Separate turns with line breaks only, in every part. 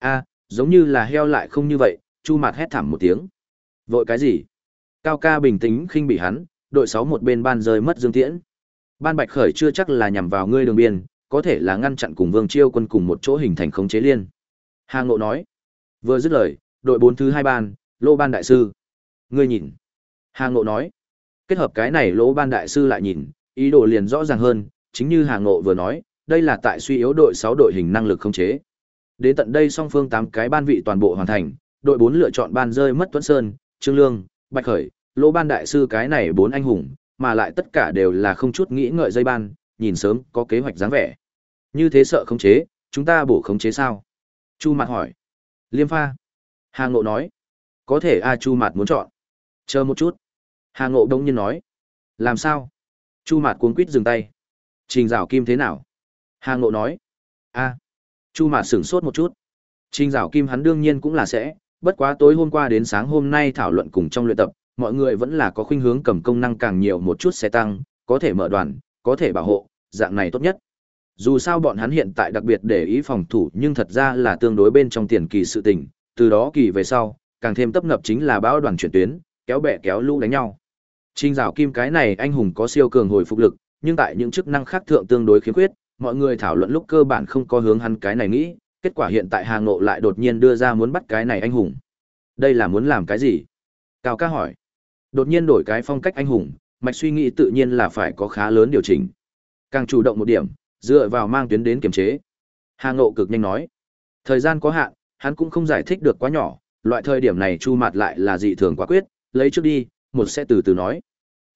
A, giống như là heo lại không như vậy, Chu Mạt hét thảm một tiếng. Vội cái gì? Cao ca bình tĩnh khinh bị hắn, đội sáu một bên ban rơi mất Dương Tiễn. Ban Bạch Khởi chưa chắc là nhằm vào ngươi đường biên, có thể là ngăn chặn cùng Vương Chiêu quân cùng một chỗ hình thành khống chế liên. Hà Ngộ nói. Vừa dứt lời, đội bốn thứ hai ban, Lô Ban đại sư. Ngươi nhìn. Hà Ngộ nói. Kết hợp cái này Lô Ban đại sư lại nhìn, ý đồ liền rõ ràng hơn, chính như Hà Ngộ vừa nói, đây là tại suy yếu đội sáu đội hình năng lực khống chế. Đến tận đây song phương tám cái ban vị toàn bộ hoàn thành, đội bốn lựa chọn ban rơi mất Tuấn Sơn, Trương Lương, Bạch Khởi, lỗ Ban đại sư cái này bốn anh hùng, mà lại tất cả đều là không chút nghĩ ngợi dây ban, nhìn sớm có kế hoạch dáng vẻ. Như thế sợ khống chế, chúng ta bổ khống chế sao? Chu Mạt hỏi. Liêm pha. Hà Ngộ nói. Có thể A Chu Mạt muốn chọn. Chờ một chút. Hà Ngộ đông nhiên nói. Làm sao? Chu Mạt cuống quýt dừng tay. Trình rào kim thế nào? Hà Ngộ nói. A. Chu Mạt sửng sốt một chút. Trình rào kim hắn đương nhiên cũng là sẽ, bất quá tối hôm qua đến sáng hôm nay thảo luận cùng trong luyện tập, mọi người vẫn là có khuynh hướng cầm công năng càng nhiều một chút sẽ tăng, có thể mở đoàn, có thể bảo hộ, dạng này tốt nhất. Dù sao bọn hắn hiện tại đặc biệt để ý phòng thủ nhưng thật ra là tương đối bên trong tiền kỳ sự tình, từ đó kỳ về sau, càng thêm tấp nập chính là bão đoàn chuyển tuyến, kéo bè kéo lũ đánh nhau. Trình rào kim cái này anh hùng có siêu cường hồi phục lực, nhưng tại những chức năng khác thượng tương đối khiếm khuyết, mọi người thảo luận lúc cơ bản không có hướng hắn cái này nghĩ, kết quả hiện tại Hà Ngộ lại đột nhiên đưa ra muốn bắt cái này anh hùng. Đây là muốn làm cái gì? Cao ca hỏi. Đột nhiên đổi cái phong cách anh hùng, mạch suy nghĩ tự nhiên là phải có khá lớn điều chỉnh. Càng chủ động một điểm, dựa vào mang tuyến đến kiềm chế. Hà Ngộ cực nhanh nói. Thời gian có hạn, hắn cũng không giải thích được quá nhỏ, loại thời điểm này chu mặt lại là dị thường quá quyết, lấy trước đi, một sẽ từ từ nói.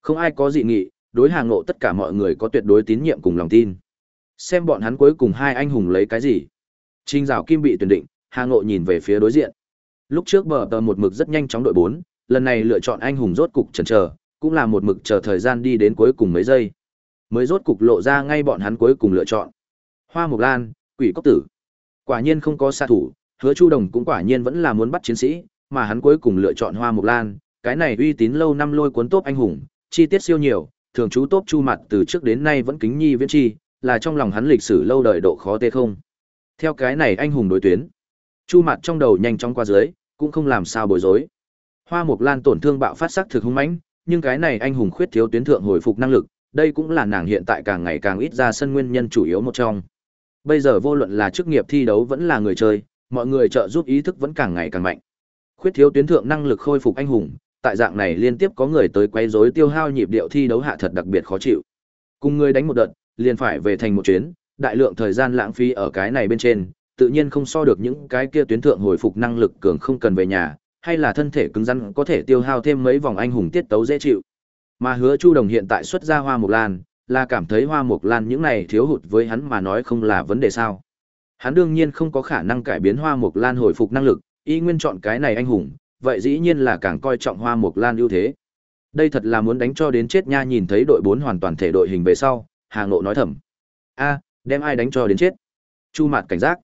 Không ai có dị nghị, đối Hà Ngộ tất cả mọi người có tuyệt đối tín nhiệm cùng lòng tin. Xem bọn hắn cuối cùng hai anh hùng lấy cái gì. Trình rào kim bị tuyển định, Hà Ngộ nhìn về phía đối diện. Lúc trước bờ tờ một mực rất nhanh chóng đội 4, lần này lựa chọn anh hùng rốt cục chần chờ, cũng là một mực chờ thời gian đi đến cuối cùng mấy giây. Mới rốt cục lộ ra ngay bọn hắn cuối cùng lựa chọn. Hoa Mộc Lan, Quỷ Cốc Tử. Quả nhiên không có xa thủ, Hứa Chu Đồng cũng quả nhiên vẫn là muốn bắt chiến sĩ, mà hắn cuối cùng lựa chọn Hoa Mộc Lan, cái này uy tín lâu năm lôi cuốn tốt anh hùng, chi tiết siêu nhiều, thường chú tốt Chu mặt từ trước đến nay vẫn kính nhi viễn chi, là trong lòng hắn lịch sử lâu đời độ khó tê không. Theo cái này anh hùng đối tuyến, Chu Mạt trong đầu nhanh chóng qua dưới, cũng không làm sao bối rối. Hoa Mộc Lan tổn thương bạo phát sắc thực hung mãnh, nhưng cái này anh hùng khuyết thiếu tuyến thượng hồi phục năng lực, đây cũng là nàng hiện tại càng ngày càng ít ra sân nguyên nhân chủ yếu một trong. Bây giờ vô luận là chức nghiệp thi đấu vẫn là người chơi, mọi người trợ giúp ý thức vẫn càng ngày càng mạnh. Khuyết thiếu tuyến thượng năng lực khôi phục anh hùng, tại dạng này liên tiếp có người tới quấy rối tiêu hao nhịp điệu thi đấu hạ thật đặc biệt khó chịu. Cùng người đánh một đợt, liền phải về thành một chuyến, đại lượng thời gian lãng phí ở cái này bên trên, tự nhiên không so được những cái kia tuyến thượng hồi phục năng lực cường không cần về nhà, hay là thân thể cứng rắn có thể tiêu hao thêm mấy vòng anh hùng tiết tấu dễ chịu. Mà hứa Chu Đồng hiện tại xuất ra hoa mộc lan, là cảm thấy hoa mộc lan những này thiếu hụt với hắn mà nói không là vấn đề sao. Hắn đương nhiên không có khả năng cải biến hoa mộc lan hồi phục năng lực, y nguyên chọn cái này anh hùng, vậy dĩ nhiên là càng coi trọng hoa mộc lan ưu thế. Đây thật là muốn đánh cho đến chết nha nhìn thấy đội 4 hoàn toàn thể đội hình về sau, Hà Ngộ nói thầm. a đem ai đánh cho đến chết? Chu Mạt cảnh giác.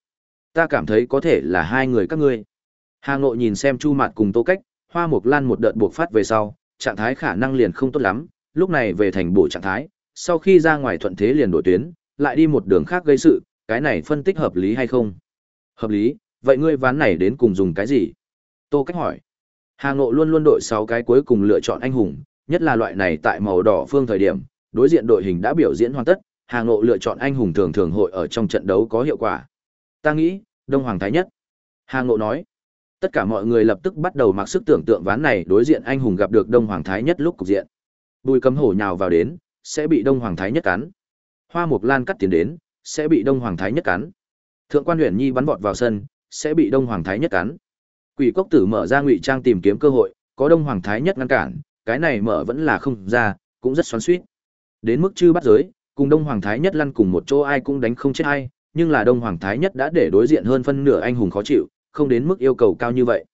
Ta cảm thấy có thể là hai người các ngươi. Hà Ngộ nhìn xem Chu Mạt cùng Tô Cách, Hoa mục Lan một đợt buộc phát về sau, trạng thái khả năng liền không tốt lắm, lúc này về thành bổ trạng thái, sau khi ra ngoài thuận thế liền đổi tuyến, lại đi một đường khác gây sự, cái này phân tích hợp lý hay không? Hợp lý, vậy ngươi ván này đến cùng dùng cái gì? Tô Cách hỏi. Hà Ngộ luôn luôn đội sáu cái cuối cùng lựa chọn anh hùng, nhất là loại này tại màu đỏ phương thời điểm, đối diện đội hình đã biểu diễn hoàn tất, Hà Ngộ lựa chọn anh hùng thường thường hội ở trong trận đấu có hiệu quả. Ta nghĩ, Đông Hoàng Thái nhất. Hà Ngộ nói. Tất cả mọi người lập tức bắt đầu mặc sức tưởng tượng ván này đối diện anh hùng gặp được Đông Hoàng Thái nhất lúc cục diện. Bùi Cấm Hổ nhào vào đến, sẽ bị Đông Hoàng Thái nhất cắn. Hoa Mộc Lan cắt tiền đến, sẽ bị Đông Hoàng Thái nhất cắn. Thượng quan Huyền Nhi bắn vọt vào sân, sẽ bị Đông Hoàng Thái nhất cắn. Quỷ Cốc Tử mở ra ngụy trang tìm kiếm cơ hội, có Đông Hoàng Thái nhất ngăn cản, cái này mở vẫn là không ra, cũng rất xoắn xuýt. Đến mức chư bắt giới, cùng Đông Hoàng Thái nhất lăn cùng một chỗ ai cũng đánh không chết ai, nhưng là Đông Hoàng Thái nhất đã để đối diện hơn phân nửa anh hùng khó chịu, không đến mức yêu cầu cao như vậy.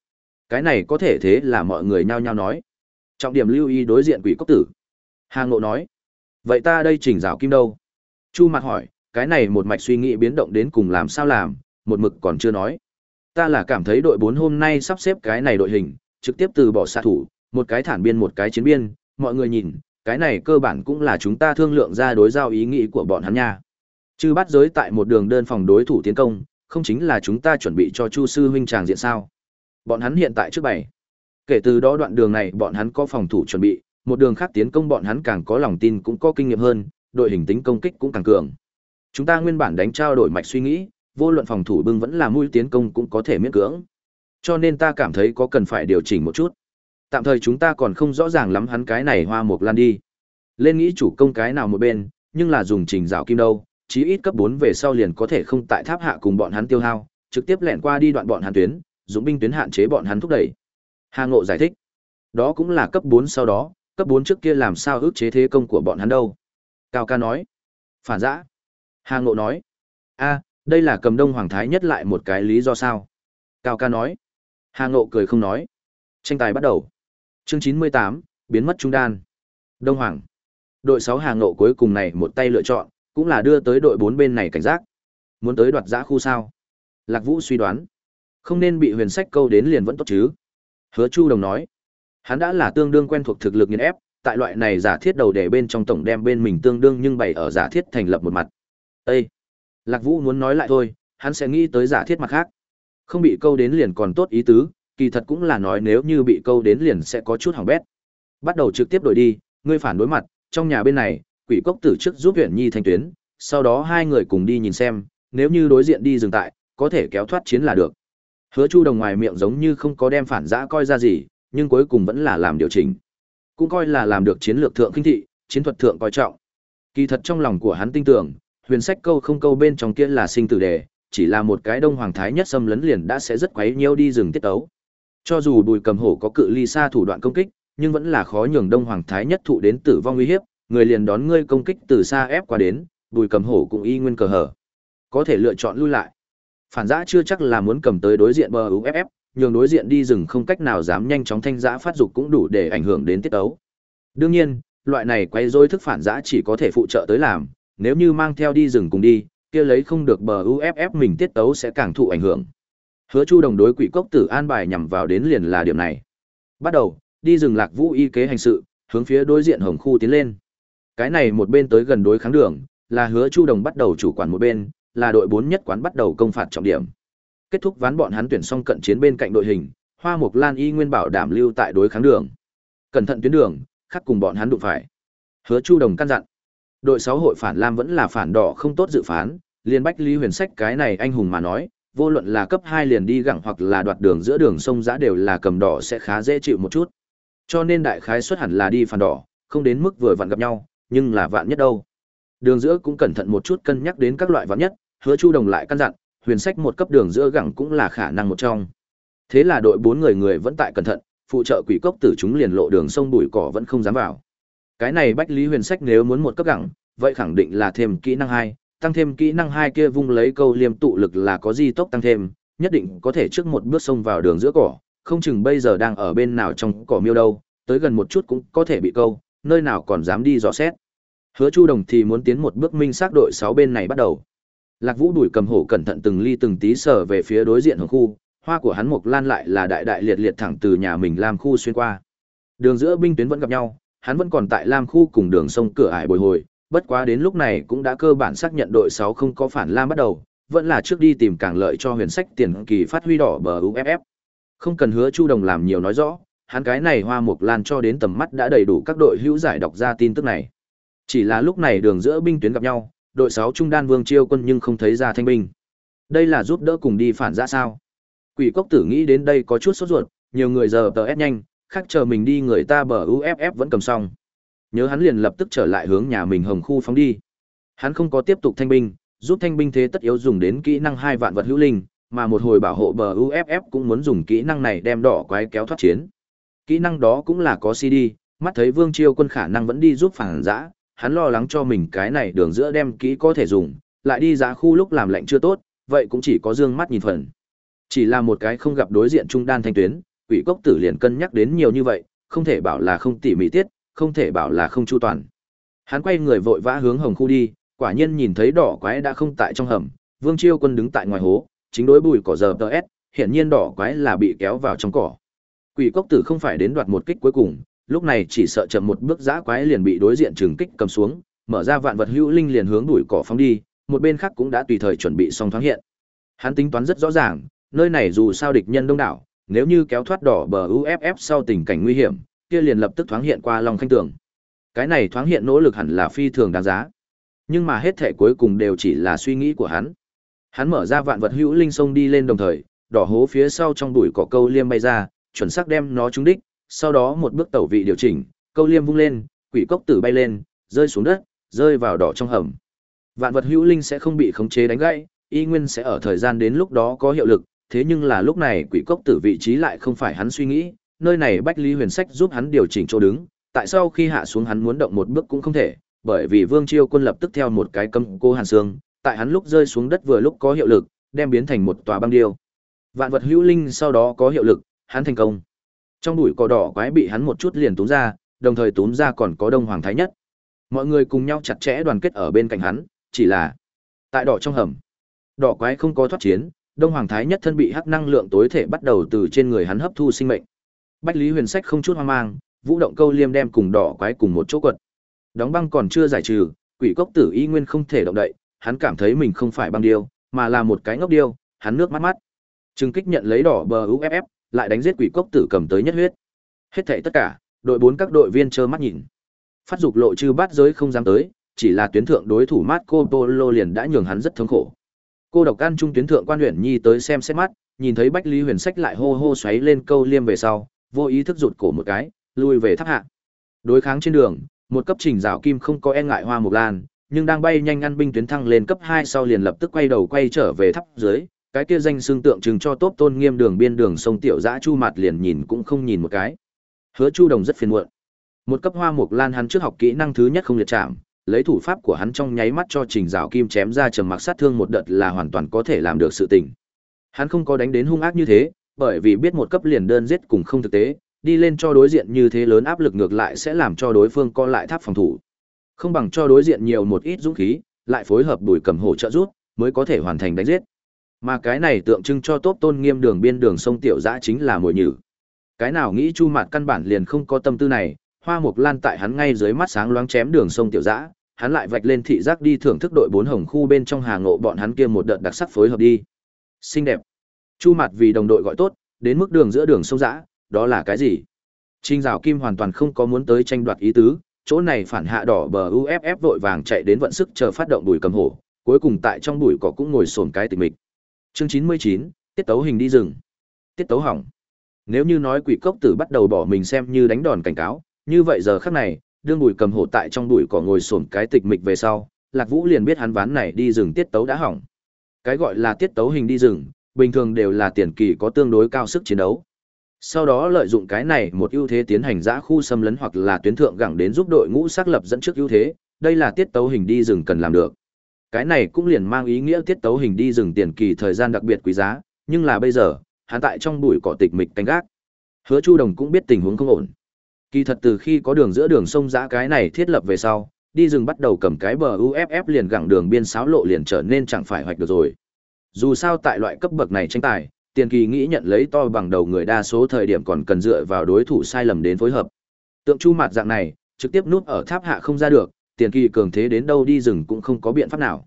Cái này có thể thế là mọi người nhao nhao nói. Trọng điểm lưu ý đối diện quỷ cốc tử. Hà Ngộ nói. Vậy ta đây chỉnh rào kim đâu? Chu mặt hỏi, cái này một mạch suy nghĩ biến động đến cùng làm sao làm, một mực còn chưa nói. Ta là cảm thấy đội 4 hôm nay sắp xếp cái này đội hình, trực tiếp từ bỏ xạ thủ, một cái thản biên một cái chiến biên, mọi người nhìn, cái này cơ bản cũng là chúng ta thương lượng ra đối giao ý nghĩ của bọn hắn nha. Chư bắt giới tại một đường đơn phòng đối thủ tiến công, không chính là chúng ta chuẩn bị cho Chu sư huynh tràng diện sao? Bọn hắn hiện tại trước bảy. Kể từ đó đoạn đường này bọn hắn có phòng thủ chuẩn bị, một đường khác tiến công bọn hắn càng có lòng tin cũng có kinh nghiệm hơn, đội hình tính công kích cũng càng cường. Chúng ta nguyên bản đánh trao đổi mạch suy nghĩ, vô luận phòng thủ bưng vẫn là mũi tiến công cũng có thể miễn cưỡng. Cho nên ta cảm thấy có cần phải điều chỉnh một chút. Tạm thời chúng ta còn không rõ ràng lắm hắn cái này hoa mục lan đi. Lên nghĩ chủ công cái nào một bên, nhưng là dùng trình rào kim đâu, chí ít cấp 4 về sau liền có thể không tại tháp hạ cùng bọn hắn tiêu hao, trực tiếp lẹn qua đi đoạn bọn hắn tuyến, dùng binh tuyến hạn chế bọn hắn thúc đẩy. Hà Ngộ giải thích, đó cũng là cấp 4 sau đó, cấp 4 trước kia làm sao ức chế thế công của bọn hắn đâu. Cao ca nói, phản giã. Hà Ngộ nói, a, đây là cầm đông hoàng thái nhất lại một cái lý do sao. Cao ca nói, Hà Ngộ cười không nói. Tranh tài bắt đầu. Chương 98, biến mất trung đan. Đông Hoàng. Đội 6 Hà Ngộ cuối cùng này một tay lựa chọn, cũng là đưa tới đội 4 bên này cảnh giác. Muốn tới đoạt giã khu sao? Lạc Vũ suy đoán. Không nên bị huyền sách câu đến liền vẫn tốt chứ. Hứa Chu Đồng nói. Hắn đã là tương đương quen thuộc thực lực nghiền ép, tại loại này giả thiết đầu để bên trong tổng đem bên mình tương đương nhưng bày ở giả thiết thành lập một mặt. Ê! Lạc Vũ muốn nói lại thôi, hắn sẽ nghĩ tới giả thiết mặt khác. Không bị câu đến liền còn tốt ý tứ, kỳ thật cũng là nói nếu như bị câu đến liền sẽ có chút hỏng bét. Bắt đầu trực tiếp đổi đi, ngươi phản đối mặt, trong nhà bên này, quỷ cốc tử trước giúp huyện nhi thanh tuyến, sau đó hai người cùng đi nhìn xem, nếu như đối diện đi dừng tại, có thể kéo thoát chiến là được. Hứa Chu đồng ngoài miệng giống như không có đem phản giã coi ra gì, nhưng cuối cùng vẫn là làm điều chỉnh. Cũng coi là làm được chiến lược thượng kinh thị, chiến thuật thượng coi trọng. Kỳ thật trong lòng của hắn tin tưởng, huyền sách câu không câu bên trong kia là sinh tử đề, chỉ là một cái đông hoàng thái nhất xâm lấn liền đã sẽ rất quấy nhiêu đi rừng tiết tấu. Cho dù Bùi Cầm Hổ có cự ly xa thủ đoạn công kích, nhưng vẫn là khó nhường Đông Hoàng Thái nhất thụ đến tử vong uy hiếp, người liền đón ngươi công kích từ xa ép qua đến, Bùi Cầm Hổ cũng y nguyên cờ hở. Có thể lựa chọn lui lại. Phản giã chưa chắc là muốn cầm tới đối diện bờ UFF, nhường đối diện đi rừng không cách nào dám nhanh chóng thanh giã phát dục cũng đủ để ảnh hưởng đến tiết tấu. Đương nhiên, loại này quay rối thức phản giã chỉ có thể phụ trợ tới làm, nếu như mang theo đi rừng cùng đi, kia lấy không được bờ UFF mình tiết tấu sẽ càng thụ ảnh hưởng. Hứa Chu đồng đối quỷ cốc tử an bài nhằm vào đến liền là điểm này. Bắt đầu, đi rừng lạc vũ y kế hành sự, hướng phía đối diện hồng khu tiến lên. Cái này một bên tới gần đối kháng đường, là Hứa Chu đồng bắt đầu chủ quản một bên, là đội 4 nhất quán bắt đầu công phạt trọng điểm. Kết thúc ván bọn hắn tuyển xong cận chiến bên cạnh đội hình, Hoa Mộc Lan y nguyên bảo đảm lưu tại đối kháng đường. Cẩn thận tuyến đường, khắc cùng bọn hắn đụng phải. Hứa Chu đồng căn dặn. Đội 6 hội phản lam vẫn là phản đỏ không tốt dự phán, liên bách Lý Huyền Sách cái này anh hùng mà nói, vô luận là cấp 2 liền đi gặng hoặc là đoạt đường giữa đường sông giã đều là cầm đỏ sẽ khá dễ chịu một chút. Cho nên đại khái xuất hẳn là đi phản đỏ, không đến mức vừa vặn gặp nhau, nhưng là vạn nhất đâu. Đường giữa cũng cẩn thận một chút cân nhắc đến các loại vạn nhất, hứa Chu Đồng lại căn dặn, huyền sách một cấp đường giữa gặng cũng là khả năng một trong. Thế là đội bốn người người vẫn tại cẩn thận, phụ trợ quỷ cốc tử chúng liền lộ đường sông bụi cỏ vẫn không dám vào. Cái này Bách Lý Huyền Sách nếu muốn một cấp gặng, vậy khẳng định là thêm kỹ năng 2, tăng thêm kỹ năng hai kia vung lấy câu liêm tụ lực là có di tốc tăng thêm, nhất định có thể trước một bước xông vào đường giữa cỏ, không chừng bây giờ đang ở bên nào trong cỏ miêu đâu, tới gần một chút cũng có thể bị câu, nơi nào còn dám đi dò xét. Hứa Chu Đồng thì muốn tiến một bước minh xác đội 6 bên này bắt đầu. Lạc Vũ đuổi cầm hổ cẩn thận từng ly từng tí sở về phía đối diện hướng khu, hoa của hắn mục lan lại là đại đại liệt liệt thẳng từ nhà mình làm khu xuyên qua. Đường giữa binh tuyến vẫn gặp nhau, hắn vẫn còn tại Lam khu cùng đường sông cửa ải bồi hồi, bất quá đến lúc này cũng đã cơ bản xác nhận đội 6 không có phản lam bắt đầu, vẫn là trước đi tìm càng lợi cho huyền sách tiền kỳ phát huy đỏ bờ UFF. Không cần hứa Chu Đồng làm nhiều nói rõ, hắn cái này hoa mục lan cho đến tầm mắt đã đầy đủ các đội hữu giải đọc ra tin tức này. Chỉ là lúc này đường giữa binh tuyến gặp nhau, đội 6 trung đan vương chiêu quân nhưng không thấy ra thanh binh. Đây là giúp đỡ cùng đi phản ra sao? Quỷ cốc tử nghĩ đến đây có chút sốt ruột, nhiều người giờ tờ ép nhanh, khác chờ mình đi người ta bờ UFF vẫn cầm xong. Nhớ hắn liền lập tức trở lại hướng nhà mình hồng khu phóng đi. Hắn không có tiếp tục thanh binh, giúp thanh binh thế tất yếu dùng đến kỹ năng hai vạn vật hữu linh, mà một hồi bảo hộ bờ UFF cũng muốn dùng kỹ năng này đem đỏ quái kéo thoát chiến. Kỹ năng đó cũng là có CD, mắt thấy Vương Chiêu quân khả năng vẫn đi giúp phản giã, hắn lo lắng cho mình cái này đường giữa đem kỹ có thể dùng, lại đi giá khu lúc làm lệnh chưa tốt, vậy cũng chỉ có dương mắt nhìn phần. Chỉ là một cái không gặp đối diện trung đan thanh tuyến, quỷ cốc tử liền cân nhắc đến nhiều như vậy, không thể bảo là không tỉ mỉ tiết, không thể bảo là không chu toàn. Hắn quay người vội vã hướng hồng khu đi, quả nhiên nhìn thấy đỏ quái đã không tại trong hầm, Vương Chiêu Quân đứng tại ngoài hố, chính đối bùi cỏ giờ DS, hiện nhiên đỏ quái là bị kéo vào trong cỏ. Quỷ cốc tử không phải đến đoạt một kích cuối cùng, lúc này chỉ sợ chậm một bước giã quái liền bị đối diện trừng kích cầm xuống, mở ra vạn vật hữu linh liền hướng đuổi cỏ phóng đi, một bên khác cũng đã tùy thời chuẩn bị xong thoáng hiện. Hắn tính toán rất rõ ràng, nơi này dù sao địch nhân đông đảo, nếu như kéo thoát đỏ bờ UFF sau tình cảnh nguy hiểm, kia liền lập tức thoáng hiện qua lòng Khanh Tường. Cái này thoáng hiện nỗ lực hẳn là phi thường đáng giá. Nhưng mà hết thể cuối cùng đều chỉ là suy nghĩ của hắn. Hắn mở ra vạn vật hữu linh sông đi lên đồng thời, đỏ hố phía sau trong bụi cỏ câu liêm bay ra, chuẩn xác đem nó trúng đích, sau đó một bước tẩu vị điều chỉnh, câu liêm vung lên, quỷ cốc tử bay lên, rơi xuống đất, rơi vào đỏ trong hầm. Vạn vật hữu linh sẽ không bị khống chế đánh gãy, y nguyên sẽ ở thời gian đến lúc đó có hiệu lực, thế nhưng là lúc này quỷ cốc tử vị trí lại không phải hắn suy nghĩ, nơi này Bách Lý Huyền Sách giúp hắn điều chỉnh chỗ đứng, tại sao khi hạ xuống hắn muốn động một bước cũng không thể, bởi vì Vương Chiêu Quân lập tức theo một cái cấm cô Hàn xương. tại hắn lúc rơi xuống đất vừa lúc có hiệu lực, đem biến thành một tòa băng điêu. Vạn vật hữu linh sau đó có hiệu lực, hắn thành công. Trong bụi cỏ đỏ quái bị hắn một chút liền túm ra, đồng thời túm ra còn có Đông Hoàng Thái Nhất. Mọi người cùng nhau chặt chẽ đoàn kết ở bên cạnh hắn, chỉ là tại đỏ trong hầm. Đỏ quái không có thoát chiến, Đông Hoàng Thái Nhất thân bị hắc năng lượng tối thể bắt đầu từ trên người hắn hấp thu sinh mệnh. Bách Lý Huyền Sách không chút hoang mang, vũ động câu liêm đem cùng đỏ quái cùng một chỗ quật. Đóng băng còn chưa giải trừ, quỷ cốc tử y nguyên không thể động đậy, hắn cảm thấy mình không phải băng điêu, mà là một cái ngốc điêu, hắn nước mắt mắt. Trừng kích nhận lấy đỏ bờ UFF, lại đánh giết quỷ cốc tử cầm tới nhất huyết. Hết thảy tất cả, đội bốn các đội viên trơ mắt nhìn. Phát dục lộ trừ bát giới không dám tới, chỉ là tuyến thượng đối thủ Marco Polo liền đã nhường hắn rất thống khổ. Cô độc can trung tuyến thượng quan huyện nhi tới xem xét mắt, nhìn thấy Bách Lý Huyền Sách lại hô hô xoáy lên câu liêm về sau, vô ý thức rụt cổ một cái, lui về tháp hạ. Đối kháng trên đường, một cấp trình rào kim không có e ngại hoa mục lan, nhưng đang bay nhanh ăn binh tuyến thăng lên cấp 2 sau liền lập tức quay đầu quay trở về tháp dưới, cái kia danh xương tượng trưng cho tốt tôn nghiêm đường biên đường sông tiểu dã chu mặt liền nhìn cũng không nhìn một cái. Hứa Chu Đồng rất phiền muộn. Một cấp hoa mục lan hắn trước học kỹ năng thứ nhất không liệt chạm, lấy thủ pháp của hắn trong nháy mắt cho Trình rào Kim chém ra trầm mặc sát thương một đợt là hoàn toàn có thể làm được sự tình. Hắn không có đánh đến hung ác như thế, bởi vì biết một cấp liền đơn giết cùng không thực tế, đi lên cho đối diện như thế lớn áp lực ngược lại sẽ làm cho đối phương co lại tháp phòng thủ. Không bằng cho đối diện nhiều một ít dũng khí, lại phối hợp đuổi cầm hổ trợ rút, mới có thể hoàn thành đánh giết. Mà cái này tượng trưng cho tốt tôn nghiêm đường biên đường sông tiểu dã chính là mồi nhử. Cái nào nghĩ Chu Mạt căn bản liền không có tâm tư này, Hoa mục Lan tại hắn ngay dưới mắt sáng loáng chém đường sông tiểu dã, hắn lại vạch lên thị giác đi thưởng thức đội bốn hồng khu bên trong hà ngộ bọn hắn kia một đợt đặc sắc phối hợp đi. Xinh đẹp. Chu mặt vì đồng đội gọi tốt, đến mức đường giữa đường sông dã, đó là cái gì? Trình Rào Kim hoàn toàn không có muốn tới tranh đoạt ý tứ, chỗ này phản hạ đỏ bờ UFF vội vàng chạy đến vận sức chờ phát động đùi cầm hổ, cuối cùng tại trong bụi cỏ cũng ngồi xổm cái tịch mịch. Chương 99, tiết tấu hình đi rừng. Tiết tấu hỏng. Nếu như nói quỷ cốc tử bắt đầu bỏ mình xem như đánh đòn cảnh cáo, như vậy giờ khắc này, đương bụi cầm hổ tại trong bụi cỏ ngồi xổm cái tịch mịch về sau, Lạc Vũ liền biết hắn ván này đi rừng tiết tấu đã hỏng. Cái gọi là tiết tấu hình đi rừng, bình thường đều là tiền kỳ có tương đối cao sức chiến đấu. Sau đó lợi dụng cái này một ưu thế tiến hành giã khu xâm lấn hoặc là tuyến thượng gẳng đến giúp đội ngũ xác lập dẫn trước ưu thế, đây là tiết tấu hình đi rừng cần làm được. Cái này cũng liền mang ý nghĩa tiết tấu hình đi rừng tiền kỳ thời gian đặc biệt quý giá, nhưng là bây giờ, hắn tại trong bụi cỏ tịch mịch canh gác. Hứa Chu Đồng cũng biết tình huống không ổn. Kỳ thật từ khi có đường giữa đường sông giã cái này thiết lập về sau, đi rừng bắt đầu cầm cái bờ UFF liền gẳng đường biên sáo lộ liền trở nên chẳng phải hoạch được rồi. Dù sao tại loại cấp bậc này tranh tài, tiền kỳ nghĩ nhận lấy to bằng đầu người đa số thời điểm còn cần dựa vào đối thủ sai lầm đến phối hợp. Tượng chu mặt dạng này, trực tiếp núp ở tháp hạ không ra được, tiền kỳ cường thế đến đâu đi rừng cũng không có biện pháp nào.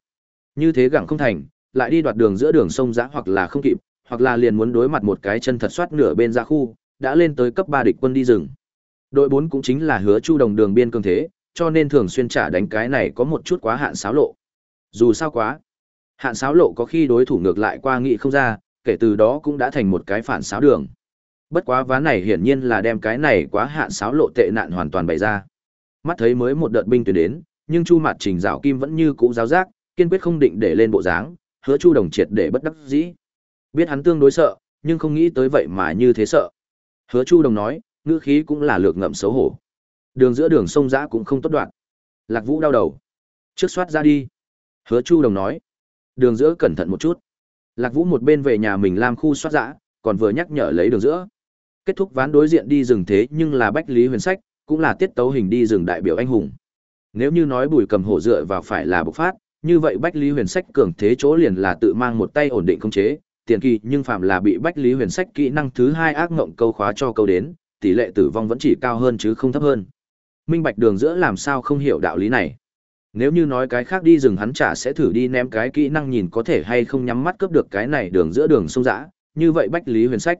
Như thế gẳng không thành, lại đi đoạt đường giữa đường sông giã hoặc là không kịp, hoặc là liền muốn đối mặt một cái chân thật soát nửa bên ra khu, đã lên tới cấp ba địch quân đi rừng. Đội bốn cũng chính là hứa chu đồng đường biên cường thế, cho nên thường xuyên trả đánh cái này có một chút quá hạn xáo lộ. Dù sao quá, hạn sáo lộ có khi đối thủ ngược lại qua nghị không ra, kể từ đó cũng đã thành một cái phản sáo đường. Bất quá ván này hiển nhiên là đem cái này quá hạn sáo lộ tệ nạn hoàn toàn bày ra. Mắt thấy mới một đợt binh tuyển đến, nhưng Chu Mạt Trình Dạo Kim vẫn như cũ giáo giác, kiên quyết không định để lên bộ dáng, hứa Chu Đồng triệt để bất đắc dĩ. Biết hắn tương đối sợ, nhưng không nghĩ tới vậy mà như thế sợ. Hứa Chu Đồng nói, ngữ khí cũng là lược ngậm xấu hổ. Đường giữa đường sông dã cũng không tốt đoạn. Lạc Vũ đau đầu. Trước soát ra đi. Hứa Chu Đồng nói. Đường giữa cẩn thận một chút. Lạc Vũ một bên về nhà mình làm khu soát dã, còn vừa nhắc nhở lấy đường giữa. Kết thúc ván đối diện đi rừng thế nhưng là Bách Lý Huyền Sách, cũng là tiết tấu hình đi rừng đại biểu anh hùng. Nếu như nói bùi cầm hổ dựa vào phải là bộc phát, như vậy Bách Lý Huyền Sách cường thế chỗ liền là tự mang một tay ổn định công chế, tiền kỳ nhưng phạm là bị Bách Lý Huyền Sách kỹ năng thứ hai ác ngộng câu khóa cho câu đến, tỷ lệ tử vong vẫn chỉ cao hơn chứ không thấp hơn. Minh Bạch Đường giữa làm sao không hiểu đạo lý này. Nếu như nói cái khác đi rừng hắn chả sẽ thử đi ném cái kỹ năng nhìn có thể hay không nhắm mắt cướp được cái này đường giữa đường sông dã, như vậy Bách Lý Huyền Sách.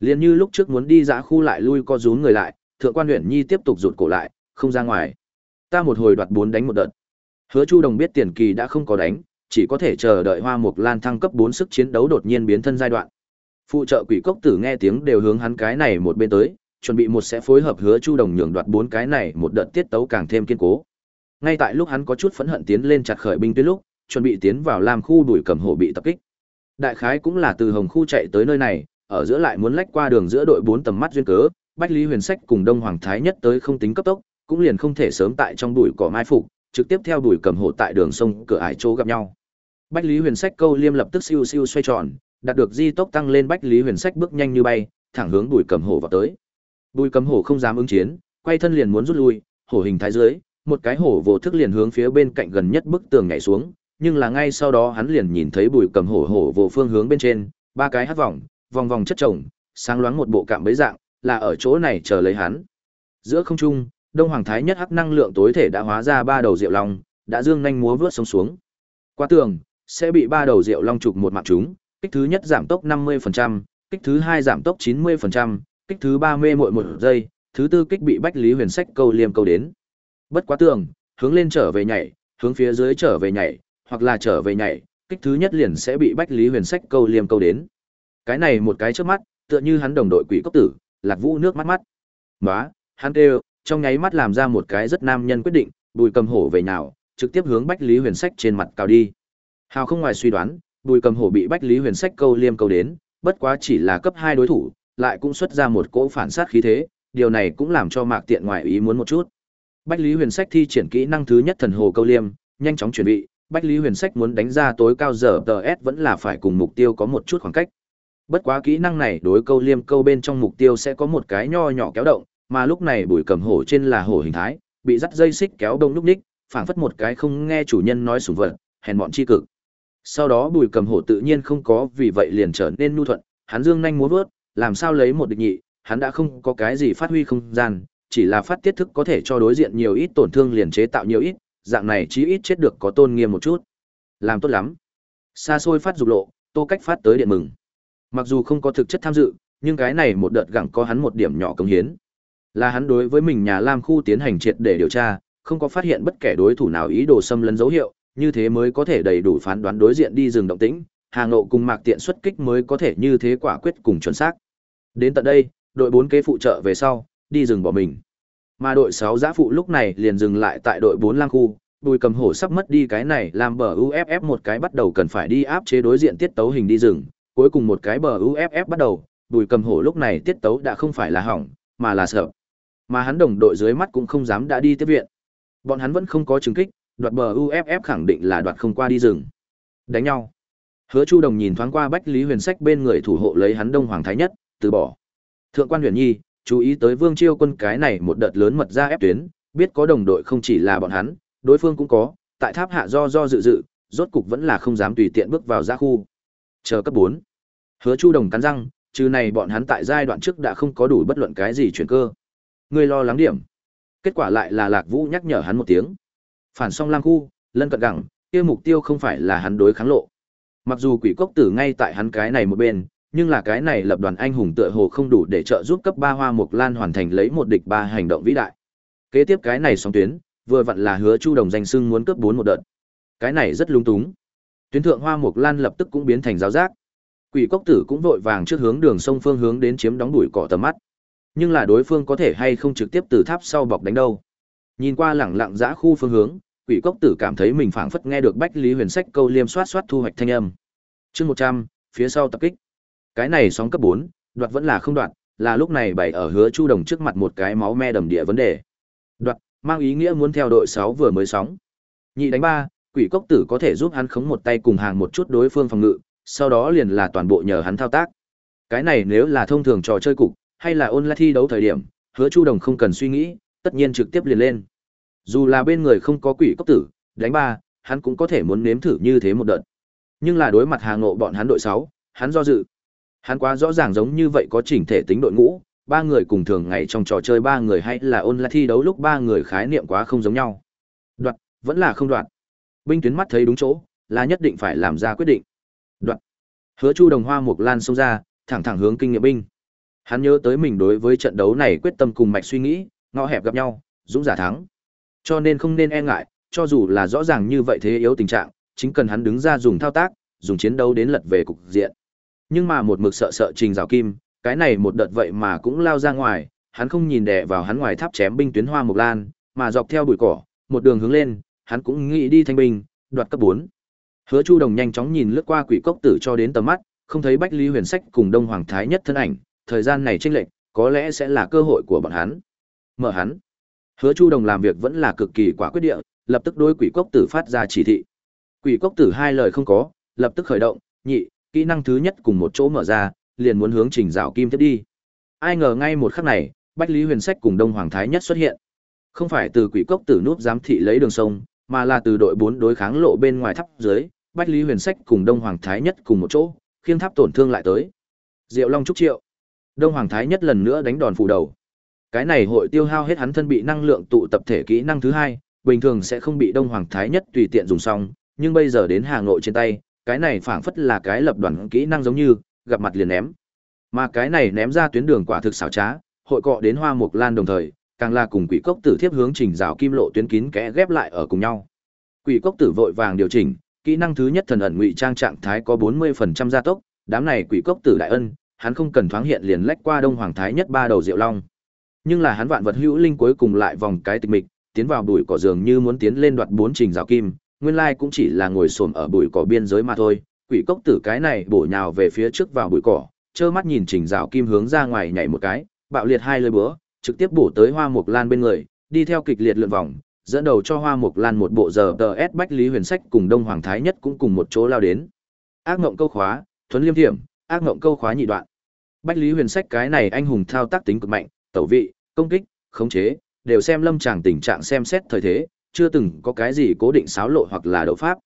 Liền như lúc trước muốn đi dã khu lại lui co rún người lại, thượng quan huyện nhi tiếp tục rụt cổ lại, không ra ngoài. Ta một hồi đoạt bốn đánh một đợt. Hứa Chu Đồng biết tiền kỳ đã không có đánh, chỉ có thể chờ đợi Hoa Mục Lan thăng cấp bốn sức chiến đấu đột nhiên biến thân giai đoạn. Phụ trợ quỷ cốc tử nghe tiếng đều hướng hắn cái này một bên tới, chuẩn bị một sẽ phối hợp Hứa Chu Đồng nhường đoạt bốn cái này một đợt tiết tấu càng thêm kiên cố. Ngay tại lúc hắn có chút phẫn hận tiến lên chặt khởi binh tuyến lúc, chuẩn bị tiến vào làm khu đuổi cầm hổ bị tập kích. Đại khái cũng là từ Hồng khu chạy tới nơi này, ở giữa lại muốn lách qua đường giữa đội bốn tầm mắt duyên cớ, Bách Lý Huyền Sách cùng Đông Hoàng Thái nhất tới không tính cấp tốc, cũng liền không thể sớm tại trong đuổi cỏ mai phục, trực tiếp theo đuổi cầm hộ tại đường sông cửa ải chỗ gặp nhau. Bách Lý Huyền Sách câu liêm lập tức siêu siêu xoay tròn, đạt được di tốc tăng lên Bách Lý Huyền Sách bước nhanh như bay, thẳng hướng đuổi cầm hổ vào tới. đuổi cầm hổ không dám ứng chiến, quay thân liền muốn rút lui, hổ hình thái dưới, một cái hổ vô thức liền hướng phía bên cạnh gần nhất bức tường nhảy xuống, nhưng là ngay sau đó hắn liền nhìn thấy bùi cầm hổ hổ vô phương hướng bên trên, ba cái hát vòng, vòng vòng chất chồng, sáng loáng một bộ cạm bấy dạng, là ở chỗ này chờ lấy hắn. Giữa không trung, Đông Hoàng Thái nhất hắc năng lượng tối thể đã hóa ra ba đầu diệu long, đã dương nhanh múa vướt sông xuống. Qua tường, sẽ bị ba đầu diệu long trục một mạng chúng, kích thứ nhất giảm tốc 50%, kích thứ hai giảm tốc 90%, kích thứ ba mê muội một giây, thứ tư kích bị Bách Lý Huyền Sách câu liêm câu đến. Bất quá tường, hướng lên trở về nhảy, hướng phía dưới trở về nhảy, hoặc là trở về nhảy, kích thứ nhất liền sẽ bị Bách Lý Huyền Sách câu liêm câu đến. Cái này một cái trước mắt, tựa như hắn đồng đội quỷ cốc tử, Lạc Vũ nước mắt mắt. Nóa, hắn kêu, trong nháy mắt làm ra một cái rất nam nhân quyết định, bùi cầm hổ về nào, trực tiếp hướng Bách Lý Huyền Sách trên mặt cào đi. Hào không ngoài suy đoán, bùi cầm hổ bị Bách Lý Huyền Sách câu liêm câu đến, bất quá chỉ là cấp hai đối thủ, lại cũng xuất ra một cỗ phản sát khí thế, điều này cũng làm cho Mạc Tiện ngoài ý muốn một chút. Bách Lý Huyền Sách thi triển kỹ năng thứ nhất thần hồ câu liêm, nhanh chóng chuẩn bị, Bách Lý Huyền Sách muốn đánh ra tối cao giờ TS vẫn là phải cùng mục tiêu có một chút khoảng cách. Bất quá kỹ năng này đối câu liêm câu bên trong mục tiêu sẽ có một cái nho nhỏ kéo động, mà lúc này bùi cầm hổ trên là hổ hình thái, bị dắt dây xích kéo đông lúc ních, phảng phất một cái không nghe chủ nhân nói sủng vật, hèn mọn chi cực. Sau đó bùi cầm hổ tự nhiên không có vì vậy liền trở nên nhu thuận, hắn dương nhanh múa vớt, làm sao lấy một địch nhị, hắn đã không có cái gì phát huy không gian, chỉ là phát tiết thức có thể cho đối diện nhiều ít tổn thương liền chế tạo nhiều ít, dạng này chí ít chết được có tôn nghiêm một chút. Làm tốt lắm. Xa xôi phát dục lộ, Tô Cách phát tới điện mừng. Mặc dù không có thực chất tham dự, nhưng cái này một đợt gặng có hắn một điểm nhỏ công hiến. Là hắn đối với mình nhà Lam khu tiến hành triệt để điều tra, không có phát hiện bất kể đối thủ nào ý đồ xâm lấn dấu hiệu, như thế mới có thể đầy đủ phán đoán đối diện đi rừng động tĩnh, Hà Ngộ cùng Mạc Tiện xuất kích mới có thể như thế quả quyết cùng chuẩn xác. Đến tận đây, đội bốn kế phụ trợ về sau, đi rừng bỏ mình. Mà đội 6 giã phụ lúc này liền dừng lại tại đội 4 lang khu, Bùi Cầm Hổ sắp mất đi cái này làm bờ UFF một cái bắt đầu cần phải đi áp chế đối diện tiết tấu hình đi rừng, cuối cùng một cái bờ UFF bắt đầu, Bùi Cầm Hổ lúc này tiết tấu đã không phải là hỏng, mà là sợ. Mà hắn đồng đội dưới mắt cũng không dám đã đi tiếp viện. Bọn hắn vẫn không có chứng kích, đoạt bờ UFF khẳng định là đoạt không qua đi rừng. Đánh nhau. Hứa Chu Đồng nhìn thoáng qua Bách Lý Huyền Sách bên người thủ hộ lấy hắn Đông Hoàng Thái Nhất, từ bỏ. Thượng quan Huyền Nhi, chú ý tới Vương Chiêu quân cái này một đợt lớn mật ra ép tuyến, biết có đồng đội không chỉ là bọn hắn, đối phương cũng có, tại tháp hạ do do dự dự, rốt cục vẫn là không dám tùy tiện bước vào ra khu. Chờ cấp bốn Hứa Chu Đồng cắn răng, trừ này bọn hắn tại giai đoạn trước đã không có đủ bất luận cái gì chuyển cơ. Người lo lắng điểm. Kết quả lại là Lạc Vũ nhắc nhở hắn một tiếng. Phản song lang khu, lân cận gẳng, kia mục tiêu không phải là hắn đối kháng lộ. Mặc dù quỷ cốc tử ngay tại hắn cái này một bên, nhưng là cái này lập đoàn anh hùng tựa hồ không đủ để trợ giúp cấp ba hoa mục lan hoàn thành lấy một địch ba hành động vĩ đại. Kế tiếp cái này sóng tuyến, vừa vặn là hứa Chu Đồng danh xưng muốn cấp bốn một đợt. Cái này rất lung túng. Tuyến thượng hoa mục lan lập tức cũng biến thành giáo giác. Quỷ cốc tử cũng vội vàng trước hướng đường sông phương hướng đến chiếm đóng đuổi cỏ tầm mắt. Nhưng là đối phương có thể hay không trực tiếp từ tháp sau bọc đánh đâu. Nhìn qua lẳng lặng dã khu phương hướng, quỷ cốc tử cảm thấy mình phảng phất nghe được bách lý huyền sách câu liêm soát soát thu hoạch thanh âm chương một trăm phía sau tập kích cái này sóng cấp bốn đoạt vẫn là không đoạt là lúc này bày ở hứa chu đồng trước mặt một cái máu me đầm địa vấn đề đoạt mang ý nghĩa muốn theo đội sáu vừa mới sóng nhị đánh ba quỷ cốc tử có thể giúp hắn khống một tay cùng hàng một chút đối phương phòng ngự sau đó liền là toàn bộ nhờ hắn thao tác cái này nếu là thông thường trò chơi cục hay là online thi đấu thời điểm hứa chu đồng không cần suy nghĩ tất nhiên trực tiếp liền lên dù là bên người không có quỷ cốc tử, đánh ba, hắn cũng có thể muốn nếm thử như thế một đợt. Nhưng là đối mặt Hà Ngộ bọn hắn đội sáu, hắn do dự. Hắn quá rõ ràng giống như vậy có chỉnh thể tính đội ngũ, ba người cùng thường ngày trong trò chơi ba người hay là ôn lại thi đấu lúc ba người khái niệm quá không giống nhau. Đoạt, vẫn là không đoạn. Binh tuyến mắt thấy đúng chỗ, là nhất định phải làm ra quyết định. Đoạn. Hứa Chu Đồng Hoa một lan xông ra, thẳng thẳng hướng kinh nghiệm binh. Hắn nhớ tới mình đối với trận đấu này quyết tâm cùng mạch suy nghĩ, ngõ hẹp gặp nhau, dũng giả thắng. Cho nên không nên e ngại, cho dù là rõ ràng như vậy thế yếu tình trạng, chính cần hắn đứng ra dùng thao tác, dùng chiến đấu đến lật về cục diện. Nhưng mà một mực sợ sợ Trình Giảo Kim, cái này một đợt vậy mà cũng lao ra ngoài, hắn không nhìn đè vào hắn ngoài tháp chém binh tuyến hoa mộc lan, mà dọc theo bụi cỏ, một đường hướng lên, hắn cũng nghĩ đi thanh binh, đoạt cấp 4. Hứa Chu Đồng nhanh chóng nhìn lướt qua quỷ cốc tử cho đến tầm mắt, không thấy Bách Lý Huyền Sách cùng Đông Hoàng Thái nhất thân ảnh, thời gian này chênh lệch, có lẽ sẽ là cơ hội của bọn hắn. Mở hắn. Hứa Chu Đồng làm việc vẫn là cực kỳ quả quyết địa, lập tức đối quỷ cốc tử phát ra chỉ thị. Quỷ cốc tử hai lời không có, lập tức khởi động, nhị, kỹ năng thứ nhất cùng một chỗ mở ra, liền muốn hướng Trình Dạo Kim tiếp đi. Ai ngờ ngay một khắc này, Bách Lý Huyền Sách cùng Đông Hoàng Thái Nhất xuất hiện. Không phải từ quỷ cốc tử núp giám thị lấy đường sông, mà là từ đội bốn đối kháng lộ bên ngoài tháp dưới, Bách Lý Huyền Sách cùng Đông Hoàng Thái Nhất cùng một chỗ, khiêng tháp tổn thương lại tới. Diệu Long trúc triệu. Đông Hoàng Thái Nhất lần nữa đánh đòn phủ đầu. Cái này hội tiêu hao hết hắn thân bị năng lượng tụ tập thể kỹ năng thứ hai, bình thường sẽ không bị Đông Hoàng Thái Nhất tùy tiện dùng xong, nhưng bây giờ đến Hà Nội trên tay, cái này phảng phất là cái lập đoàn kỹ năng giống như, gặp mặt liền ném. Mà cái này ném ra tuyến đường quả thực xảo trá, hội cọ đến Hoa mục Lan đồng thời, càng là cùng Quỷ Cốc Tử tiếp hướng trình rào kim lộ tuyến kín kẽ ghép lại ở cùng nhau. Quỷ Cốc Tử vội vàng điều chỉnh, kỹ năng thứ nhất thần ẩn ngụy trang trạng thái có 40% gia tốc, đám này Quỷ Cốc Tử đại ân, hắn không cần thoáng hiện liền lách qua Đông Hoàng Thái nhất ba đầu Diệu Long. Nhưng là hắn vạn vật hữu linh cuối cùng lại vòng cái tịch mịch, tiến vào bụi cỏ giường như muốn tiến lên đoạt bốn trình rào kim, nguyên lai cũng chỉ là ngồi xổm ở bụi cỏ biên giới mà thôi. Quỷ cốc tử cái này bổ nhào về phía trước vào bụi cỏ, trơ mắt nhìn Trình Dạo Kim hướng ra ngoài nhảy một cái, bạo liệt hai lưỡi búa, trực tiếp bổ tới Hoa Mộc Lan bên người, đi theo kịch liệt lượn vòng, dẫn đầu cho Hoa Mộc Lan một bộ giờ tờ S Bách Lý Huyền Sách cùng Đông Hoàng Thái Nhất cũng cùng một chỗ lao đến. Ác ngộng câu khóa, thuấn liêm thiểm, ác ngộng câu khóa nhị đoạn. Bách Lý Huyền Sách cái này anh hùng thao tác tính cực mạnh, tẩu vị, công kích, khống chế, đều xem lâm chàng tình trạng xem xét thời thế, chưa từng có cái gì cố định xáo lộ hoặc là đấu pháp.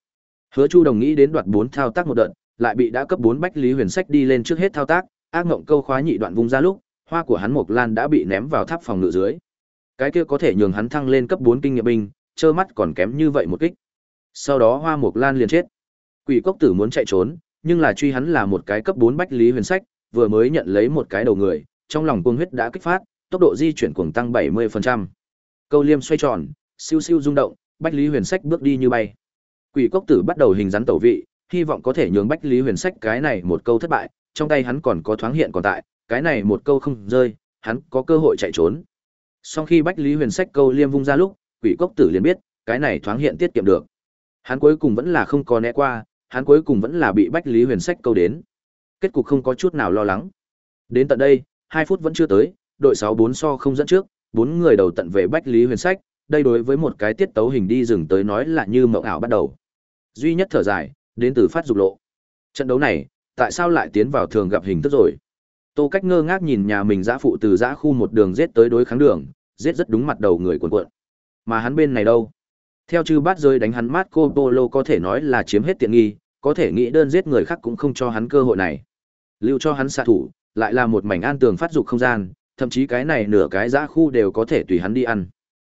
Hứa Chu đồng nghĩ đến đoạt bốn thao tác một đợt, lại bị đã cấp 4 Bách Lý Huyền Sách đi lên trước hết thao tác, ác ngộng câu khóa nhị đoạn vung ra lúc, hoa của hắn Mộc Lan đã bị ném vào tháp phòng ngự dưới. Cái kia có thể nhường hắn thăng lên cấp 4 kinh nghiệm binh, trơ mắt còn kém như vậy một kích. Sau đó Hoa Mộc Lan liền chết. Quỷ Cốc Tử muốn chạy trốn, nhưng là truy hắn là một cái cấp 4 Bách Lý Huyền Sách, vừa mới nhận lấy một cái đầu người, trong lòng cuồng huyết đã kích phát, tốc độ di chuyển cuồng tăng 70%. Câu liêm xoay tròn, siêu siêu rung động, Bách Lý Huyền Sách bước đi như bay. Quỷ Cốc Tử bắt đầu hình dáng tẩu vị, hy vọng có thể nhường Bách Lý Huyền Sách cái này một câu thất bại, trong tay hắn còn có thoáng hiện còn tại, cái này một câu không rơi, hắn có cơ hội chạy trốn. Sau khi Bách Lý Huyền Sách câu liêm vung ra lúc, Quỷ Cốc Tử liền biết, cái này thoáng hiện tiết kiệm được. Hắn cuối cùng vẫn là không có né qua, hắn cuối cùng vẫn là bị Bách Lý Huyền Sách câu đến. Kết cục không có chút nào lo lắng. Đến tận đây, 2 phút vẫn chưa tới, đội 64 so không dẫn trước, bốn người đầu tận về Bách Lý Huyền Sách, đây đối với một cái tiết tấu hình đi rừng tới nói là như mộng ảo bắt đầu. Duy nhất thở dài, đến từ phát dục lộ. Trận đấu này, tại sao lại tiến vào thường gặp hình thức rồi? Tô Cách ngơ ngác nhìn nhà mình giã phụ từ giã khu một đường giết tới đối kháng đường, giết rất đúng mặt đầu người cuộn cuộn. Mà hắn bên này đâu? Theo chư bát rơi đánh hắn Marco Polo có thể nói là chiếm hết tiện nghi, có thể nghĩ đơn giết người khác cũng không cho hắn cơ hội này. Lưu cho hắn xạ thủ, lại là một mảnh an tường phát dục không gian, thậm chí cái này nửa cái giã khu đều có thể tùy hắn đi ăn.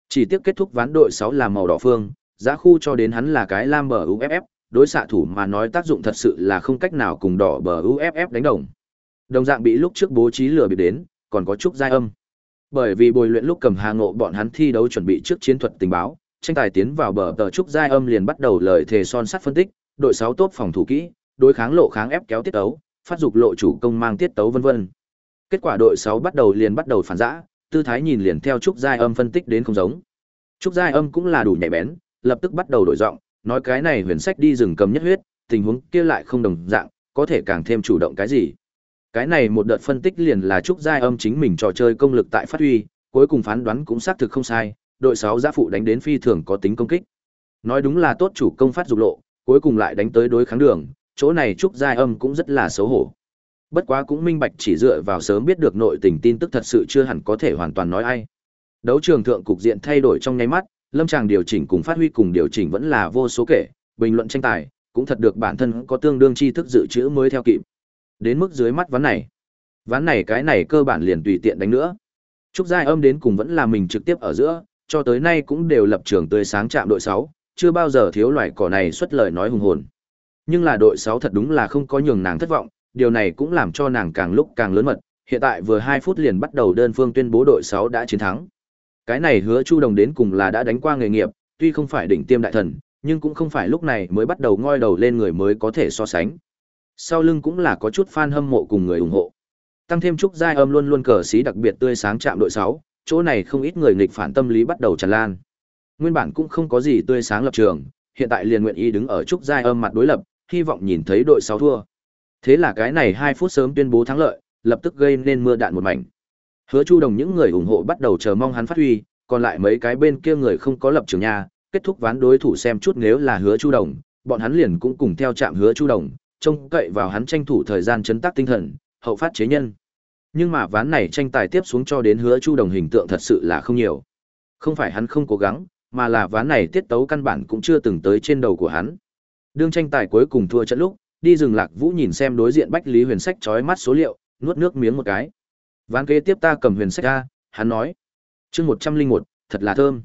Chỉ tiếc kết thúc ván đội 6 là màu đỏ phương, giá khu cho đến hắn là cái lam bờ UFF, đối xạ thủ mà nói tác dụng thật sự là không cách nào cùng đỏ bờ UFF đánh đồng. Đồng dạng bị lúc trước bố trí lừa bị đến, còn có chút giai âm. Bởi vì bồi luyện lúc cầm hà ngộ bọn hắn thi đấu chuẩn bị trước chiến thuật tình báo, tranh tài tiến vào bờ tờ trúc giai âm liền bắt đầu lời thề son sắt phân tích, đội 6 tốt phòng thủ kỹ, đối kháng lộ kháng ép kéo tiết tấu, phát dục lộ chủ công mang tiết tấu vân vân. Kết quả đội 6 bắt đầu liền bắt đầu phản giã, tư thái nhìn liền theo trúc giai âm phân tích đến không giống. Trúc giai âm cũng là đủ nhạy bén, lập tức bắt đầu đổi giọng, nói cái này huyền sách đi rừng cầm nhất huyết, tình huống kia lại không đồng dạng, có thể càng thêm chủ động cái gì. Cái này một đợt phân tích liền là Trúc Giai Âm chính mình trò chơi công lực tại phát huy, cuối cùng phán đoán cũng xác thực không sai, đội sáu giã phụ đánh đến phi thường có tính công kích. Nói đúng là tốt chủ công phát dục lộ, cuối cùng lại đánh tới đối kháng đường, chỗ này Trúc Giai Âm cũng rất là xấu hổ. Bất quá cũng minh bạch chỉ dựa vào sớm biết được nội tình tin tức thật sự chưa hẳn có thể hoàn toàn nói ai. Đấu trường thượng cục diện thay đổi trong nháy mắt, lâm tràng điều chỉnh cùng phát huy cùng điều chỉnh vẫn là vô số kể, bình luận tranh tài, cũng thật được bản thân có tương đương tri thức dự trữ mới theo kịp. Đến mức dưới mắt ván này, ván này cái này cơ bản liền tùy tiện đánh nữa. Trúc Giai âm đến cùng vẫn là mình trực tiếp ở giữa, cho tới nay cũng đều lập trường tươi sáng chạm đội 6, chưa bao giờ thiếu loài cỏ này xuất lời nói hùng hồn. Nhưng là đội 6 thật đúng là không có nhường nàng thất vọng, điều này cũng làm cho nàng càng lúc càng lớn mật, hiện tại vừa 2 phút liền bắt đầu đơn phương tuyên bố đội 6 đã chiến thắng. Cái này hứa Chu Đồng đến cùng là đã đánh qua nghề nghiệp, tuy không phải đỉnh tiêm đại thần, nhưng cũng không phải lúc này mới bắt đầu ngoi đầu lên người mới có thể so sánh. Sau lưng cũng là có chút fan hâm mộ cùng người ủng hộ. Tăng thêm chúc giai âm luôn luôn cờ xí đặc biệt tươi sáng chạm đội 6, chỗ này không ít người nghịch phản tâm lý bắt đầu tràn lan. Nguyên bản cũng không có gì tươi sáng lập trường, hiện tại liền nguyện ý đứng ở trúc giai âm mặt đối lập, hy vọng nhìn thấy đội 6 thua. Thế là cái này 2 phút sớm tuyên bố thắng lợi, lập tức gây nên mưa đạn một mảnh. Hứa Chu Đồng những người ủng hộ bắt đầu chờ mong hắn phát huy, còn lại mấy cái bên kia người không có lập trường nha, kết thúc ván đối thủ xem chút nếu là Hứa Chu Đồng, bọn hắn liền cũng cùng theo chạm Hứa Chu Đồng, trông cậy vào hắn tranh thủ thời gian chấn tác tinh thần, hậu phát chế nhân. Nhưng mà ván này tranh tài tiếp xuống cho đến Hứa Chu Đồng hình tượng thật sự là không nhiều. Không phải hắn không cố gắng, mà là ván này tiết tấu căn bản cũng chưa từng tới trên đầu của hắn. Đương tranh tài cuối cùng thua trận lúc, đi rừng Lạc Vũ nhìn xem đối diện Bách Lý Huyền Sách chói mắt số liệu, nuốt nước miếng một cái. Ván kế tiếp ta cầm Huyền Sách ra, hắn nói. Chương một trăm linh một thật là thơm.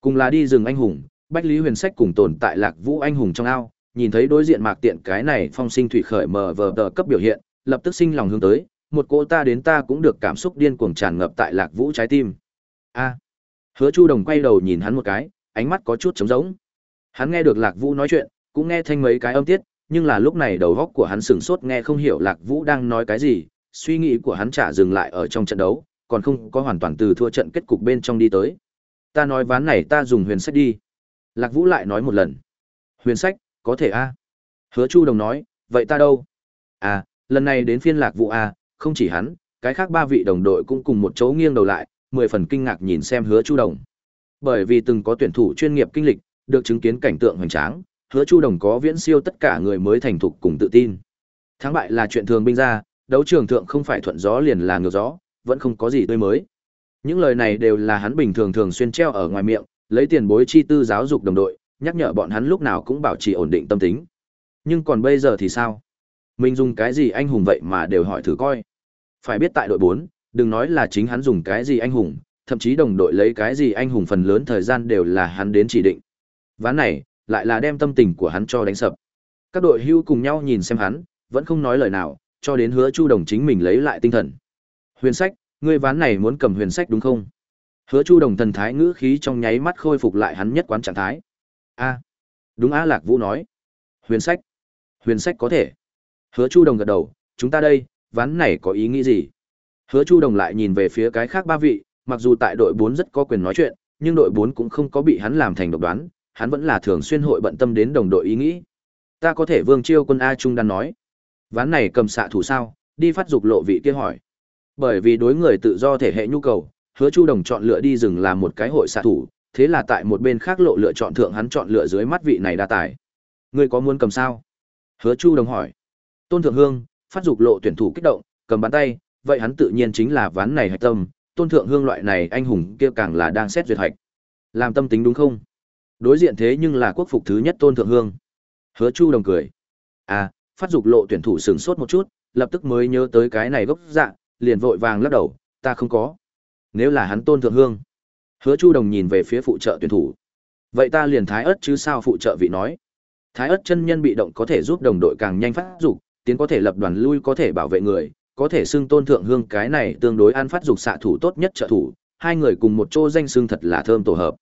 Cùng là đi rừng anh hùng, Bách Lý Huyền Sách cùng tồn tại Lạc Vũ anh hùng trong ao, nhìn thấy đối diện Mạc Tiện cái này phong sinh thủy khởi mờ vờ tờ cấp biểu hiện, lập tức sinh lòng hướng tới, một cỗ ta đến ta cũng được cảm xúc điên cuồng tràn ngập tại Lạc Vũ trái tim. A. À. Hứa Chu Đồng quay đầu nhìn hắn một cái, ánh mắt có chút trống rỗng. Hắn nghe được Lạc Vũ nói chuyện, cũng nghe thanh mấy cái âm tiết, nhưng là lúc này đầu góc của hắn sửng sốt nghe không hiểu Lạc Vũ đang nói cái gì, suy nghĩ của hắn trả dừng lại ở trong trận đấu, còn không có hoàn toàn từ thua trận kết cục bên trong đi tới. Ta nói ván này ta dùng huyền sách đi. Lạc Vũ lại nói một lần. Huyền sách, có thể a. Hứa Chu Đồng nói, vậy ta đâu? À, lần này đến phiên Lạc Vũ a, không chỉ hắn, cái khác ba vị đồng đội cũng cùng một chỗ nghiêng đầu lại, mười phần kinh ngạc nhìn xem Hứa Chu Đồng. Bởi vì từng có tuyển thủ chuyên nghiệp kinh lịch, được chứng kiến cảnh tượng hoành tráng, Hứa Chu Đồng có viễn siêu tất cả người mới thành thục cùng tự tin. Thắng bại là chuyện thường binh ra, đấu trường thượng không phải thuận gió liền là ngược gió, vẫn không có gì tươi mới. Những lời này đều là hắn bình thường thường xuyên treo ở ngoài miệng, lấy tiền bối chi tư giáo dục đồng đội, nhắc nhở bọn hắn lúc nào cũng bảo trì ổn định tâm tính. Nhưng còn bây giờ thì sao? Mình dùng cái gì anh hùng vậy mà đều hỏi thử coi. Phải biết tại đội bốn, đừng nói là chính hắn dùng cái gì anh hùng, thậm chí đồng đội lấy cái gì anh hùng phần lớn thời gian đều là hắn đến chỉ định. Ván này, lại là đem tâm tình của hắn cho đánh sập. Các đội hưu cùng nhau nhìn xem hắn, vẫn không nói lời nào, cho đến hứa Chu Đồng chính mình lấy lại tinh thần. Huyền sách, ngươi ván này muốn cầm huyền sách đúng không? Hứa Chu Đồng thần thái ngữ khí trong nháy mắt khôi phục lại hắn nhất quán trạng thái. A, đúng Á Lạc Vũ nói. Huyền sách, huyền sách có thể. Hứa Chu Đồng gật đầu, chúng ta đây, ván này có ý nghĩ gì? Hứa Chu Đồng lại nhìn về phía cái khác ba vị, mặc dù tại đội 4 rất có quyền nói chuyện, nhưng đội 4 cũng không có bị hắn làm thành độc đoán, hắn vẫn là thường xuyên hội bận tâm đến đồng đội ý nghĩ. Ta có thể Vương Chiêu Quân A Trung đang nói. Ván này cầm xạ thủ sao, đi phát dục lộ vị kia hỏi. Bởi vì đối người tự do thể hệ nhu cầu, Hứa Chu Đồng chọn lựa đi rừng là một cái hội xạ thủ, thế là tại một bên khác lộ lựa chọn thượng hắn chọn lựa dưới mắt vị này đa tài. Ngươi có muốn cầm sao? Hứa Chu Đồng hỏi. Tôn Thượng Hương, phát dục lộ tuyển thủ kích động, cầm bàn tay, vậy hắn tự nhiên chính là ván này hạch tâm, Tôn Thượng Hương loại này anh hùng kia càng là đang xét duyệt hạch. Làm tâm tính đúng không? Đối diện thế nhưng là quốc phục thứ nhất Tôn Thượng Hương. Hứa Chu Đồng cười. À, phát dục lộ tuyển thủ sửng sốt một chút, lập tức mới nhớ tới cái này gốc dạ, liền vội vàng lắc đầu, ta không có. Nếu là hắn Tôn Thượng Hương. Hứa Chu Đồng nhìn về phía phụ trợ tuyển thủ. Vậy ta liền thái ớt chứ sao phụ trợ vị nói. Thái ớt chân nhân bị động có thể giúp đồng đội càng nhanh phát dục, tiến có thể lập đoàn lui có thể bảo vệ người, có thể xưng tôn thượng hương cái này tương đối an phát dục xạ thủ tốt nhất trợ thủ, hai người cùng một chỗ danh xưng thật là thơm tổ hợp.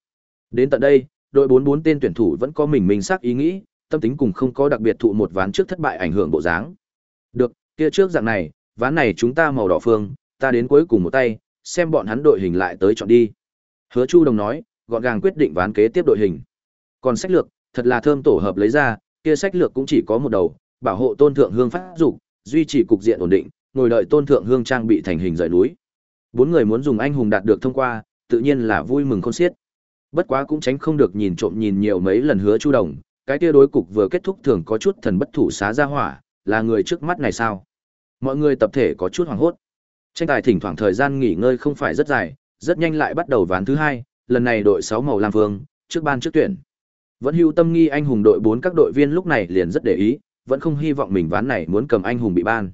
Đến tận đây, đội 44 tên tuyển thủ vẫn có mình mình xác ý nghĩ, tâm tính cùng không có đặc biệt thụ một ván trước thất bại ảnh hưởng bộ dáng. Được, kia trước dạng này, ván này chúng ta màu đỏ phương, ta đến cuối cùng một tay, xem bọn hắn đội hình lại tới chọn đi. Hứa Chu Đồng nói, gọn gàng quyết định ván kế tiếp đội hình. Còn sách lược, thật là thơm tổ hợp lấy ra, kia sách lược cũng chỉ có một đầu, bảo hộ tôn thượng hương phát dục, duy trì cục diện ổn định, ngồi đợi tôn thượng hương trang bị thành hình rời núi. Bốn người muốn dùng anh hùng đạt được thông qua, tự nhiên là vui mừng khôn xiết. Bất quá cũng tránh không được nhìn trộm nhìn nhiều mấy lần hứa Chu Đồng, cái kia đối cục vừa kết thúc thường có chút thần bất thủ xá ra hỏa, là người trước mắt này sao? Mọi người tập thể có chút hoảng hốt. Tranh tài thỉnh thoảng thời gian nghỉ ngơi không phải rất dài, rất nhanh lại bắt đầu ván thứ hai, lần này đội sáu màu lam vương, trước ban trước tuyển. Vẫn hưu tâm nghi anh hùng đội bốn các đội viên lúc này liền rất để ý, vẫn không hy vọng mình ván này muốn cầm anh hùng bị ban.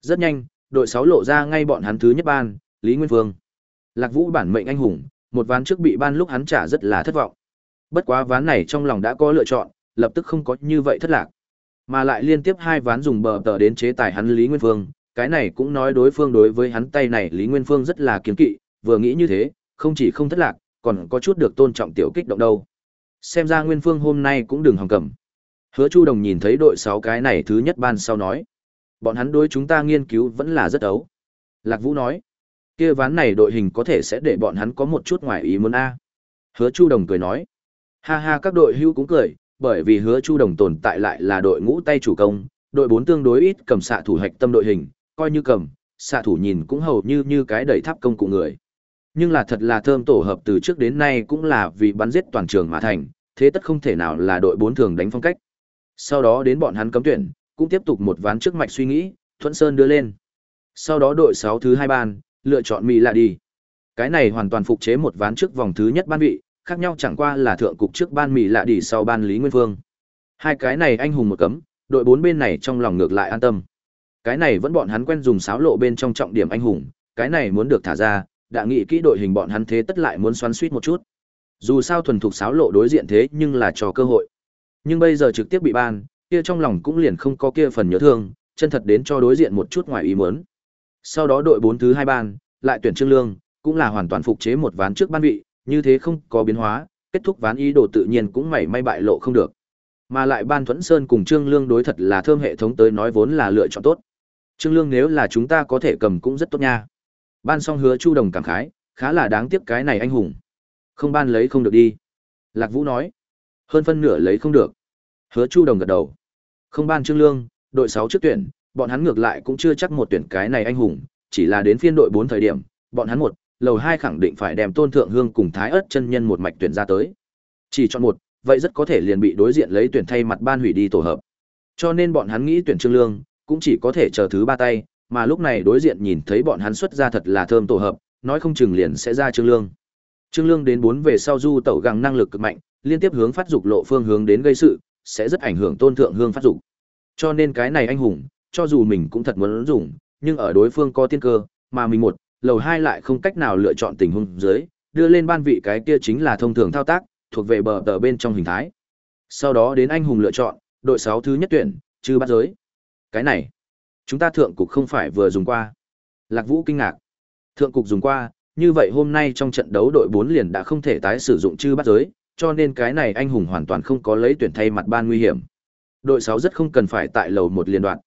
Rất nhanh, đội sáu lộ ra ngay bọn hắn thứ nhất ban, Lý Nguyên Vương. Lạc Vũ bản mệnh anh hùng, một ván trước bị ban lúc hắn trả rất là thất vọng. Bất quá ván này trong lòng đã có lựa chọn, lập tức không có như vậy thất lạc. Mà lại liên tiếp hai ván dùng bờ tờ đến chế tài hắn Lý Nguyên Phương, cái này cũng nói đối phương đối với hắn tay này Lý Nguyên Phương rất là kiên kỵ, vừa nghĩ như thế, không chỉ không thất lạc, còn có chút được tôn trọng tiểu kích động đâu. Xem ra Nguyên Phương hôm nay cũng đừng hòng cầm. Hứa Chu Đồng nhìn thấy đội 6 cái này thứ nhất ban sau nói. Bọn hắn đối chúng ta nghiên cứu vẫn là rất ấu. Lạc Vũ nói kia ván này đội hình có thể sẽ để bọn hắn có một chút ngoài ý muốn A. Hứa Chu Đồng cười nói. Ha ha các đội hưu cũng cười, bởi vì hứa Chu Đồng tồn tại lại là đội ngũ tay chủ công, đội bốn tương đối ít cầm xạ thủ hạch tâm đội hình, coi như cầm, xạ thủ nhìn cũng hầu như như cái đẩy tháp công cụ người. Nhưng là thật là thơm tổ hợp từ trước đến nay cũng là vì bắn giết toàn trường mà thành, thế tất không thể nào là đội bốn thường đánh phong cách. Sau đó đến bọn hắn cấm tuyển, cũng tiếp tục một ván trước mạch suy nghĩ, Thuận Sơn đưa lên. Sau đó đội sáu thứ hai ban, lựa chọn Mỹ lạ đi. Cái này hoàn toàn phục chế một ván trước vòng thứ nhất ban vị, khác nhau chẳng qua là thượng cục trước ban Mỹ lạ đi sau ban Lý Nguyên Phương. Hai cái này anh hùng một cấm, đội bốn bên này trong lòng ngược lại an tâm. Cái này vẫn bọn hắn quen dùng sáo lộ bên trong trọng điểm anh hùng, cái này muốn được thả ra, đã nghĩ kỹ đội hình bọn hắn thế tất lại muốn xoắn suýt một chút. Dù sao thuần thục sáo lộ đối diện thế nhưng là cho cơ hội. Nhưng bây giờ trực tiếp bị ban, kia trong lòng cũng liền không có kia phần nhớ thương, chân thật đến cho đối diện một chút ngoài ý muốn. Sau đó đội bốn thứ hai ban, lại tuyển Trương Lương, cũng là hoàn toàn phục chế một ván trước ban vị, như thế không có biến hóa, kết thúc ván ý đồ tự nhiên cũng mảy may bại lộ không được. Mà lại Ban Thuẫn Sơn cùng Trương Lương đối thật là thơm hệ thống tới nói vốn là lựa chọn tốt. Trương Lương nếu là chúng ta có thể cầm cũng rất tốt nha. Ban song hứa Chu Đồng cảm khái, khá là đáng tiếc cái này anh hùng. Không ban lấy không được đi. Lạc Vũ nói, hơn phân nửa lấy không được. Hứa Chu Đồng gật đầu. Không ban Trương Lương, đội 6 trước tuyển, bọn hắn ngược lại cũng chưa chắc một tuyển cái này anh hùng, chỉ là đến phiên đội 4 thời điểm, bọn hắn một, lầu 2 khẳng định phải đem Tôn Thượng Hương cùng Thái Ức chân nhân một mạch tuyển ra tới. Chỉ chọn một, vậy rất có thể liền bị đối diện lấy tuyển thay mặt ban hủy đi tổ hợp. Cho nên bọn hắn nghĩ tuyển Trương Lương, cũng chỉ có thể chờ thứ ba tay, mà lúc này đối diện nhìn thấy bọn hắn xuất ra thật là thơm tổ hợp, nói không chừng liền sẽ ra Trương Lương. Trương Lương đến 4 về sau du tẩu găng năng lực cực mạnh, liên tiếp hướng phát dục lộ phương hướng đến gây sự, sẽ rất ảnh hưởng tôn thượng hương phát dục. Cho nên cái này anh hùng, cho dù mình cũng thật muốn dùng, nhưng ở đối phương có tiên cơ, mà mình một, lầu hai lại không cách nào lựa chọn tình huống dưới, đưa lên ban vị cái kia chính là thông thường thao tác, thuộc về bờ tờ bên trong hình thái. Sau đó đến anh hùng lựa chọn, đội 6 thứ nhất tuyển, trừ bắt giới. Cái này, chúng ta thượng cục không phải vừa dùng qua. Lạc Vũ kinh ngạc. Thượng cục dùng qua, như vậy hôm nay trong trận đấu đội 4 liền đã không thể tái sử dụng chư bắt giới, cho nên cái này anh hùng hoàn toàn không có lấy tuyển thay mặt ban nguy hiểm. Đội 6 rất không cần phải tại lầu một liên đoạn.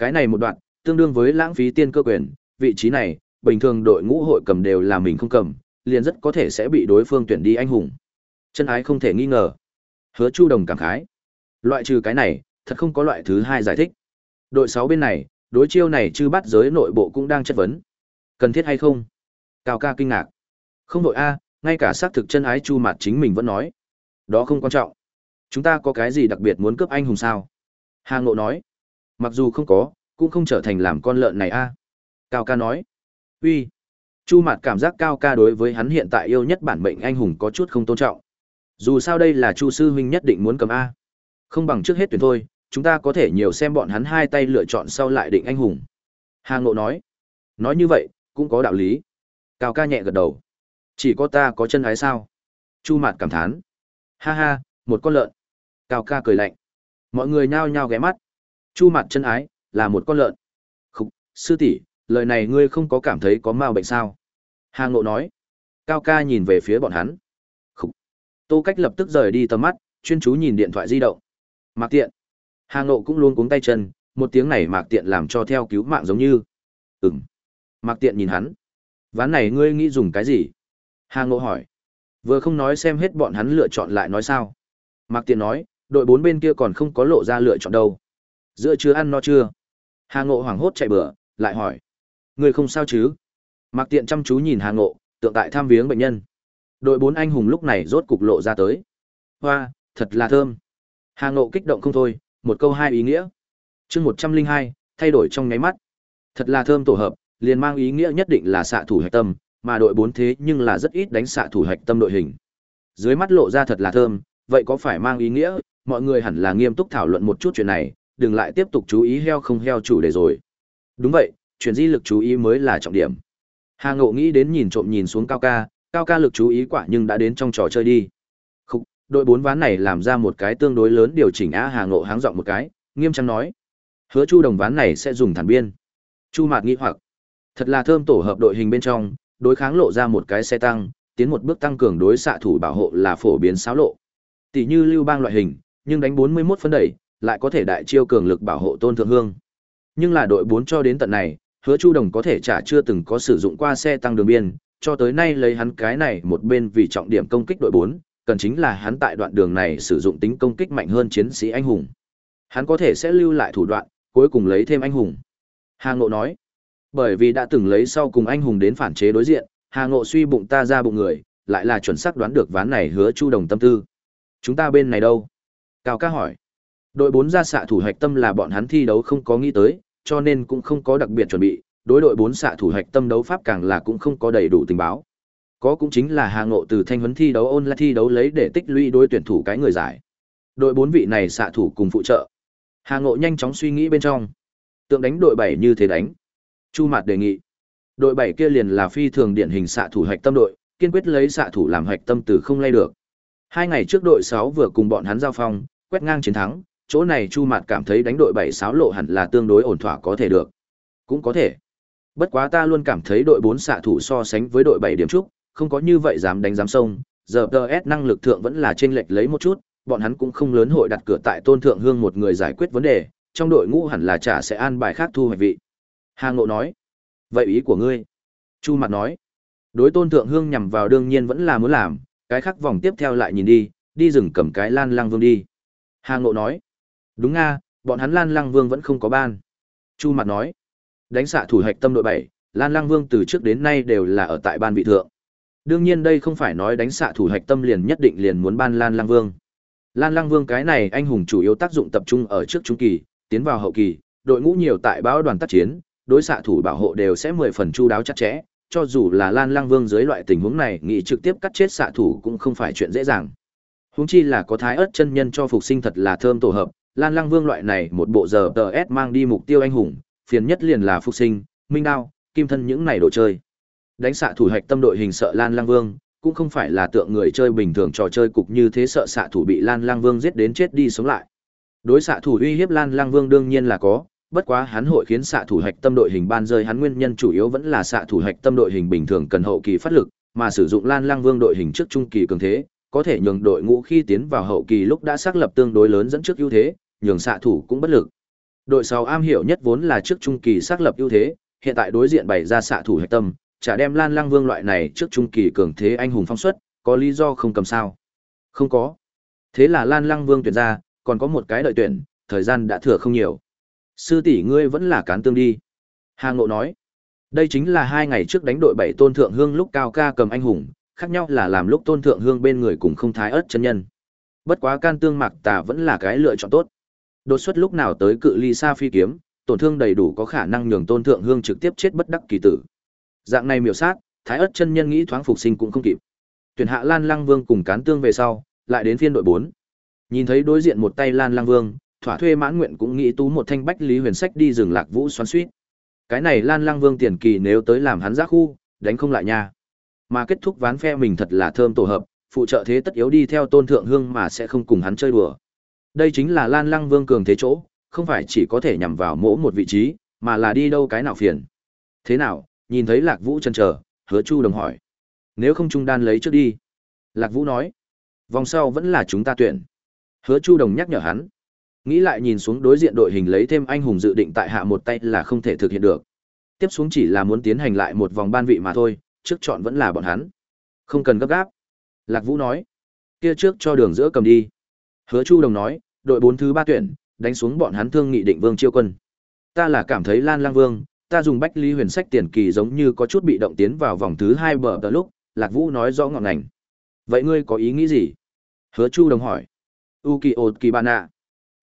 Cái này một đoạn, tương đương với lãng phí tiên cơ quyền, vị trí này, bình thường đội ngũ hội cầm đều là mình không cầm, liền rất có thể sẽ bị đối phương tuyển đi anh hùng. Chân ái không thể nghi ngờ. Hứa Chu Đồng cảm khái. Loại trừ cái này, thật không có loại thứ hai giải thích. Đội 6 bên này, đối chiêu này chư bắt giới nội bộ cũng đang chất vấn. Cần thiết hay không? Cao ca kinh ngạc. Không đội A, ngay cả xác thực chân ái chu mặt chính mình vẫn nói. Đó không quan trọng. Chúng ta có cái gì đặc biệt muốn cướp anh hùng sao? Hà Ngộ nói. Mặc dù không có, cũng không trở thành làm con lợn này a. À. Cao ca nói. Uy. Chu mạt cảm giác cao ca đối với hắn hiện tại yêu nhất bản mệnh anh hùng có chút không tôn trọng. Dù sao đây là Chu sư huynh nhất định muốn cầm a. À. Không bằng trước hết tuyển thôi, chúng ta có thể nhiều xem bọn hắn hai tay lựa chọn sau lại định anh hùng. Hà Ngộ nói. Nói như vậy, cũng có đạo lý. Cao ca nhẹ gật đầu. Chỉ có ta có chân ái sao? Chu Mạt cảm thán. Ha ha, một con lợn. Cao ca cười lạnh. Mọi người nhao nhao ghé mắt. Chu mặt chân ái, là một con lợn. Khúc, sư tỷ, lời này ngươi không có cảm thấy có mau bệnh sao? Hà Ngộ nói. Cao ca nhìn về phía bọn hắn. Khúc. Tô Cách lập tức rời đi tầm mắt, chuyên chú nhìn điện thoại di động. Mạc Tiện. Hà Ngộ cũng luôn cuống tay chân, một tiếng này Mạc Tiện làm cho theo cứu mạng giống như. Ừm. Mạc Tiện nhìn hắn. Ván này ngươi nghĩ dùng cái gì? Hà Ngộ hỏi. Vừa không nói xem hết bọn hắn lựa chọn lại nói sao. Mạc Tiện nói, đội bốn bên kia còn không có lộ ra lựa chọn đâu. Giữa chưa ăn no chưa? Hà Ngộ hoảng hốt chạy bừa, lại hỏi. người không sao chứ? Mặc Tiện chăm chú nhìn Hà Ngộ, tượng tại tham viếng bệnh nhân. Đội bốn anh hùng lúc này rốt cục lộ ra tới. Hoa, thật là thơm. Hà Ngộ kích động không thôi, một câu hai ý nghĩa. chương một trăm linh hai, thay đổi trong nháy mắt. Thật là thơm tổ hợp, liền mang ý nghĩa nhất định là xạ thủ hạch tâm, mà đội bốn thế nhưng là rất ít đánh xạ thủ hạch tâm đội hình. Dưới mắt lộ ra thật là thơm, vậy có phải mang ý nghĩa, mọi người hẳn là nghiêm túc thảo luận một chút chuyện này, đừng lại tiếp tục chú ý heo không heo chủ đề rồi. Đúng vậy, chuyển di lực chú ý mới là trọng điểm. Hà Ngộ nghĩ đến nhìn trộm nhìn xuống Cao Ca, Cao Ca lực chú ý quả nhưng đã đến trong trò chơi đi. Khúc, Đội bốn ván này làm ra một cái tương đối lớn điều chỉnh á Hà Ngộ háng giọng một cái, nghiêm trang nói. Hứa Chu đồng ván này sẽ dùng thản biên. Chu Mạt nghĩ hoặc, thật là thơm tổ hợp đội hình bên trong, đối kháng lộ ra một cái xe tăng, tiến một bước tăng cường đối xạ thủ bảo hộ là phổ biến xáo lộ. Tỷ như Lưu Bang loại hình, nhưng đánh 41 phân đẩy, lại có thể đại chiêu cường lực bảo hộ Tôn Thượng Hương. Nhưng là đội bốn cho đến tận này, Hứa Chu Đồng có thể trả chưa từng có sử dụng qua xe tăng đường biên, cho tới nay lấy hắn cái này một bên vì trọng điểm công kích đội bốn cần chính là hắn tại đoạn đường này sử dụng tính công kích mạnh hơn chiến sĩ anh hùng. Hắn có thể sẽ lưu lại thủ đoạn, cuối cùng lấy thêm anh hùng. Hà Ngộ nói, bởi vì đã từng lấy sau cùng anh hùng đến phản chế đối diện, Hà Ngộ suy bụng ta ra bụng người, lại là chuẩn xác đoán được ván này hứa Chu Đồng tâm tư. Chúng ta bên này đâu? Cao ca hỏi. Đội 4 ra xạ thủ hạch tâm là bọn hắn thi đấu không có nghĩ tới, cho nên cũng không có đặc biệt chuẩn bị, đối đội 4 xạ thủ hạch tâm đấu pháp càng là cũng không có đầy đủ tình báo. Có cũng chính là Hà Ngộ từ thanh huấn thi đấu online thi đấu lấy để tích lũy đối tuyển thủ cái người giải. Đội 4 vị này xạ thủ cùng phụ trợ. Hà Ngộ nhanh chóng suy nghĩ bên trong. Tượng đánh đội 7 như thế đánh. Chu Mạt đề nghị. Đội 7 kia liền là phi thường điển hình xạ thủ hạch tâm đội, kiên quyết lấy xạ thủ làm hạch tâm từ không lay được. Hai ngày trước đội 6 vừa cùng bọn hắn giao phong, quét ngang chiến thắng, chỗ này Chu Mạt cảm thấy đánh đội bảy sáo lộ hẳn là tương đối ổn thỏa có thể được. Cũng có thể. Bất quá ta luôn cảm thấy đội bốn xạ thủ so sánh với đội bảy điểm trúc, không có như vậy dám đánh dám sông, giờ DS năng lực thượng vẫn là trên lệch lấy một chút, bọn hắn cũng không lớn hội đặt cửa tại Tôn Thượng Hương một người giải quyết vấn đề, trong đội ngũ hẳn là trả sẽ an bài khác thu hoạch vị. Hà Ngộ nói, vậy ý của ngươi? Chu Mặt nói, đối Tôn Thượng Hương nhằm vào đương nhiên vẫn là muốn làm, cái khác vòng tiếp theo lại nhìn đi, đi rừng cầm cái Lan lang Vương đi. Hà Ngộ nói, đúng nga, bọn hắn Lan Lăng Vương vẫn không có ban. Chu Mặt nói, đánh xạ thủ hạch tâm đội bảy Lan Lăng Vương từ trước đến nay đều là ở tại ban vị thượng. Đương nhiên đây không phải nói đánh xạ thủ hạch tâm liền nhất định liền muốn ban Lan Lăng Vương. Lan Lăng Vương cái này anh hùng chủ yếu tác dụng tập trung ở trước trung kỳ, tiến vào hậu kỳ, đội ngũ nhiều tại báo đoàn tác chiến, đối xạ thủ bảo hộ đều sẽ mười phần chu đáo chặt chẽ, cho dù là Lan Lăng Vương dưới loại tình huống này nghĩ trực tiếp cắt chết xạ thủ cũng không phải chuyện dễ dàng. Huống chi là có thái ớt chân nhân cho phục sinh thật là thơm tổ hợp, Lan Lăng Vương loại này một bộ giờ TS mang đi mục tiêu anh hùng, phiền nhất liền là phục sinh, minh đao, kim thân những này đồ chơi. Đánh xạ thủ hạch tâm đội hình sợ Lan Lăng Vương, cũng không phải là tượng người chơi bình thường trò chơi cục như thế sợ xạ thủ bị Lan Lăng Vương giết đến chết đi sống lại. Đối xạ thủ uy hiếp Lan Lăng Vương đương nhiên là có, bất quá hắn hội khiến xạ thủ hạch tâm đội hình ban rơi hắn nguyên nhân chủ yếu vẫn là xạ thủ hạch tâm đội hình bình thường cần hậu kỳ phát lực, mà sử dụng Lan Lăng Vương đội hình trước trung kỳ cường thế, có thể nhường đội ngũ khi tiến vào hậu kỳ lúc đã xác lập tương đối lớn dẫn trước ưu thế, nhường xạ thủ cũng bất lực. Đội 6 am hiểu nhất vốn là trước trung kỳ xác lập ưu thế, hiện tại đối diện bày ra xạ thủ hạch tâm, chả đem Lan Lăng Vương loại này trước trung kỳ cường thế anh hùng phong suất có lý do không cầm sao? Không có. Thế là Lan Lăng Vương tuyển ra, còn có một cái đợi tuyển, thời gian đã thừa không nhiều. Sư tỷ ngươi vẫn là cán tương đi. Hà Ngộ nói, đây chính là hai ngày trước đánh đội bảy tôn thượng hương lúc cao ca cầm anh hùng, khác nhau là làm lúc tôn thượng hương bên người cùng không thái ớt chân nhân. Bất quá can tương mạc tà vẫn là cái lựa chọn tốt. Đột xuất lúc nào tới cự ly xa phi kiếm, tổn thương đầy đủ có khả năng nhường tôn thượng hương trực tiếp chết bất đắc kỳ tử. Dạng này miểu sát, thái ớt chân nhân nghĩ thoáng phục sinh cũng không kịp. Tuyển hạ Lan Lăng Vương cùng cán tương về sau, lại đến phiên đội 4. Nhìn thấy đối diện một tay Lan Lăng Vương, thỏa thuê mãn nguyện cũng nghĩ tú một thanh bách lý huyền sách đi rừng lạc vũ xoắn suýt. Cái này Lan Lăng Vương tiền kỳ nếu tới làm hắn giác khu, đánh không lại nha. Mà kết thúc ván phe mình thật là thơm tổ hợp, phụ trợ thế tất yếu đi theo tôn thượng hương mà sẽ không cùng hắn chơi đùa. Đây chính là Lan Lăng Vương cường thế chỗ, không phải chỉ có thể nhằm vào mỗi một vị trí, mà là đi đâu cái nào phiền. Thế nào, nhìn thấy Lạc Vũ chân chờ, hứa Chu đồng hỏi. Nếu không trung đan lấy trước đi. Lạc Vũ nói. Vòng sau vẫn là chúng ta tuyển. Hứa Chu đồng nhắc nhở hắn. Nghĩ lại nhìn xuống đối diện đội hình lấy thêm anh hùng dự định tại hạ một tay là không thể thực hiện được. Tiếp xuống chỉ là muốn tiến hành lại một vòng ban vị mà thôi, trước chọn vẫn là bọn hắn. Không cần gấp gáp. Lạc Vũ nói. Kia trước cho đường giữa cầm đi. Hứa Chu đồng nói, đội bốn thứ ba tuyển, đánh xuống bọn hắn thương nghị định vương chiêu quân. Ta là cảm thấy Lan Lang Vương, ta dùng bách lý huyền sách tiền kỳ giống như có chút bị động tiến vào vòng thứ hai bờ tờ lúc lạc vũ nói rõ ngọn ngành vậy ngươi có ý nghĩ gì hứa chu đồng hỏi u kỳ ột kỳ bạn ạ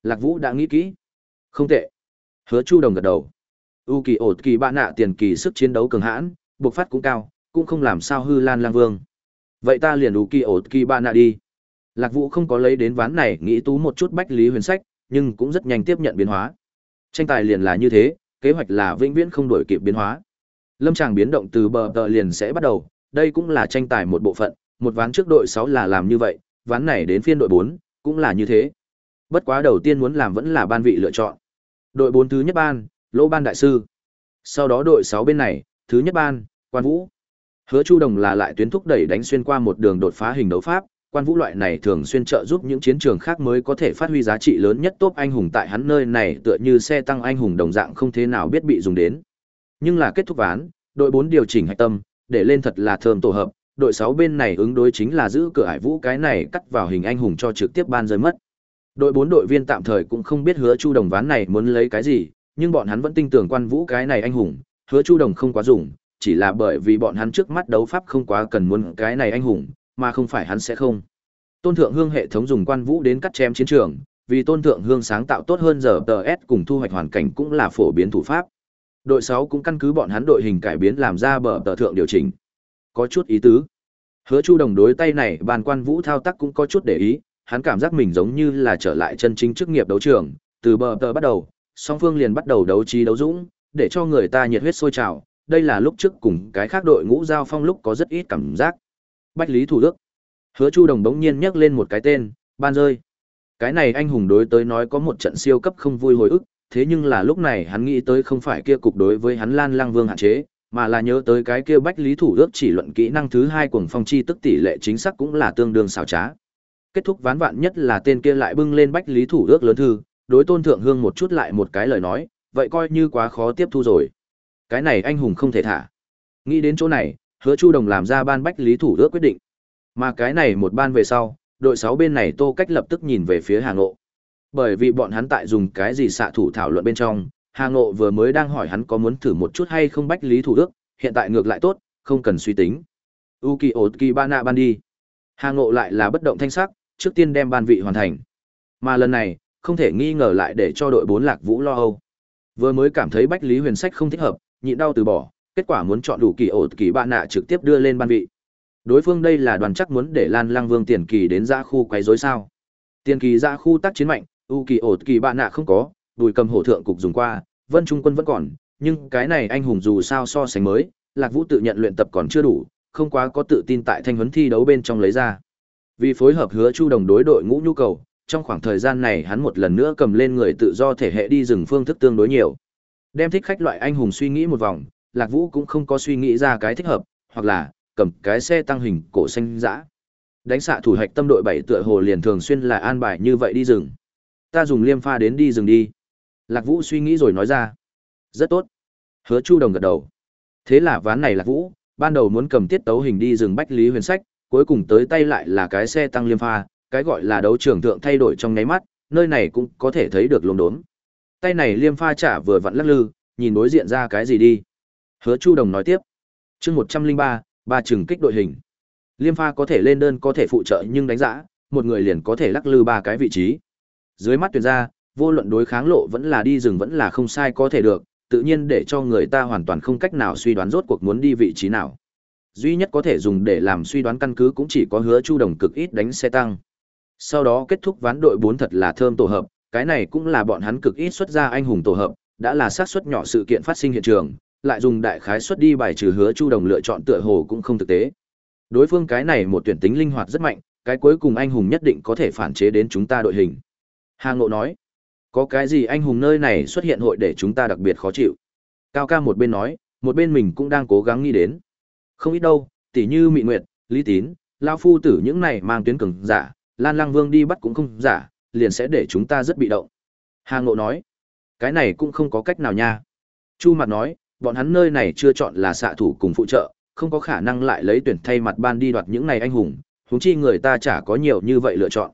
lạc vũ đã nghĩ kỹ không tệ hứa chu đồng gật đầu u kỳ ột kỳ bạn ạ tiền kỳ sức chiến đấu cường hãn buộc phát cũng cao cũng không làm sao hư lan lang vương vậy ta liền đủ kỳ ột kỳ ba nạ đi lạc vũ không có lấy đến ván này nghĩ tú một chút bách lý huyền sách nhưng cũng rất nhanh tiếp nhận biến hóa tranh tài liền là như thế kế hoạch là vĩnh viễn không đổi kịp biến hóa. Lâm tràng biến động từ bờ tờ liền sẽ bắt đầu, đây cũng là tranh tài một bộ phận, một ván trước đội sáu là làm như vậy, ván này đến phiên đội bốn cũng là như thế. Bất quá đầu tiên muốn làm vẫn là ban vị lựa chọn. Đội bốn thứ nhất ban, Lỗ ban đại sư. Sau đó đội sáu bên này, thứ nhất ban, Quan Vũ. Hứa Chu Đồng là lại tuyến thúc đẩy đánh xuyên qua một đường đột phá hình đấu pháp, quan vũ loại này thường xuyên trợ giúp những chiến trường khác mới có thể phát huy giá trị lớn nhất tốt anh hùng tại hắn nơi này tựa như xe tăng anh hùng đồng dạng không thế nào biết bị dùng đến. Nhưng là kết thúc ván, đội 4 điều chỉnh hạch tâm, để lên thật là thơm tổ hợp, đội 6 bên này ứng đối chính là giữ cửa hải vũ cái này cắt vào hình anh hùng cho trực tiếp ban rơi mất. Đội 4 đội viên tạm thời cũng không biết hứa Chu Đồng ván này muốn lấy cái gì, nhưng bọn hắn vẫn tin tưởng quan vũ cái này anh hùng, hứa Chu Đồng không quá dùng, chỉ là bởi vì bọn hắn trước mắt đấu pháp không quá cần muốn cái này anh hùng, mà không phải hắn sẽ không. Tôn Thượng Hương hệ thống dùng quan vũ đến cắt chém chiến trường, vì Tôn Thượng Hương sáng tạo tốt hơn giờ TS cùng thu hoạch hoàn cảnh cũng là phổ biến thủ pháp. Đội 6 cũng căn cứ bọn hắn đội hình cải biến làm ra bờ tờ thượng điều chỉnh. Có chút ý tứ. Hứa Chu đồng đối tay này bàn quan vũ thao tác cũng có chút để ý, hắn cảm giác mình giống như là trở lại chân chính chức nghiệp đấu trường, từ bờ tờ bắt đầu, song phương liền bắt đầu đấu trí đấu dũng, để cho người ta nhiệt huyết sôi trào, đây là lúc trước cùng cái khác đội ngũ giao phong lúc có rất ít cảm giác. Bách Lý Thủ Đức. Hứa Chu Đồng bỗng nhiên nhắc lên một cái tên, ban rơi. Cái này anh hùng đối tới nói có một trận siêu cấp không vui hồi ức, thế nhưng là lúc này hắn nghĩ tới không phải kia cục đối với hắn Lan Lang Vương hạn chế, mà là nhớ tới cái kia Bách Lý Thủ Đức chỉ luận kỹ năng thứ hai cuồng phong chi tức tỷ lệ chính xác cũng là tương đương xảo trá. Kết thúc ván vạn nhất là tên kia lại bưng lên Bách Lý Thủ Đức lớn thư, đối Tôn Thượng Hương một chút lại một cái lời nói, vậy coi như quá khó tiếp thu rồi. Cái này anh hùng không thể thả. Nghĩ đến chỗ này, Hứa Chu Đồng làm ra ban Bách Lý Thủ Đức quyết định. Mà cái này một ban về sau, đội sáu bên này Tô Cách lập tức nhìn về phía Hà Ngộ. Bởi vì bọn hắn tại dùng cái gì xạ thủ thảo luận bên trong, Hà Ngộ vừa mới đang hỏi hắn có muốn thử một chút hay không bách lý thủ đức, hiện tại ngược lại tốt, không cần suy tính. Uki ba nạ ban đi. Hà Ngộ lại là bất động thanh sắc, trước tiên đem ban vị hoàn thành. Mà lần này, không thể nghi ngờ lại để cho đội bốn Lạc Vũ lo âu. Vừa mới cảm thấy Bách Lý Huyền Sách không thích hợp, nhịn đau từ bỏ, kết quả muốn chọn đủ kỳ ổ kỳ bạn nạ trực tiếp đưa lên ban vị. Đối phương đây là đoàn chắc muốn để Lan Lang Vương tiền kỳ đến ra khu quấy rối sao? Tiền kỳ ra khu tác chiến mạnh, u kỳ ổ kỳ bạn nạ không có, đùi cầm hổ thượng cục dùng qua, Vân Trung quân vẫn còn, nhưng cái này anh hùng dù sao so sánh mới, Lạc Vũ tự nhận luyện tập còn chưa đủ, không quá có tự tin tại thanh huấn thi đấu bên trong lấy ra. Vì phối hợp hứa Chu đồng đối đội ngũ nhu cầu, trong khoảng thời gian này hắn một lần nữa cầm lên người tự do thể hệ đi rừng phương thức tương đối nhiều. Đem thích khách loại anh hùng suy nghĩ một vòng, Lạc Vũ cũng không có suy nghĩ ra cái thích hợp, hoặc là cầm cái xe tăng hình cổ xanh dã. Đánh xạ thủ hạch tâm đội bảy tựa hồ liền thường xuyên là an bài như vậy đi rừng. Ta dùng liêm pha đến đi rừng đi. Lạc Vũ suy nghĩ rồi nói ra. Rất tốt. Hứa Chu Đồng gật đầu. Thế là ván này Lạc Vũ, ban đầu muốn cầm tiết tấu hình đi rừng Bách Lý Huyền Sách, cuối cùng tới tay lại là cái xe tăng liêm pha, cái gọi là đấu trường thượng thay đổi trong nháy mắt, nơi này cũng có thể thấy được lồn đốn. Tay này liêm pha trả vừa vặn lắc lư, nhìn đối diện ra cái gì đi. Hứa Chu Đồng nói tiếp. chương một trăm linh ba ba chừng kích đội hình. Liêm pha có thể lên đơn có thể phụ trợ nhưng đánh giã, một người liền có thể lắc lư ba cái vị trí. Dưới mắt tuyển ra, vô luận đối kháng lộ vẫn là đi rừng vẫn là không sai có thể được, tự nhiên để cho người ta hoàn toàn không cách nào suy đoán rốt cuộc muốn đi vị trí nào. Duy nhất có thể dùng để làm suy đoán căn cứ cũng chỉ có hứa chu đồng cực ít đánh xe tăng. Sau đó kết thúc ván đội 4 thật là thơm tổ hợp, cái này cũng là bọn hắn cực ít xuất ra anh hùng tổ hợp, đã là xác suất nhỏ sự kiện phát sinh hiện trường, lại dùng đại khái xuất đi bài trừ hứa chu đồng lựa chọn tựa hồ cũng không thực tế. Đối phương cái này một tuyển tính linh hoạt rất mạnh, cái cuối cùng anh hùng nhất định có thể phản chế đến chúng ta đội hình. Hà Ngộ nói, có cái gì anh hùng nơi này xuất hiện hội để chúng ta đặc biệt khó chịu. Cao ca một bên nói, một bên mình cũng đang cố gắng nghĩ đến. Không ít đâu, tỉ như Mị Nguyệt, Lý Tín, Lao Phu tử những này mang tuyến cường giả, Lan Lăng Vương đi bắt cũng không giả, liền sẽ để chúng ta rất bị động. Hà Ngộ nói, cái này cũng không có cách nào nha. Chu Mặt nói, bọn hắn nơi này chưa chọn là xạ thủ cùng phụ trợ, không có khả năng lại lấy tuyển thay mặt ban đi đoạt những này anh hùng, huống chi người ta chả có nhiều như vậy lựa chọn.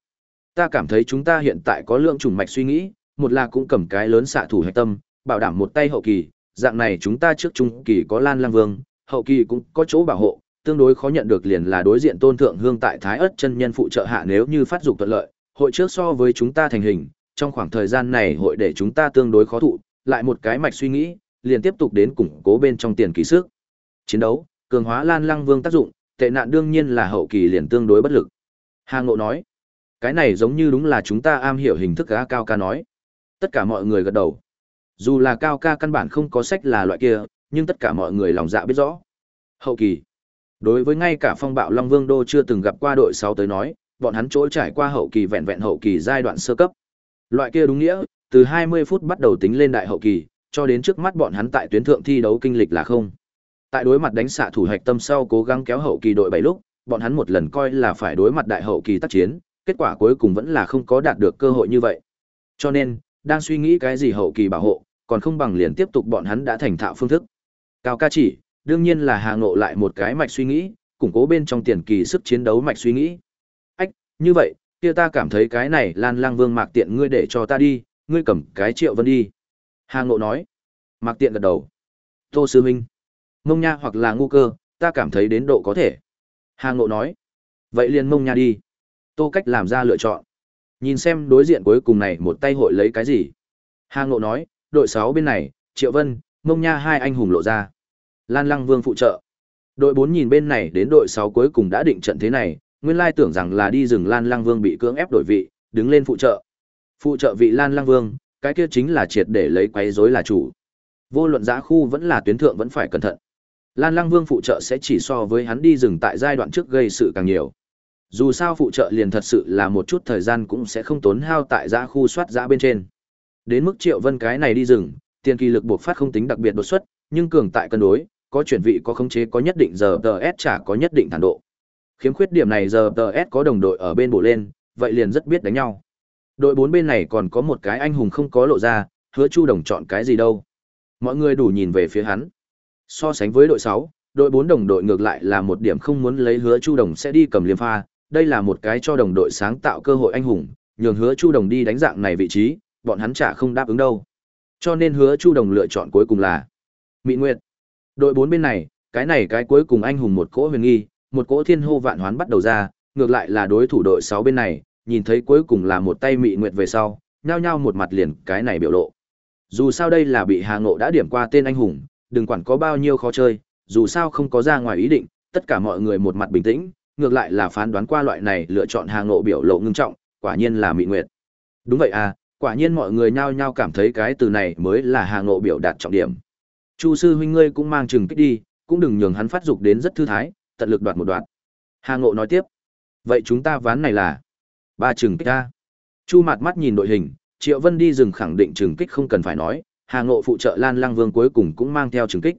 Ta cảm thấy chúng ta hiện tại có lượng trùng mạch suy nghĩ, một là cũng cầm cái lớn xạ thủ hạch tâm, bảo đảm một tay hậu kỳ, dạng này chúng ta trước trung kỳ có Lan Lang Vương, hậu kỳ cũng có chỗ bảo hộ, tương đối khó nhận được liền là đối diện tôn thượng hương tại Thái Ất chân nhân phụ trợ hạ nếu như phát dục thuận lợi, hội trước so với chúng ta thành hình, trong khoảng thời gian này hội để chúng ta tương đối khó thụ, lại một cái mạch suy nghĩ, liền tiếp tục đến củng cố bên trong tiền kỳ sức. Chiến đấu, cường hóa Lan Lăng Vương tác dụng, tệ nạn đương nhiên là hậu kỳ liền tương đối bất lực. Hà Ngộ nói, cái này giống như đúng là chúng ta am hiểu hình thức á cao ca nói. Tất cả mọi người gật đầu. Dù là cao ca căn bản không có sách là loại kia, nhưng tất cả mọi người lòng dạ biết rõ. Hậu kỳ. Đối với ngay cả phong bạo Long Vương Đô chưa từng gặp qua đội 6 tới nói, bọn hắn chỗ trải qua hậu kỳ vẹn vẹn hậu kỳ giai đoạn sơ cấp. Loại kia đúng nghĩa, từ 20 phút bắt đầu tính lên đại hậu kỳ, cho đến trước mắt bọn hắn tại tuyến thượng thi đấu kinh lịch là không. Tại đối mặt đánh xạ thủ hạch tâm sau cố gắng kéo hậu kỳ đội bảy lúc, bọn hắn một lần coi là phải đối mặt đại hậu kỳ tác chiến, kết quả cuối cùng vẫn là không có đạt được cơ hội như vậy. Cho nên, đang suy nghĩ cái gì hậu kỳ bảo hộ, còn không bằng liền tiếp tục bọn hắn đã thành thạo phương thức. Cao ca chỉ, đương nhiên là hà ngộ lại một cái mạch suy nghĩ, củng cố bên trong tiền kỳ sức chiến đấu mạch suy nghĩ. Như vậy, kia ta cảm thấy cái này Lan Lang Vương Mạc Tiện ngươi để cho ta đi, ngươi cầm cái Triệu Vân đi. Hà Ngộ nói. Mạc Tiện gật đầu. Tô Sư Minh. Mông Nha hoặc là ngu cơ, ta cảm thấy đến độ có thể. Hà Ngộ nói. Vậy liền Mông Nha đi. Tô Cách làm ra lựa chọn. Nhìn xem đối diện cuối cùng này một tay hội lấy cái gì. Hà Ngộ nói, đội 6 bên này, Triệu Vân, Mông Nha hai anh hùng lộ ra. Lan Lăng Vương phụ trợ. Đội 4 nhìn bên này đến đội 6 cuối cùng đã định trận thế này, nguyên lai tưởng rằng là đi rừng Lan Lang Vương bị cưỡng ép đổi vị, đứng lên phụ trợ. Phụ trợ vị Lan Lang Vương, cái kia chính là triệt để lấy quấy rối là chủ. Vô luận giã khu vẫn là tuyến thượng vẫn phải cẩn thận. Lan Lang Vương phụ trợ sẽ chỉ so với hắn đi rừng tại giai đoạn trước gây sự càng nhiều. Dù sao phụ trợ liền thật sự là một chút thời gian cũng sẽ không tốn hao tại giã khu soát giã bên trên. Đến mức Triệu Vân cái này đi rừng, tiền kỳ lực buộc phát không tính đặc biệt đột xuất, nhưng cường tại cân đối, có chuyển vị có khống chế có nhất định giờ TS trả có nhất định thản độ. Khiếm khuyết điểm này giờ TS có đồng đội ở bên bộ lên, vậy liền rất biết đánh nhau. Đội bốn bên này còn có một cái anh hùng không có lộ ra, hứa Chu Đồng chọn cái gì đâu. Mọi người đủ nhìn về phía hắn. So sánh với đội sáu đội bốn đồng đội ngược lại là một điểm không muốn lấy hứa Chu Đồng sẽ đi cầm liêm pha, đây là một cái cho đồng đội sáng tạo cơ hội anh hùng, nhường hứa Chu Đồng đi đánh dạng này vị trí, bọn hắn chả không đáp ứng đâu. Cho nên hứa Chu Đồng lựa chọn cuối cùng là Mị Nguyệt. Đội bốn bên này, cái này cái cuối cùng anh hùng một cỗ huyền nghi, một cỗ thiên hô vạn hoán bắt đầu ra, ngược lại là đối thủ đội 6 bên này, nhìn thấy cuối cùng là một tay Mị Nguyệt về sau, nhao nhao một mặt liền cái này biểu lộ. Dù sao đây là bị Hà Ngộ đã điểm qua tên anh hùng, đừng quản có bao nhiêu khó chơi, dù sao không có ra ngoài ý định, tất cả mọi người một mặt bình tĩnh, ngược lại là phán đoán qua loại này lựa chọn Hà Ngộ biểu lộ ngưng trọng, quả nhiên là Mị Nguyệt. Đúng vậy à, quả nhiên mọi người nhao nhao cảm thấy cái từ này mới là Hà Ngộ biểu đạt trọng điểm. Chu sư huynh ngươi cũng mang chừng kích đi, cũng đừng nhường hắn phát dục đến rất thư thái, tận lực đoạt một đoạn. Hà Ngộ nói tiếp. Vậy chúng ta ván này là ba chừng kích ta. Chu mặt mắt nhìn đội hình, Triệu Vân đi rừng khẳng định chừng kích không cần phải nói, Hà Ngộ phụ trợ Lan Lăng Vương cuối cùng cũng mang theo chừng kích.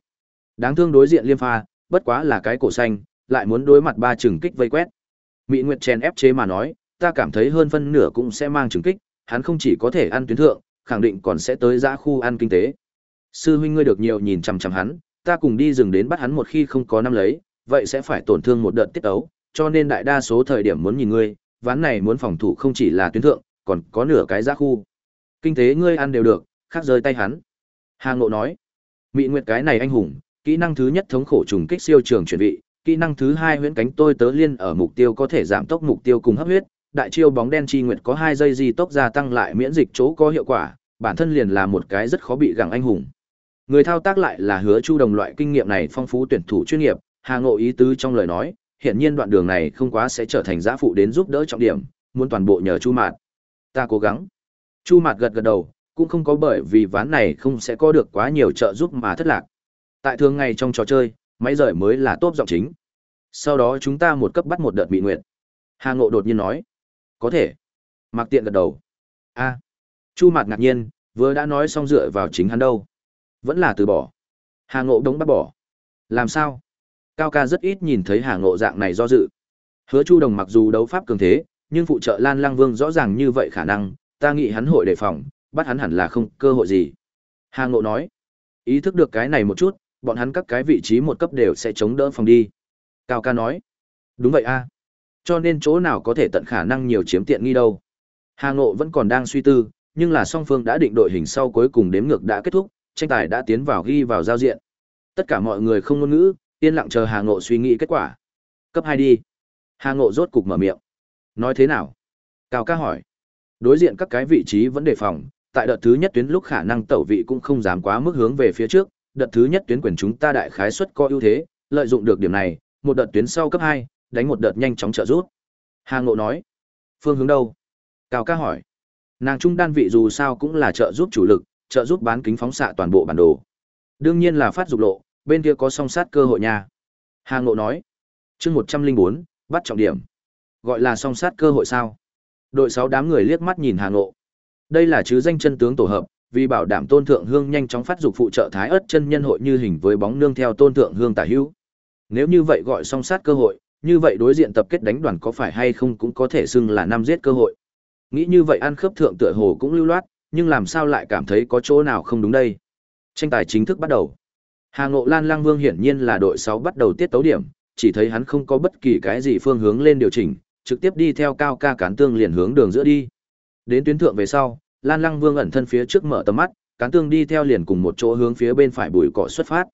Đáng thương đối diện Liêm Pha, bất quá là cái cổ xanh, lại muốn đối mặt ba chừng kích vây quét. Mị Nguyệt chèn ép chế mà nói, ta cảm thấy hơn phân nửa cũng sẽ mang chừng kích, hắn không chỉ có thể ăn tuyến thượng, khẳng định còn sẽ tới giã khu ăn kinh tế. Sư huynh ngươi được nhiều nhìn chằm chằm hắn, ta cùng đi rừng đến bắt hắn một khi không có năm lấy, vậy sẽ phải tổn thương một đợt tiết ấu, cho nên đại đa số thời điểm muốn nhìn ngươi, ván này muốn phòng thủ không chỉ là tuyến thượng, còn có nửa cái giá khu. Kinh tế ngươi ăn đều được, khác rơi tay hắn. Hà Ngộ nói, Mị Nguyệt cái này anh hùng, kỹ năng thứ nhất thống khổ trùng kích siêu trường chuyển vị, kỹ năng thứ hai huyễn cánh tôi tớ liên ở mục tiêu có thể giảm tốc mục tiêu cùng hấp huyết, đại chiêu bóng đen chi nguyệt có hai giây di tốc gia tăng lại miễn dịch chỗ có hiệu quả, bản thân liền là một cái rất khó bị gặng anh hùng. Người thao tác lại là hứa Chu Đồng loại kinh nghiệm này phong phú tuyển thủ chuyên nghiệp, Hà Ngộ ý tứ trong lời nói, hiện nhiên đoạn đường này không quá sẽ trở thành giã phụ đến giúp đỡ trọng điểm, muốn toàn bộ nhờ Chu Mạt. Ta cố gắng. Chu Mạt gật gật đầu, cũng không có bởi vì ván này không sẽ có được quá nhiều trợ giúp mà thất lạc. Tại thường ngày trong trò chơi, máy rời mới là tốt giọng chính. Sau đó chúng ta một cấp bắt một đợt bị nguyện. Hà Ngộ đột nhiên nói. Có thể. Mạc Tiện gật đầu. a Chu Mạt ngạc nhiên, vừa đã nói xong dựa vào chính hắn đâu. Vẫn là từ bỏ. Hà Ngộ đống bắt bỏ. Làm sao? Cao ca rất ít nhìn thấy Hà Ngộ dạng này do dự. Hứa Chu Đồng mặc dù đấu pháp cường thế, nhưng phụ trợ Lan Lang Vương rõ ràng như vậy khả năng, ta nghĩ hắn hội đề phòng, bắt hắn hẳn là không cơ hội gì. Hà Ngộ nói, ý thức được cái này một chút, bọn hắn các cái vị trí một cấp đều sẽ chống đỡ phòng đi. Cao ca nói, đúng vậy a cho nên chỗ nào có thể tận khả năng nhiều chiếm tiện nghi đâu. Hà Ngộ vẫn còn đang suy tư, nhưng là song phương đã định đội hình sau cuối cùng đếm ngược đã kết thúc, tranh tài đã tiến vào ghi vào giao diện. Tất cả mọi người không ngôn ngữ, yên lặng chờ Hà Ngộ suy nghĩ kết quả. Cấp hai đi. Hà Ngộ rốt cục mở miệng. Nói thế nào? Cao ca hỏi. Đối diện các cái vị trí vẫn đề phòng, tại đợt thứ nhất tuyến lúc khả năng tẩu vị cũng không dám quá mức hướng về phía trước, đợt thứ nhất tuyến quyền chúng ta đại khái suất có ưu thế, lợi dụng được điểm này, một đợt tuyến sau cấp hai đánh một đợt nhanh chóng trợ rút. Hà Ngộ nói, phương hướng đâu? Cao ca hỏi. Nàng trung đan vị dù sao cũng là trợ giúp chủ lực, trợ giúp bán kính phóng xạ toàn bộ bản đồ. Đương nhiên là phát dục lộ, bên kia có song sát cơ hội nha. Hà Ngộ nói, chương một trăm linh bốn bắt trọng điểm. Gọi là song sát cơ hội sao? Đội 6 đám người liếc mắt nhìn Hà Ngộ. Đây là chứ danh chân tướng tổ hợp, vì bảo đảm Tôn Thượng Hương nhanh chóng phát dục phụ trợ Thái Ức chân nhân hội như hình với bóng nương theo Tôn Thượng Hương tả hữu. Nếu như vậy gọi song sát cơ hội, như vậy đối diện tập kết đánh đoàn có phải hay không cũng có thể xưng là năm giết cơ hội. Nghĩ như vậy ăn khớp thượng tựa hồ cũng lưu loát, nhưng làm sao lại cảm thấy có chỗ nào không đúng đây? Tranh tài chính thức bắt đầu. Hà Ngộ Lan Lang Vương hiển nhiên là đội 6 bắt đầu tiết tấu điểm, chỉ thấy hắn không có bất kỳ cái gì phương hướng lên điều chỉnh, trực tiếp đi theo cao ca cán tương liền hướng đường giữa đi. Đến tuyến thượng về sau, Lan Lăng Vương ẩn thân phía trước mở tầm mắt, cán tương đi theo liền cùng một chỗ hướng phía bên phải bụi cỏ xuất phát.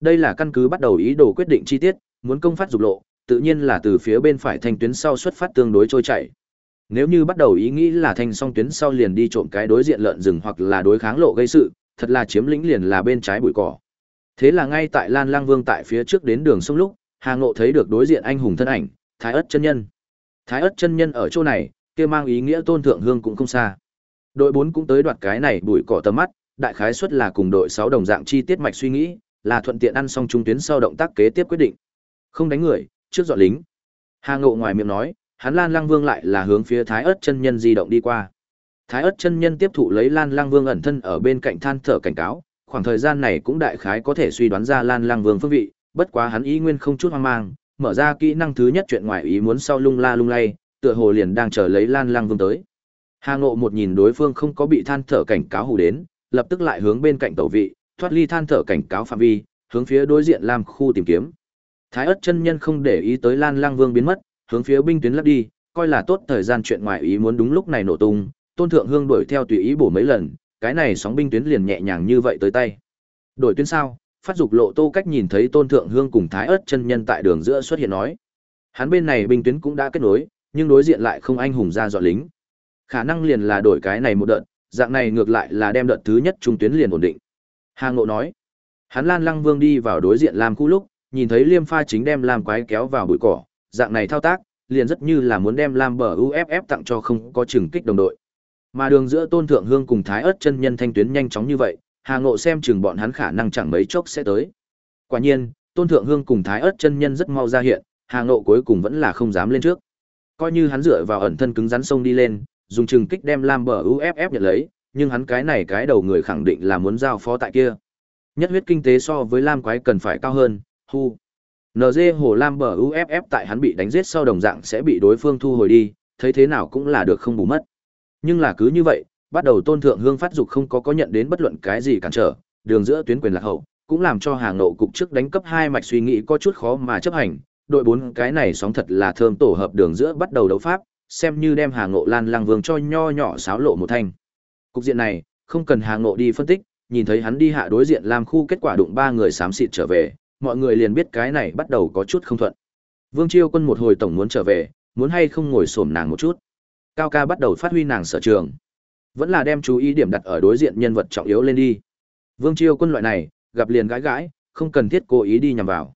Đây là căn cứ bắt đầu ý đồ quyết định chi tiết, muốn công phát dục lộ, tự nhiên là từ phía bên phải thành tuyến sau xuất phát tương đối trôi chảy. Nếu như bắt đầu ý nghĩ là thành song tuyến sau liền đi trộm cái đối diện lợn rừng hoặc là đối kháng lộ gây sự, thật là chiếm lĩnh liền là bên trái bụi cỏ. Thế là ngay tại Lan Lang Vương tại phía trước đến đường sông lúc, Hà Ngộ thấy được đối diện anh hùng thân ảnh, Thái Ức chân nhân. Thái Ức chân nhân ở chỗ này, kia mang ý nghĩa tôn thượng hương cũng không xa. Đội 4 cũng tới đoạt cái này bụi cỏ tầm mắt, đại khái suất là cùng đội 6 đồng dạng chi tiết mạch suy nghĩ, là thuận tiện ăn xong trung tuyến sau động tác kế tiếp quyết định. Không đánh người, trước dọn lính. Hà Ngộ ngoài miệng nói, hắn Lan Lang Vương lại là hướng phía Thái Ức chân nhân di động đi qua. Thái Ức chân nhân tiếp thụ lấy Lan Lang Vương ẩn thân ở bên cạnh than thở cảnh cáo, khoảng thời gian này cũng đại khái có thể suy đoán ra Lan Lang Vương phương vị, bất quá hắn ý nguyên không chút hoang mang, mở ra kỹ năng thứ nhất chuyện ngoài ý muốn sau lung la lung lay, tựa hồ liền đang chờ lấy Lan Lang Vương tới. Hà Ngộ một nhìn đối phương không có bị than thở cảnh cáo hù đến, lập tức lại hướng bên cạnh tẩu vị, thoát ly than thở cảnh cáo phạm vi, hướng phía đối diện làm khu tìm kiếm. Thái ất chân nhân không để ý tới Lan Lang Vương biến mất, hướng phía binh tuyến lấp đi, coi là tốt thời gian chuyện ngoài ý muốn đúng lúc này nổ tung, Tôn Thượng Hương đuổi theo tùy ý bổ mấy lần, cái này sóng binh tuyến liền nhẹ nhàng như vậy tới tay. Đổi tuyến sao? Phát dục lộ Tô Cách nhìn thấy Tôn Thượng Hương cùng Thái Ức chân nhân tại đường giữa xuất hiện nói. Hắn bên này binh tuyến cũng đã kết nối, nhưng đối diện lại không anh hùng ra dọn lính. Khả năng liền là đổi cái này một đợt, dạng này ngược lại là đem đợt thứ nhất trung tuyến liền ổn định. Hà Ngộ nói. Hắn Lan Lăng Vương đi vào đối diện làm khu lúc, nhìn thấy Liêm Pha chính đem Lam Quái kéo vào bụi cỏ, dạng này thao tác, liền rất như là muốn đem Lam bờ UFF tặng cho không có chừng kích đồng đội. Mà đường giữa Tôn Thượng Hương cùng Thái Ức chân nhân thanh tuyến nhanh chóng như vậy, Hà Ngộ xem chừng bọn hắn khả năng chẳng mấy chốc sẽ tới. Quả nhiên, Tôn Thượng Hương cùng Thái Ức chân nhân rất mau ra hiện, Hà Ngộ cuối cùng vẫn là không dám lên trước. Coi như hắn dựa vào ẩn thân cứng rắn sông đi lên, dùng chừng kích đem Lam bờ UFF nhận lấy, nhưng hắn cái này cái đầu người khẳng định là muốn giao phó tại kia. Nhất huyết kinh tế so với Lam quái cần phải cao hơn, hu. NG Hồ Lam bờ UFF tại hắn bị đánh giết sau đồng dạng sẽ bị đối phương thu hồi đi, thấy thế nào cũng là được không bù mất. Nhưng là cứ như vậy, bắt đầu tôn thượng hương phát dục không có có nhận đến bất luận cái gì cản trở, đường giữa tuyến quyền lạc hậu, cũng làm cho hàng nộ cục trước đánh cấp hai mạch suy nghĩ có chút khó mà chấp hành. Đội bốn cái này sóng thật là thơm tổ hợp đường giữa bắt đầu đấu pháp, xem như đem hàng nộ lan lang vương cho nho nhỏ xáo lộ một thanh. Cục diện này, không cần hàng nộ đi phân tích, nhìn thấy hắn đi hạ đối diện làm khu kết quả đụng ba người xám xịt trở về, mọi người liền biết cái này bắt đầu có chút không thuận. Vương Chiêu Quân một hồi tổng muốn trở về, muốn hay không ngồi xổm nàng một chút. Cao ca bắt đầu phát huy nàng sở trường. Vẫn là đem chú ý điểm đặt ở đối diện nhân vật trọng yếu lên đi. Vương Chiêu Quân loại này, gặp liền gãi gãi, không cần thiết cố ý đi nhằm vào.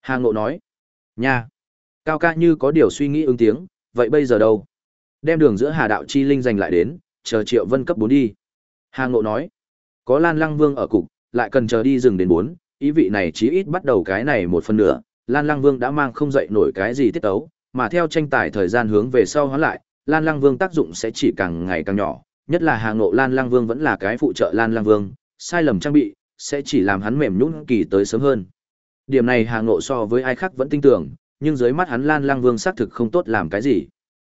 Hà Ngộ nói, nha. Cao ca như có điều suy nghĩ ứng tiếng, vậy bây giờ đâu? Đem đường giữa Hà Đạo Chi Linh giành lại đến, chờ Triệu Vân cấp bốn đi. Hà Ngộ nói, có Lan Lăng Vương ở cục, lại cần chờ đi rừng đến bốn, ý vị này chí ít bắt đầu cái này một phần nửa, Lan Lăng Vương đã mang không dậy nổi cái gì tiết tấu, mà theo tranh tài thời gian hướng về sau hóa lại, Lan Lăng Vương tác dụng sẽ chỉ càng ngày càng nhỏ, nhất là Hà Ngộ Lan Lăng Vương vẫn là cái phụ trợ Lan Lăng Vương, sai lầm trang bị sẽ chỉ làm hắn mềm nhũn kỳ tới sớm hơn. Điểm này Hà Ngộ so với ai khác vẫn tin tưởng, nhưng dưới mắt hắn Lan Lăng Vương xác thực không tốt làm cái gì.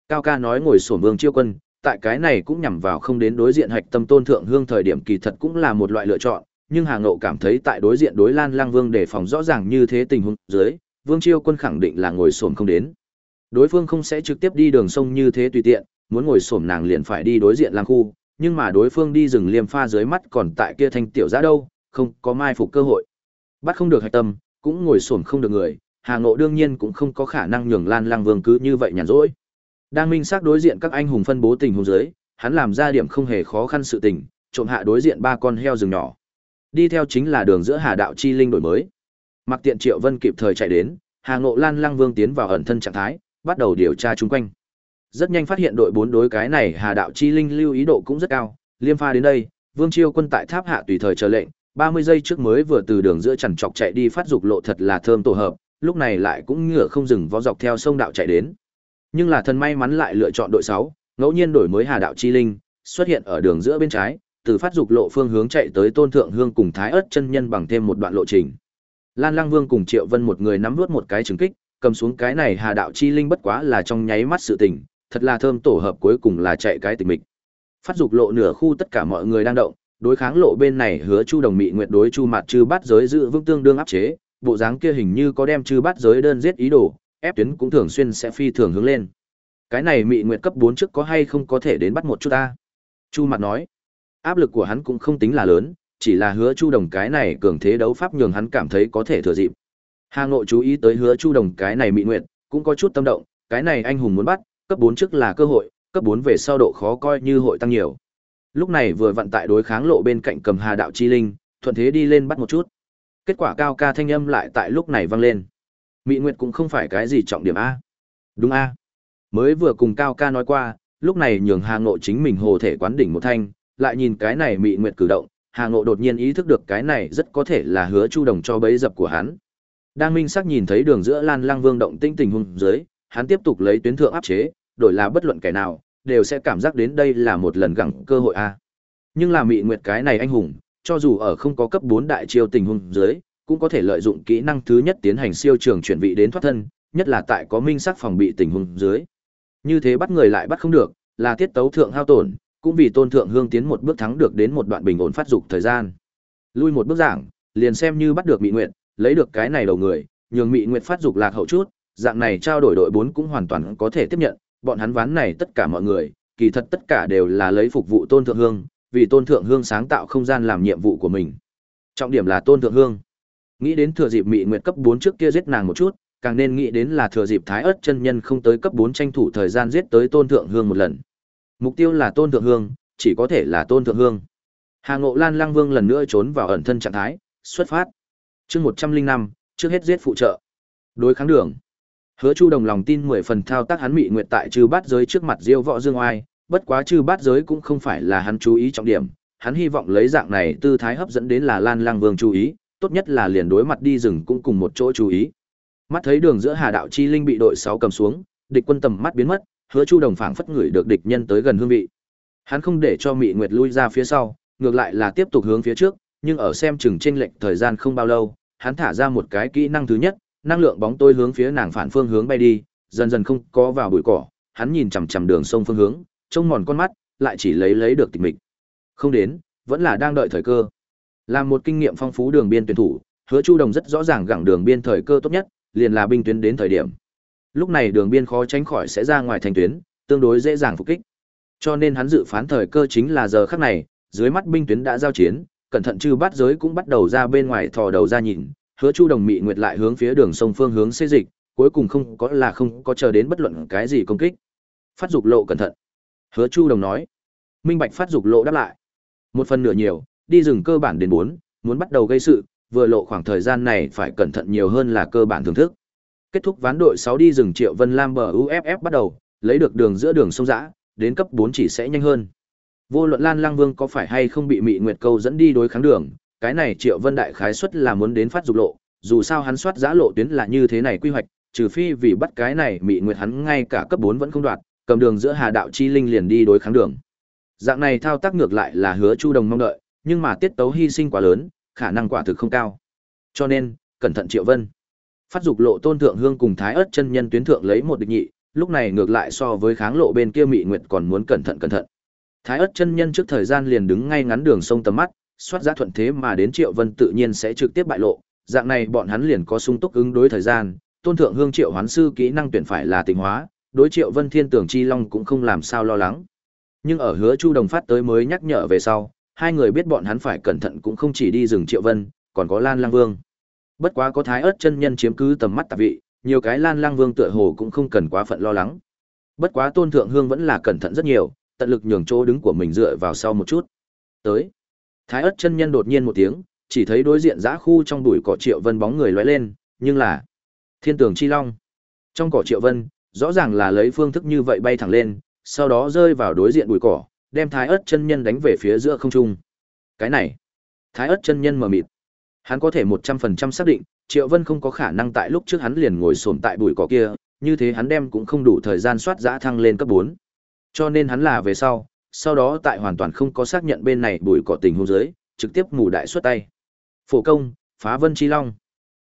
Cao ca nói ngồi sổn vương chiêu quân, tại cái này cũng nhằm vào không đến đối diện hạch tâm tôn thượng hương thời điểm kỳ thật cũng là một loại lựa chọn, nhưng Hà Ngộ cảm thấy tại đối diện đối Lan Lang Vương để phòng rõ ràng như thế tình huống dưới, Vương Chiêu Quân khẳng định là ngồi xổm không đến. Đối phương không sẽ trực tiếp đi đường sông như thế tùy tiện, muốn ngồi xổm nàng liền phải đi đối diện lang khu, nhưng mà đối phương đi rừng liêm pha dưới mắt còn tại kia thanh tiểu giã đâu, không có mai phục cơ hội. Bắt không được hạch tâm, cũng ngồi xổm không được người, Hà Ngộ đương nhiên cũng không có khả năng nhường Lan Lang Vương cứ như vậy nhàn rỗi. Đang minh xác đối diện các anh hùng phân bố tình huống dưới, hắn làm ra điểm không hề khó khăn sự tình, trộm hạ đối diện ba con heo rừng nhỏ. Đi theo chính là đường giữa Hà Đạo Chi Linh đổi mới. Mặc tiện Triệu Vân kịp thời chạy đến, Hà Ngộ Lan Lang Vương tiến vào ẩn thân trạng thái, bắt đầu điều tra chung quanh. Rất nhanh phát hiện đội bốn đối cái này Hà Đạo Chi Linh lưu ý độ cũng rất cao, liêm pha đến đây, Vương Chiêu quân tại tháp hạ tùy thời chờ lệnh, 30 giây trước mới vừa từ đường giữa chằn chọc chạy đi phát dục lộ thật là thơm tổ hợp, lúc này lại cũng ngựa không dừng vó dọc theo sông đạo chạy đến. Nhưng là thần may mắn lại lựa chọn đội 6, ngẫu nhiên đổi mới Hà đạo chi linh, xuất hiện ở đường giữa bên trái, từ phát dục lộ phương hướng chạy tới Tôn Thượng Hương cùng Thái Ức chân nhân bằng thêm một đoạn lộ trình. Lan Lăng Vương cùng Triệu Vân một người nắm nuốt một cái trừng kích, cầm xuống cái này Hà đạo chi linh bất quá là trong nháy mắt sự tình, thật là thơm tổ hợp cuối cùng là chạy cái tình mịch. Phát dục lộ nửa khu tất cả mọi người đang động, đối kháng lộ bên này hứa Chu Đồng Mị Nguyệt đối Chu Mạt Trư Bát giới giữ vững tương đương áp chế, bộ dáng kia hình như có đem Trư Bát giới đơn giết ý đồ, ép tuyến cũng thường xuyên sẽ phi thường hướng lên. Cái này Mị Nguyệt cấp bốn trước có hay không có thể đến bắt một chút ta? Chu Mạt nói. Áp lực của hắn cũng không tính là lớn, chỉ là hứa Chu Đồng cái này cường thế đấu pháp nhường hắn cảm thấy có thể thừa dịp. Hà Ngộ chú ý tới hứa Chu Đồng cái này Mị Nguyệt, cũng có chút tâm động, cái này anh hùng muốn bắt, cấp 4 trước là cơ hội, cấp 4 về sau độ khó coi như hội tăng nhiều. Lúc này vừa vận tại đối kháng lộ bên cạnh cầm Hà đạo chi linh, thuận thế đi lên bắt một chút. Kết quả cao ca thanh âm lại tại lúc này vang lên. Mị Nguyệt cũng không phải cái gì trọng điểm a. Đúng a. Mới vừa cùng cao ca nói qua, lúc này nhường Hà Ngộ chính mình hồ thể quán đỉnh một thanh, lại nhìn cái này Mị Nguyệt cử động, Hà Ngộ đột nhiên ý thức được cái này rất có thể là hứa Chu Đồng cho bấy dập của hắn. Đang minh sắc nhìn thấy đường giữa Lan Lang Vương động tinh tình huống dưới, hắn tiếp tục lấy tuyến thượng áp chế, đổi là bất luận kẻ nào, đều sẽ cảm giác đến đây là một lần gặng cơ hội a. Nhưng là Mị Nguyệt cái này anh hùng, cho dù ở không có cấp 4 đại chiêu tình huống dưới, cũng có thể lợi dụng kỹ năng thứ nhất tiến hành siêu trường chuyển vị đến thoát thân, nhất là tại có minh sắc phòng bị tình huống dưới. Như thế bắt người lại bắt không được, là tiết tấu thượng hao tổn, cũng vì tôn thượng hương tiến một bước thắng được đến một đoạn bình ổn phát dục thời gian. Lui một bước giảng, liền xem như bắt được Mị Nguyệt, lấy được cái này đầu người, nhường Mị Nguyệt phát dục lạc hậu chút, dạng này trao đổi đội 4 cũng hoàn toàn có thể tiếp nhận, bọn hắn ván này tất cả mọi người, kỳ thật tất cả đều là lấy phục vụ Tôn Thượng Hương, vì Tôn Thượng Hương sáng tạo không gian làm nhiệm vụ của mình. Trọng điểm là Tôn Thượng Hương. Nghĩ đến thừa dịp Mị Nguyệt cấp 4 trước kia giết nàng một chút, càng nên nghĩ đến là thừa dịp Thái Ức chân nhân không tới cấp 4 tranh thủ thời gian giết tới Tôn Thượng Hương một lần. Mục tiêu là Tôn Thượng Hương, chỉ có thể là Tôn Thượng Hương. Hà Ngộ Lan Lăng Vương lần nữa trốn vào ẩn thân trạng thái, xuất phát. Chương 105, trước hết giết phụ trợ. Đối kháng đường. Hứa Chu Đồng lòng tin mười phần thao tác hắn mị nguyệt tại trừ bát giới trước mặt Diêu Võ Dương Oai, bất quá trừ bát giới cũng không phải là hắn chú ý trọng điểm, hắn hy vọng lấy dạng này tư thái hấp dẫn đến là Lan Lang Vương chú ý, tốt nhất là liền đối mặt đi rừng cũng cùng một chỗ chú ý. Mắt thấy đường giữa Hà đạo chi linh bị đội 6 cầm xuống, địch quân tầm mắt biến mất, Hứa Chu Đồng phảng phất người được địch nhân tới gần hương vị. Hắn không để cho Mị Nguyệt lui ra phía sau, ngược lại là tiếp tục hướng phía trước, nhưng ở xem chừng chênh lệch thời gian không bao lâu, hắn thả ra một cái kỹ năng thứ nhất, năng lượng bóng tôi hướng phía nàng phản phương hướng bay đi, dần dần không có vào bụi cỏ, hắn nhìn chằm chằm đường sông phương hướng, trông mòn con mắt, lại chỉ lấy lấy được tịch mịch. Không đến, vẫn là đang đợi thời cơ. Làm một kinh nghiệm phong phú đường biên tuyển thủ, Hứa Chu Đồng rất rõ ràng gẳng đường biên thời cơ tốt nhất, liền là binh tuyến đến thời điểm. Lúc này đường biên khó tránh khỏi sẽ ra ngoài thành tuyến, tương đối dễ dàng phục kích. Cho nên hắn dự phán thời cơ chính là giờ khắc này, dưới mắt binh tuyến đã giao chiến, cẩn thận chư bát giới cũng bắt đầu ra bên ngoài thò đầu ra nhìn, hứa chu đồng mị nguyệt lại hướng phía đường sông phương hướng xây dịch cuối cùng không có là không có chờ đến bất luận cái gì công kích. Phát dục lộ cẩn thận. Hứa chu đồng nói. Minh bạch phát dục lộ đáp lại. Một phần nửa nhiều đi rừng cơ bản đến bốn muốn bắt đầu gây sự vừa lộ khoảng thời gian này phải cẩn thận nhiều hơn là cơ bản thưởng thức. Kết thúc ván đội sáu đi rừng triệu vân lam bờ uff bắt đầu lấy được đường giữa đường sông giã đến cấp bốn chỉ sẽ nhanh hơn vô luận lan lang vương có phải hay không bị mị nguyệt câu dẫn đi đối kháng đường cái này Triệu Vân đại khái suất là muốn đến phát dục lộ, dù sao hắn soát giã lộ tuyến là như thế này quy hoạch, trừ phi vì bắt cái này Mị Nguyệt hắn ngay cả cấp bốn vẫn không đoạt, cầm đường giữa Hà đạo chi linh liền đi đối kháng đường. Dạng này thao tác ngược lại là hứa Chu Đồng mong đợi, nhưng mà tiết tấu hy sinh quá lớn, khả năng quả thực không cao. Cho nên, cẩn thận Triệu Vân. Phát dục lộ Tôn Thượng Hương cùng Thái Ức chân nhân tuyến thượng lấy một địch nhị, lúc này ngược lại so với kháng lộ bên kia Mị Nguyệt còn muốn cẩn thận cẩn thận. Thái ất chân nhân trước thời gian liền đứng ngay ngắn đường sông tầm mắt, soát giá thuận thế mà đến Triệu Vân tự nhiên sẽ trực tiếp bại lộ, dạng này bọn hắn liền có sung túc ứng đối thời gian, Tôn thượng hương Triệu Hoán sư kỹ năng tuyển phải là tình hóa, đối Triệu Vân Thiên Tưởng Chi Long cũng không làm sao lo lắng. Nhưng ở Hứa Chu Đồng phát tới mới nhắc nhở về sau, hai người biết bọn hắn phải cẩn thận cũng không chỉ đi rừng Triệu Vân, còn có Lan Lang Vương. Bất quá có Thái ất chân nhân chiếm cứ tầm mắt tạp vị, nhiều cái Lan Lang Vương tựa hồ cũng không cần quá phận lo lắng. Bất quá Tôn thượng hương vẫn là cẩn thận rất nhiều, tận lực nhường chỗ đứng của mình dựa vào sau một chút. Tới Thái ất chân nhân đột nhiên một tiếng, chỉ thấy đối diện giã khu trong bụi cỏ Triệu Vân bóng người lóe lên, nhưng là Thiên Tường Chi Long. Trong cỏ Triệu Vân, rõ ràng là lấy phương thức như vậy bay thẳng lên, sau đó rơi vào đối diện bụi cỏ, đem Thái ất chân nhân đánh về phía giữa không trung. Cái này, Thái ất chân nhân mở mịt. Hắn có thể một trăm phần trăm xác định, Triệu Vân không có khả năng tại lúc trước hắn liền ngồi xổm tại bụi cỏ kia, như thế hắn đem cũng không đủ thời gian soát giã thăng lên cấp 4. Cho nên hắn là về sau, sau đó tại hoàn toàn không có xác nhận bên này bùi cỏ tình hôn giới, trực tiếp mù đại xuất tay. Phổ công, phá vân chi long.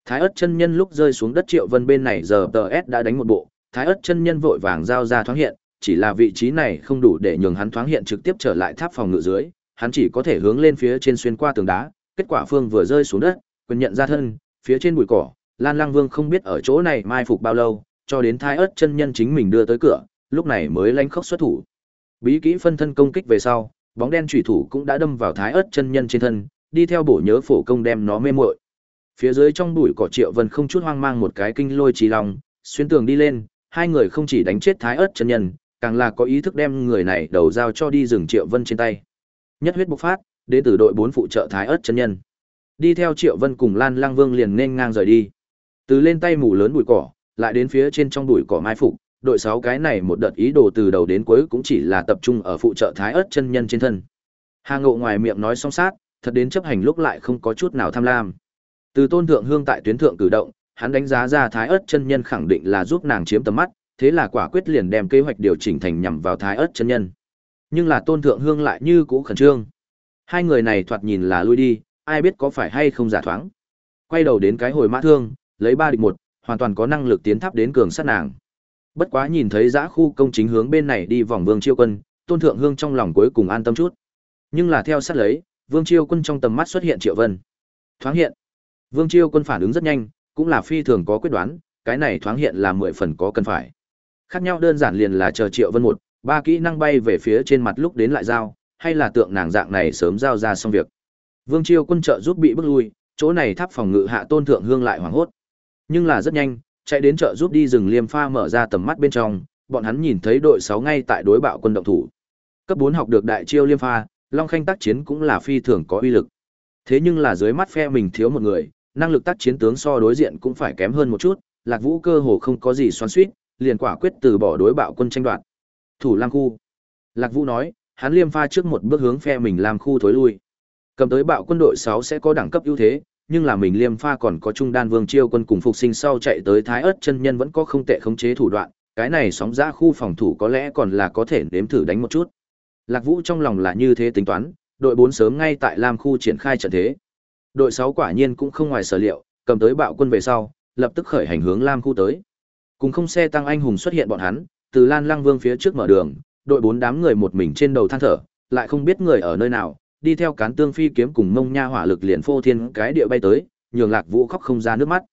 Thái ớt chân nhân lúc rơi xuống đất triệu vân bên này giờ tờ S đã đánh một bộ, thái ớt chân nhân vội vàng giao ra thoáng hiện, chỉ là vị trí này không đủ để nhường hắn thoáng hiện trực tiếp trở lại tháp phòng ngự dưới, hắn chỉ có thể hướng lên phía trên xuyên qua tường đá, kết quả phương vừa rơi xuống đất, quyền nhận ra thân, phía trên bụi cỏ, Lan Lang Vương không biết ở chỗ này mai phục bao lâu, cho đến Thái Ức chân nhân chính mình đưa tới cửa, lúc này mới lánh khốc xuất thủ. Bí kỹ phân thân công kích về sau, bóng đen chủy thủ cũng đã đâm vào Thái ớt chân nhân trên thân, đi theo bổ nhớ phổ công đem nó mê muội. Phía dưới trong bụi cỏ Triệu Vân không chút hoang mang một cái kinh lôi trí lòng, xuyên tường đi lên, hai người không chỉ đánh chết Thái ớt chân nhân, càng là có ý thức đem người này đầu giao cho đi rừng Triệu Vân trên tay. Nhất huyết bộc phát, đến từ đội bốn phụ trợ Thái ớt chân nhân. Đi theo Triệu Vân cùng Lan Lang Vương liền nên ngang rời đi. Từ lên tay mù lớn bụi cỏ, lại đến phía trên trong bụi cỏ mai phục, đội sáu cái này một đợt ý đồ từ đầu đến cuối cũng chỉ là tập trung ở phụ trợ Thái ớt chân nhân trên thân. Hà Ngộ ngoài miệng nói song sát, thật đến chấp hành lúc lại không có chút nào tham lam. Từ Tôn Thượng Hương tại tuyến thượng cử động, hắn đánh giá ra Thái ớt chân nhân khẳng định là giúp nàng chiếm tầm mắt, thế là quả quyết liền đem kế hoạch điều chỉnh thành nhằm vào Thái ớt chân nhân. Nhưng là Tôn Thượng Hương lại như cũ khẩn trương. Hai người này thoạt nhìn là lui đi, ai biết có phải hay không giả thoáng. Quay đầu đến cái hồi mã thương, lấy ba địch một, hoàn toàn có năng lực tiến tháp đến cường sát nàng. Bất quá nhìn thấy giã khu công chính hướng bên này đi vòng Vương Chiêu Quân, Tôn Thượng Hương trong lòng cuối cùng an tâm chút. Nhưng là theo sát lấy, Vương Chiêu Quân trong tầm mắt xuất hiện Triệu Vân. Thoáng hiện. Vương Chiêu Quân phản ứng rất nhanh, cũng là phi thường có quyết đoán, cái này thoáng hiện là mười phần có cần phải. Khác nhau đơn giản liền là chờ Triệu Vân một, ba kỹ năng bay về phía trên mặt lúc đến lại giao, hay là tượng nàng dạng này sớm giao ra xong việc. Vương Chiêu quân trợ giúp bị bức lui, chỗ này tháp phòng ngự hạ Tôn Thượng Hương lại hoảng hốt. Nhưng là rất nhanh, chạy đến chợ giúp đi rừng Liêm Pha mở ra tầm mắt bên trong, bọn hắn nhìn thấy đội 6 ngay tại đối bạo quân động thủ. Cấp 4 học được đại chiêu Liêm Pha, Long Khanh tác chiến cũng là phi thường có uy lực. Thế nhưng là dưới mắt phe mình thiếu một người, năng lực tác chiến tướng so đối diện cũng phải kém hơn một chút, Lạc Vũ cơ hồ không có gì xoắn xuýt, liền quả quyết từ bỏ đối bạo quân tranh đoạt. Thủ Lam khu. Lạc Vũ nói, hắn Liêm Pha trước một bước hướng phe mình làm khu thối lui. Cầm tới bạo quân đội 6 sẽ có đẳng cấp ưu thế, nhưng là mình liêm pha còn có trung đan vương chiêu quân cùng phục sinh sau chạy tới thái ớt chân nhân vẫn có không tệ khống chế thủ đoạn, cái này sóng ra khu phòng thủ có lẽ còn là có thể nếm thử đánh một chút. Lạc Vũ trong lòng là như thế tính toán, đội bốn sớm ngay tại Lam khu triển khai trận thế. Đội sáu quả nhiên cũng không ngoài sở liệu, cầm tới bạo quân về sau, lập tức khởi hành hướng Lam khu tới. Cùng không xe tăng anh hùng xuất hiện bọn hắn, từ Lan Lăng Vương phía trước mở đường, đội bốn đám người một mình trên đầu than thở, lại không biết người ở nơi nào, đi theo cán tương phi kiếm cùng mông nha hỏa lực liền phô thiên cái địa bay tới, nhường Lạc Vũ khóc không ra nước mắt.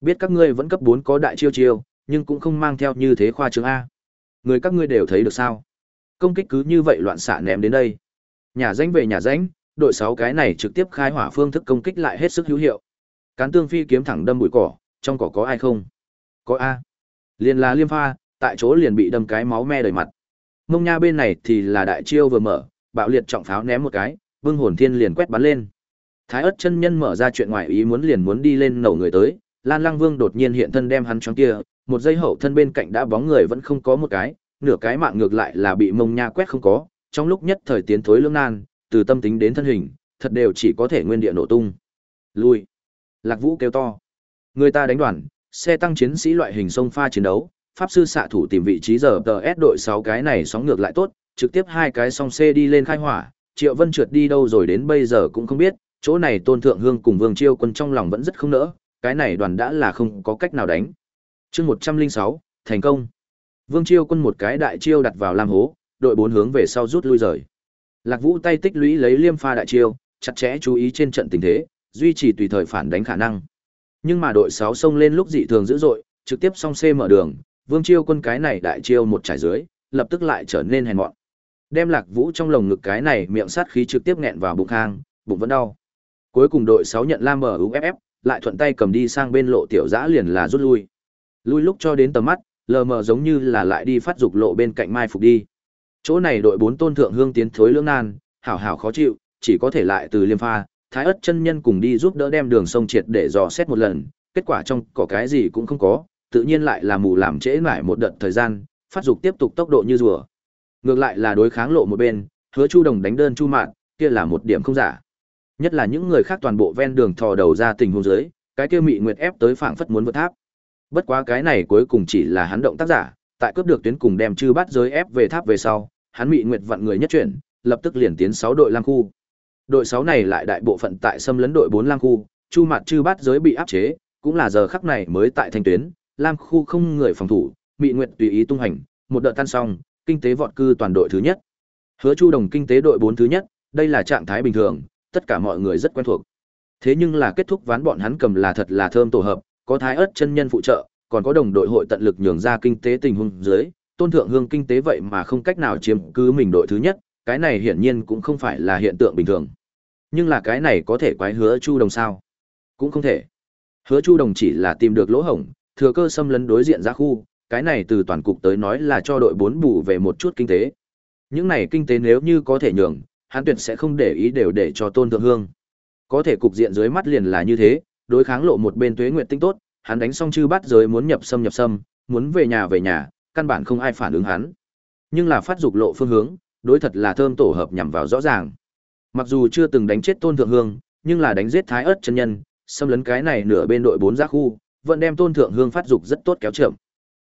Biết các ngươi vẫn cấp bốn có đại chiêu chiêu, nhưng cũng không mang theo như thế khoa trương a. Người các ngươi đều thấy được sao? Công kích cứ như vậy loạn xạ ném đến đây. Nhà danh về nhà danh, đội sáu cái này trực tiếp khai hỏa phương thức công kích lại hết sức hữu hiệu. Cán tương phi kiếm thẳng đâm bụi cỏ, trong cỏ có ai không? Có a. Liền là Liêm Pha, tại chỗ liền bị đâm cái máu me đầy mặt. Mông nha bên này thì là đại chiêu vừa mở, bạo liệt trọng pháo ném một cái, Vương Hồn Thiên liền quét bắn lên. Thái ớt chân nhân mở ra chuyện ngoài ý muốn liền muốn đi lên nổ người tới, Lan Lăng Vương đột nhiên hiện thân đem hắn trong kia, một giây hậu thân bên cạnh đã bóng người vẫn không có một cái, nửa cái mạng ngược lại là bị mông nha quét không có, trong lúc nhất thời tiến thối lưỡng nan, từ tâm tính đến thân hình, thật đều chỉ có thể nguyên địa nổ tung. Lui. Lạc Vũ kêu to. Người ta đánh đoàn, xe tăng chiến sĩ loại hình sông pha chiến đấu, pháp sư xạ thủ tìm vị trí giờ tờ S đội 6 cái này sóng ngược lại tốt, trực tiếp hai cái song C đi lên khai hỏa, Triệu Vân trượt đi đâu rồi đến bây giờ cũng không biết, chỗ này Tôn Thượng Hương cùng Vương Chiêu Quân trong lòng vẫn rất không nỡ, cái này đoàn đã là không có cách nào đánh. Chương một trăm linh sáu thành công. Vương Chiêu Quân một cái đại chiêu đặt vào lam hố, đội bốn hướng về sau rút lui rời. Lạc Vũ tay tích lũy lấy liêm pha đại chiêu, chặt chẽ chú ý trên trận tình thế, duy trì tùy thời phản đánh khả năng. Nhưng mà đội sáu xông lên lúc dị thường dữ dội, trực tiếp song C mở đường, Vương Chiêu Quân cái này đại chiêu một trải dưới, lập tức lại trở nên hèn mọn. Đem Lạc Vũ trong lồng ngực cái này miệng sát khí trực tiếp nghẹn vào bụng hang, bụng vẫn đau. Cuối cùng đội sáu nhận Lam mở UFF, lại thuận tay cầm đi sang bên lộ tiểu dã liền là rút lui. Lui lúc cho đến tầm mắt, lờ mờ giống như là lại đi phát dục lộ bên cạnh mai phục đi. Chỗ này đội bốn tôn thượng hương tiến thối lưỡng nan, hảo hảo khó chịu, chỉ có thể lại từ liêm pha, thái ất chân nhân cùng đi giúp đỡ đem đường sông triệt để dò xét một lần, kết quả trong có cái gì cũng không có, tự nhiên lại là mù làm trễ mãi một đợt thời gian, phát dục tiếp tục tốc độ như rùa. Ngược lại là đối kháng lộ một bên, hứa Chu Đồng đánh đơn Chu Mạn, kia là một điểm không giả. Nhất là những người khác toàn bộ ven đường thò đầu ra tình huống dưới, cái kia mị nguyệt ép tới phảng phất muốn vượt tháp. Bất quá cái này cuối cùng chỉ là hắn động tác giả, tại cướp được tuyến cùng đem chư bắt giới ép về tháp về sau, hắn mị nguyệt vặn người nhất chuyển, lập tức liền tiến 6 đội lang khu. Đội 6 này lại đại bộ phận tại xâm lấn đội 4 lang khu, chu mặt chư bắt giới bị áp chế, cũng là giờ khắc này mới tại thanh tuyến, lang khu không người phòng thủ, mị nguyệt tùy ý tung hành, một đợt tan xong, kinh tế vọt cư toàn đội thứ nhất. Hứa Chu Đồng kinh tế đội 4 thứ nhất, đây là trạng thái bình thường, tất cả mọi người rất quen thuộc. Thế nhưng là kết thúc ván bọn hắn cầm là thật là thơm tổ hợp, có thái ớt chân nhân phụ trợ, còn có đồng đội hội tận lực nhường ra kinh tế tình huống dưới, tôn thượng hương kinh tế vậy mà không cách nào chiếm cứ mình đội thứ nhất, cái này hiển nhiên cũng không phải là hiện tượng bình thường. Nhưng là cái này có thể quái hứa Chu Đồng sao? Cũng không thể. Hứa Chu Đồng chỉ là tìm được lỗ hổng, thừa cơ xâm lấn đối diện ra khu, cái này từ toàn cục tới nói là cho đội bốn bù về một chút kinh tế. Những này kinh tế nếu như có thể nhường, hắn tuyệt sẽ không để ý đều để cho tôn thượng hương. Có thể cục diện dưới mắt liền là như thế, đối kháng lộ một bên tuế nguyện tinh tốt, hắn đánh xong chư bắt giới muốn nhập xâm nhập xâm, muốn về nhà về nhà, căn bản không ai phản ứng hắn. Nhưng là phát dục lộ phương hướng, đối thật là thơm tổ hợp nhằm vào rõ ràng. Mặc dù chưa từng đánh chết Tôn Thượng Hương, nhưng là đánh giết Thái Ức chân nhân, xâm lấn cái này nửa bên đội bốn giác khu, vẫn đem Tôn Thượng Hương phát dục rất tốt kéo chậm.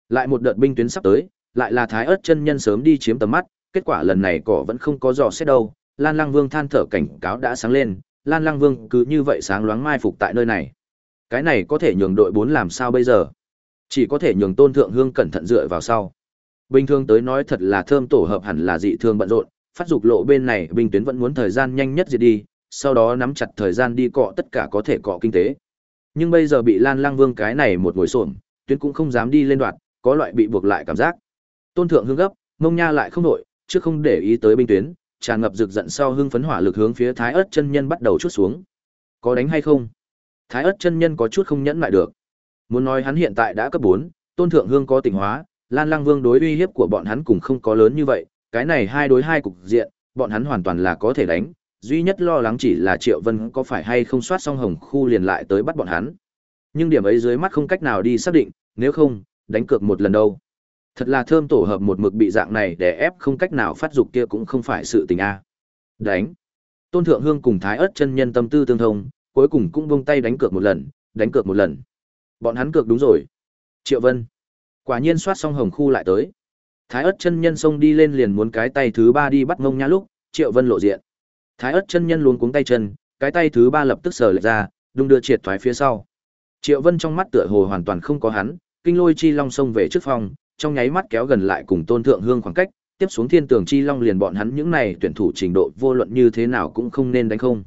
Lại một đợt binh tuyến sắp tới, lại là Thái Ức chân nhân sớm đi chiếm tầm mắt, kết quả lần này cỏ vẫn không có dò xét đâu. Lan Lăng Vương than thở cảnh cáo đã sáng lên, Lan Lăng Vương cứ như vậy sáng loáng mai phục tại nơi này. Cái này có thể nhường đội 4 làm sao bây giờ? Chỉ có thể nhường Tôn Thượng Hương cẩn thận dựa vào sau. Bình thường tới nói thật là thơm tổ hợp hẳn là dị thương bận rộn, phát dục lộ bên này binh tuyến vẫn muốn thời gian nhanh nhất diệt đi, sau đó nắm chặt thời gian đi cọ tất cả có thể cọ kinh tế. Nhưng bây giờ bị Lan Lang Vương cái này một ngồi xổm, tuyến cũng không dám đi lên đoạn, có loại bị buộc lại cảm giác. Tôn Thượng Hương gấp, Mông Nha lại không nổi, trước không để ý tới binh tuyến, tràn ngập rực giận sau hưng phấn hỏa lực hướng phía Thái Ức chân nhân bắt đầu chút xuống. Có đánh hay không? Thái ớt chân nhân có chút không nhẫn lại được. Muốn nói hắn hiện tại đã cấp 4, Tôn Thượng Hương có tình hóa, Lan Lăng Vương đối uy hiếp của bọn hắn cũng không có lớn như vậy, cái này hai đối hai cục diện, bọn hắn hoàn toàn là có thể đánh, duy nhất lo lắng chỉ là Triệu Vân có phải hay không soát xong hồng khu liền lại tới bắt bọn hắn. Nhưng điểm ấy dưới mắt không cách nào đi xác định, nếu không, đánh cược một lần đâu. Thật là thơm tổ hợp một mực bị dạng này để ép không cách nào phát dục kia cũng không phải sự tình a. Đánh. Tôn Thượng Hương cùng Thái Ức chân nhân tâm tư tương thông, cuối cùng cũng buông tay đánh cược một lần, đánh cược một lần. Bọn hắn cược đúng rồi. Triệu Vân. Quả nhiên soát xong hồng khu lại tới. Thái Ức chân nhân xông đi lên liền muốn cái tay thứ ba đi bắt ngông nha lúc, Triệu Vân lộ diện. Thái Ức chân nhân luống cuống tay chân, cái tay thứ ba lập tức sờ lệch ra, đung đưa triệt thoái phía sau. Triệu Vân trong mắt tựa hồ hoàn toàn không có hắn, kinh lôi chi long xông về trước phòng, trong nháy mắt kéo gần lại cùng Tôn Thượng Hương khoảng cách, tiếp xuống thiên tường chi long liền bọn hắn những này tuyển thủ trình độ vô luận như thế nào cũng không nên đánh không.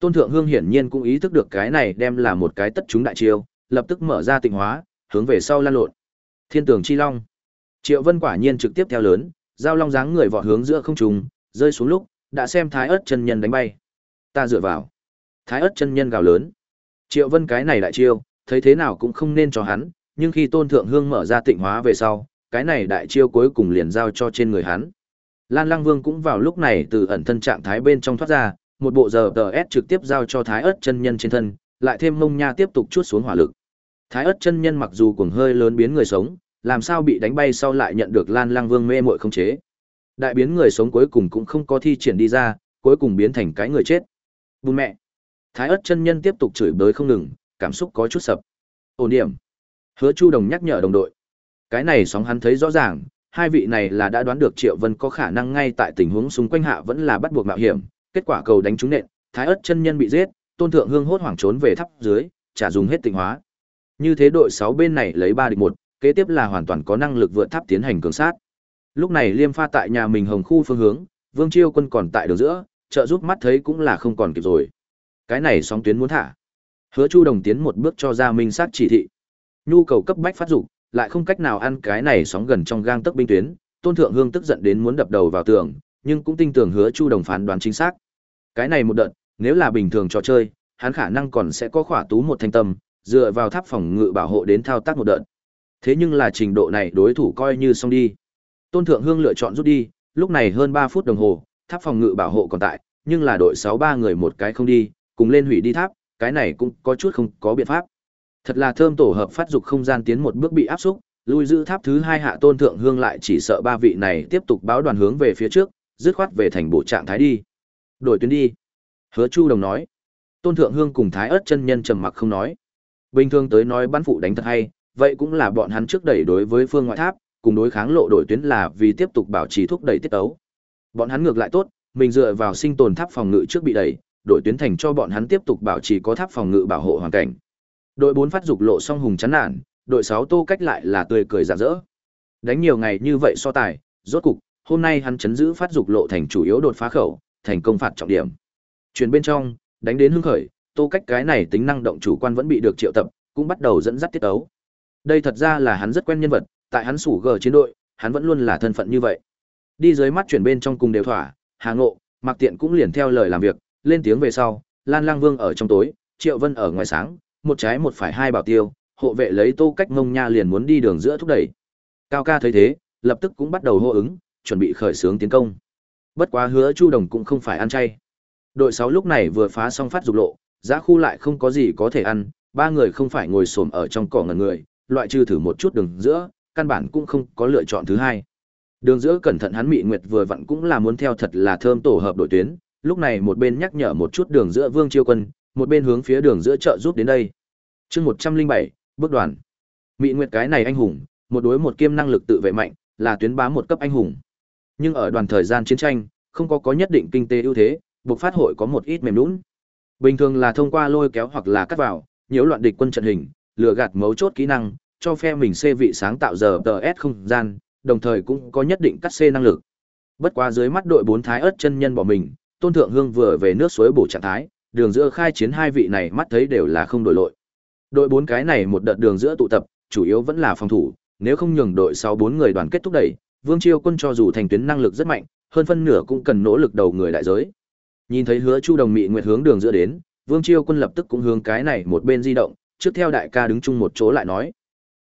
Tôn Thượng Hương hiển nhiên cũng ý thức được cái này đem là một cái tất chúng đại chiêu, lập tức mở ra tịnh hóa, hướng về sau lan lộn. Thiên tường chi long. Triệu Vân quả nhiên trực tiếp theo lớn, giao long dáng người vọt hướng giữa không trung, rơi xuống lúc, đã xem Thái Ức chân nhân đánh bay. Ta dựa vào. Thái Ức chân nhân gào lớn. Triệu Vân cái này đại chiêu, thấy thế nào cũng không nên cho hắn, nhưng khi Tôn Thượng Hương mở ra tịnh hóa về sau, cái này đại chiêu cuối cùng liền giao cho trên người hắn. Lan Lăng Vương cũng vào lúc này từ ẩn thân trạng thái bên trong thoát ra, một bộ giờ tờ S trực tiếp giao cho Thái ớt chân nhân trên thân, lại thêm mông nha tiếp tục chuốt xuống hỏa lực. Thái ớt chân nhân mặc dù cuồng hơi lớn biến người sống, làm sao bị đánh bay sau lại nhận được Lan Lang Vương mê muội không chế. Đại biến người sống cuối cùng cũng không có thi triển đi ra, cuối cùng biến thành cái người chết. Bùn mẹ. Thái ớt chân nhân tiếp tục chửi bới không ngừng, cảm xúc có chút sập. Ổn điểm. Hứa Chu Đồng nhắc nhở đồng đội. Cái này sóng hắn thấy rõ ràng, hai vị này là đã đoán được Triệu Vân có khả năng ngay tại tình huống xung quanh hạ vẫn là bắt buộc mạo hiểm, kết quả cầu đánh trúng nện, Thái Ức chân nhân bị giết, Tôn Thượng Hương hốt hoảng trốn về tháp dưới, trả dùng hết tình hóa. Như thế đội 6 bên này lấy 3 địch 1, kế tiếp là hoàn toàn có năng lực vượt tháp tiến hành cường sát. Lúc này Liêm Pha tại nhà mình hồng khu phương hướng, Vương Chiêu Quân còn tại đường giữa, trợ giúp mắt thấy cũng là không còn kịp rồi. Cái này sóng tuyến muốn thả. Hứa Chu Đồng tiến một bước cho ra minh sát chỉ thị. Nhu cầu cấp bách phát dục, lại không cách nào ăn cái này sóng gần trong gang tấc binh tuyến, Tôn Thượng Hương tức giận đến muốn đập đầu vào tường, nhưng cũng tin tưởng Hứa Chu Đồng phán đoán chính xác. Cái này một đợt, nếu là bình thường trò chơi, hắn khả năng còn sẽ có khỏa tú một thanh tâm, dựa vào tháp phòng ngự bảo hộ đến thao tác một đợt. Thế nhưng là trình độ này đối thủ coi như xong đi. Tôn Thượng Hương lựa chọn rút đi, lúc này hơn 3 phút đồng hồ, tháp phòng ngự bảo hộ còn tại, nhưng là đội 6-3 người một cái không đi, cùng lên hủy đi tháp, cái này cũng có chút không có biện pháp. Thật là thơm tổ hợp phát dục không gian tiến một bước bị áp xúc, lui giữ tháp thứ hai hạ Tôn Thượng Hương lại chỉ sợ ba vị này tiếp tục báo đoàn hướng về phía trước, dứt khoát về thành bộ trạng thái đi. Đổi tuyến đi. Hứa Chu Đồng nói. Tôn Thượng Hương cùng Thái ớt chân nhân trầm mặc không nói. Bình thường tới nói bắn phụ đánh thật hay, vậy cũng là bọn hắn trước đẩy đối với phương ngoại tháp, cùng đối kháng lộ đổi tuyến là vì tiếp tục bảo trì thúc đẩy tiết tấu. Bọn hắn ngược lại tốt, mình dựa vào sinh tồn tháp phòng ngự trước bị đẩy, đội tuyến thành cho bọn hắn tiếp tục bảo trì có tháp phòng ngự bảo hộ hoàn cảnh. Đội 4 phát dục lộ song hùng chán nản, đội 6 tô cách lại là tươi cười rạng rỡ. Đánh nhiều ngày như vậy so tài, rốt cục, hôm nay hắn chấn giữ phát dục lộ thành chủ yếu đột phá khẩu, thành công phạt trọng điểm. Chuyển bên trong, đánh đến hưng khởi, tô cách cái này tính năng động chủ quan vẫn bị được triệu tập, cũng bắt đầu dẫn dắt tiết tấu. Đây thật ra là hắn rất quen nhân vật, tại hắn sủ gờ chiến đội, hắn vẫn luôn là thân phận như vậy. Đi dưới mắt chuyển bên trong cùng đều thỏa, Hà Ngộ, Mạc Tiện cũng liền theo lời làm việc, lên tiếng về sau, Lan Lang Vương ở trong tối, Triệu Vân ở ngoài sáng, một trái một phải hai bảo tiêu, hộ vệ lấy Tô Cách Ngông Nha liền muốn đi đường giữa thúc đẩy. Cao ca thấy thế, lập tức cũng bắt đầu hô ứng, chuẩn bị khởi xướng tiến công. Bất quá hứa Chu Đồng cũng không phải ăn chay. Đội 6 lúc này vừa phá xong phát dục lộ, giá khu lại không có gì có thể ăn, ba người không phải ngồi xổm ở trong cỏ ngẩn người, loại trừ thử một chút đường giữa, căn bản cũng không có lựa chọn thứ hai. Đường giữa cẩn thận hắn Mị Nguyệt vừa vặn cũng là muốn theo thật là thơm tổ hợp đội tuyến, lúc này một bên nhắc nhở một chút đường giữa Vương Chiêu Quân, một bên hướng phía đường giữa chợ giúp đến đây. Chương 107, bước đoàn. Mị Nguyệt cái này anh hùng, một đối một kiêm năng lực tự vệ mạnh, là tuyến bá một cấp anh hùng. Nhưng ở đoàn thời gian chiến tranh, không có có nhất định kinh tế ưu thế, buộc phát hội có một ít mềm nhũn. Bình thường là thông qua lôi kéo hoặc là cắt vào, nhiễu loạn địch quân trận hình, lừa gạt mấu chốt kỹ năng, cho phe mình xê vị sáng tạo giờ TS không gian, đồng thời cũng có nhất định cắt xê năng lực. Bất quá dưới mắt đội bốn thái ớt chân nhân bỏ mình, Tôn Thượng Hương vừa về nước suối bổ trạng thái, đường giữa khai chiến hai vị này mắt thấy đều là không đổi lội. Đội bốn cái này một đợt đường giữa tụ tập, chủ yếu vẫn là phòng thủ, nếu không nhường đội sau bốn người đoàn kết thúc đẩy, Vương Chiêu Quân cho dù thành tuyến năng lực rất mạnh, hơn phân nửa cũng cần nỗ lực đầu người đại giới. Nhìn thấy Hứa Chu Đồng Mị Nguyệt hướng đường giữa đến, Vương Chiêu Quân lập tức cũng hướng cái này một bên di động, trước theo đại ca đứng chung một chỗ lại nói.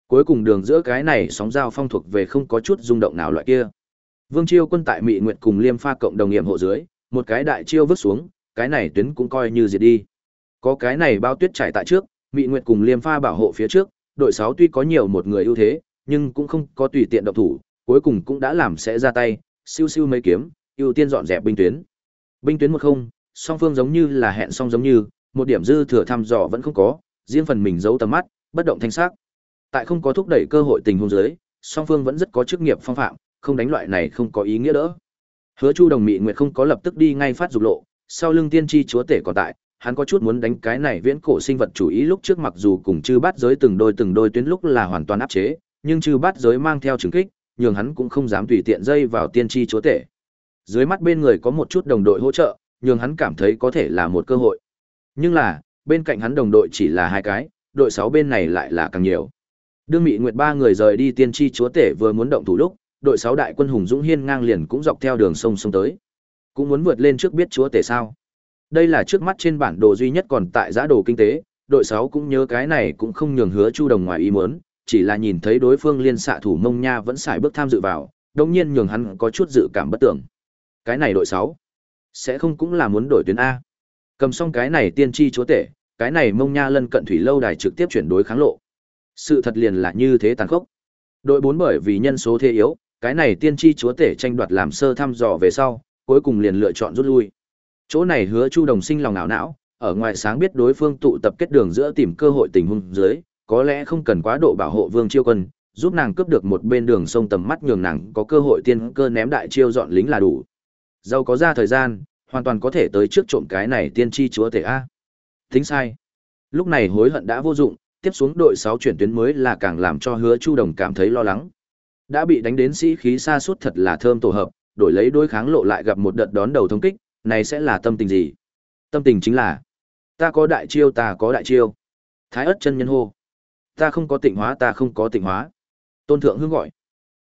Cuối cùng đường giữa cái này sóng giao phong thuộc về không có chút rung động nào loại kia. Vương Chiêu Quân tại Mị Nguyệt cùng Liêm Pha cộng đồng nghiệm hộ dưới, một cái đại chiêu vứt xuống, cái này tuyến cũng coi như diệt đi. Có cái này bao tuyết trải tại trước, Mị Nguyệt cùng Liêm Pha bảo hộ phía trước, đội 6 tuy có nhiều một người ưu thế, nhưng cũng không có tùy tiện động thủ, cuối cùng cũng đã làm sẽ ra tay, siêu siêu mấy kiếm, ưu tiên dọn dẹp binh tuyến. Binh tuyến một không, song phương giống như là hẹn song giống như, một điểm dư thừa thăm dò vẫn không có, riêng phần mình giấu tầm mắt, bất động thanh sắc. Tại không có thúc đẩy cơ hội tình huống dưới, song phương vẫn rất có chức nghiệp phong phạm, không đánh loại này không có ý nghĩa đỡ. Hứa Chu Đồng Mị Nguyệt không có lập tức đi ngay phát dục lộ, sau lưng tiên tri chúa tể còn tại, hắn có chút muốn đánh cái này viễn cổ sinh vật chủ ý lúc trước mặc dù cùng chư bát giới từng đôi từng đôi tuyến lúc là hoàn toàn áp chế, nhưng chư bát giới mang theo trừng kích, nhường hắn cũng không dám tùy tiện dây vào tiên tri chúa tể. Dưới mắt bên người có một chút đồng đội hỗ trợ, nhường hắn cảm thấy có thể là một cơ hội. Nhưng là, bên cạnh hắn đồng đội chỉ là hai cái, đội sáu bên này lại là càng nhiều. Đương Mị Nguyệt ba người rời đi tiên tri chúa tể vừa muốn động thủ lúc, đội sáu đại quân hùng dũng hiên ngang liền cũng dọc theo đường sông sông tới. Cũng muốn vượt lên trước biết chúa tể sao? Đây là trước mắt trên bản đồ duy nhất còn tại giã đồ kinh tế, đội sáu cũng nhớ cái này cũng không nhường hứa Chu Đồng ngoài ý muốn, chỉ là nhìn thấy đối phương liên xạ thủ Mông Nha vẫn xài bước tham dự vào, đồng nhiên nhường hắn có chút dự cảm bất tưởng. Cái này đội sáu sẽ không cũng là muốn đổi tuyến a. Cầm xong cái này tiên tri chúa tể, cái này Mông Nha lân cận thủy lâu đài trực tiếp chuyển đối kháng lộ. Sự thật liền là như thế tàn khốc. Đội bốn bởi vì nhân số thế yếu, cái này tiên tri chúa tể tranh đoạt làm sơ thăm dò về sau, cuối cùng liền lựa chọn rút lui. Chỗ này hứa Chu Đồng sinh lòng ảo não, ở ngoài sáng biết đối phương tụ tập kết đường giữa tìm cơ hội tình huống dưới, có lẽ không cần quá độ bảo hộ Vương Chiêu Quân, giúp nàng cướp được một bên đường sông tầm mắt nhường nàng có cơ hội tiên cơ ném đại chiêu dọn lính là đủ. Dâu có ra thời gian, hoàn toàn có thể tới trước trộm cái này tiên tri chúa tể a. Tính sai. Lúc này hối hận đã vô dụng, tiếp xuống đội 6 chuyển tuyến mới là càng làm cho Hứa Chu Đồng cảm thấy lo lắng. Đã bị đánh đến sĩ khí xa suốt thật là thơm tổ hợp, đổi lấy đối kháng lộ lại gặp một đợt đón đầu thông kích, này sẽ là tâm tình gì? Tâm tình chính là ta có đại chiêu ta có đại chiêu. Thái ất chân nhân hô. Ta không có tịnh hóa ta không có tịnh hóa. Tôn thượng hương gọi.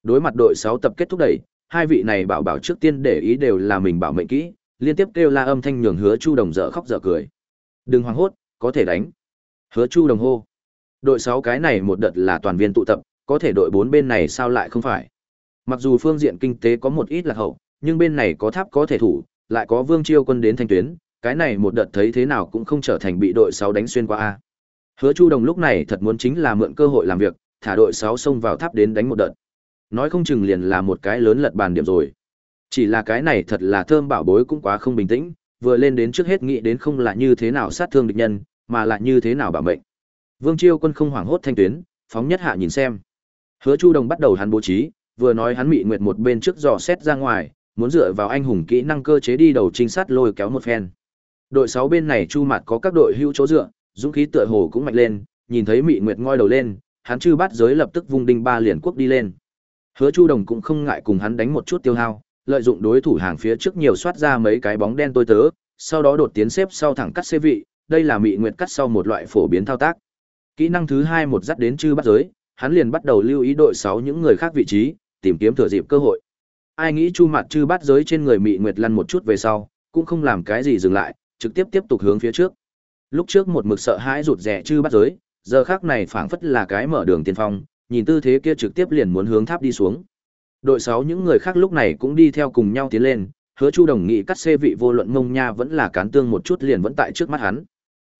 Đối mặt đội 6 tập kết thúc đẩy, hai vị này bảo bảo trước tiên để ý đều là mình bảo mệnh kỹ, liên tiếp kêu la âm thanh nhường hứa Chu Đồng dở khóc dở cười. Đừng hoảng hốt, có thể đánh. Hứa Chu Đồng hô. Đội 6 cái này một đợt là toàn viên tụ tập, có thể đội 4 bên này sao lại không phải? Mặc dù phương diện kinh tế có một ít là hậu, nhưng bên này có tháp có thể thủ, lại có Vương Chiêu quân đến thanh tuyến, cái này một đợt thấy thế nào cũng không trở thành bị đội 6 đánh xuyên qua a. Hứa Chu Đồng lúc này thật muốn chính là mượn cơ hội làm việc, thả đội 6 xông vào tháp đến đánh một đợt. Nói không chừng liền là một cái lớn lật bàn điểm rồi. Chỉ là cái này thật là thơm bảo bối cũng quá không bình tĩnh, vừa lên đến trước hết nghĩ đến không là như thế nào sát thương địch nhân, mà là như thế nào bảo mệnh. Vương Chiêu quân không hoảng hốt thanh tuyến, phóng nhất hạ nhìn xem. Hứa Chu Đồng bắt đầu hắn bố trí, vừa nói hắn mị nguyệt một bên trước dò xét ra ngoài, muốn dựa vào anh hùng kỹ năng cơ chế đi đầu trinh sát lôi kéo một phen. Đội sáu bên này Chu Mạt có các đội hữu chỗ dựa, dũng khí tựa hồ cũng mạnh lên, nhìn thấy mị nguyệt ngoi đầu lên, hắn chư bắt giới lập tức vung đinh ba liền quốc đi lên. Hứa Chu Đồng cũng không ngại cùng hắn đánh một chút tiêu hao, lợi dụng đối thủ hàng phía trước nhiều soát ra mấy cái bóng đen tôi tớ, sau đó đột tiến xếp sau thẳng cắt xê vị, đây là mị nguyệt cắt sau một loại phổ biến thao tác. Kỹ năng thứ hai một dắt đến chư bắt giới, hắn liền bắt đầu lưu ý đội 6 những người khác vị trí, tìm kiếm thừa dịp cơ hội. Ai nghĩ Chu Mạt chư bắt giới trên người Mị Nguyệt lăn một chút về sau, cũng không làm cái gì dừng lại, trực tiếp tiếp tục hướng phía trước. Lúc trước một mực sợ hãi rụt rè chư bắt giới, giờ khác này phảng phất là cái mở đường tiên phong, nhìn tư thế kia trực tiếp liền muốn hướng tháp đi xuống. Đội 6 những người khác lúc này cũng đi theo cùng nhau tiến lên, hứa Chu đồng nghị cắt xê vị vô luận ngông nha vẫn là cán tương một chút liền vẫn tại trước mắt hắn.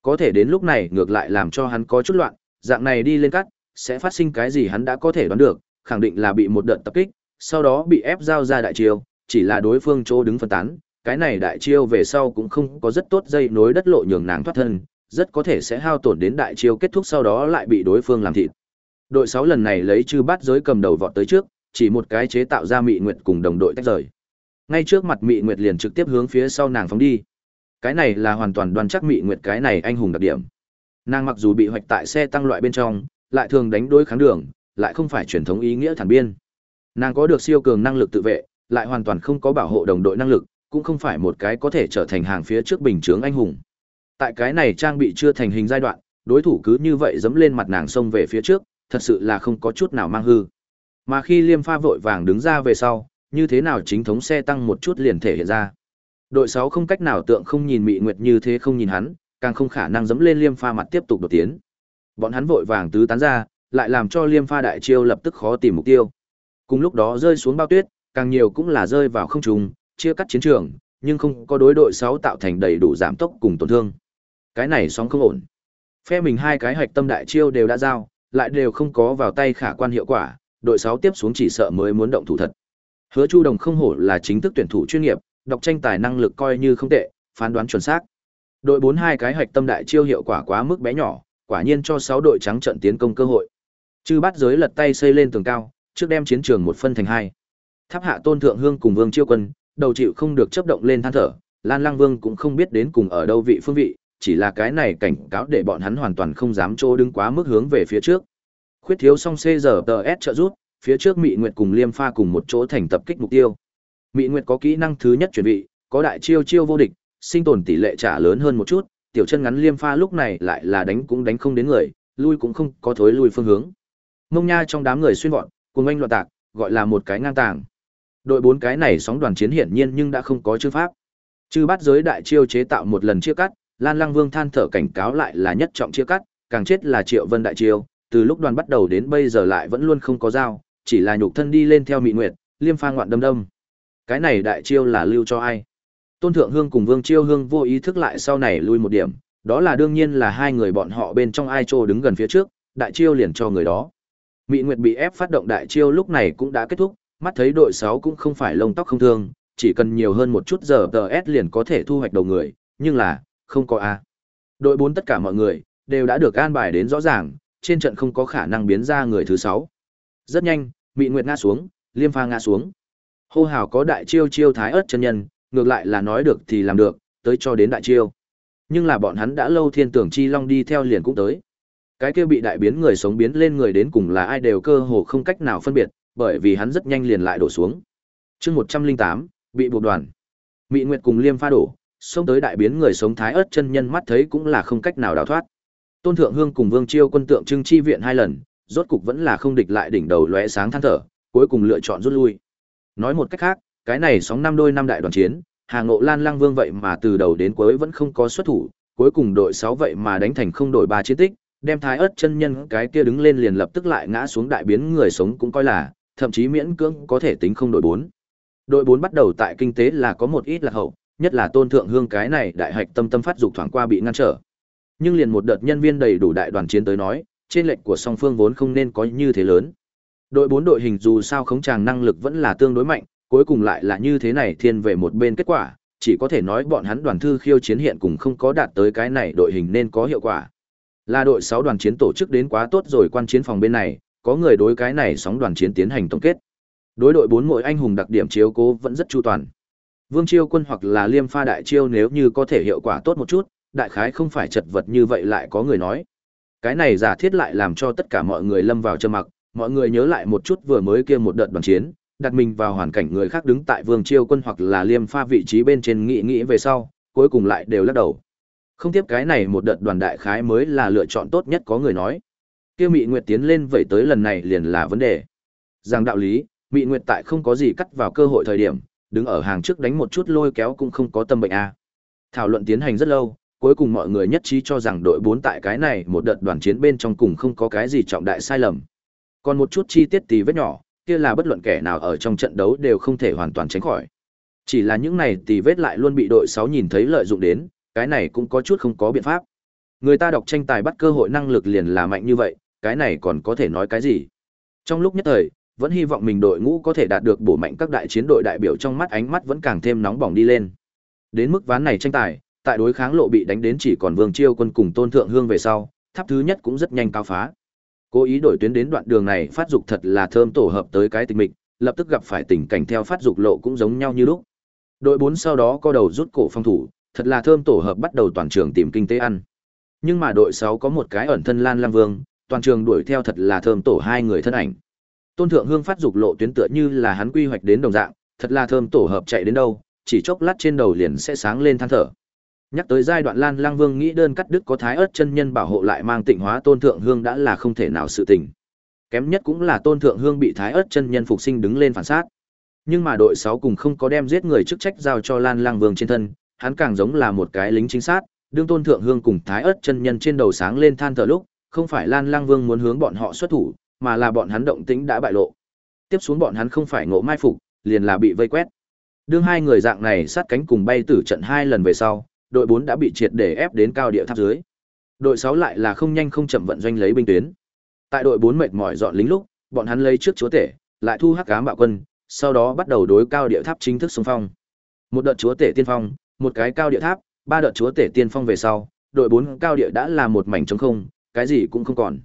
Có thể đến lúc này ngược lại làm cho hắn có chút loạn, dạng này đi lên cắt, sẽ phát sinh cái gì hắn đã có thể đoán được, khẳng định là bị một đợt tập kích, sau đó bị ép giao ra đại chiêu, chỉ là đối phương chỗ đứng phân tán, cái này đại chiêu về sau cũng không có rất tốt dây nối đất lộ nhường nàng thoát thân, rất có thể sẽ hao tổn đến đại chiêu kết thúc sau đó lại bị đối phương làm thịt. Đội 6 lần này lấy chư bát giới cầm đầu vọt tới trước, chỉ một cái chế tạo ra Mị Nguyệt cùng đồng đội tách rời. Ngay trước mặt Mị Nguyệt liền trực tiếp hướng phía sau nàng phóng đi. Cái này là hoàn toàn đoan chắc Mị Nguyệt cái này anh hùng đặc điểm. Nàng mặc dù bị hoạch tại xe tăng loại bên trong, lại thường đánh đối kháng đường, lại không phải truyền thống ý nghĩa thản biên. Nàng có được siêu cường năng lực tự vệ, lại hoàn toàn không có bảo hộ đồng đội năng lực, cũng không phải một cái có thể trở thành hàng phía trước bình chướng anh hùng. Tại cái này trang bị chưa thành hình giai đoạn, đối thủ cứ như vậy dẫm lên mặt nàng xông về phía trước, thật sự là không có chút nào mang hư. Mà khi Liêm Pha vội vàng đứng ra về sau, như thế nào chính thống xe tăng một chút liền thể hiện ra. Đội 6 không cách nào tượng không nhìn Mị Nguyệt như thế không nhìn hắn, càng không khả năng dẫm lên Liêm Pha mặt tiếp tục đột tiến. Bọn hắn vội vàng tứ tán ra, lại làm cho Liêm Pha đại chiêu lập tức khó tìm mục tiêu. Cùng lúc đó rơi xuống bao tuyết, càng nhiều cũng là rơi vào không trung, chia cắt chiến trường, nhưng không có đối đội 6 tạo thành đầy đủ giảm tốc cùng tổn thương. Cái này sóng không ổn. Phe mình hai cái hạch tâm đại chiêu đều đã giao, lại đều không có vào tay khả quan hiệu quả, đội 6 tiếp xuống chỉ sợ mới muốn động thủ thật. Hứa Chu Đồng không hổ là chính thức tuyển thủ chuyên nghiệp, đọc tranh tài năng lực coi như không tệ, phán đoán chuẩn xác. Đội bốn hai cái hạch tâm đại chiêu hiệu quả quá mức bé nhỏ, quả nhiên cho 6 đội trắng trận tiến công cơ hội. Chư bát giới lật tay xây lên tường cao, trước đem chiến trường một phân thành hai. Tháp hạ Tôn Thượng Hương cùng Vương Chiêu Quân, đầu chịu không được chấp động lên than thở, Lan Lang Vương cũng không biết đến cùng ở đâu vị phương vị, chỉ là cái này cảnh cáo để bọn hắn hoàn toàn không dám chỗ đứng quá mức hướng về phía trước. Khuyết thiếu song CRTS trợ rút, phía trước Mị Nguyệt cùng Liêm Pha cùng một chỗ thành tập kích mục tiêu. Mị Nguyệt có kỹ năng thứ nhất chuẩn bị, có đại chiêu chiêu vô địch, sinh tồn tỷ lệ trả lớn hơn một chút, tiểu chân ngắn Liêm Pha lúc này lại là đánh cũng đánh không đến người, lui cũng không có thối lui phương hướng. Mông Nha trong đám người xuyên vọt, cùng anh loạn tạc, gọi là một cái ngang tàng. Đội bốn cái này sóng đoàn chiến hiển nhiên nhưng đã không có chư pháp. Chư bắt giới đại chiêu chế tạo một lần chia cắt, Lan Lăng Vương than thở cảnh cáo lại là nhất trọng chia cắt, càng chết là Triệu Vân đại chiêu, từ lúc đoàn bắt đầu đến bây giờ lại vẫn luôn không có dao, chỉ là nhục thân đi lên theo Mị Nguyệt, Liêm Pha ngoạn đâm đâm. Cái này đại chiêu là lưu cho ai? Tôn Thượng Hương cùng Vương Chiêu Hương vô ý thức lại sau này lui một điểm, đó là đương nhiên là hai người bọn họ bên trong ai trô đứng gần phía trước, đại chiêu liền cho người đó. Mị Nguyệt bị ép phát động đại chiêu lúc này cũng đã kết thúc, mắt thấy đội 6 cũng không phải lông tóc không thương, chỉ cần nhiều hơn một chút giờ DS liền có thể thu hoạch đầu người, nhưng là, không có A. Đội 4 tất cả mọi người, đều đã được an bài đến rõ ràng, trên trận không có khả năng biến ra người thứ 6. Rất nhanh, Mị Nguyệt ngã xuống, Liêm Pha ngã xuống. Hô hào có đại chiêu chiêu thái ớt chân nhân, ngược lại là nói được thì làm được, tới cho đến đại chiêu. Nhưng là bọn hắn đã lâu thiên tưởng chi long đi theo liền cũng tới. Cái kia bị đại biến người sống biến lên người đến cùng là ai đều cơ hồ không cách nào phân biệt, bởi vì hắn rất nhanh liền lại đổ xuống. Chương 108, bị buộc đoàn. Mị Nguyệt cùng Liêm Pha đổ, xông tới đại biến người sống thái ớt chân nhân mắt thấy cũng là không cách nào đào thoát. Tôn Thượng Hương cùng Vương Chiêu quân tượng trưng chi viện hai lần, rốt cục vẫn là không địch lại đỉnh đầu lóe sáng than thở, cuối cùng lựa chọn rút lui. Nói một cách khác, cái này sóng năm đôi năm đại đoàn chiến, Hà Ngộ Lan Lăng Vương vậy mà từ đầu đến cuối vẫn không có xuất thủ, cuối cùng đội 6 vậy mà đánh thành không đổi ba chiến tích, đem thái ớt chân nhân cái kia đứng lên liền lập tức lại ngã xuống đại biến người sống cũng coi là, thậm chí miễn cưỡng có thể tính không đội 4. Đội 4 bắt đầu tại kinh tế là có một ít là hậu, nhất là tôn thượng hương cái này đại hạch tâm tâm phát dục thoảng qua bị ngăn trở. Nhưng liền một đợt nhân viên đầy đủ đại đoàn chiến tới nói, trên lệnh của song phương vốn không nên có như thế lớn. Đội 4 đội hình dù sao khống tràng năng lực vẫn là tương đối mạnh, cuối cùng lại là như thế này thiên về một bên kết quả, chỉ có thể nói bọn hắn đoàn thư khiêu chiến hiện cùng không có đạt tới cái này đội hình nên có hiệu quả. Là đội 6 đoàn chiến tổ chức đến quá tốt rồi quan chiến phòng bên này, có người đối cái này sóng đoàn chiến tiến hành tổng kết. Đối đội 4 mỗi anh hùng đặc điểm chiếu cố vẫn rất chu toàn. Vương Chiêu Quân hoặc là Liêm Pha đại chiêu nếu như có thể hiệu quả tốt một chút, đại khái không phải chật vật như vậy lại có người nói. Cái này giả thiết lại làm cho tất cả mọi người lâm vào trầm mặc, mọi người nhớ lại một chút vừa mới kia một đợt đoàn chiến, đặt mình vào hoàn cảnh người khác đứng tại Vương Chiêu Quân hoặc là Liêm Pha vị trí bên trên nghĩ nghĩ về sau, cuối cùng lại đều lắc đầu. Không tiếp cái này một đợt đoàn đại khái mới là lựa chọn tốt nhất có người nói. Kia Mị Nguyệt tiến lên vậy tới lần này liền là vấn đề. Rằng đạo lý, Mị Nguyệt tại không có gì cắt vào cơ hội thời điểm, đứng ở hàng trước đánh một chút lôi kéo cũng không có tâm bệnh a. Thảo luận tiến hành rất lâu, cuối cùng mọi người nhất trí cho rằng đội 4 tại cái này một đợt đoàn chiến bên trong cùng không có cái gì trọng đại sai lầm. Còn một chút chi tiết tì vết nhỏ, kia là bất luận kẻ nào ở trong trận đấu đều không thể hoàn toàn tránh khỏi. Chỉ là những này tì vết lại luôn bị đội 6 nhìn thấy lợi dụng đến, cái này cũng có chút không có biện pháp. Người ta đọc tranh tài bắt cơ hội năng lực liền là mạnh như vậy, cái này còn có thể nói cái gì? Trong lúc nhất thời, vẫn hy vọng mình đội ngũ có thể đạt được bổ mạnh các đại chiến đội đại biểu trong mắt ánh mắt vẫn càng thêm nóng bỏng đi lên. Đến mức ván này tranh tài, tại đối kháng lộ bị đánh đến chỉ còn Vương Chiêu quân cùng Tôn Thượng Hương về sau, tháp thứ nhất cũng rất nhanh cao phá. Cố ý đổi tuyến đến đoạn đường này phát dục thật là thơm tổ hợp tới cái tình mịch, lập tức gặp phải tình cảnh theo phát dục lộ cũng giống nhau như lúc. Đội 4 sau đó có đầu rút cổ phòng thủ, thật là thơm tổ hợp bắt đầu toàn trường tìm kinh tế ăn. Nhưng mà đội 6 có một cái ẩn thân Lan Lam Vương, toàn trường đuổi theo thật là thơm tổ hai người thân ảnh. Tôn Thượng Hương phát dục lộ tuyến tựa như là hắn quy hoạch đến đồng dạng, thật là thơm tổ hợp chạy đến đâu, chỉ chốc lát trên đầu liền sẽ sáng lên than thở. Nhắc tới giai đoạn Lan Lang Vương nghĩ đơn cắt đứt có thái ớt chân nhân bảo hộ lại mang tịnh hóa Tôn Thượng Hương đã là không thể nào sự tình. Kém nhất cũng là Tôn Thượng Hương bị thái ớt chân nhân phục sinh đứng lên phản sát. Nhưng mà đội 6 cùng không có đem giết người chức trách giao cho Lan Lang Vương trên thân, hắn càng giống là một cái lính chính sát, đương Tôn Thượng Hương cùng thái Ức chân nhân trên đầu sáng lên than thở lúc, không phải Lan Lang Vương muốn hướng bọn họ xuất thủ, mà là bọn hắn động tĩnh đã bại lộ. Tiếp xuống bọn hắn không phải ngộ mai phục, liền là bị vây quét. Đương hai người dạng này sát cánh cùng bay tử trận hai lần về sau, đội 4 đã bị triệt để ép đến cao địa tháp dưới. Đội 6 lại là không nhanh không chậm vận doanh lấy binh tuyến. Tại đội 4 mệt mỏi dọn lính lúc, bọn hắn lấy trước chúa tể, lại thu hắc ám bạo quân, sau đó bắt đầu đối cao địa tháp chính thức xung phong. Một đợt chúa tể tiên phong, một cái cao địa tháp, ba đợt chúa tể tiên phong về sau, đội 4 cao địa đã là một mảnh trống không, cái gì cũng không còn.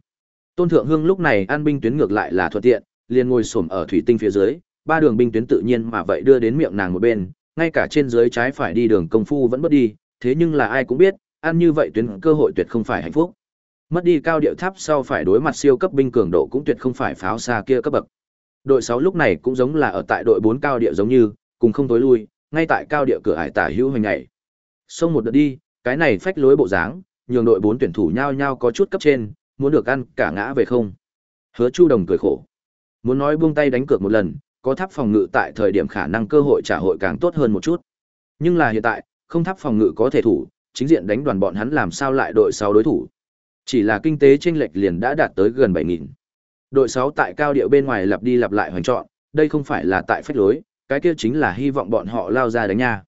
Tôn Thượng Hương lúc này an binh tuyến ngược lại là thuận tiện, liền ngồi xổm ở thủy tinh phía dưới, ba đường binh tuyến tự nhiên mà vậy đưa đến miệng nàng một bên, ngay cả trên dưới trái phải đi đường công phu vẫn mất đi, thế nhưng là ai cũng biết, ăn như vậy tuyến cơ hội tuyệt không phải hạnh phúc. Mất đi cao điệu tháp sau phải đối mặt siêu cấp binh cường độ cũng tuyệt không phải pháo xa kia cấp bậc. Đội 6 lúc này cũng giống là ở tại đội 4 cao địa giống như, cùng không tối lui, ngay tại cao địa cửa hải tả hữu hình ngày. Xông một đợt đi, cái này phách lối bộ dáng, nhường đội bốn tuyển thủ nhau nhau có chút cấp trên, muốn được ăn cả ngã về không. Hứa Chu Đồng cười khổ. Muốn nói buông tay đánh cược một lần, có tháp phòng ngự tại thời điểm khả năng cơ hội trả hội càng tốt hơn một chút. Nhưng là hiện tại, không tháp phòng ngự có thể thủ, chính diện đánh đoàn bọn hắn làm sao lại đội 6 đối thủ. Chỉ là kinh tế chênh lệch liền đã đạt tới gần 7000. Đội 6 tại cao địa bên ngoài lặp đi lặp lại hoành trọn, đây không phải là tại phách lối, cái kia chính là hy vọng bọn họ lao ra đánh nha.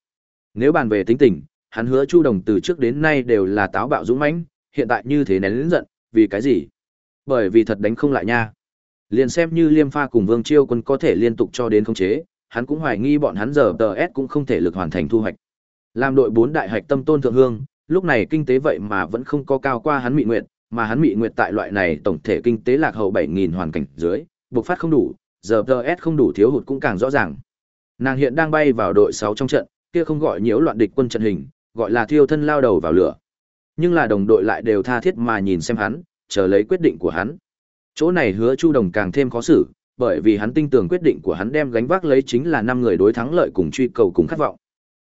Nếu bàn về tính tình, hắn hứa Chu Đồng từ trước đến nay đều là táo bạo dũng mãnh, hiện tại như thế nén lớn giận, vì cái gì? Bởi vì thật đánh không lại nha. Liền xem như Liêm Pha cùng Vương Chiêu Quân có thể liên tục cho đến khống chế, hắn cũng hoài nghi bọn hắn giờ tờ S cũng không thể lực hoàn thành thu hoạch. Làm đội bốn đại hạch tâm tôn thượng hương, lúc này kinh tế vậy mà vẫn không có cao qua hắn Mị Nguyệt, mà hắn Mị Nguyệt tại loại này tổng thể kinh tế lạc hậu 7000 hoàn cảnh dưới, bộc phát không đủ, giờ tờ S không đủ thiếu hụt cũng càng rõ ràng. Nàng hiện đang bay vào đội 6 trong trận, kia không gọi nhiễu loạn địch quân trận hình, gọi là thiêu thân lao đầu vào lửa. Nhưng là đồng đội lại đều tha thiết mà nhìn xem hắn, chờ lấy quyết định của hắn. Chỗ này hứa Chu Đồng càng thêm khó xử, bởi vì hắn tin tưởng quyết định của hắn đem gánh vác lấy chính là năm người đối thắng lợi cùng truy cầu cùng khát vọng.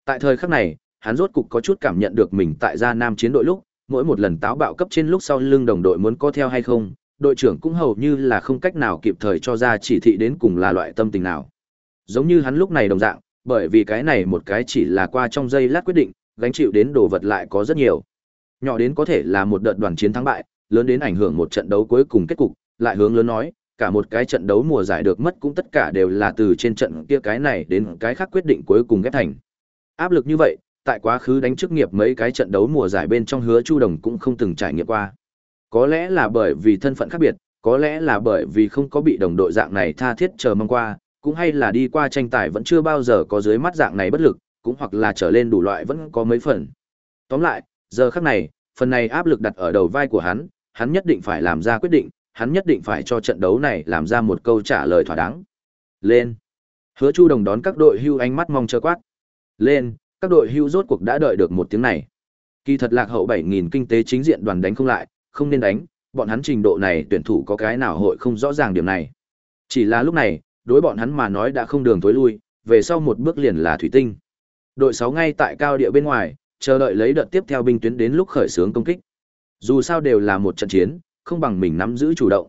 Tại thời khắc này, hắn rốt cục có chút cảm nhận được mình tại gia nam chiến đội lúc, mỗi một lần táo bạo cấp trên lúc sau lưng đồng đội muốn có theo hay không, đội trưởng cũng hầu như là không cách nào kịp thời cho ra chỉ thị đến cùng là loại tâm tình nào. Giống như hắn lúc này đồng dạng, bởi vì cái này một cái chỉ là qua trong giây lát quyết định, gánh chịu đến đồ vật lại có rất nhiều. Nhỏ đến có thể là một đợt đoàn chiến thắng bại, lớn đến ảnh hưởng một trận đấu cuối cùng kết cục, lại hướng lớn nói, cả một cái trận đấu mùa giải được mất cũng tất cả đều là từ trên trận kia cái này đến cái khác quyết định cuối cùng ghép thành. Áp lực như vậy, tại quá khứ đánh chức nghiệp mấy cái trận đấu mùa giải bên trong hứa Chu Đồng cũng không từng trải nghiệm qua. Có lẽ là bởi vì thân phận khác biệt, có lẽ là bởi vì không có bị đồng đội dạng này tha thiết chờ mong qua, cũng hay là đi qua tranh tài vẫn chưa bao giờ có dưới mắt dạng này bất lực, cũng hoặc là trở lên đủ loại vẫn có mấy phần. Tóm lại, giờ khắc này, phần này áp lực đặt ở đầu vai của hắn, hắn nhất định phải làm ra quyết định, hắn nhất định phải cho trận đấu này làm ra một câu trả lời thỏa đáng. Lên! Hứa Chu Đồng đón các đội hưu ánh mắt mong chờ quát. Lên! Các đội hưu rốt cuộc đã đợi được một tiếng này. Kỳ thật lạc hậu 7.000 kinh tế chính diện đoàn đánh không lại, không nên đánh, bọn hắn trình độ này tuyển thủ có cái nào hội không rõ ràng điểm này. Chỉ là lúc này, đối bọn hắn mà nói đã không đường tối lui, về sau một bước liền là thủy tinh. Đội 6 ngay tại cao địa bên ngoài, chờ đợi lấy đợt tiếp theo binh tuyến đến lúc khởi xướng công kích. Dù sao đều là một trận chiến, không bằng mình nắm giữ chủ động.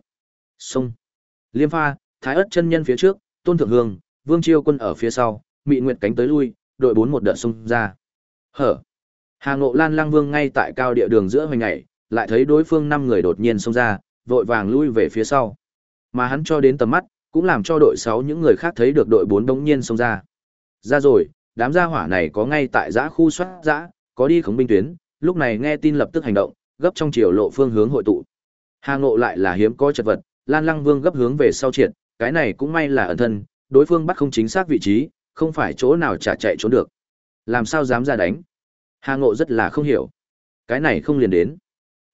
Xung. Liêm pha, Thái ất chân nhân phía trước, Tôn Thượng Hương, Vương Chiêu quân ở phía sau, Mị Nguyệt cánh tới lui, đội 4 một đợt xung ra. Hở. Hà Ngộ Lan Lăng Vương ngay tại cao địa đường giữa hoành ngày, lại thấy đối phương năm người đột nhiên xông ra, vội vàng lui về phía sau. Mà hắn cho đến tầm mắt, cũng làm cho đội 6 những người khác thấy được đội 4 đống nhiên xông ra. Ra rồi, đám gia hỏa này có ngay tại giã khu soát giã, có đi khống binh tuyến, lúc này nghe tin lập tức hành động, gấp trong chiều lộ phương hướng hội tụ. Hà Ngộ lại là hiếm có chật vật, Lan Lăng Vương gấp hướng về sau triệt, cái này cũng may là ẩn thân, đối phương bắt không chính xác vị trí, không phải chỗ nào trả chạy trốn được. Làm sao dám ra đánh? Hà Ngộ rất là không hiểu. Cái này không liền đến.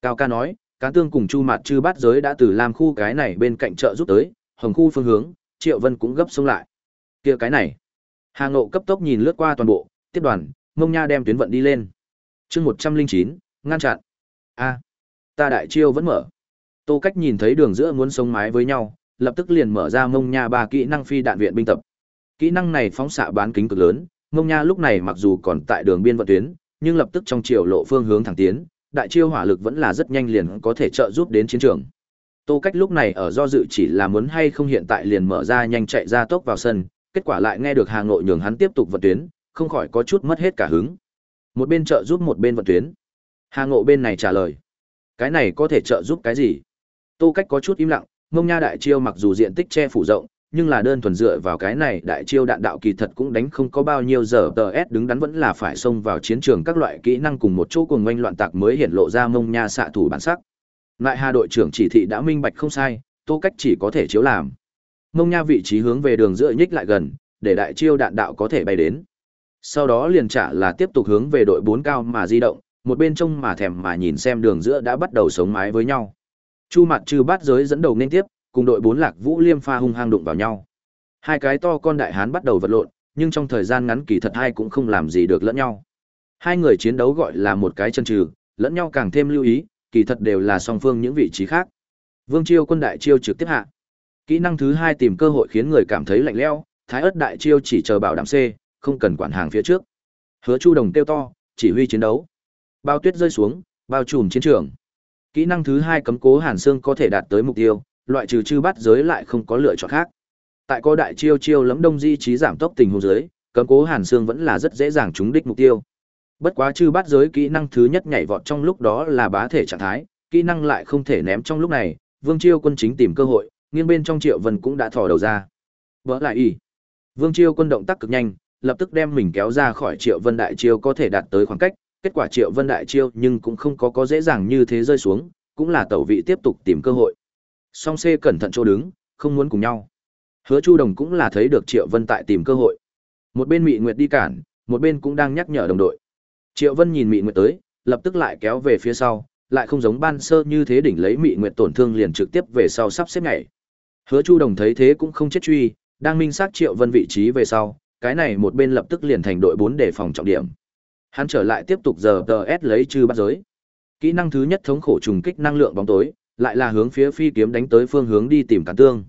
Cao ca nói, Cán Tương cùng Chu Mạt Trư Bát Giới đã từ làm khu cái này bên cạnh chợ giúp tới, hồng khu phương hướng, Triệu Vân cũng gấp xông lại. Kia cái này. Hà Ngộ cấp tốc nhìn lướt qua toàn bộ, tiếp đoàn, Mông Nha đem tuyến vận đi lên. Chương một trăm linh chín ngăn chặn. A, ta đại chiêu vẫn mở. Tô Cách nhìn thấy đường giữa muốn sống mái với nhau, lập tức liền mở ra Mông Nha ba kỹ năng phi đạn viện binh tập. Kỹ năng này phóng xạ bán kính cực lớn, Mông Nha lúc này mặc dù còn tại đường biên vận tuyến, nhưng lập tức trong chiều lộ phương hướng thẳng tiến, đại chiêu hỏa lực vẫn là rất nhanh liền có thể trợ giúp đến chiến trường. Tô Cách lúc này ở do dự chỉ là muốn hay không hiện tại liền mở ra nhanh chạy ra tốc vào sân, kết quả lại nghe được Hà Ngộ nhường hắn tiếp tục vận tuyến, không khỏi có chút mất hết cả hứng. Một bên trợ giúp một bên vận tuyến. Hà Ngộ bên này trả lời. Cái này có thể trợ giúp cái gì? Tô Cách có chút im lặng, Mông Nha đại chiêu mặc dù diện tích che phủ rộng, nhưng là đơn thuần dựa vào cái này đại chiêu đạn đạo kỳ thật cũng đánh không có bao nhiêu giờ tờ S đứng đắn vẫn là phải xông vào chiến trường các loại kỹ năng cùng một chỗ cùng ngoanh loạn tạc mới hiện lộ ra Mông Nha xạ thủ bản sắc. Lại Hà đội trưởng chỉ thị đã minh bạch không sai, Tô Cách chỉ có thể chiếu làm. Mông Nha vị trí hướng về đường giữa nhích lại gần, để đại chiêu đạn đạo có thể bay đến. Sau đó liền trả là tiếp tục hướng về đội 4 cao mà di động, một bên trông mà thèm mà nhìn xem đường giữa đã bắt đầu sống mái với nhau. Chu mặt trừ bát giới dẫn đầu nên tiếp, cùng đội 4 lạc vũ liêm pha hung hăng đụng vào nhau. Hai cái to con đại hán bắt đầu vật lộn, nhưng trong thời gian ngắn kỳ thật hai cũng không làm gì được lẫn nhau. Hai người chiến đấu gọi là một cái chân trừ, lẫn nhau càng thêm lưu ý, kỳ thật đều là song phương những vị trí khác. Vương Chiêu quân đại chiêu trực tiếp hạ. Kỹ năng thứ hai tìm cơ hội khiến người cảm thấy lạnh lẽo, Thái ớt đại chiêu chỉ chờ bảo đảm C, không cần quản hàng phía trước. Hứa Chu Đồng kêu to, chỉ huy chiến đấu. Bao tuyết rơi xuống, bao trùm chiến trường. Kỹ năng thứ hai cấm cố Hàn Xương có thể đạt tới mục tiêu, loại trừ chư bắt giới lại không có lựa chọn khác. Tại có đại chiêu chiêu lẫm đông di trí giảm tốc tình huống dưới, cấm cố Hàn Xương vẫn là rất dễ dàng trúng đích mục tiêu. Bất quá chư bắt giới kỹ năng thứ nhất nhảy vọt trong lúc đó là bá thể trạng thái, kỹ năng lại không thể ném trong lúc này, Vương Chiêu quân chính tìm cơ hội, nghiêng bên trong Triệu Vân cũng đã thò đầu ra. Vỡ lại y. Vương Chiêu quân động tác cực nhanh, lập tức đem mình kéo ra khỏi Triệu Vân đại chiêu có thể đạt tới khoảng cách, kết quả Triệu Vân đại chiêu nhưng cũng không có có dễ dàng như thế rơi xuống, cũng là tẩu vị tiếp tục tìm cơ hội. Song C cẩn thận chỗ đứng, không muốn cùng nhau. Hứa Chu Đồng cũng là thấy được Triệu Vân tại tìm cơ hội. Một bên Mị Nguyệt đi cản, một bên cũng đang nhắc nhở đồng đội. Triệu Vân nhìn Mị Nguyệt tới, lập tức lại kéo về phía sau, lại không giống ban sơ như thế đỉnh lấy Mị Nguyệt tổn thương liền trực tiếp về sau sắp xếp nhảy. Hứa Chu Đồng thấy thế cũng không chết truy, đang minh xác Triệu Vân vị trí về sau, cái này một bên lập tức liền thành đội 4 để phòng trọng điểm. Hắn trở lại tiếp tục giờ DS lấy trừ bắt giới. Kỹ năng thứ nhất thống khổ trùng kích năng lượng bóng tối, lại là hướng phía phi kiếm đánh tới phương hướng đi tìm cản tương.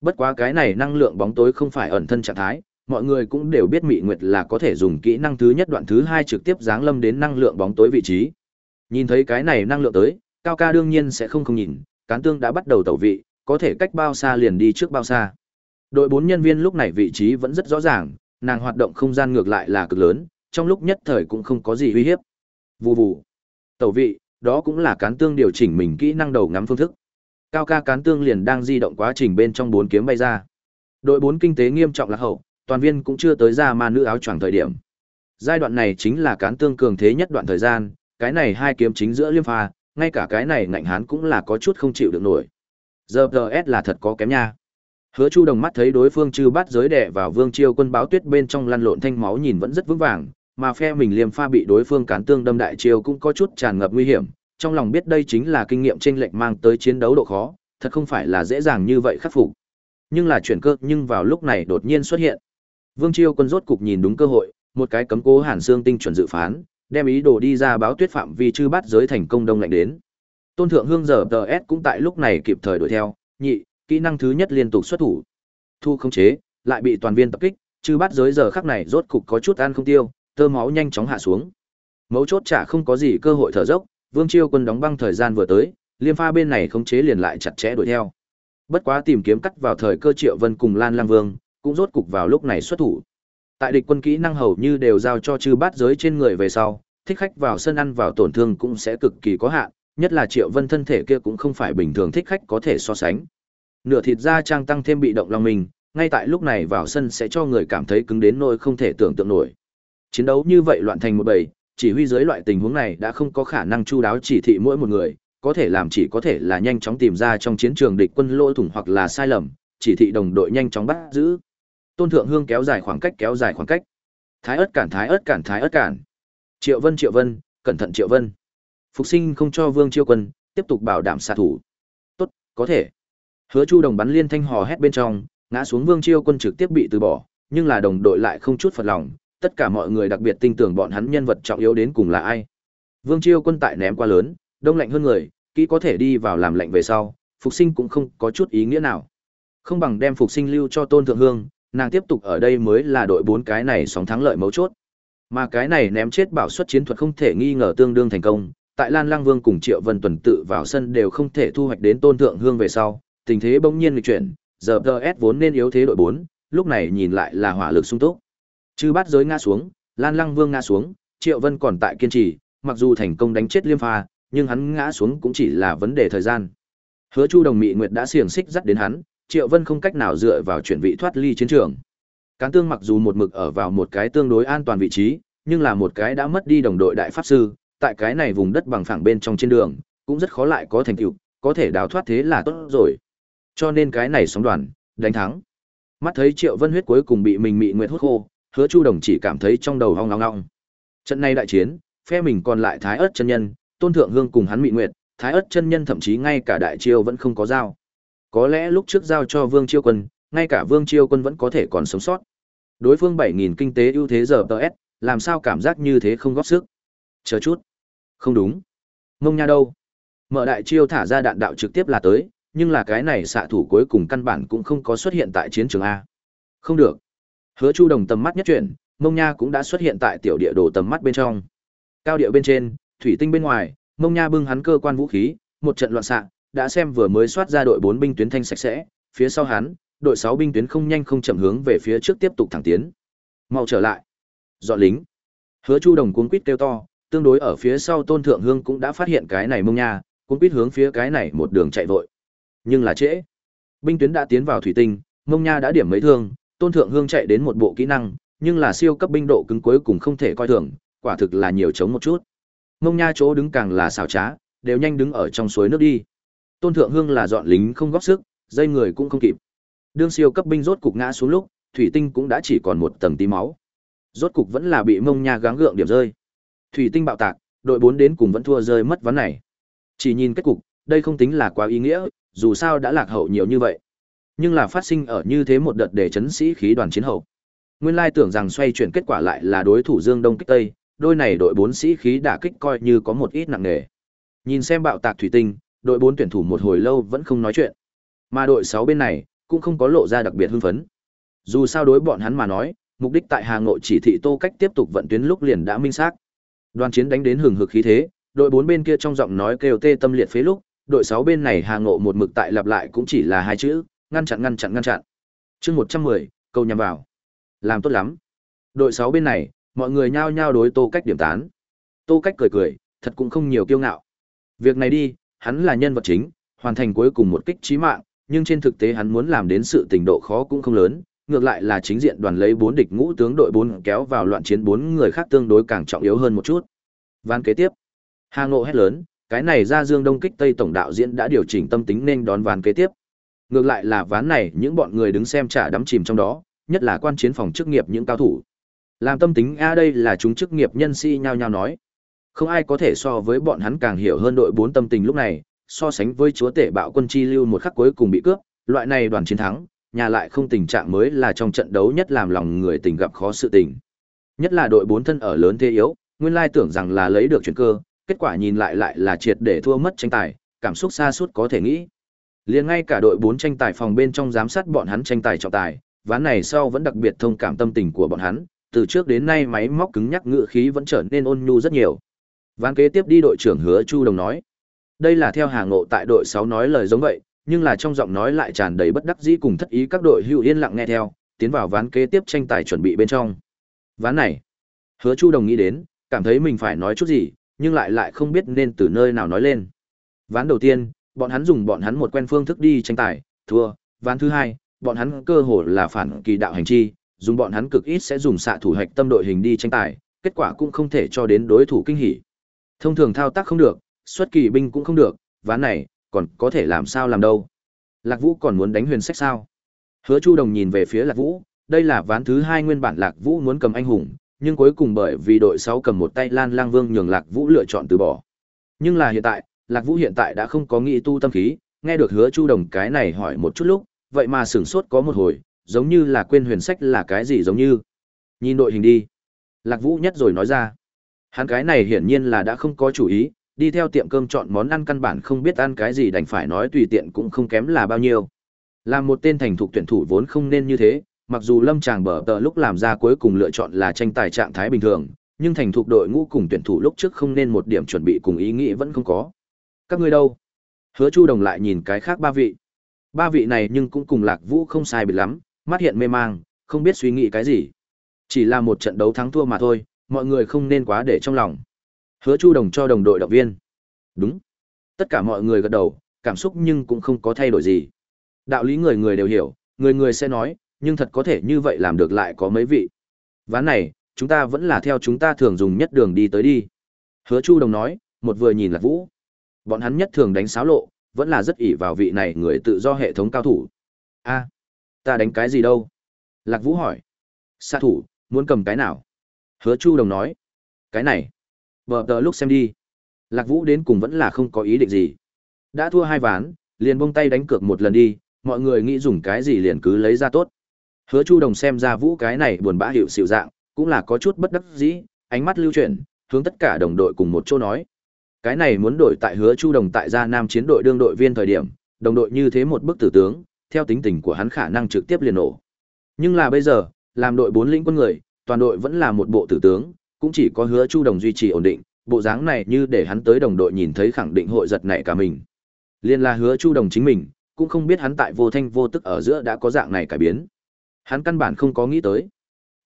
Bất quá cái này năng lượng bóng tối không phải ẩn thân trạng thái, mọi người cũng đều biết Mị Nguyệt là có thể dùng kỹ năng thứ nhất đoạn thứ hai trực tiếp giáng lâm đến năng lượng bóng tối vị trí. Nhìn thấy cái này năng lượng tới, Cao Ca đương nhiên sẽ không không nhìn, cán tương đã bắt đầu tẩu vị, có thể cách bao xa liền đi trước bao xa. Đội bốn nhân viên lúc này vị trí vẫn rất rõ ràng, nàng hoạt động không gian ngược lại là cực lớn, trong lúc nhất thời cũng không có gì uy hiếp. Vù vù. Tẩu vị, đó cũng là cán tương điều chỉnh mình kỹ năng đầu ngắm phương thức. Cao ca cán tương liền đang di động quá trình bên trong bốn kiếm bay ra. Đội bốn kinh tế nghiêm trọng lạc hậu, toàn viên cũng chưa tới ra ma nữ áo choàng thời điểm. Giai đoạn này chính là cán tương cường thế nhất đoạn thời gian, cái này hai kiếm chính giữa liêm pha, ngay cả cái này ngạnh hán cũng là có chút không chịu được nổi. Giờ S là thật có kém nha. Hứa Chu đồng mắt thấy đối phương chư bắt giới đệ vào Vương Chiêu quân báo tuyết bên trong lăn lộn thanh máu nhìn vẫn rất vững vàng, mà phe mình liêm pha bị đối phương cán tương đâm đại chiêu cũng có chút tràn ngập nguy hiểm, Trong lòng biết đây chính là kinh nghiệm chênh lệch mang tới chiến đấu độ khó, thật không phải là dễ dàng như vậy khắc phục. Nhưng là chuyển cơ nhưng vào lúc này đột nhiên xuất hiện. Vương Chiêu quân rốt cục nhìn đúng cơ hội, một cái cấm cố Hàn Xương tinh chuẩn dự phán, đem ý đồ đi ra báo tuyết phạm vi chư bắt giới thành công đông lạnh đến. Tôn Thượng Hương giờ DS cũng tại lúc này kịp thời đuổi theo, nhị, kỹ năng thứ nhất liên tục xuất thủ. Thu không chế, lại bị toàn viên tập kích, chư bắt giới giờ khắc này rốt cục có chút ăn không tiêu, tơ máu nhanh chóng hạ xuống. Mấu chốt chả không có gì cơ hội thở dốc, Vương Chiêu quân đóng băng thời gian vừa tới, Liêm Pha bên này khống chế liền lại chặt chẽ đuổi theo. Bất quá tìm kiếm cắt vào thời cơ Triệu Vân cùng Lan Lang Vương, cũng rốt cục vào lúc này xuất thủ. Tại địch quân kỹ năng hầu như đều giao cho chư bát giới trên người về sau, thích khách vào sân ăn vào tổn thương cũng sẽ cực kỳ có hạn, nhất là Triệu Vân thân thể kia cũng không phải bình thường thích khách có thể so sánh. Nửa thịt da trang tăng thêm bị động lòng mình, ngay tại lúc này vào sân sẽ cho người cảm thấy cứng đến nỗi không thể tưởng tượng nổi. Chiến đấu như vậy loạn thành một bầy, chỉ huy dưới loại tình huống này đã không có khả năng chu đáo chỉ thị mỗi một người, có thể làm chỉ có thể là nhanh chóng tìm ra trong chiến trường địch quân lỗ thủng hoặc là sai lầm, chỉ thị đồng đội nhanh chóng bắt giữ. Tôn Thượng Hương kéo dài khoảng cách kéo dài khoảng cách. Thái ớt cản thái ớt cản thái ớt cản. Triệu Vân Triệu Vân, cẩn thận Triệu Vân. Phục sinh không cho Vương Chiêu Quân tiếp tục bảo đảm xạ thủ. Tốt, có thể. Hứa Chu đồng bắn liên thanh hò hét bên trong, ngã xuống Vương Chiêu Quân trực tiếp bị từ bỏ, nhưng là đồng đội lại không chút phật lòng, tất cả mọi người đặc biệt tin tưởng bọn hắn nhân vật trọng yếu đến cùng là ai. Vương Chiêu Quân tại ném quá lớn, đông lạnh hơn người, kỹ có thể đi vào làm lạnh về sau, phục sinh cũng không có chút ý nghĩa nào. Không bằng đem phục sinh lưu cho Tôn Thượng Hương, nàng tiếp tục ở đây mới là đội bốn cái này sóng thắng lợi mấu chốt. Mà cái này ném chết bảo suất chiến thuật không thể nghi ngờ tương đương thành công, tại Lan Lang Vương cùng Triệu Vân tuần tự vào sân đều không thể thu hoạch đến Tôn Thượng Hương về sau, tình thế bỗng nhiên nghịch chuyển, giờ DS vốn nên yếu thế đội bốn, lúc này nhìn lại là hỏa lực sung túc. Chư bát giới ngã xuống, Lan Lăng Vương ngã xuống, Triệu Vân còn tại kiên trì, mặc dù thành công đánh chết Liêm Pha, nhưng hắn ngã xuống cũng chỉ là vấn đề thời gian. Hứa Chu Đồng Mị Nguyệt đã xiềng xích dắt đến hắn, Triệu Vân không cách nào dựa vào chuyển vị thoát ly chiến trường. Cán Tương mặc dù một mực ở vào một cái tương đối an toàn vị trí, nhưng là một cái đã mất đi đồng đội đại pháp sư, tại cái này vùng đất bằng phẳng bên trong trên đường, cũng rất khó lại có thành tựu, có thể đào thoát thế là tốt rồi. Cho nên cái này sóng đoàn, đánh thắng. Mắt thấy Triệu Vân huyết cuối cùng bị mình Mị Nguyệt hút khô, Hứa Chu Đồng chỉ cảm thấy trong đầu ong ong ong. Trận này đại chiến, phe mình còn lại Thái Ức chân nhân, Tôn Thượng Hương cùng hắn Mị Nguyệt, Thái Ức chân nhân thậm chí ngay cả đại chiêu vẫn không có giao. Có lẽ lúc trước giao cho Vương Chiêu Quân, ngay cả Vương Chiêu Quân vẫn có thể còn sống sót. Đối phương 7000 kinh tế ưu thế giờ TS, làm sao cảm giác như thế không góp sức. Chờ chút. Không đúng. Mông nha đâu? Mở đại chiêu thả ra đạn đạo trực tiếp là tới, nhưng là cái này xạ thủ cuối cùng căn bản cũng không có xuất hiện tại chiến trường A. Không được. Hứa Chu Đồng tầm mắt nhất chuyển, Mông Nha cũng đã xuất hiện tại tiểu địa đồ tầm mắt bên trong. Cao địa bên trên, thủy tinh bên ngoài, Mông Nha bưng hắn cơ quan vũ khí, một trận loạn xạ, đã xem vừa mới soát ra đội 4 binh tuyến thanh sạch sẽ, phía sau hắn, đội 6 binh tuyến không nhanh không chậm hướng về phía trước tiếp tục thẳng tiến. Mau trở lại. Dọn lính. Hứa Chu Đồng cuống quýt kêu to, tương đối ở phía sau Tôn Thượng Hương cũng đã phát hiện cái này Mông Nha, cuống quýt hướng phía cái này một đường chạy vội. Nhưng là trễ. Binh tuyến đã tiến vào thủy tinh, Mông Nha đã điểm mấy thương, Tôn Thượng Hương chạy đến một bộ kỹ năng, nhưng là siêu cấp binh độ cứng cuối cùng không thể coi thường, quả thực là nhiều chống một chút. Mông Nha chỗ đứng càng là xảo trá, đều nhanh đứng ở trong suối nước đi. Tôn Thượng Hương là dọn lính không góp sức, dây người cũng không kịp. Đương siêu cấp binh rốt cục ngã xuống lúc, thủy tinh cũng đã chỉ còn một tầng tí máu. Rốt cục vẫn là bị Mông Nha gắng gượng điểm rơi. Thủy tinh bạo tạc, đội bốn đến cùng vẫn thua rơi mất ván này. Chỉ nhìn kết cục, đây không tính là quá ý nghĩa, dù sao đã lạc hậu nhiều như vậy nhưng là phát sinh ở như thế một đợt để chấn sĩ khí đoàn chiến hậu. Nguyên lai tưởng rằng xoay chuyển kết quả lại là đối thủ Dương Đông kích Tây, đôi này đội bốn sĩ khí đả kích coi như có một ít nặng nề. Nhìn xem bạo tạc thủy tinh, đội bốn tuyển thủ một hồi lâu vẫn không nói chuyện. Mà đội sáu bên này cũng không có lộ ra đặc biệt hưng phấn. Dù sao đối bọn hắn mà nói, mục đích tại Hà Nội chỉ thị Tô Cách tiếp tục vận tuyến lúc liền đã minh xác. Đoàn chiến đánh đến hừng hực khí thế, đội bốn bên kia trong giọng nói kêu tê tâm liệt phế lúc, đội sáu bên này Hà Ngộ một mực tại lặp lại cũng chỉ là hai chữ, ngăn chặn ngăn chặn ngăn chặn. Chương 110, câu nhằm vào. Làm tốt lắm. Đội 6 bên này, mọi người nhao nhao đối Tô Cách điểm tán. Tô Cách cười cười, thật cũng không nhiều kiêu ngạo. Việc này đi, hắn là nhân vật chính, hoàn thành cuối cùng một kích chí mạng, nhưng trên thực tế hắn muốn làm đến sự tình độ khó cũng không lớn, ngược lại là chính diện đoàn lấy bốn địch ngũ tướng đội bốn kéo vào loạn chiến bốn người khác tương đối càng trọng yếu hơn một chút. Ván kế tiếp, Hà Ngộ hét lớn, cái này ra Dương Đông kích Tây tổng đạo diễn đã điều chỉnh tâm tính nên đón ván kế tiếp. Ngược lại là ván này những bọn người đứng xem trả đắm chìm trong đó, nhất là quan chiến phòng chức nghiệp những cao thủ. Làm tâm tính a đây là chúng chức nghiệp nhân sĩ si nhao nhao nói. Không ai có thể so với bọn hắn càng hiểu hơn đội bốn tâm tình lúc này, so sánh với chúa tể bạo quân chi lưu một khắc cuối cùng bị cướp, loại này đoàn chiến thắng, nhà lại không tình trạng mới là trong trận đấu nhất làm lòng người tình gặp khó sự tình. Nhất là đội bốn thân ở lớn thế yếu, nguyên lai tưởng rằng là lấy được chuyển cơ, kết quả nhìn lại lại là triệt để thua mất tranh tài, cảm xúc xa suốt có thể nghĩ. Liền ngay cả đội bốn tranh tài phòng bên trong giám sát bọn hắn tranh tài trọng tài, ván này sau vẫn đặc biệt thông cảm tâm tình của bọn hắn, từ trước đến nay máy móc cứng nhắc ngựa khí vẫn trở nên ôn nhu rất nhiều. Ván kế tiếp đi đội trưởng Hứa Chu Đồng nói. Đây là theo Hà Ngộ tại đội 6 nói lời giống vậy, nhưng là trong giọng nói lại tràn đầy bất đắc dĩ cùng thất ý các đội hữu yên lặng nghe theo, tiến vào ván kế tiếp tranh tài chuẩn bị bên trong. Ván này, Hứa Chu Đồng nghĩ đến, cảm thấy mình phải nói chút gì, nhưng lại lại không biết nên từ nơi nào nói lên. Ván đầu tiên, bọn hắn dùng bọn hắn một quen phương thức đi tranh tài, thua. Ván thứ hai, bọn hắn cơ hồ là phản kỳ đạo hành chi, dùng bọn hắn cực ít sẽ dùng xạ thủ hạch tâm đội hình đi tranh tài, kết quả cũng không thể cho đến đối thủ kinh hỉ. Thông thường thao tác không được, xuất kỳ binh cũng không được, ván này, còn có thể làm sao làm đâu. Lạc Vũ còn muốn đánh huyền sách sao? Hứa Chu Đồng nhìn về phía Lạc Vũ, đây là ván thứ hai nguyên bản Lạc Vũ muốn cầm anh hùng, nhưng cuối cùng bởi vì đội 6 cầm một tay Lan Lang Vương nhường Lạc Vũ lựa chọn từ bỏ. Nhưng là hiện tại, Lạc Vũ hiện tại đã không có nghĩ tu tâm khí, nghe được Hứa Chu Đồng cái này hỏi một chút lúc, vậy mà sửng sốt có một hồi, giống như là quên huyền sách là cái gì giống như. Nhìn đội hình đi. Lạc Vũ nhất rồi nói ra. Hắn cái này hiển nhiên là đã không có chủ ý, đi theo tiệm cơm chọn món ăn căn bản không biết ăn cái gì đành phải nói tùy tiện cũng không kém là bao nhiêu. Là một tên thành thục tuyển thủ vốn không nên như thế, mặc dù Lâm Tràng bở tờ lúc làm ra cuối cùng lựa chọn là tranh tài trạng thái bình thường, nhưng thành thục đội ngũ cùng tuyển thủ lúc trước không nên một điểm chuẩn bị cùng ý nghĩ vẫn không có. Các ngươi đâu? Hứa Chu Đồng lại nhìn cái khác ba vị. Ba vị này nhưng cũng cùng Lạc Vũ không sai biệt lắm, mắt hiện mê mang, không biết suy nghĩ cái gì. Chỉ là một trận đấu thắng thua mà thôi, mọi người không nên quá để trong lòng. Hứa Chu Đồng cho đồng đội động viên. Đúng. Tất cả mọi người gật đầu, cảm xúc nhưng cũng không có thay đổi gì. Đạo lý người người đều hiểu, người người sẽ nói, nhưng thật có thể như vậy làm được lại có mấy vị. Ván này, chúng ta vẫn là theo chúng ta thường dùng nhất đường đi tới đi. Hứa Chu Đồng nói, một vừa nhìn là Vũ. Bọn hắn nhất thường đánh xáo lộ, vẫn là rất ỷ vào vị này người tự do hệ thống cao thủ. A, ta đánh cái gì đâu? Lạc Vũ hỏi. Sa thủ, muốn cầm cái nào? Hứa Chu Đồng nói. Cái này. Bờ tờ lúc xem đi. Lạc Vũ đến cùng vẫn là không có ý định gì. Đã thua hai ván, liền buông tay đánh cược một lần đi, mọi người nghĩ dùng cái gì liền cứ lấy ra tốt. Hứa Chu Đồng xem ra Vũ cái này buồn bã hiệu xỉu dạng, cũng là có chút bất đắc dĩ, ánh mắt lưu chuyển, hướng tất cả đồng đội cùng một chỗ nói. Cái này muốn đổi tại Hứa Chu Đồng tại gia Nam chiến đội đương đội viên thời điểm, đồng đội như thế một bức tử tướng, theo tính tình của hắn khả năng trực tiếp liền nổ. Nhưng là bây giờ, làm đội bốn lĩnh quân người, toàn đội vẫn là một bộ tử tướng, cũng chỉ có Hứa Chu Đồng duy trì ổn định, bộ dáng này như để hắn tới đồng đội nhìn thấy khẳng định hội giật nảy cả mình. Liên là Hứa Chu Đồng chính mình, cũng không biết hắn tại vô thanh vô tức ở giữa đã có dạng này cải biến. Hắn căn bản không có nghĩ tới.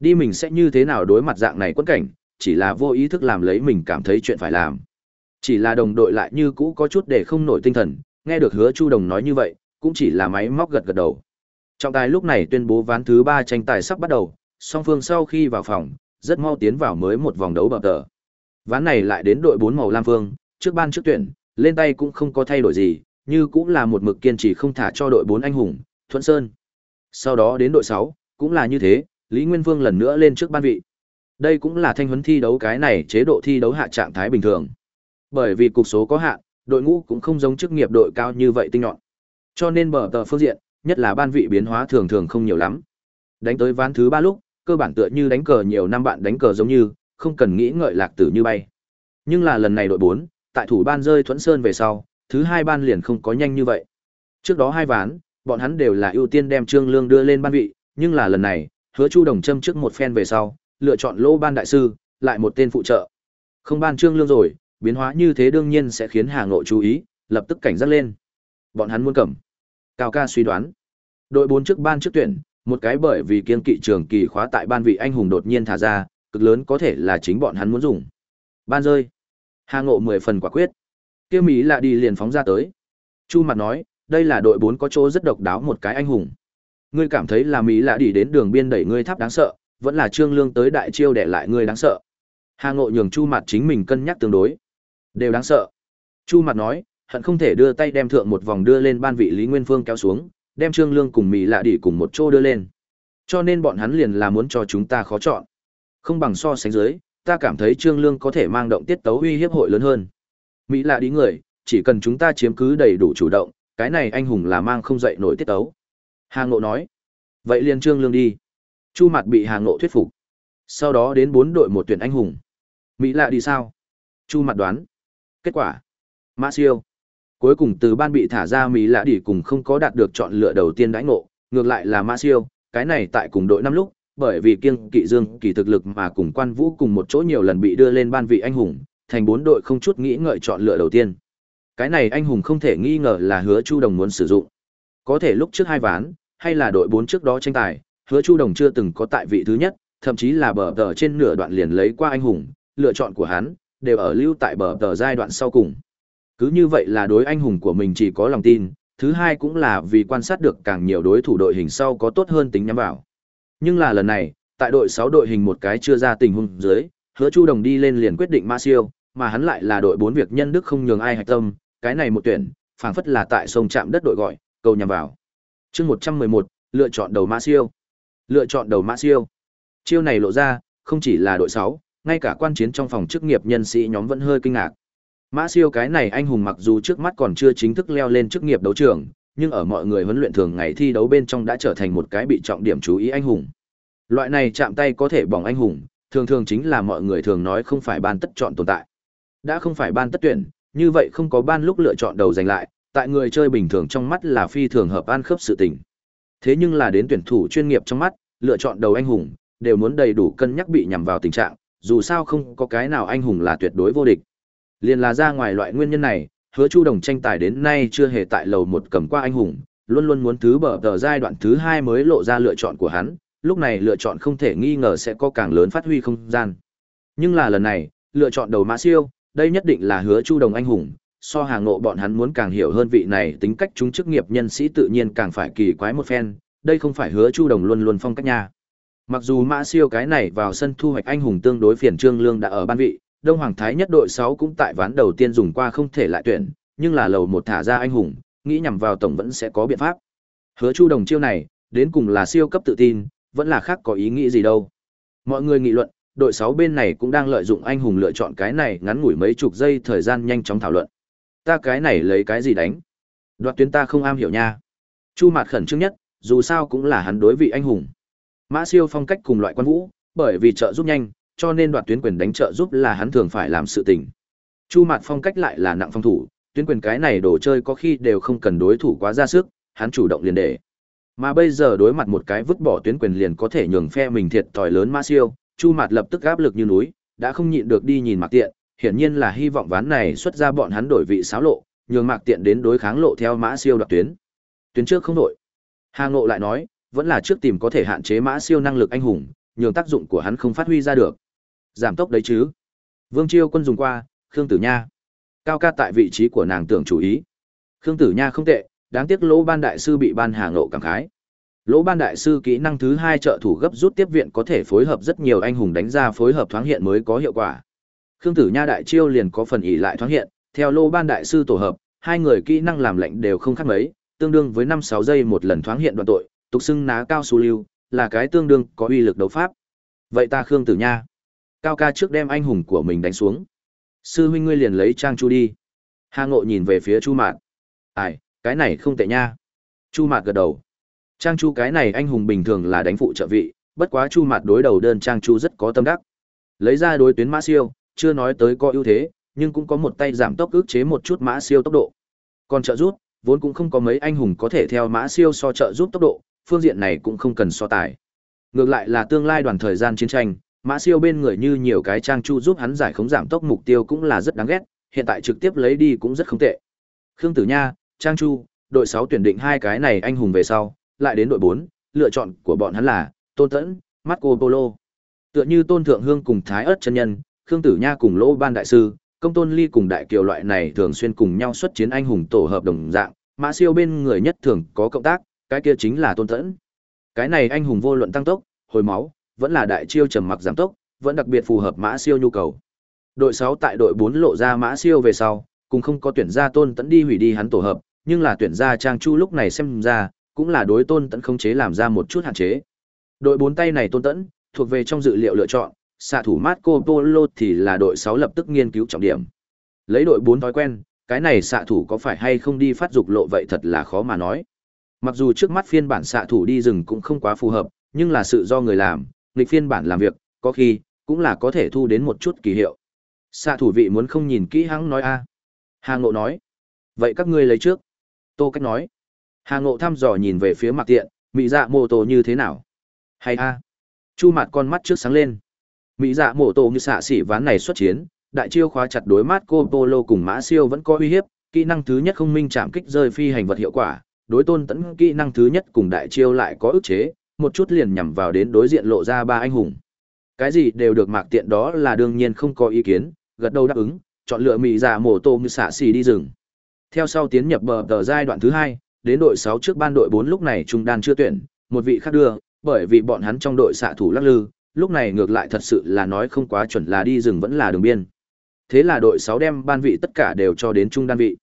Đi mình sẽ như thế nào đối mặt dạng này quẫn cảnh, chỉ là vô ý thức làm lấy mình cảm thấy chuyện phải làm. Chỉ là đồng đội lại như cũ có chút để không nổi tinh thần, nghe được hứa Chu Đồng nói như vậy, cũng chỉ là máy móc gật gật đầu. Trọng tài lúc này tuyên bố ván thứ ba tranh tài sắp bắt đầu, song phương sau khi vào phòng, rất mau tiến vào mới một vòng đấu bờ tờ. Ván này lại đến đội bốn màu lam phương, trước ban trước tuyển, lên tay cũng không có thay đổi gì, như cũng là một mực kiên trì không thả cho đội bốn anh hùng, Thuận Sơn. Sau đó đến đội sáu cũng là như thế, Lý Nguyên Vương lần nữa lên trước ban vị. Đây cũng là thanh huấn thi đấu cái này chế độ thi đấu hạ trạng thái bình thường. Bởi vì cục số có hạn, đội ngũ cũng không giống chức nghiệp đội cao như vậy tinh nhọn. Cho nên bờ tờ phương diện, nhất là ban vị biến hóa thường thường không nhiều lắm. Đánh tới ván thứ ba lúc, cơ bản tựa như đánh cờ nhiều năm bạn đánh cờ giống như, không cần nghĩ ngợi lạc tử như bay. Nhưng là lần này đội 4, tại thủ ban rơi thuẫn sơn về sau, thứ hai ban liền không có nhanh như vậy. Trước đó hai ván, bọn hắn đều là ưu tiên đem Trương Lương đưa lên ban vị, nhưng là lần này, Hứa Chu Đồng châm trước một phen về sau, lựa chọn Lô Ban đại sư, lại một tên phụ trợ. Không ban Trương Lương rồi, biến hóa như thế đương nhiên sẽ khiến Hà Ngộ chú ý, lập tức cảnh giác lên. Bọn hắn muốn cầm. Cao ca suy đoán. Đội bốn trước ban trước tuyển, một cái bởi vì kiên kỵ trường kỳ khóa tại ban vị anh hùng đột nhiên thả ra, cực lớn có thể là chính bọn hắn muốn dùng. Ban rơi. Hà Ngộ mười phần quả quyết. Kia Mỹ lạ đi liền phóng ra tới. Chu mặt nói, đây là đội bốn có chỗ rất độc đáo một cái anh hùng. Ngươi cảm thấy là Mỹ lạ đi đến đường biên đẩy ngươi tháp đáng sợ, vẫn là Trương Lương tới đại chiêu để lại ngươi đáng sợ. Hà Ngộ nhường Chu Mặt chính mình cân nhắc tương đối, đều đáng sợ. Chu Mặt nói, hận không thể đưa tay đem thượng một vòng đưa lên ban vị Lý Nguyên Phương kéo xuống, đem Trương Lương cùng Mỹ lạ đi cùng một chỗ đưa lên. Cho nên bọn hắn liền là muốn cho chúng ta khó chọn. Không bằng so sánh dưới, ta cảm thấy Trương Lương có thể mang động tiết tấu uy hiếp hội lớn hơn. Mỹ lạ đi người, chỉ cần chúng ta chiếm cứ đầy đủ chủ động, cái này anh hùng là mang không dậy nổi tiết tấu. Hà Ngộ nói. Vậy liền Trương Lương đi. Chu mặt bị Hà Ngộ thuyết phục. Sau đó đến bốn đội một tuyển anh hùng. Mỹ lạ đi sao? Chu mặt đoán. Kết quả. Mã siêu. Cuối cùng từ ban bị thả ra Mỹ lạ đỉ cùng không có đạt được chọn lựa đầu tiên đãi ngộ, ngược lại là ma siêu, cái này tại cùng đội năm lúc, bởi vì kiêng kỵ dương kỳ thực lực mà cùng quan vũ cùng một chỗ nhiều lần bị đưa lên ban vị anh hùng, thành bốn đội không chút nghĩ ngợi chọn lựa đầu tiên. Cái này anh hùng không thể nghi ngờ là hứa Chu Đồng muốn sử dụng. Có thể lúc trước hai ván, hay là đội bốn trước đó tranh tài, hứa Chu Đồng chưa từng có tại vị thứ nhất, thậm chí là bờ tờ trên nửa đoạn liền lấy qua anh hùng, lựa chọn của hắn đều ở lưu tại bờ tờ giai đoạn sau cùng. Cứ như vậy là đối anh hùng của mình chỉ có lòng tin, thứ hai cũng là vì quan sát được càng nhiều đối thủ đội hình sau có tốt hơn tính nhắm vào. Nhưng là lần này, tại đội 6 đội hình một cái chưa ra tình huống dưới, Hứa Chu Đồng đi lên liền quyết định Ma Siêu, mà hắn lại là đội 4 việc nhân đức không nhường ai hạch tâm, cái này một tuyển, phảng phất là tại sông chạm đất đội gọi, cầu nhằm vào. Chương 111, lựa chọn đầu Ma Siêu. Lựa chọn đầu Ma Siêu. Chiêu này lộ ra, không chỉ là đội 6, ngay cả quan chiến trong phòng chức nghiệp nhân sĩ nhóm vẫn hơi kinh ngạc. Mã siêu cái này anh hùng mặc dù trước mắt còn chưa chính thức leo lên chức nghiệp đấu trường, nhưng ở mọi người huấn luyện thường ngày thi đấu bên trong đã trở thành một cái bị trọng điểm chú ý anh hùng. Loại này chạm tay có thể bỏng anh hùng, thường thường chính là mọi người thường nói không phải ban tất chọn tồn tại. Đã không phải ban tất tuyển, như vậy không có ban lúc lựa chọn đầu giành lại, tại người chơi bình thường trong mắt là phi thường hợp an khớp sự tình. Thế nhưng là đến tuyển thủ chuyên nghiệp trong mắt, lựa chọn đầu anh hùng, đều muốn đầy đủ cân nhắc bị nhằm vào tình trạng, dù sao không có cái nào anh hùng là tuyệt đối vô địch. Liên là ra ngoài loại nguyên nhân này, hứa chu đồng tranh tài đến nay chưa hề tại lầu một cầm qua anh hùng, luôn luôn muốn thứ bờ tờ giai đoạn thứ hai mới lộ ra lựa chọn của hắn, lúc này lựa chọn không thể nghi ngờ sẽ có càng lớn phát huy không gian. Nhưng là lần này, lựa chọn đầu mã siêu, đây nhất định là hứa chu đồng anh hùng, so hàng nộ bọn hắn muốn càng hiểu hơn vị này tính cách chúng chức nghiệp nhân sĩ tự nhiên càng phải kỳ quái một phen, đây không phải hứa chu đồng luôn luôn phong cách nha. Mặc dù mã siêu cái này vào sân thu hoạch anh hùng tương đối phiền trương lương đã ở ban vị, Đông Hoàng Thái nhất đội 6 cũng tại ván đầu tiên dùng qua không thể lại tuyển, nhưng là lầu một thả ra anh hùng, nghĩ nhằm vào tổng vẫn sẽ có biện pháp. Hứa Chu Đồng chiêu này, đến cùng là siêu cấp tự tin, vẫn là khác có ý nghĩ gì đâu. Mọi người nghị luận, đội 6 bên này cũng đang lợi dụng anh hùng lựa chọn cái này ngắn ngủi mấy chục giây thời gian nhanh chóng thảo luận. Ta cái này lấy cái gì đánh? Đoạt tuyến ta không am hiểu nha. Chu Mạt khẩn trương nhất, dù sao cũng là hắn đối vị anh hùng. Mã Siêu phong cách cùng loại quan vũ, bởi vì trợ giúp nhanh, cho nên đoạt tuyến quyền đánh trợ giúp là hắn thường phải làm sự tình. Chu Mạt phong cách lại là nặng phong thủ, tuyến quyền cái này đồ chơi có khi đều không cần đối thủ quá ra sức, hắn chủ động liền để. Mà bây giờ đối mặt một cái vứt bỏ tuyến quyền liền có thể nhường phe mình thiệt tỏi lớn ma siêu, Chu Mạt lập tức áp lực như núi, đã không nhịn được đi nhìn Mạc Tiện, hiển nhiên là hy vọng ván này xuất ra bọn hắn đổi vị xáo lộ, nhường Mạc Tiện đến đối kháng lộ theo Mã Siêu đoạt tuyến. Tuyến trước không đổi. Hà Ngộ lại nói, vẫn là trước tìm có thể hạn chế Mã Siêu năng lực anh hùng, nhường tác dụng của hắn không phát huy ra được. Giảm tốc đấy chứ? Vương Chiêu Quân dùng qua, Khương Tử Nha. Cao ca tại vị trí của nàng tưởng chủ ý. Khương Tử Nha không tệ, đáng tiếc Lỗ Ban đại sư bị ban hà ngộ cảm khái. Lỗ Ban đại sư kỹ năng thứ hai trợ thủ gấp rút tiếp viện có thể phối hợp rất nhiều anh hùng đánh ra phối hợp thoáng hiện mới có hiệu quả. Khương Tử Nha đại chiêu liền có phần ỉ lại thoáng hiện, theo Lỗ Ban đại sư tổ hợp, hai người kỹ năng làm lệnh đều không khác mấy, tương đương với năm sáu giây một lần thoáng hiện đoạn tội, tục xưng ná cao su lưu, là cái tương đương có uy lực đấu pháp. Vậy ta Khương Tử Nha, cao ca trước đem anh hùng của mình đánh xuống. Sư huynh ngươi liền lấy trang chu đi. Hà ngộ nhìn về phía chu mạt. Ai, cái này không tệ nha. Chu mạt gật đầu. Trang chu cái này anh hùng bình thường là đánh phụ trợ vị, bất quá chu mạt đối đầu đơn trang chu rất có tâm đắc. Lấy ra đối tuyến mã siêu, chưa nói tới có ưu thế, nhưng cũng có một tay giảm tốc ức chế một chút mã siêu tốc độ. Còn trợ giúp, vốn cũng không có mấy anh hùng có thể theo mã siêu so trợ giúp tốc độ, phương diện này cũng không cần so tài. Ngược lại là tương lai đoàn thời gian chiến tranh Mã siêu bên người như nhiều cái trang chu giúp hắn giải khống giảm tốc mục tiêu cũng là rất đáng ghét, hiện tại trực tiếp lấy đi cũng rất không tệ. Khương Tử Nha, Trang Chu, đội 6 tuyển định hai cái này anh hùng về sau, lại đến đội 4, lựa chọn của bọn hắn là Tôn Tẫn, Marco Polo. Tựa như Tôn Thượng Hương cùng Thái Ức chân nhân, Khương Tử Nha cùng Lỗ Ban đại sư, Công Tôn Ly cùng Đại Kiều loại này thường xuyên cùng nhau xuất chiến anh hùng tổ hợp đồng dạng, Mã Siêu bên người nhất thường có cộng tác, cái kia chính là Tôn Tẫn. Cái này anh hùng vô luận tăng tốc, hồi máu, vẫn là đại chiêu trầm mặc giảm tốc, vẫn đặc biệt phù hợp Mã Siêu nhu cầu. Đội 6 tại đội 4 lộ ra Mã Siêu về sau, cũng không có tuyển ra Tôn Tấn đi hủy đi hắn tổ hợp, nhưng là tuyển ra Trang Chu lúc này xem ra, cũng là đối Tôn Tấn không chế làm ra một chút hạn chế. Đội 4 tay này Tôn Tấn, thuộc về trong dự liệu lựa chọn, xạ thủ Marco Polo thì là đội 6 lập tức nghiên cứu trọng điểm. Lấy đội 4 thói quen, cái này xạ thủ có phải hay không đi phát dục lộ vậy thật là khó mà nói. Mặc dù trước mắt phiên bản xạ thủ đi rừng cũng không quá phù hợp, nhưng là sự do người làm, nghịch phiên bản làm việc, có khi cũng là có thể thu đến một chút kỳ hiệu. Xạ thủ vị muốn không nhìn kỹ hắn nói a. Hà Ngộ nói. Vậy các ngươi lấy trước. Tô Cách nói. Hà Ngộ thăm dò nhìn về phía mặt tiện, mỹ dạ mô tô như thế nào? Hay a? Chu mặt con mắt trước sáng lên. Mỹ dạ mô tô như xạ xỉ ván này xuất chiến, đại chiêu khóa chặt đối mắt cô Polo cùng Mã Siêu vẫn có uy hiếp, kỹ năng thứ nhất không minh chạm kích rơi phi hành vật hiệu quả, đối tôn tấn kỹ năng thứ nhất cùng đại chiêu lại có ức chế, một chút liền nhằm vào đến đối diện lộ ra ba anh hùng. Cái gì đều được mạc tiện đó là đương nhiên không có ý kiến, gật đầu đáp ứng, chọn lựa mỹ giả dạ mổ tô như xạ xì đi rừng. Theo sau tiến nhập bờ tờ giai đoạn thứ hai, đến đội 6 trước ban đội 4 lúc này trung đan chưa tuyển, một vị khác đưa, bởi vì bọn hắn trong đội xạ thủ lắc lư, lúc này ngược lại thật sự là nói không quá chuẩn là đi rừng vẫn là đường biên. Thế là đội 6 đem ban vị tất cả đều cho đến trung đan vị.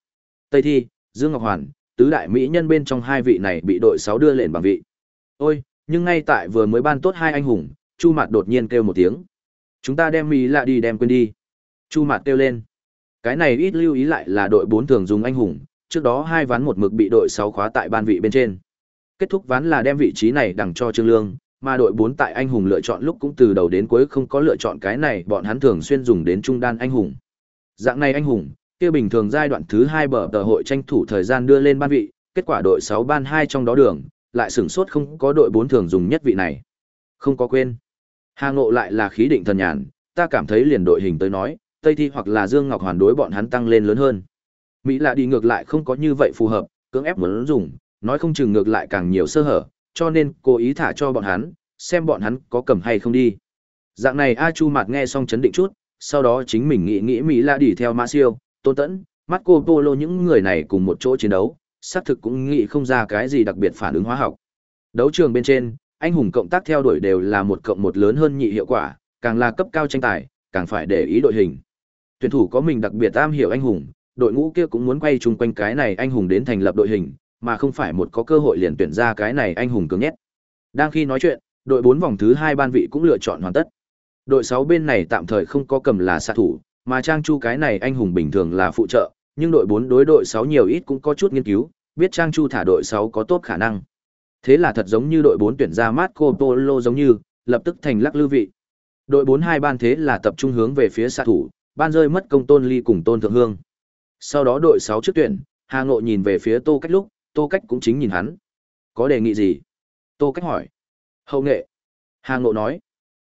Tây Thi, Dương Ngọc Hoàn, tứ đại mỹ nhân bên trong hai vị này bị đội 6 đưa lên bằng vị. Ôi, nhưng ngay tại vừa mới ban tốt hai anh hùng, Chu Mạt đột nhiên kêu một tiếng. Chúng ta đem Mỹ lạ đi đem quên đi. Chu Mạt kêu lên. Cái này ít lưu ý lại là đội bốn thường dùng anh hùng, trước đó hai ván một mực bị đội sáu khóa tại ban vị bên trên. Kết thúc ván là đem vị trí này đằng cho Trương Lương, mà đội bốn tại anh hùng lựa chọn lúc cũng từ đầu đến cuối không có lựa chọn cái này, bọn hắn thường xuyên dùng đến trung đan anh hùng. Dạng này anh hùng, kia bình thường giai đoạn thứ hai bờ tờ hội tranh thủ thời gian đưa lên ban vị, kết quả đội sáu ban hai trong đó đường, lại sửng sốt không có đội bốn thường dùng nhất vị này. Không có quên. Hà Ngộ lại là khí định thần nhàn, ta cảm thấy liền đội hình tới nói, Tây Thi hoặc là Dương Ngọc Hoàn đối bọn hắn tăng lên lớn hơn. Mỹ lạ đi ngược lại không có như vậy phù hợp, cưỡng ép muốn dùng, nói không chừng ngược lại càng nhiều sơ hở, cho nên cố ý thả cho bọn hắn, xem bọn hắn có cầm hay không đi. Dạng này A Chu Mạt nghe xong chấn định chút, sau đó chính mình nghĩ nghĩ Mỹ lạ đi theo Ma Siêu, Tôn Tẫn, Marco Polo những người này cùng một chỗ chiến đấu, xác thực cũng nghĩ không ra cái gì đặc biệt phản ứng hóa học. Đấu trường bên trên, anh hùng cộng tác theo đuổi đều là một cộng một lớn hơn nhị hiệu quả, càng là cấp cao tranh tài, càng phải để ý đội hình. Tuyển thủ có mình đặc biệt am hiểu anh hùng, đội ngũ kia cũng muốn quay chung quanh cái này anh hùng đến thành lập đội hình, mà không phải một có cơ hội liền tuyển ra cái này anh hùng cứng nhất. Đang khi nói chuyện, đội 4 vòng thứ 2 ban vị cũng lựa chọn hoàn tất. Đội 6 bên này tạm thời không có cầm là xạ thủ, mà Trang Chu cái này anh hùng bình thường là phụ trợ, nhưng đội 4 đối đội 6 nhiều ít cũng có chút nghiên cứu, biết Trang Chu thả đội 6 có tốt khả năng. Thế là thật giống như đội 4 tuyển ra Marco Polo giống như, lập tức thành lắc lư vị. Đội 4 hai ban thế là tập trung hướng về phía xạ thủ, ban rơi mất công Tôn Ly cùng Tôn Thượng Hương. Sau đó đội 6 trước tuyển, Hà Ngộ nhìn về phía Tô Cách lúc, Tô Cách cũng chính nhìn hắn. Có đề nghị gì? Tô Cách hỏi. Hậu nghệ. Hà Ngộ nói.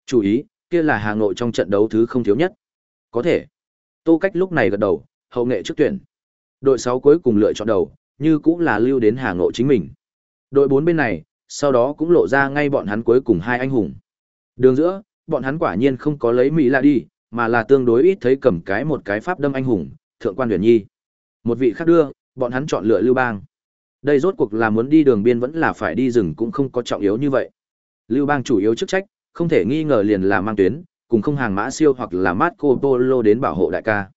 Chủ ý, kia là Hà Ngộ trong trận đấu thứ không thiếu nhất. Có thể. Tô Cách lúc này gật đầu, hậu nghệ trước tuyển. Đội 6 cuối cùng lựa chọn đầu, như cũng là lưu đến Hà Ngộ chính mình. Đội 4 bên này, sau đó cũng lộ ra ngay bọn hắn cuối cùng hai anh hùng. Đường giữa, bọn hắn quả nhiên không có lấy Mỹ là đi, mà là tương đối ít thấy cầm cái một cái pháp đâm anh hùng, thượng quan huyền nhi. Một vị khác đưa, bọn hắn chọn lựa Lưu Bang. Đây rốt cuộc là muốn đi đường biên vẫn là phải đi rừng cũng không có trọng yếu như vậy. Lưu Bang chủ yếu chức trách, không thể nghi ngờ liền là mang tuyến, cùng không hàng mã siêu hoặc là Marco Polo đến bảo hộ đại ca.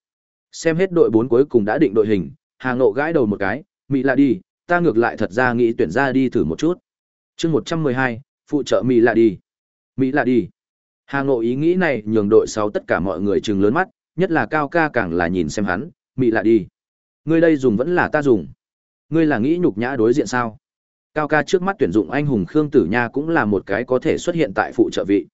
Xem hết đội bốn cuối cùng đã định đội hình, Hà Ngộ gãi đầu một cái, Mỹ lạ đi, ta ngược lại thật ra nghĩ tuyển ra đi thử một chút. chương 112, phụ trợ Mỹ lạ đi. Mỹ lạ đi. Hà Ngộ ý nghĩ này nhường đội sáu tất cả mọi người chừng lớn mắt, nhất là Cao ca càng là nhìn xem hắn, Mỹ lạ đi. Ngươi đây dùng vẫn là ta dùng. Ngươi là nghĩ nhục nhã đối diện sao? Cao ca trước mắt tuyển dụng anh hùng Khương Tử Nha cũng là một cái có thể xuất hiện tại phụ trợ vị.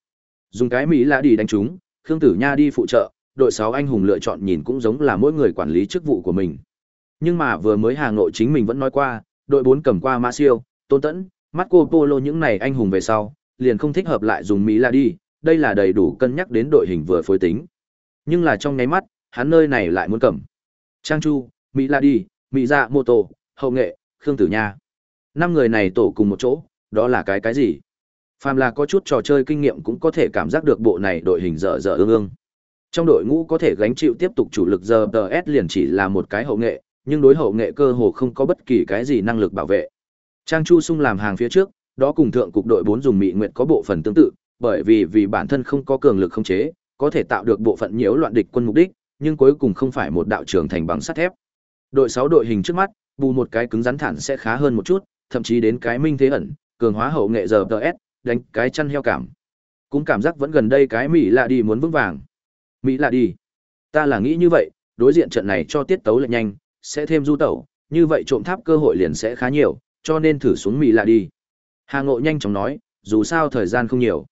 Dùng cái Mỹ lạ đi đánh chúng, Khương Tử Nha đi phụ trợ, đội 6 anh hùng lựa chọn nhìn cũng giống là mỗi người quản lý chức vụ của mình. Nhưng mà vừa mới Hà nội chính mình vẫn nói qua, đội 4 cầm qua Mã Siêu, Tôn Tẫn, Marco Polo những này anh hùng về sau, liền không thích hợp lại dùng Mỹ là đi, đây là đầy đủ cân nhắc đến đội hình vừa phối tính. Nhưng là trong nháy mắt, hắn nơi này lại muốn cầm. Trang Chu, Mỹ La Đi, Mỹ Dạ Mô Tô, Hậu Nghệ, Khương Tử Nha. Năm người này tổ cùng một chỗ, đó là cái cái gì? Phàm là có chút trò chơi kinh nghiệm cũng có thể cảm giác được bộ này đội hình dở dở ương ương. Trong đội ngũ có thể gánh chịu tiếp tục chủ lực giờ DS liền chỉ là một cái hậu nghệ, nhưng đối hậu nghệ cơ hồ không có bất kỳ cái gì năng lực bảo vệ. Trang Chu Sung làm hàng phía trước, đó cùng thượng cục đội 4 dùng mị nguyện có bộ phận tương tự, bởi vì vì bản thân không có cường lực không chế, có thể tạo được bộ phận nhiễu loạn địch quân mục đích, nhưng cuối cùng không phải một đạo trường thành bằng sắt thép. Đội 6 đội hình trước mắt, bù một cái cứng rắn thẳng sẽ khá hơn một chút, thậm chí đến cái minh thế ẩn, cường hóa hậu nghệ giờ DS, đánh cái chăn heo cảm. Cũng cảm giác vẫn gần đây cái Mỹ lạ đi muốn vững vàng. Mỹ là đi. Ta là nghĩ như vậy, đối diện trận này cho tiết tấu lại nhanh, sẽ thêm du tẩu, như vậy trộm tháp cơ hội liền sẽ khá nhiều, cho nên thử xuống Mỹ lạ đi. Hà Ngộ nhanh chóng nói, dù sao thời gian không nhiều.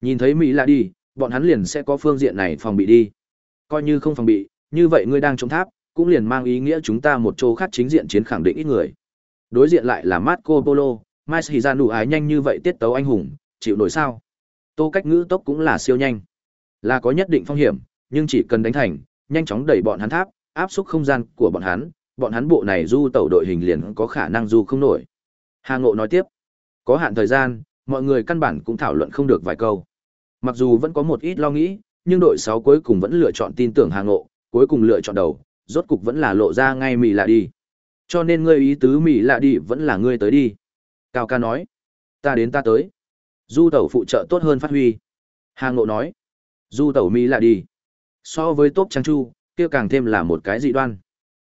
Nhìn thấy Mỹ lạ đi, bọn hắn liền sẽ có phương diện này phòng bị đi. Coi như không phòng bị, như vậy ngươi đang trộm tháp, cũng liền mang ý nghĩa chúng ta một chỗ khác chính diện chiến khẳng định ít người. Đối diện lại là Marco Polo, Mai nụ ái nhanh như vậy tiết tấu anh hùng, chịu nổi sao? Tô cách ngữ tốc cũng là siêu nhanh. Là có nhất định phong hiểm, nhưng chỉ cần đánh thành, nhanh chóng đẩy bọn hắn tháp, áp xúc không gian của bọn hắn, bọn hắn bộ này du tẩu đội hình liền có khả năng du không nổi. Hà Ngộ nói tiếp, có hạn thời gian, mọi người căn bản cũng thảo luận không được vài câu. Mặc dù vẫn có một ít lo nghĩ, nhưng đội 6 cuối cùng vẫn lựa chọn tin tưởng Hà Ngộ, cuối cùng lựa chọn đầu, rốt cục vẫn là lộ ra ngay mì lạ đi. Cho nên ngươi ý tứ mì lạ đi vẫn là ngươi tới đi. Cao ca nói, ta đến ta tới. Du tẩu phụ trợ tốt hơn phát huy. Hà Ngộ nói, du tẩu mì lạ đi. So với tốt trang chu, kia càng thêm là một cái dị đoan.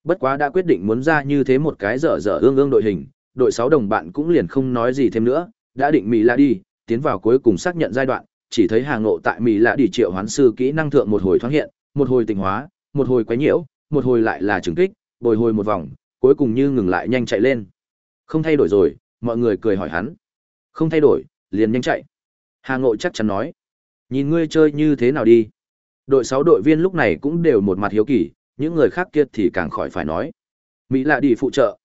Bất quá đã quyết định muốn ra như thế một cái dở dở ương ương đội hình, đội 6 đồng bạn cũng liền không nói gì thêm nữa, đã định Mỹ là đi, tiến vào cuối cùng xác nhận giai đoạn, chỉ thấy Hà Ngộ tại Mỹ là đi triệu hoán sư kỹ năng thượng một hồi thoáng hiện, một hồi tình hóa, một hồi quấy nhiễu, một hồi lại là trừng kích, bồi hồi một vòng, cuối cùng như ngừng lại nhanh chạy lên. Không thay đổi rồi, mọi người cười hỏi hắn. Không thay đổi, liền nhanh chạy. Hà Ngộ chắc chắn nói. Nhìn ngươi chơi như thế nào đi. Đội 6 đội viên lúc này cũng đều một mặt hiếu kỳ, những người khác kia thì càng khỏi phải nói. Mỹ lạ đi phụ trợ.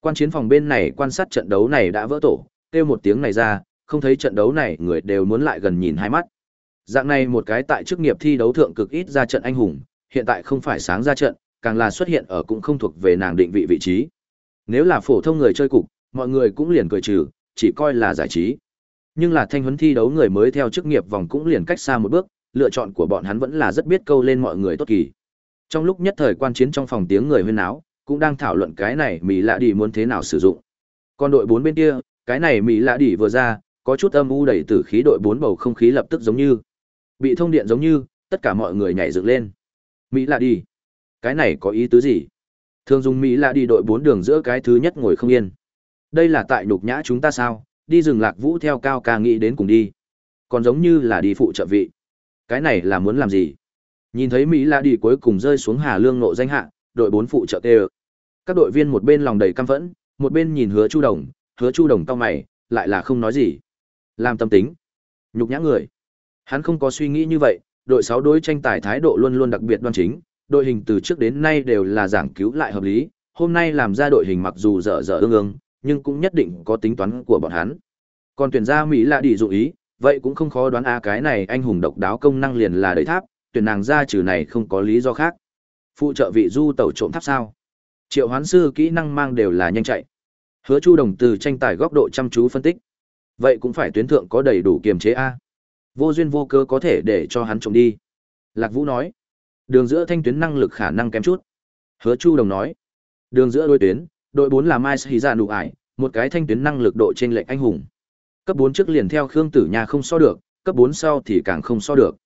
Quan chiến phòng bên này quan sát trận đấu này đã vỡ tổ, kêu một tiếng này ra, không thấy trận đấu này người đều muốn lại gần nhìn hai mắt. Dạng này một cái tại chức nghiệp thi đấu thượng cực ít ra trận anh hùng, hiện tại không phải sáng ra trận, càng là xuất hiện ở cũng không thuộc về nàng định vị vị trí. Nếu là phổ thông người chơi cục, mọi người cũng liền cười trừ, chỉ coi là giải trí. Nhưng là thanh huấn thi đấu người mới theo chức nghiệp vòng cũng liền cách xa một bước, lựa chọn của bọn hắn vẫn là rất biết câu lên mọi người tốt kỳ. Trong lúc nhất thời quan chiến trong phòng tiếng người huyên náo, cũng đang thảo luận cái này Mỹ Lạ Đi muốn thế nào sử dụng. Còn đội bốn bên kia, cái này Mỹ Lạ Đi vừa ra, có chút âm u đẩy tử khí đội bốn bầu không khí lập tức giống như bị thông điện giống như, tất cả mọi người nhảy dựng lên. Mỹ Lạ Đi, cái này có ý tứ gì? Thường dùng Mỹ Lạ Đi đội bốn đường giữa cái thứ nhất ngồi không yên. Đây là tại nhục nhã chúng ta sao? Đi rừng lạc vũ theo cao ca nghĩ đến cùng đi. Còn giống như là đi phụ trợ vị. Cái này là muốn làm gì? Nhìn thấy Mỹ La đi cuối cùng rơi xuống Hà Lương nộ danh hạ, đội bốn phụ trợ tê Các đội viên một bên lòng đầy căm phẫn, một bên nhìn Hứa Chu Đồng, Hứa Chu Đồng cau mày, lại là không nói gì. Làm tâm tính, nhục nhã người. Hắn không có suy nghĩ như vậy, đội sáu đối tranh tài thái độ luôn luôn đặc biệt đoan chính, đội hình từ trước đến nay đều là giảng cứu lại hợp lý, hôm nay làm ra đội hình mặc dù dở dở ương ương, nhưng cũng nhất định có tính toán của bọn hắn. Còn tuyển ra Mỹ La đi dụ ý, vậy cũng không khó đoán a cái này anh hùng độc đáo công năng liền là đẩy tháp, tuyển nàng ra trừ này không có lý do khác. Phụ trợ vị du tẩu trộm tháp sao? Triệu hoán sư kỹ năng mang đều là nhanh chạy. Hứa Chu Đồng từ tranh tài góc độ chăm chú phân tích. Vậy cũng phải tuyến thượng có đầy đủ kiềm chế a. Vô duyên vô cớ có thể để cho hắn trộm đi. Lạc Vũ nói. Đường giữa thanh tuyến năng lực khả năng kém chút. Hứa Chu Đồng nói. Đường giữa đôi tuyến, đội 4 là Mai Shiza nụ ải, một cái thanh tuyến năng lực độ trên lệch anh hùng. Cấp 4 trước liền theo Khương Tử Nha không so được, cấp 4 sau thì càng không so được.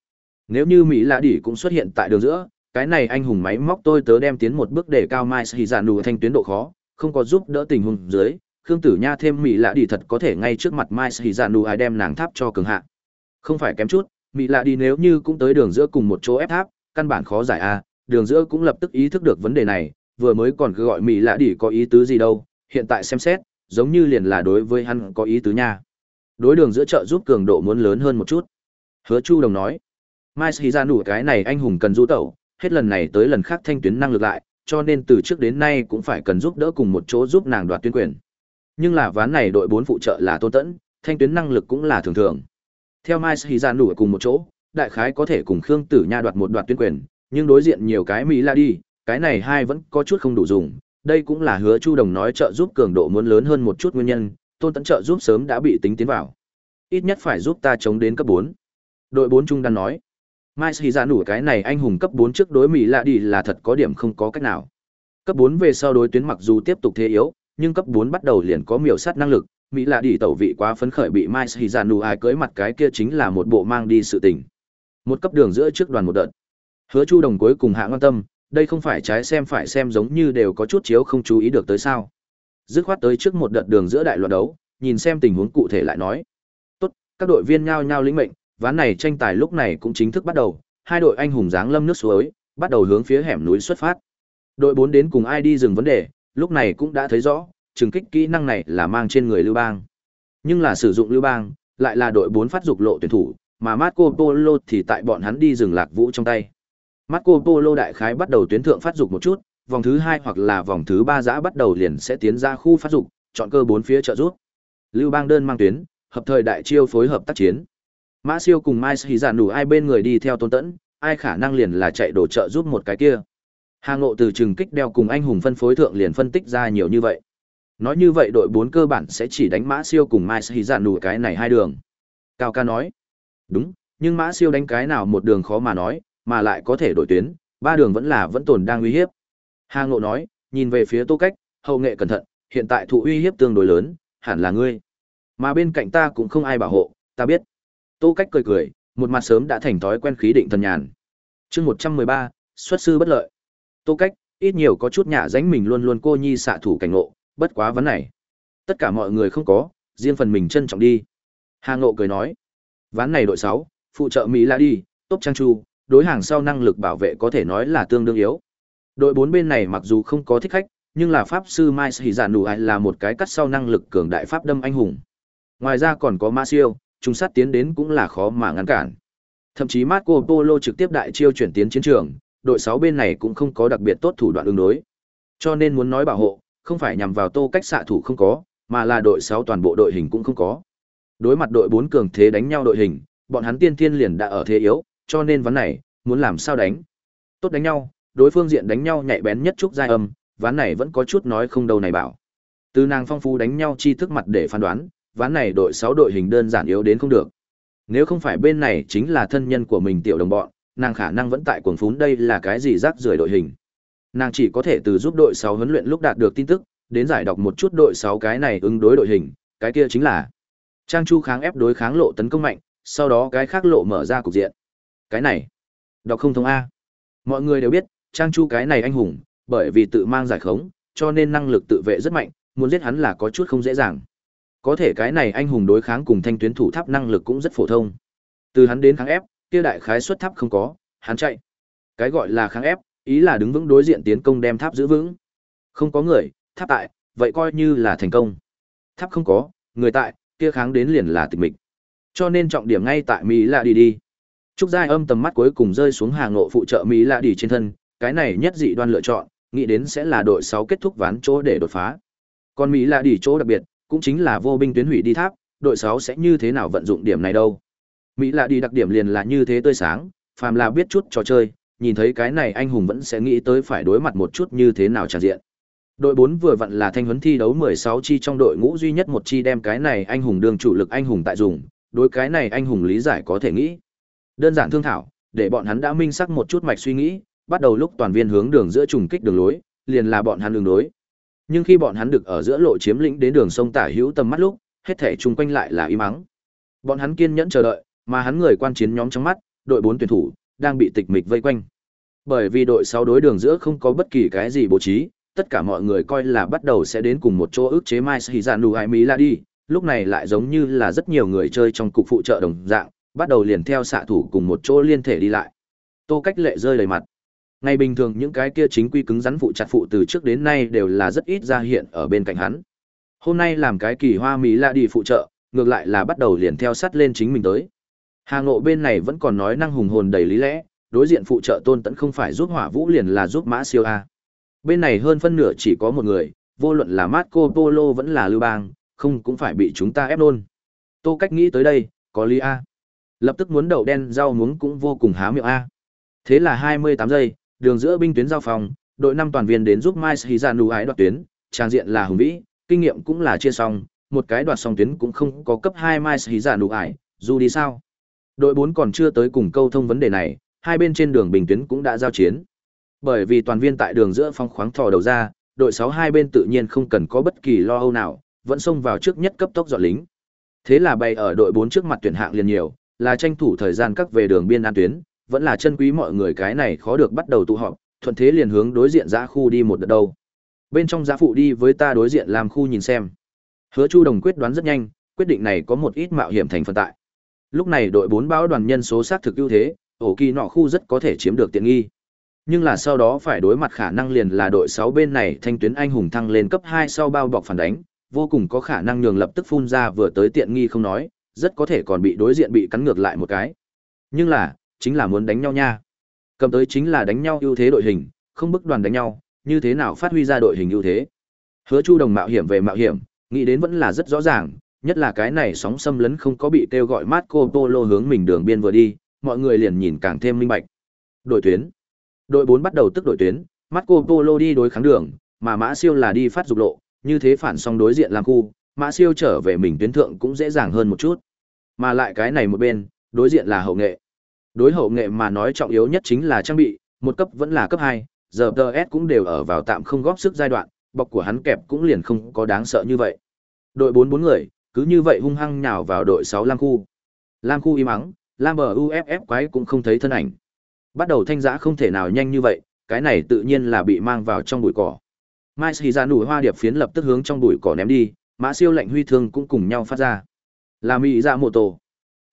Nếu như Mỹ Lạ Đỉ cũng xuất hiện tại đường giữa, cái này anh hùng máy móc tôi tớ đem tiến một bước để cao Mai Sĩ Giản đủ thanh tuyến độ khó, không có giúp đỡ tình huống dưới, Khương Tử Nha thêm Mỹ Lạ Đỉ thật có thể ngay trước mặt Mai Sĩ Giản đủ ai đem nàng tháp cho cường hạ. Không phải kém chút, Mỹ Lạ Đỉ nếu như cũng tới đường giữa cùng một chỗ ép tháp, căn bản khó giải a, đường giữa cũng lập tức ý thức được vấn đề này, vừa mới còn cứ gọi Mỹ Lạ Đỉ có ý tứ gì đâu, hiện tại xem xét, giống như liền là đối với hắn có ý tứ nha. Đối đường giữa trợ giúp cường độ muốn lớn hơn một chút. Hứa Chu Đồng nói, Mai Sĩ ra nụ cái này anh hùng cần du tẩu, hết lần này tới lần khác thanh tuyến năng lực lại, cho nên từ trước đến nay cũng phải cần giúp đỡ cùng một chỗ giúp nàng đoạt tuyến quyền. Nhưng là ván này đội bốn phụ trợ là Tôn Tẫn, thanh tuyến năng lực cũng là thường thường. Theo Mai Sĩ ra nụ cùng một chỗ, đại khái có thể cùng Khương Tử Nha đoạt một đoạt tuyến quyền, nhưng đối diện nhiều cái Mỹ la đi, cái này hai vẫn có chút không đủ dùng. Đây cũng là hứa Chu Đồng nói trợ giúp cường độ muốn lớn hơn một chút nguyên nhân, Tôn Tẫn trợ giúp sớm đã bị tính tiến vào. Ít nhất phải giúp ta chống đến cấp bốn. Đội bốn trung đang nói. Mai Sĩ ra nủ cái này anh hùng cấp bốn trước đối Mỹ lạ đi là thật có điểm không có cách nào. Cấp bốn về sau đối tuyến mặc dù tiếp tục thế yếu, nhưng cấp bốn bắt đầu liền có miểu sát năng lực, Mỹ lạ đi tẩu vị quá phấn khởi bị Mai Sĩ ra nủ ai cưới mặt cái kia chính là một bộ mang đi sự tình. Một cấp đường giữa trước đoàn một đợt. Hứa Chu Đồng cuối cùng hạ quan tâm, đây không phải trái xem phải xem giống như đều có chút chiếu không chú ý được tới sao. Dứt khoát tới trước một đợt đường giữa đại loạn đấu, nhìn xem tình huống cụ thể lại nói. Tốt, các đội viên nhao nhao lĩnh mệnh, ván này tranh tài lúc này cũng chính thức bắt đầu, hai đội anh hùng dáng lâm nước suối, bắt đầu hướng phía hẻm núi xuất phát. Đội 4 đến cùng ai đi dừng vấn đề, lúc này cũng đã thấy rõ, trừng kích kỹ năng này là mang trên người Lưu Bang. Nhưng là sử dụng Lưu Bang, lại là đội 4 phát dục lộ tuyển thủ, mà Marco Polo thì tại bọn hắn đi dừng lạc vũ trong tay. Marco Polo đại khái bắt đầu tuyến thượng phát dục một chút, vòng thứ 2 hoặc là vòng thứ 3 giã bắt đầu liền sẽ tiến ra khu phát dục, chọn cơ bốn phía trợ giúp. Lưu Bang đơn mang tuyến, hợp thời đại chiêu phối hợp tác chiến. Mã Siêu cùng Mai Sĩ Giản đủ ai bên người đi theo Tôn Tẫn, ai khả năng liền là chạy đổ trợ giúp một cái kia. Hà Ngộ từ trừng kích đeo cùng anh hùng phân phối thượng liền phân tích ra nhiều như vậy. Nói như vậy đội 4 cơ bản sẽ chỉ đánh Mã Siêu cùng Mai Sĩ Giản đủ cái này hai đường. Cao ca nói. Đúng, nhưng Mã Siêu đánh cái nào một đường khó mà nói, mà lại có thể đổi tuyến, ba đường vẫn là vẫn tồn đang uy hiếp. Hà Ngộ nói, nhìn về phía Tô Cách, hậu nghệ cẩn thận, hiện tại thụ uy hiếp tương đối lớn, hẳn là ngươi. Mà bên cạnh ta cũng không ai bảo hộ, ta biết. Tô Cách cười cười, một mặt sớm đã thành thói quen khí định thần nhàn. Chương 113, xuất sư bất lợi. Tô Cách, ít nhiều có chút nhả dánh mình luôn luôn cô nhi xạ thủ cảnh ngộ, bất quá vấn này. Tất cả mọi người không có, riêng phần mình trân trọng đi. Hà Ngộ cười nói, ván này đội 6, phụ trợ Mỹ là đi, tốt trang chu, đối hàng sau năng lực bảo vệ có thể nói là tương đương yếu. Đội bốn bên này mặc dù không có thích khách, nhưng là pháp sư Mai Sĩ Giản Đủ Ai là một cái cắt sau năng lực cường đại pháp đâm anh hùng. Ngoài ra còn có Ma Siêu, trung sát tiến đến cũng là khó mà ngăn cản. Thậm chí Marco Polo trực tiếp đại chiêu chuyển tiến chiến trường, đội sáu bên này cũng không có đặc biệt tốt thủ đoạn ứng đối. Cho nên muốn nói bảo hộ, không phải nhằm vào Tô cách xạ thủ không có, mà là đội sáu toàn bộ đội hình cũng không có. Đối mặt đội bốn cường thế đánh nhau đội hình, bọn hắn tiên thiên liền đã ở thế yếu, cho nên ván này, muốn làm sao đánh. Tốt đánh nhau, đối phương diện đánh nhau nhạy bén nhất trúc giai âm, ván này vẫn có chút nói không đâu này bảo. Từ nàng phong phú đánh nhau chi thức mặt để phán đoán, ván này đội 6 đội hình đơn giản yếu đến không được. Nếu không phải bên này chính là thân nhân của mình tiểu đồng bọn, nàng khả năng vẫn tại cuồng phún đây là cái gì rác rưởi đội hình. Nàng chỉ có thể từ giúp đội 6 huấn luyện lúc đạt được tin tức, đến giải đọc một chút đội 6 cái này ứng đối đội hình, cái kia chính là Trang Chu kháng ép đối kháng lộ tấn công mạnh, sau đó cái khác lộ mở ra cục diện. Cái này, đọc không thông A. Mọi người đều biết, Trang Chu cái này anh hùng, bởi vì tự mang giải khống, cho nên năng lực tự vệ rất mạnh, muốn giết hắn là có chút không dễ dàng. Có thể cái này anh hùng đối kháng cùng thanh tuyến thủ tháp năng lực cũng rất phổ thông. Từ hắn đến kháng ép, kia đại khái xuất tháp không có, hắn chạy. Cái gọi là kháng ép, ý là đứng vững đối diện tiến công đem tháp giữ vững. Không có người, tháp tại, vậy coi như là thành công. Tháp không có, người tại, kia kháng đến liền là tịch mịch. Cho nên trọng điểm ngay tại Mỹ là đi đi. Trúc Giai âm tầm mắt cuối cùng rơi xuống hàng ngộ phụ trợ Mỹ là đi trên thân, cái này nhất dị đoan lựa chọn, nghĩ đến sẽ là đội 6 kết thúc ván chỗ để đột phá. Còn Mỹ là đi chỗ đặc biệt, cũng chính là vô binh tuyến hủy đi tháp, đội 6 sẽ như thế nào vận dụng điểm này đâu. Mỹ là đi đặc điểm liền là như thế tươi sáng, phàm là biết chút trò chơi, nhìn thấy cái này anh hùng vẫn sẽ nghĩ tới phải đối mặt một chút như thế nào tràn diện. Đội 4 vừa vặn là thanh huấn thi đấu 16 chi trong đội ngũ duy nhất một chi đem cái này anh hùng đường chủ lực anh hùng tại dùng, đối cái này anh hùng lý giải có thể nghĩ. Đơn giản thương thảo, để bọn hắn đã minh xác một chút mạch suy nghĩ, bắt đầu lúc toàn viên hướng đường giữa trùng kích đường lối, liền là bọn hắn đường đối. Nhưng khi bọn hắn được ở giữa lộ chiếm lĩnh đến đường sông tả hữu tầm mắt lúc, hết thể chung quanh lại là im mắng. Bọn hắn kiên nhẫn chờ đợi, mà hắn người quan chiến nhóm trong mắt, đội bốn tuyển thủ đang bị tịch mịch vây quanh. Bởi vì đội sáu đối đường giữa không có bất kỳ cái gì bố trí, tất cả mọi người coi là bắt đầu sẽ đến cùng một chỗ ức chế Mai Shizanu hay Mỹ đi, lúc này lại giống như là rất nhiều người chơi trong cục phụ trợ đồng dạng, bắt đầu liền theo xạ thủ cùng một chỗ liên thể đi lại. Tô Cách Lệ rơi đầy mặt. Ngày bình thường những cái kia chính quy cứng rắn phụ chặt phụ từ trước đến nay đều là rất ít ra hiện ở bên cạnh hắn. Hôm nay làm cái kỳ hoa mỹ lạ đi phụ trợ, ngược lại là bắt đầu liền theo sát lên chính mình tới. Hà Ngộ bên này vẫn còn nói năng hùng hồn đầy lý lẽ, đối diện phụ trợ Tôn Tẫn không phải giúp Hỏa Vũ liền là giúp Mã Siêu a. Bên này hơn phân nửa chỉ có một người, vô luận là Marco Polo vẫn là Lưu Bang, không cũng phải bị chúng ta ép luôn. Tô Cách nghĩ tới đây, có lý a. Lập tức muốn đậu đen rau muống cũng vô cùng há miệng a. Thế là 28 giây, đường giữa binh tuyến giao phòng, đội năm toàn viên đến giúp Mai Hizanu ái đoạt tuyến, trang diện là hùng vĩ, kinh nghiệm cũng là chia xong, một cái đoạt xong tuyến cũng không có cấp 2 Mai Hizanu ái, dù đi sao. Đội 4 còn chưa tới cùng câu thông vấn đề này, hai bên trên đường bình tuyến cũng đã giao chiến. Bởi vì toàn viên tại đường giữa phong khoáng thò đầu ra, đội 6 hai bên tự nhiên không cần có bất kỳ lo âu nào, vẫn xông vào trước nhất cấp tốc dọn lính. Thế là bay ở đội 4 trước mặt tuyển hạng liền nhiều, là tranh thủ thời gian các về đường biên an tuyến, vẫn là chân quý mọi người cái này khó được bắt đầu tụ họp, thuận thế liền hướng đối diện giã khu đi một đợt đâu. Bên trong giã phụ đi với ta đối diện làm khu nhìn xem. Hứa Chu Đồng quyết đoán rất nhanh, quyết định này có một ít mạo hiểm thành phần tại. Lúc này đội 4 báo đoàn nhân số xác thực ưu thế, ổ kỳ nọ khu rất có thể chiếm được tiện nghi. Nhưng là sau đó phải đối mặt khả năng liền là đội 6 bên này thanh tuyến anh hùng thăng lên cấp 2 sau bao bọc phản đánh, vô cùng có khả năng nhường lập tức phun ra vừa tới tiện nghi không nói, rất có thể còn bị đối diện bị cắn ngược lại một cái. Nhưng là, chính là muốn đánh nhau nha. Cầm tới chính là đánh nhau ưu thế đội hình, không bức đoàn đánh nhau, như thế nào phát huy ra đội hình ưu thế. Hứa Chu đồng mạo hiểm về mạo hiểm, nghĩ đến vẫn là rất rõ ràng, nhất là cái này sóng xâm lấn không có bị kêu gọi Marco Polo hướng mình đường biên vừa đi, mọi người liền nhìn càng thêm minh bạch. Đội tuyến. Đội 4 bắt đầu tức đội tuyến, Marco Polo đi đối kháng đường, mà Mã Siêu là đi phát dục lộ, như thế phản song đối diện làm khu, Mã Siêu trở về mình tuyến thượng cũng dễ dàng hơn một chút. Mà lại cái này một bên, đối diện là hậu nghệ. Đối hậu nghệ mà nói trọng yếu nhất chính là trang bị, một cấp vẫn là cấp hai giờ DS cũng đều ở vào tạm không góp sức giai đoạn, bọc của hắn kẹp cũng liền không có đáng sợ như vậy. Đội bốn bốn người, cứ như vậy hung hăng nhào vào đội sáu Lam khu. Lam khu im ắng, Lam bờ UFF quái cũng không thấy thân ảnh. Bắt đầu thanh giã không thể nào nhanh như vậy, cái này tự nhiên là bị mang vào trong bụi cỏ. Mai xì ra nụ hoa điệp phiến lập tức hướng trong bụi cỏ ném đi, mã siêu lệnh huy thương cũng cùng nhau phát ra. Là mỹ ra dạ mộ tổ.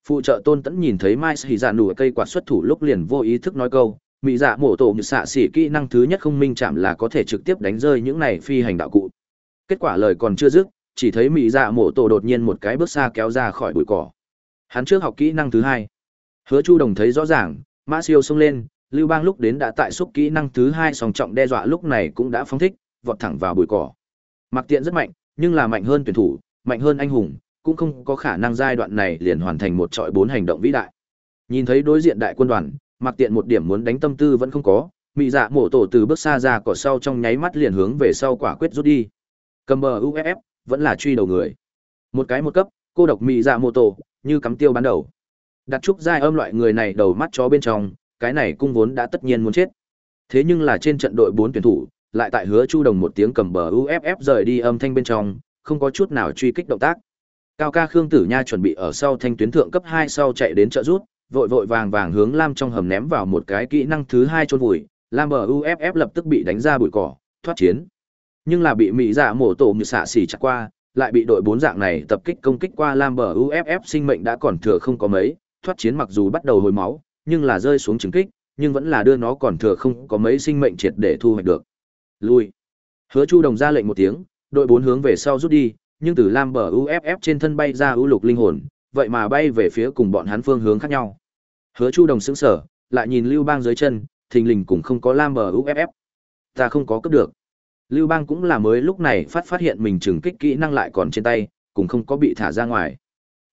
Phụ trợ tôn tẫn nhìn thấy Mai Sĩ dạ nụ cây quạt xuất thủ lúc liền vô ý thức nói câu, mỹ dạ mộ tổ như xạ xỉ kỹ năng thứ nhất không minh chạm là có thể trực tiếp đánh rơi những này phi hành đạo cụ. Kết quả lời còn chưa dứt, chỉ thấy mỹ dạ mộ tổ đột nhiên một cái bước xa kéo ra khỏi bụi cỏ. Hắn trước học kỹ năng thứ hai. Hứa Chu Đồng thấy rõ ràng, Mã Siêu xông lên, Lưu Bang lúc đến đã tại xúc kỹ năng thứ hai song trọng đe dọa lúc này cũng đã phóng thích, vọt thẳng vào bụi cỏ. Mặc Tiện rất mạnh, nhưng là mạnh hơn tuyển thủ, mạnh hơn anh hùng, cũng không có khả năng giai đoạn này liền hoàn thành một trọi bốn hành động vĩ đại. Nhìn thấy đối diện đại quân đoàn, Mặc Tiện một điểm muốn đánh tâm tư vẫn không có, mị dạ mổ tổ từ bước xa ra cỏ sau trong nháy mắt liền hướng về sau quả quyết rút đi. Cầm bờ UFF, vẫn là truy đầu người. Một cái một cấp, cô độc mị dạ mổ tổ, như cắm tiêu bắn đầu. Đặt trúc giai âm loại người này đầu mắt chó bên trong, cái này cung vốn đã tất nhiên muốn chết. Thế nhưng là trên trận đội 4 tuyển thủ, lại tại hứa Chu Đồng một tiếng cầm bờ UFF rời đi âm thanh bên trong, không có chút nào truy kích động tác. Cao ca Khương Tử Nha chuẩn bị ở sau thanh tuyến thượng cấp 2 sau chạy đến trợ rút, vội vội vàng vàng hướng Lam trong hầm ném vào một cái kỹ năng thứ hai chôn vùi, Lam bờ UFF lập tức bị đánh ra bụi cỏ, thoát chiến. Nhưng là bị mỹ dạ mổ tổ như xạ xỉ chặt qua, lại bị đội bốn dạng này tập kích công kích qua Lam bờ UFF sinh mệnh đã còn thừa không có mấy, thoát chiến mặc dù bắt đầu hồi máu, nhưng là rơi xuống trứng kích, nhưng vẫn là đưa nó còn thừa không có mấy sinh mệnh triệt để thu hoạch được. Lui. Hứa Chu Đồng ra lệnh một tiếng, đội bốn hướng về sau rút đi, nhưng từ Lam bờ UFF trên thân bay ra ưu lục linh hồn, vậy mà bay về phía cùng bọn hắn phương hướng khác nhau. Hứa Chu Đồng sững sờ, lại nhìn Lưu Bang dưới chân, thình lình cũng không có Lam bờ UFF. Ta không có cướp được. Lưu Bang cũng là mới lúc này phát phát hiện mình trừng kích kỹ năng lại còn trên tay, cũng không có bị thả ra ngoài.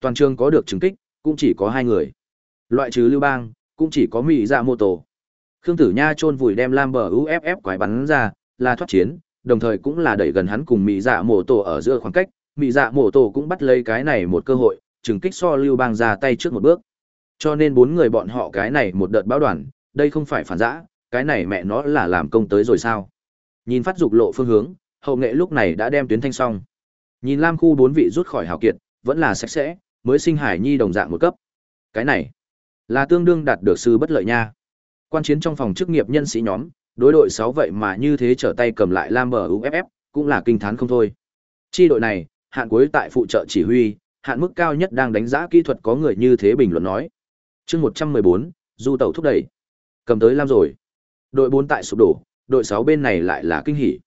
Toàn trường có được trừng kích, cũng chỉ có hai người. Loại trừ Lưu Bang, cũng chỉ có Mỹ ra Mô Tổ. Khương Tử Nha chôn vùi đem Lam bờ UFF quái bắn ra, là thoát chiến, đồng thời cũng là đẩy gần hắn cùng Mỹ Dạ Mô Tổ ở giữa khoảng cách. Mỹ Dạ mổ Tổ cũng bắt lấy cái này một cơ hội, trừng kích so Lưu Bang ra tay trước một bước. Cho nên bốn người bọn họ cái này một đợt báo đoàn, đây không phải phản giã, cái này mẹ nó là làm công tới rồi sao? Nhìn phát dục lộ phương hướng, hậu nghệ lúc này đã đem tuyến thanh xong. Nhìn Lam khu bốn vị rút khỏi hào kiệt, vẫn là sạch sẽ, mới sinh hải nhi đồng dạng một cấp. Cái này là tương đương đạt được sư bất lợi nha. Quan chiến trong phòng chức nghiệp nhân sĩ nhóm, đối đội sáu vậy mà như thế trở tay cầm lại Lam bờ UFF, cũng là kinh thán không thôi. Chi đội này, hạn cuối tại phụ trợ chỉ huy, hạn mức cao nhất đang đánh giá kỹ thuật có người như thế bình luận nói. Chương 114, du tàu thúc đẩy. Cầm tới Lam rồi. Đội 4 tại sụp đổ, đội 6 bên này lại là kinh hỉ.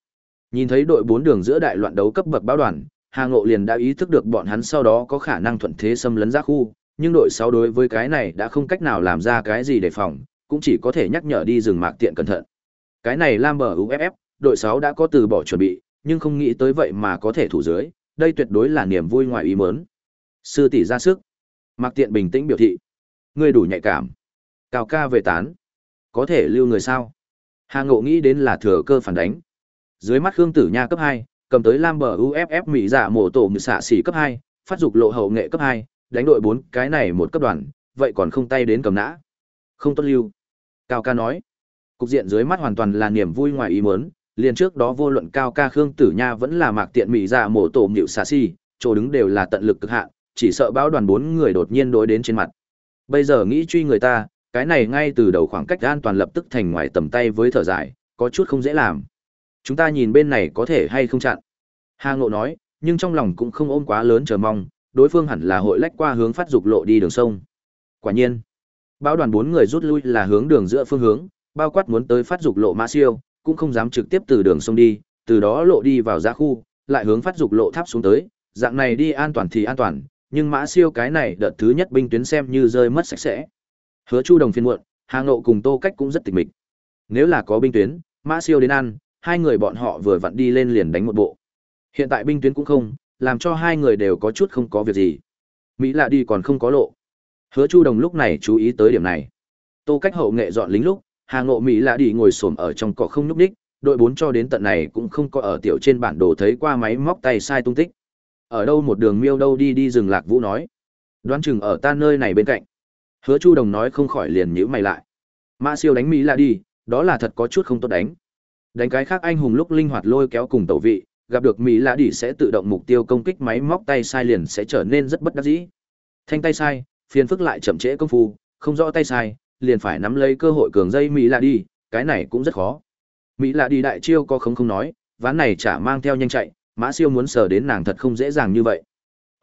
Nhìn thấy đội 4 đường giữa đại loạn đấu cấp bậc báo đoàn, Hà Ngộ liền đã ý thức được bọn hắn sau đó có khả năng thuận thế xâm lấn ra khu, nhưng đội 6 đối với cái này đã không cách nào làm ra cái gì để phòng, cũng chỉ có thể nhắc nhở đi dừng mạc tiện cẩn thận. Cái này Lam bờ UFF, đội 6 đã có từ bỏ chuẩn bị, nhưng không nghĩ tới vậy mà có thể thủ dưới, đây tuyệt đối là niềm vui ngoài ý muốn. Sư tỷ ra sức. Mạc tiện bình tĩnh biểu thị. Người đủ nhạy cảm. Cao ca về tán. Có thể lưu người sao? Hà Ngộ nghĩ đến là thừa cơ phản đánh. Dưới mắt Khương Tử Nha cấp hai, cầm tới Lam bờ UFF Mỹ giả mổ tổ ngự xạ xỉ cấp hai, phát dục lộ hậu nghệ cấp hai, đánh đội bốn cái này một cấp đoàn, vậy còn không tay đến cầm nã. Không tốt lưu. Cao ca nói. Cục diện dưới mắt hoàn toàn là niềm vui ngoài ý muốn, liền trước đó vô luận Cao ca Khương Tử Nha vẫn là mạc tiện Mỹ giả mổ tổ mịu xà xỉ, chỗ đứng đều là tận lực cực hạn, chỉ sợ bão đoàn bốn người đột nhiên đối đến trên mặt. Bây giờ nghĩ truy người ta, cái này ngay từ đầu khoảng cách an toàn lập tức thành ngoài tầm tay với thở dài, có chút không dễ làm. Chúng ta nhìn bên này có thể hay không chặn. Hà Ngộ nói, nhưng trong lòng cũng không ôm quá lớn chờ mong, đối phương hẳn là hội lách qua hướng phát dục lộ đi đường sông. Quả nhiên, bão đoàn bốn người rút lui là hướng đường giữa phương hướng, bao quát muốn tới phát dục lộ Mã Siêu, cũng không dám trực tiếp từ đường sông đi, từ đó lộ đi vào ra khu, lại hướng phát dục lộ tháp xuống tới, dạng này đi an toàn thì an toàn, nhưng Mã Siêu cái này đợt thứ nhất binh tuyến xem như rơi mất sạch sẽ. Hứa Chu Đồng phiên muộn, Hà Ngộ cùng Tô Cách cũng rất tịch mịch. Nếu là có binh tuyến, Mã Siêu đến ăn, hai người bọn họ vừa vặn đi lên liền đánh một bộ. Hiện tại binh tuyến cũng không, làm cho hai người đều có chút không có việc gì. Mỹ lạ đi còn không có lộ. Hứa Chu Đồng lúc này chú ý tới điểm này. Tô Cách hậu nghệ dọn lính lúc, Hà Ngộ Mỹ lạ đi ngồi xổm ở trong cỏ không nhúc nhích, đội bốn cho đến tận này cũng không có ở tiểu trên bản đồ thấy qua máy móc tay sai tung tích. Ở đâu một đường miêu đâu đi đi rừng Lạc Vũ nói. Đoán chừng ở ta nơi này bên cạnh. Hứa Chu Đồng nói không khỏi liền nhíu mày lại. Mã Siêu đánh Mỹ lạ đi, đó là thật có chút không tốt đánh. Đánh cái khác anh hùng lúc linh hoạt lôi kéo cùng tẩu vị, gặp được Mỹ lạ đi sẽ tự động mục tiêu công kích máy móc tay sai liền sẽ trở nên rất bất đắc dĩ. Thanh tay sai, phiền phức lại chậm trễ công phu, không rõ tay sai, liền phải nắm lấy cơ hội cường dây Mỹ lạ đi, cái này cũng rất khó. Mỹ lạ đi đại chiêu có không không nói, ván này chả mang theo nhanh chạy, Mã Siêu muốn sờ đến nàng thật không dễ dàng như vậy.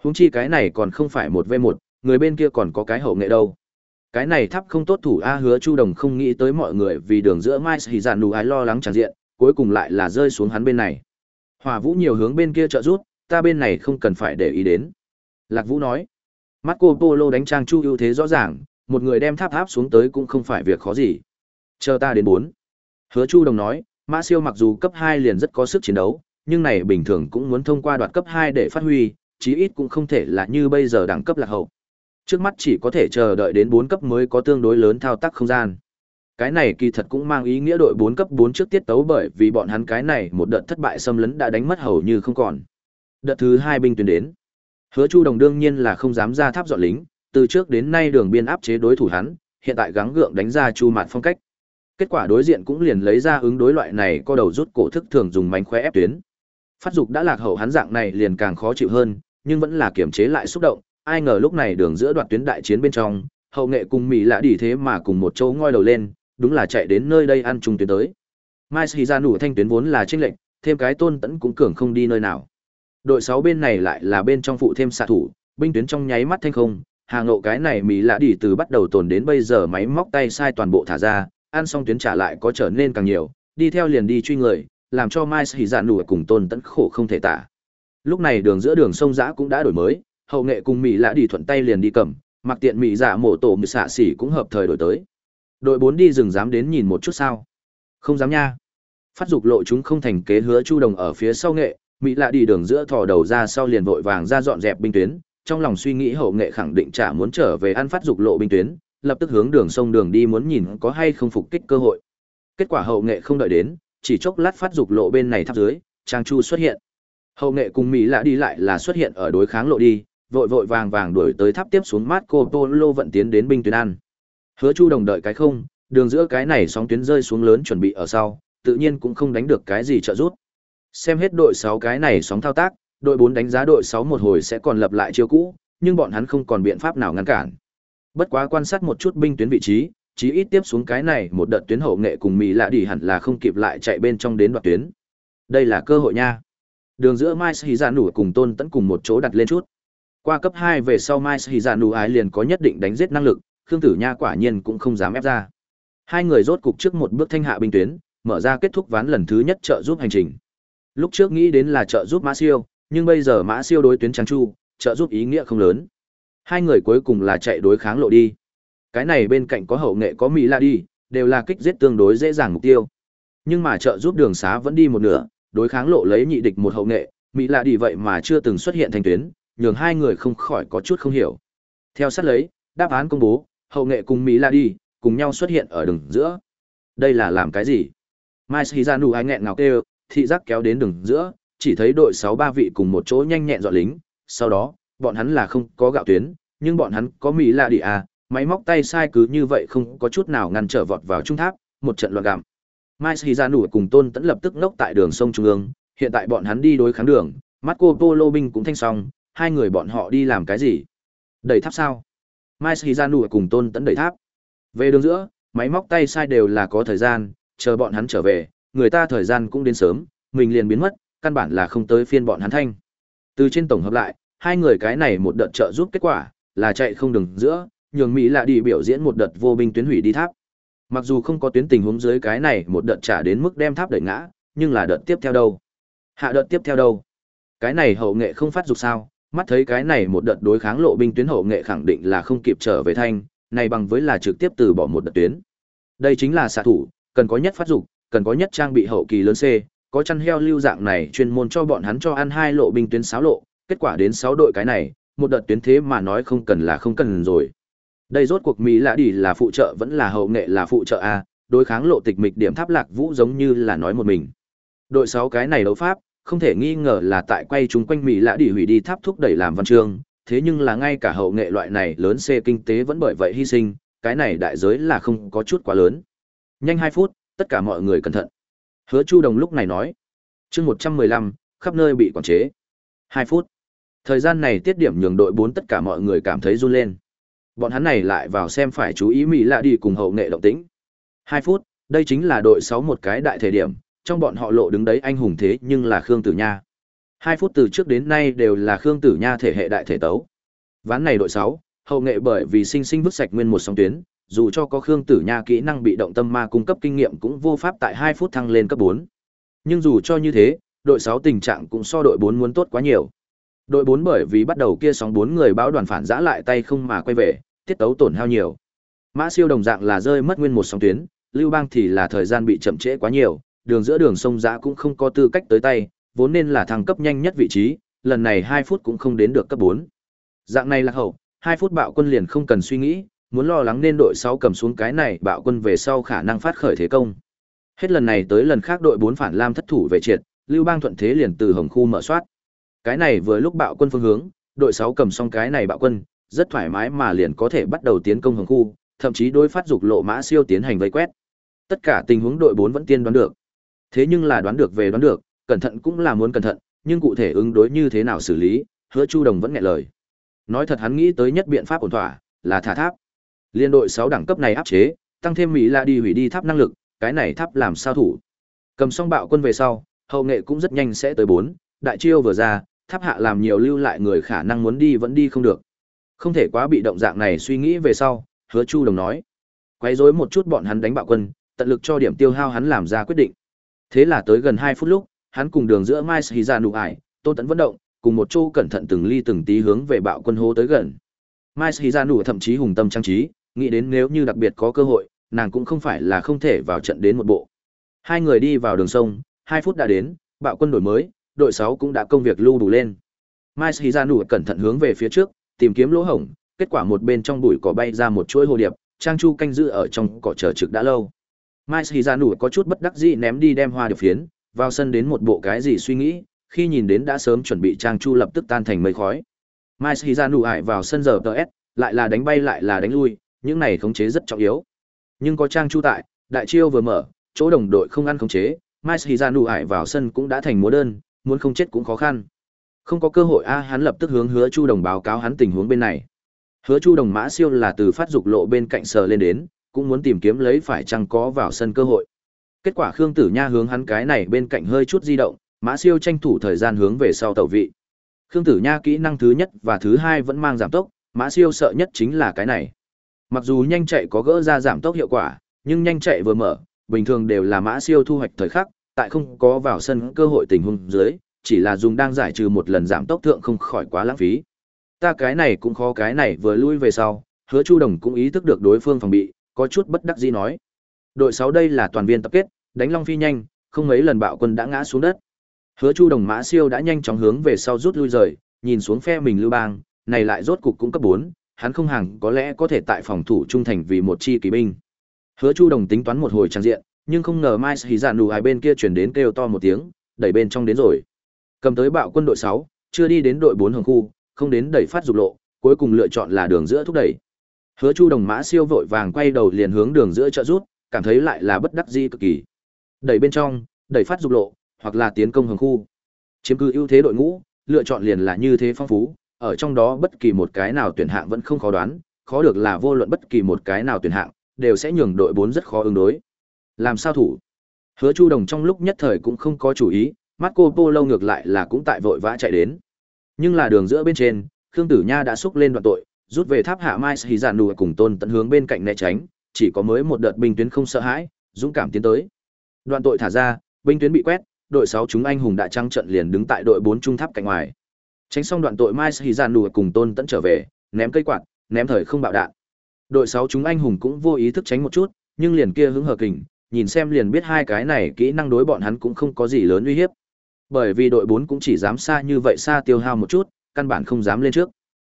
Huống chi cái này còn không phải một v một, người bên kia còn có cái hậu nghệ đâu. Cái này thắp không tốt thủ A hứa Chu Đồng không nghĩ tới mọi người vì đường giữa Mai thì Giản Nụ ái lo lắng tràn diện, cuối cùng lại là rơi xuống hắn bên này. Hỏa Vũ nhiều hướng bên kia trợ rút, ta bên này không cần phải để ý đến. Lạc Vũ nói, Marco Polo đánh trang chu ưu thế rõ ràng, một người đem tháp áp xuống tới cũng không phải việc khó gì. Chờ ta đến bốn. Hứa Chu Đồng nói, Mã Siêu mặc dù cấp 2 liền rất có sức chiến đấu, nhưng này bình thường cũng muốn thông qua đoạt cấp 2 để phát huy, chí ít cũng không thể là như bây giờ đẳng cấp lạc hậu. Trước mắt chỉ có thể chờ đợi đến 4 cấp mới có tương đối lớn thao tác không gian. Cái này kỳ thật cũng mang ý nghĩa đội 4 cấp 4 trước tiết tấu bởi vì bọn hắn cái này một đợt thất bại xâm lấn đã đánh mất hầu như không còn. Đợt thứ 2 binh tuyến đến. Hứa Chu Đồng đương nhiên là không dám ra tháp dọn lính, từ trước đến nay đường biên áp chế đối thủ hắn, hiện tại gắng gượng đánh ra Chu Mạn phong cách. Kết quả đối diện cũng liền lấy ra ứng đối loại này co đầu rút cổ thức thường dùng mánh khóe ép tuyến. Phát dục đã lạc hậu hắn dạng này liền càng khó chịu hơn, nhưng vẫn là kiềm chế lại xúc động, ai ngờ lúc này đường giữa đoạt tuyến đại chiến bên trong, hậu nghệ cùng Mỹ lạ đỉ thế mà cùng một chỗ ngoi đầu lên, đúng là chạy đến nơi đây ăn chung tuyến tới. Mai Sĩ ra nủ thanh tuyến vốn là chênh lệnh, thêm cái tôn tẫn cũng cường không đi nơi nào. Đội 6 bên này lại là bên trong phụ thêm xạ thủ, binh tuyến trong nháy mắt thanh không, hàng ngộ cái này Mỹ lạ đỉ từ bắt đầu tồn đến bây giờ máy móc tay sai toàn bộ thả ra, ăn xong tuyến trả lại có trở nên càng nhiều, đi theo liền đi truy người, làm cho Mai Sĩ dạn nụ cùng Tôn Tấn khổ không thể tả. Lúc này đường giữa đường sông giã cũng đã đổi mới, hậu nghệ cùng Mỹ lã đi thuận tay liền đi cầm, mặc tiện Mỹ dạ mổ tổ mười xạ xỉ cũng hợp thời đổi tới. Đội 4 đi rừng dám đến nhìn một chút sao? Không dám nha. Phát dục lộ chúng không thành kế hứa chu đồng ở phía sau nghệ, Mỹ lạ đi đường giữa thò đầu ra sau liền vội vàng ra dọn dẹp binh tuyến, trong lòng suy nghĩ hậu nghệ khẳng định chả muốn trở về ăn phát dục lộ binh tuyến, lập tức hướng đường sông đường đi muốn nhìn có hay không phục kích cơ hội. Kết quả hậu nghệ không đợi đến, chỉ chốc lát phát dục lộ bên này tháp dưới, Trang Chu xuất hiện. Hậu nghệ cùng Mỹ lạ đi lại là xuất hiện ở đối kháng lộ đi, vội vội vàng vàng đuổi tới tháp tiếp xuống Marco Polo vận tiến đến binh tuyến ăn. Hứa Chu đồng đợi cái không, đường giữa cái này sóng tuyến rơi xuống lớn chuẩn bị ở sau, tự nhiên cũng không đánh được cái gì trợ rút Xem hết đội 6 cái này sóng thao tác, đội 4 đánh giá đội 6 một hồi sẽ còn lập lại chiêu cũ, nhưng bọn hắn không còn biện pháp nào ngăn cản. Bất quá quan sát một chút binh tuyến vị trí, chí ít tiếp xuống cái này một đợt tuyến hậu nghệ cùng Mỹ lạ đi hẳn là không kịp lại chạy bên trong đến đoạn tuyến. Đây là cơ hội nha. Đường giữa Mai Sĩ Giản Nủ cùng Tôn Tấn cùng một chỗ đặt lên chút. Qua cấp 2 về sau Mai Sĩ Giản Nủ ái liền có nhất định đánh giết năng lực, Khương Tử Nha quả nhiên cũng không dám ép ra. Hai người rốt cục trước một bước thanh hạ binh tuyến, mở ra kết thúc ván lần thứ nhất trợ giúp hành trình. Lúc trước nghĩ đến là trợ giúp Mã Siêu, nhưng bây giờ Mã Siêu đối tuyến trắng Chu, trợ giúp ý nghĩa không lớn. Hai người cuối cùng là chạy đối kháng lộ đi. Cái này bên cạnh có hậu nghệ có Mỹ La đi, đều là kích giết tương đối dễ dàng mục tiêu. Nhưng mà trợ giúp đường xá vẫn đi một nửa, đối kháng lộ lấy nhị địch một hậu nghệ, Mỹ La đi vậy mà chưa từng xuất hiện thành tuyến, nhường hai người không khỏi có chút không hiểu. Theo sát lấy, đáp án công bố, hậu nghệ cùng Mỹ La đi, cùng nhau xuất hiện ở đường giữa. Đây là làm cái gì? Mai Shizanu dạ ai nghẹn ngào kêu, thị giác kéo đến đường giữa, chỉ thấy đội sáu ba vị cùng một chỗ nhanh nhẹn dọn lính, sau đó, bọn hắn là không có gạo tuyến, nhưng bọn hắn có Mỹ La đi à, máy móc tay sai cứ như vậy không có chút nào ngăn trở vọt vào trung tháp, một trận loạn gặm. Mai Shizanu cùng Tôn Tấn lập tức ngốc tại đường sông trung ương, hiện tại bọn hắn đi đối kháng đường, Marco Polo binh cũng thanh xong, hai người bọn họ đi làm cái gì? Đẩy tháp sao? Mai Shizanu cùng Tôn Tấn đẩy tháp. Về đường giữa, máy móc tay sai đều là có thời gian, chờ bọn hắn trở về, người ta thời gian cũng đến sớm, mình liền biến mất, căn bản là không tới phiên bọn hắn thanh. Từ trên tổng hợp lại, hai người cái này một đợt trợ giúp kết quả là chạy không đường giữa, nhường Mỹ là đi biểu diễn một đợt vô binh tuyến hủy đi tháp. Mặc dù không có tuyến tình huống dưới cái này một đợt trả đến mức đem tháp đẩy ngã, nhưng là đợt tiếp theo đâu? Hạ đợt tiếp theo đâu? Cái này hậu nghệ không phát dục sao? Mắt thấy cái này một đợt đối kháng lộ binh tuyến hậu nghệ khẳng định là không kịp trở về thanh, này bằng với là trực tiếp từ bỏ một đợt tuyến. Đây chính là xạ thủ, cần có nhất phát dục, cần có nhất trang bị hậu kỳ lớn C, có chăn heo lưu dạng này chuyên môn cho bọn hắn cho ăn hai lộ binh tuyến sáu lộ, kết quả đến sáu đội cái này, một đợt tuyến thế mà nói không cần là không cần rồi. Đây rốt cuộc Mỹ lạ đi là phụ trợ vẫn là hậu nghệ là phụ trợ a, đối kháng lộ tịch mịch điểm tháp lạc vũ giống như là nói một mình. Đội sáu cái này đấu pháp, không thể nghi ngờ là tại quay chúng quanh Mỹ lạ đi hủy đi tháp thúc đẩy làm văn chương, thế nhưng là ngay cả hậu nghệ loại này lớn C kinh tế vẫn bởi vậy hy sinh, cái này đại giới là không có chút quá lớn. Nhanh hai phút, tất cả mọi người cẩn thận. Hứa Chu Đồng lúc này nói, chương một trăm mười lăm khắp nơi bị quản chế. hai phút. Thời gian này tiết điểm nhường đội bốn tất cả mọi người cảm thấy run lên. Bọn hắn này lại vào xem phải chú ý Mỹ lạ đi cùng hậu nghệ động tĩnh. hai phút, đây chính là đội sáu một cái đại thể điểm, trong bọn họ lộ đứng đấy anh hùng thế nhưng là Khương Tử Nha. hai phút từ trước đến nay đều là Khương Tử Nha thể hệ đại thể tấu. Ván này đội sáu hậu nghệ bởi vì sinh sinh vứt sạch nguyên một sóng tuyến, dù cho có Khương Tử Nha kỹ năng bị động tâm ma cung cấp kinh nghiệm cũng vô pháp tại hai phút thăng lên cấp bốn Nhưng dù cho như thế, đội sáu tình trạng cũng so đội bốn muốn tốt quá nhiều. Đội 4 bởi vì bắt đầu kia sóng 4 người báo đoàn phản giã lại tay không mà quay về, tiết tấu tổn hao nhiều. Mã siêu đồng dạng là rơi mất nguyên một sóng tuyến, Lưu Bang thì là thời gian bị chậm trễ quá nhiều, đường giữa đường sông giã cũng không có tư cách tới tay, vốn nên là thăng cấp nhanh nhất vị trí, lần này 2 phút cũng không đến được cấp 4. Dạng này là hậu, 2 phút bạo quân liền không cần suy nghĩ, muốn lo lắng nên đội 6 cầm xuống cái này bạo quân về sau khả năng phát khởi thế công. Hết lần này tới lần khác đội 4 phản lam thất thủ về triệt, Lưu Bang thuận thế liền từ hồng khu mở soát. Cái này vừa lúc bạo quân phương hướng, đội 6 cầm xong cái này bạo quân, rất thoải mái mà liền có thể bắt đầu tiến công hồng khu, thậm chí đối phát dục lộ mã siêu tiến hành vây quét. Tất cả tình huống đội 4 vẫn tiên đoán được. Thế nhưng là đoán được về đoán được, cẩn thận cũng là muốn cẩn thận, nhưng cụ thể ứng đối như thế nào xử lý, Hứa Chu Đồng vẫn nghẹn lời. Nói thật hắn nghĩ tới nhất biện pháp ổn thỏa, là thả tháp. Liên đội 6 đẳng cấp này áp chế, tăng thêm Mỹ là đi hủy đi tháp năng lực, cái này tháp làm sao thủ. Cầm xong bạo quân về sau, hậu nghệ cũng rất nhanh sẽ tới 4, đại chiêu vừa ra, tháp hạ làm nhiều lưu lại người khả năng muốn đi vẫn đi không được. Không thể quá bị động dạng này suy nghĩ về sau, hứa Chu Đồng nói. Quấy rối một chút bọn hắn đánh bạo quân, tận lực cho điểm tiêu hao hắn làm ra quyết định. Thế là tới gần 2 phút lúc, hắn cùng đường giữa Mai Sĩ ra dạ nụ ải, Tôn Tấn vận động, cùng một chu cẩn thận từng ly từng tí hướng về bạo quân hô tới gần. Mai Sĩ ra dạ nụ thậm chí hùng tâm trang trí, nghĩ đến nếu như đặc biệt có cơ hội, nàng cũng không phải là không thể vào trận đến một bộ. Hai người đi vào đường sông, 2 phút đã đến, bạo quân đổi mới, đội 6 cũng đã công việc lưu đủ lên. Mai Shizanu cẩn thận hướng về phía trước, tìm kiếm lỗ hổng, kết quả một bên trong bụi cỏ bay ra một chuỗi hồ điệp, Trang Chu canh giữ ở trong cỏ chờ trực đã lâu. Mai Shizanu có chút bất đắc dĩ ném đi đem hoa điệp phiến, vào sân đến một bộ cái gì suy nghĩ, khi nhìn đến đã sớm chuẩn bị Trang Chu lập tức tan thành mây khói. Mai Shizanu ải vào sân giờ s, lại là đánh bay lại là đánh lui, những này khống chế rất trọng yếu. Nhưng có Trang Chu tại, đại chiêu vừa mở, chỗ đồng đội không ăn khống chế, Mai Shizanu ải vào sân cũng đã thành múa đơn, muốn không chết cũng khó khăn. Không có cơ hội a, hắn lập tức hướng Hứa Chu Đồng báo cáo hắn tình huống bên này. Hứa Chu Đồng mã siêu là từ phát dục lộ bên cạnh sờ lên đến, cũng muốn tìm kiếm lấy phải chăng có vào sân cơ hội. Kết quả Khương Tử Nha hướng hắn cái này bên cạnh hơi chút di động, mã siêu tranh thủ thời gian hướng về sau tẩu vị. Khương Tử Nha kỹ năng thứ nhất và thứ hai vẫn mang giảm tốc, mã siêu sợ nhất chính là cái này. Mặc dù nhanh chạy có gỡ ra giảm tốc hiệu quả, nhưng nhanh chạy vừa mở, bình thường đều là mã siêu thu hoạch thời khắc, tại không có vào sân cơ hội tình huống dưới, chỉ là dùng đang giải trừ một lần giảm tốc thượng không khỏi quá lãng phí. Ta cái này cũng khó cái này vừa lui về sau, hứa Chu Đồng cũng ý thức được đối phương phòng bị, có chút bất đắc dĩ nói. Đội 6 đây là toàn viên tập kết, đánh Long Phi nhanh, không mấy lần bạo quân đã ngã xuống đất. Hứa Chu Đồng Mã Siêu đã nhanh chóng hướng về sau rút lui rời, nhìn xuống phe mình Lưu Bang, này lại rốt cục cũng cấp 4, hắn không hàng có lẽ có thể tại phòng thủ trung thành vì một chi kỳ binh. Hứa Chu Đồng tính toán một hồi trang diện, nhưng không ngờ mai hí dạn đủ hai bên kia chuyển đến kêu to một tiếng đẩy bên trong đến rồi. Cầm tới bạo quân đội sáu chưa đi đến đội bốn hồng khu không đến đẩy phát dục lộ cuối cùng lựa chọn là đường giữa thúc đẩy. Hứa chu đồng mã siêu vội vàng quay đầu liền hướng đường giữa trợ rút cảm thấy lại là bất đắc dĩ cực kỳ. Đẩy bên trong đẩy phát dục lộ hoặc là tiến công hồng khu. Chiếm cứ ưu thế đội ngũ lựa chọn liền là như thế phong phú ở trong đó bất kỳ một cái nào tuyển hạng vẫn không khó đoán khó được là vô luận bất kỳ một cái nào tuyển hạng đều sẽ nhường đội bốn rất khó ứng đối làm sao thủ? Hứa Chu Đồng trong lúc nhất thời cũng không có chủ ý, Marco Polo ngược lại là cũng tại vội vã chạy đến. Nhưng là đường giữa bên trên, Khương Tử Nha đã xúc lên đoạn tội, rút về tháp hạ Mai Hỉ Giản Nụ cùng Tôn Tận hướng bên cạnh né tránh, chỉ có mới một đợt binh tuyến không sợ hãi, dũng cảm tiến tới. Đoạn tội thả ra, binh tuyến bị quét, đội 6 chúng anh hùng đã trăng trận liền đứng tại đội 4 trung tháp cạnh ngoài. Tránh xong đoạn tội Mai Hỉ giàn đùa cùng Tôn tẫn trở về, ném cây quạt, ném thời không bạo đạn. Đội sáu chúng anh hùng cũng vô ý thức tránh một chút, nhưng liền kia hứng hờ kình, nhìn xem liền biết hai cái này kỹ năng đối bọn hắn cũng không có gì lớn uy hiếp. Bởi vì đội bốn cũng chỉ dám xa như vậy xa tiêu hao một chút, căn bản không dám lên trước.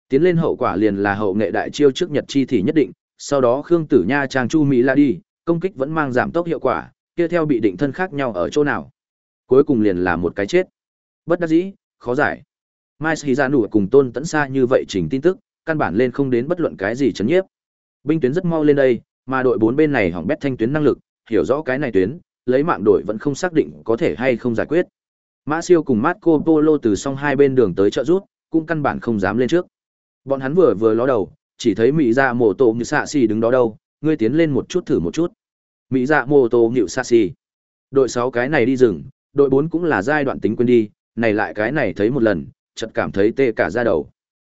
Tiến lên hậu quả liền là hậu nghệ đại chiêu trước Nhật chi thì nhất định, sau đó Khương Tử Nha trang Chu Mỹ la đi, công kích vẫn mang giảm tốc hiệu quả, kia theo bị định thân khác nhau ở chỗ nào. Cuối cùng liền là một cái chết. Bất đắc dĩ, khó giải. Mai Sĩ Gia Nụ cùng Tôn Tấn Sa như vậy chỉnh tin tức, căn bản lên không đến bất luận cái gì chấn nhiếp. Binh tuyến rất mau lên đây, mà đội bốn bên này hỏng bét thanh tuyến năng lực, hiểu rõ cái này tuyến, lấy mạng đội vẫn không xác định có thể hay không giải quyết. Mã Siêu cùng Marco Polo từ song hai bên đường tới trợ rút, cũng căn bản không dám lên trước. Bọn hắn vừa vừa ló đầu, chỉ thấy Mỹ Dạ Mộ Tổ Ngự Sạ Xì đứng đó đâu, ngươi tiến lên một chút thử một chút. Mỹ Dạ Mộ Tổ Ngự Sạ Xì. Đội 6 cái này đi rừng, đội 4 cũng là giai đoạn tính quên đi, này lại cái này thấy một lần, chợt cảm thấy tê cả da đầu.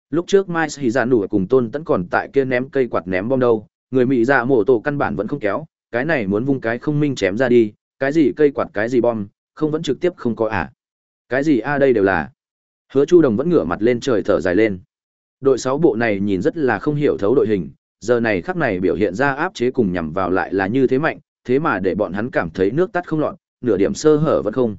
Lúc trước Mai Sĩ Dạ Nụ cùng Tôn Tấn còn tại kia ném cây quạt ném bom đâu, người Mỹ Dạ mổ Tổ căn bản vẫn không kéo, cái này muốn vung cái không minh chém ra đi, cái gì cây quạt cái gì bom, không vẫn trực tiếp không có à. Cái gì a đây đều là. Hứa Chu Đồng vẫn ngửa mặt lên trời thở dài lên. Đội 6 bộ này nhìn rất là không hiểu thấu đội hình, giờ này khắc này biểu hiện ra áp chế cùng nhằm vào lại là như thế mạnh, thế mà để bọn hắn cảm thấy nước tắt không lọt, nửa điểm sơ hở vẫn không.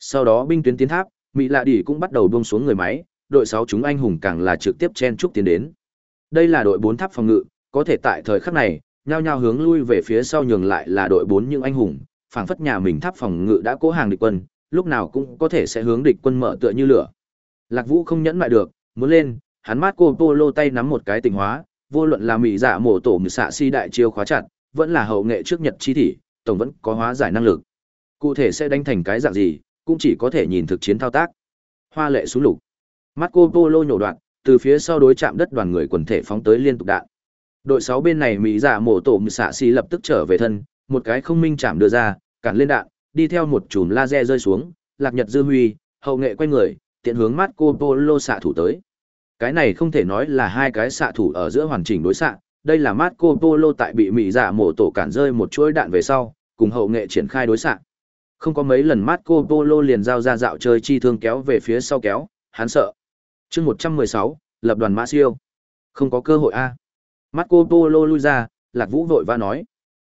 Sau đó binh tuyến tiến tháp, Mỹ Lạ Đỉ cũng bắt đầu buông xuống người máy, đội sáu chúng anh hùng càng là trực tiếp chen trúc tiến đến. Đây là đội bốn tháp phòng ngự, có thể tại thời khắc này, nhao nhao hướng lui về phía sau nhường lại là đội bốn những anh hùng, phảng phất nhà mình tháp phòng ngự đã cố hàng địch quân, lúc nào cũng có thể sẽ hướng địch quân mở tựa như lửa. Lạc Vũ không nhẫn lại được, muốn lên, hắn mát cô Polo tay nắm một cái tình hóa, vô luận là mỹ giả dạ mổ tổ như xạ si đại chiêu khóa chặt, vẫn là hậu nghệ trước nhật chi thị, tổng vẫn có hóa giải năng lực. Cụ thể sẽ đánh thành cái dạng gì, cũng chỉ có thể nhìn thực chiến thao tác. Hoa lệ xuống lục. Marco Polo nhổ đoạn, từ phía sau đối chạm đất đoàn người quần thể phóng tới liên tục đạn. Đội 6 bên này Mỹ giả mổ tổ xạ xì lập tức trở về thân, một cái không minh chạm đưa ra, cản lên đạn, đi theo một chùm laser rơi xuống, lạc nhật dư huy, hậu nghệ quay người, tiện hướng Marco Polo xạ thủ tới. Cái này không thể nói là hai cái xạ thủ ở giữa hoàn chỉnh đối xạ, đây là Marco Polo tại bị Mỹ giả mổ tổ cản rơi một chuỗi đạn về sau, cùng hậu nghệ triển khai đối xạ. Không có mấy lần Marco Polo liền giao ra dạo chơi chi thương kéo về phía sau kéo, hắn sợ. chương 116, lập đoàn Mã Siêu. Không có cơ hội a Marco Polo lui ra, Lạc Vũ vội va nói.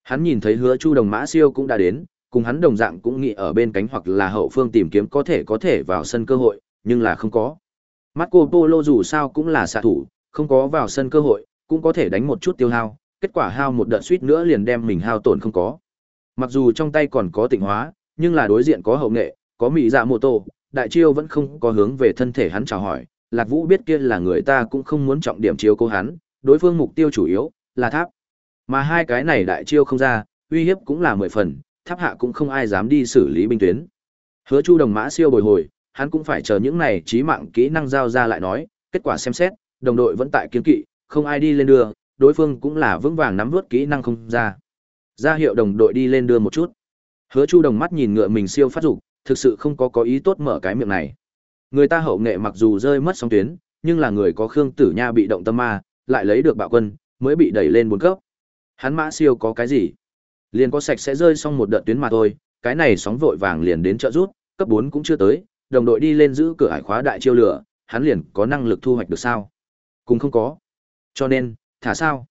Hắn nhìn thấy hứa Chu Đồng Mã Siêu cũng đã đến, cùng hắn đồng dạng cũng nghĩ ở bên cánh hoặc là hậu phương tìm kiếm có thể có thể vào sân cơ hội, nhưng là không có. Marco Polo dù sao cũng là xạ thủ, không có vào sân cơ hội, cũng có thể đánh một chút tiêu hao, kết quả hao một đợt suýt nữa liền đem mình hao tổn không có. Mặc dù trong tay còn có tịnh hóa, nhưng là đối diện có hậu nghệ, có mỹ dạ mô tô, đại chiêu vẫn không có hướng về thân thể hắn chào hỏi, Lạc Vũ biết kia là người ta cũng không muốn trọng điểm chiếu cố hắn, đối phương mục tiêu chủ yếu là tháp. Mà hai cái này đại chiêu không ra, uy hiếp cũng là mười phần, tháp hạ cũng không ai dám đi xử lý binh tuyến. Hứa Chu đồng mã siêu bồi hồi, hắn cũng phải chờ những này trí mạng kỹ năng giao ra lại nói, kết quả xem xét, đồng đội vẫn tại kiên kỵ, không ai đi lên đưa, đối phương cũng là vững vàng nắm vớt kỹ năng không ra. Ra hiệu đồng đội đi lên đưa một chút. Hứa Chu đồng mắt nhìn ngựa mình siêu phát dục, thực sự không có có ý tốt mở cái miệng này. Người ta hậu nghệ mặc dù rơi mất sóng tuyến, nhưng là người có Khương Tử Nha bị động tâm ma, lại lấy được bạo quân, mới bị đẩy lên bốn cấp. Hắn mã siêu có cái gì? Liền có sạch sẽ rơi xong một đợt tuyến mà thôi, cái này sóng vội vàng liền đến trợ rút, cấp 4 cũng chưa tới, đồng đội đi lên giữ cửa hải khóa đại chiêu lửa, hắn liền có năng lực thu hoạch được sao? Cũng không có. Cho nên, thả sao?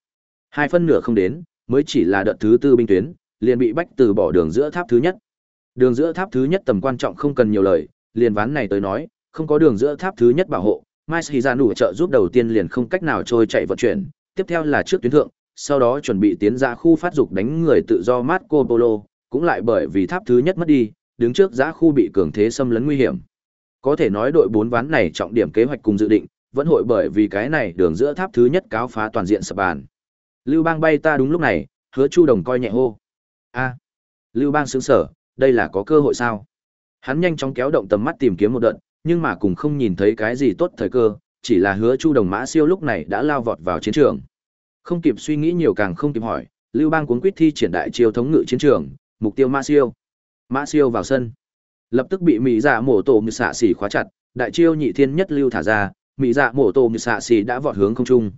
Hai phân nửa không đến, mới chỉ là đợt thứ tư binh tuyến, liền bị bách từ bỏ đường giữa tháp thứ nhất. Đường giữa tháp thứ nhất tầm quan trọng không cần nhiều lời, liền ván này tới nói, không có đường giữa tháp thứ nhất bảo hộ, Mai Shizanu trợ giúp đầu tiên liền không cách nào trôi chạy vận chuyển, tiếp theo là trước tuyến thượng, sau đó chuẩn bị tiến ra khu phát dục đánh người tự do Marco Polo, cũng lại bởi vì tháp thứ nhất mất đi, đứng trước giã khu bị cường thế xâm lấn nguy hiểm. Có thể nói đội bốn ván này trọng điểm kế hoạch cùng dự định, vẫn hội bởi vì cái này đường giữa tháp thứ nhất cáo phá toàn diện sập bàn. Lưu Bang bay ta đúng lúc này, hứa Chu Đồng coi nhẹ hô. A. Lưu Bang xứng sở, đây là có cơ hội sao? Hắn nhanh chóng kéo động tầm mắt tìm kiếm một đợt, nhưng mà cùng không nhìn thấy cái gì tốt thời cơ, chỉ là hứa Chu Đồng Mã Siêu lúc này đã lao vọt vào chiến trường. Không kịp suy nghĩ nhiều càng không kịp hỏi, Lưu Bang cuốn quýt thi triển đại chiêu thống ngự chiến trường, mục tiêu Mã Siêu. Mã Siêu vào sân. Lập tức bị Mỹ Dạ mổ tổ như xạ xỉ khóa chặt, đại chiêu nhị thiên nhất lưu thả ra, mỹ dạ mổ tổ như xạ xì đã vọt hướng không trung.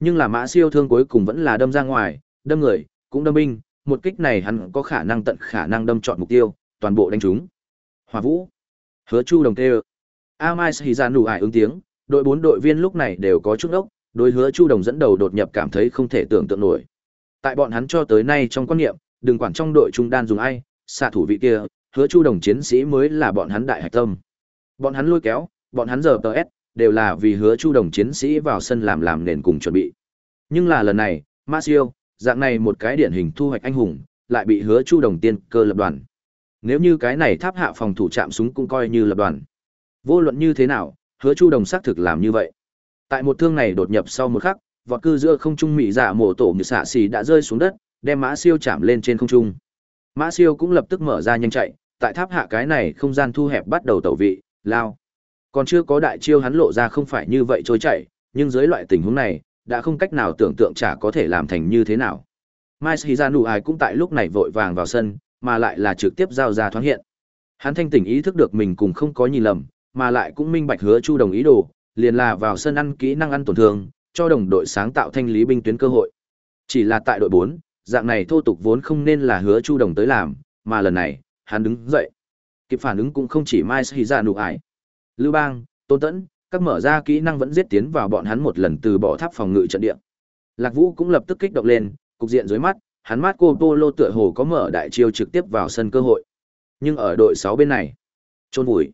Nhưng là mã siêu thương cuối cùng vẫn là đâm ra ngoài, đâm người, cũng đâm binh, một kích này hắn có khả năng tận khả năng đâm chọn mục tiêu, toàn bộ đánh trúng. Hỏa Vũ, Hứa Chu đồng tê. Amai Giản dạ nụ ải ứng tiếng, đội bốn đội viên lúc này đều có chút ốc, đối Hứa Chu đồng dẫn đầu đột nhập cảm thấy không thể tưởng tượng nổi. Tại bọn hắn cho tới nay trong quan niệm, đừng quản trong đội trung đan dùng ai, xạ thủ vị kia, Hứa Chu đồng chiến sĩ mới là bọn hắn đại hạch tâm. Bọn hắn lôi kéo, bọn hắn giờ TS, đều là vì Hứa Chu đồng chiến sĩ vào sân làm làm nền cùng chuẩn bị. Nhưng là lần này, Marcio, dạng này một cái điển hình thu hoạch anh hùng, lại bị hứa chu đồng tiên cơ lập đoàn. Nếu như cái này tháp hạ phòng thủ chạm súng cũng coi như lập đoàn. Vô luận như thế nào, hứa chu đồng xác thực làm như vậy. Tại một thương này đột nhập sau một khắc, vọt cư giữa không trung mỹ dạ mổ tổ như xạ xì đã rơi xuống đất, đem mã siêu chạm lên trên không trung. Mã siêu cũng lập tức mở ra nhanh chạy, tại tháp hạ cái này không gian thu hẹp bắt đầu tẩu vị, lao. Còn chưa có đại chiêu hắn lộ ra không phải như vậy trôi chạy, nhưng dưới loại tình huống này, đã không cách nào tưởng tượng chả có thể làm thành như thế nào. Mai Shizanu ai cũng tại lúc này vội vàng vào sân, mà lại là trực tiếp giao ra thoáng hiện. Hắn thanh tỉnh ý thức được mình cùng không có nhìn lầm, mà lại cũng minh bạch hứa Chu đồng ý đồ, liền là vào sân ăn kỹ năng ăn tổn thương, cho đồng đội sáng tạo thanh lý binh tuyến cơ hội. Chỉ là tại đội 4, dạng này thô tục vốn không nên là hứa Chu đồng tới làm, mà lần này, hắn đứng dậy. Kịp phản ứng cũng không chỉ Mai Shizanu ai. Lưu Bang, Tôn Tẫn, các mở ra kỹ năng vẫn giết tiến vào bọn hắn một lần từ bỏ tháp phòng ngự trận địa. Lạc Vũ cũng lập tức kích động lên, cục diện dưới mắt, hắn mắt cô Polo tựa hồ có mở đại chiêu trực tiếp vào sân cơ hội. Nhưng ở đội 6 bên này, trôn vùi.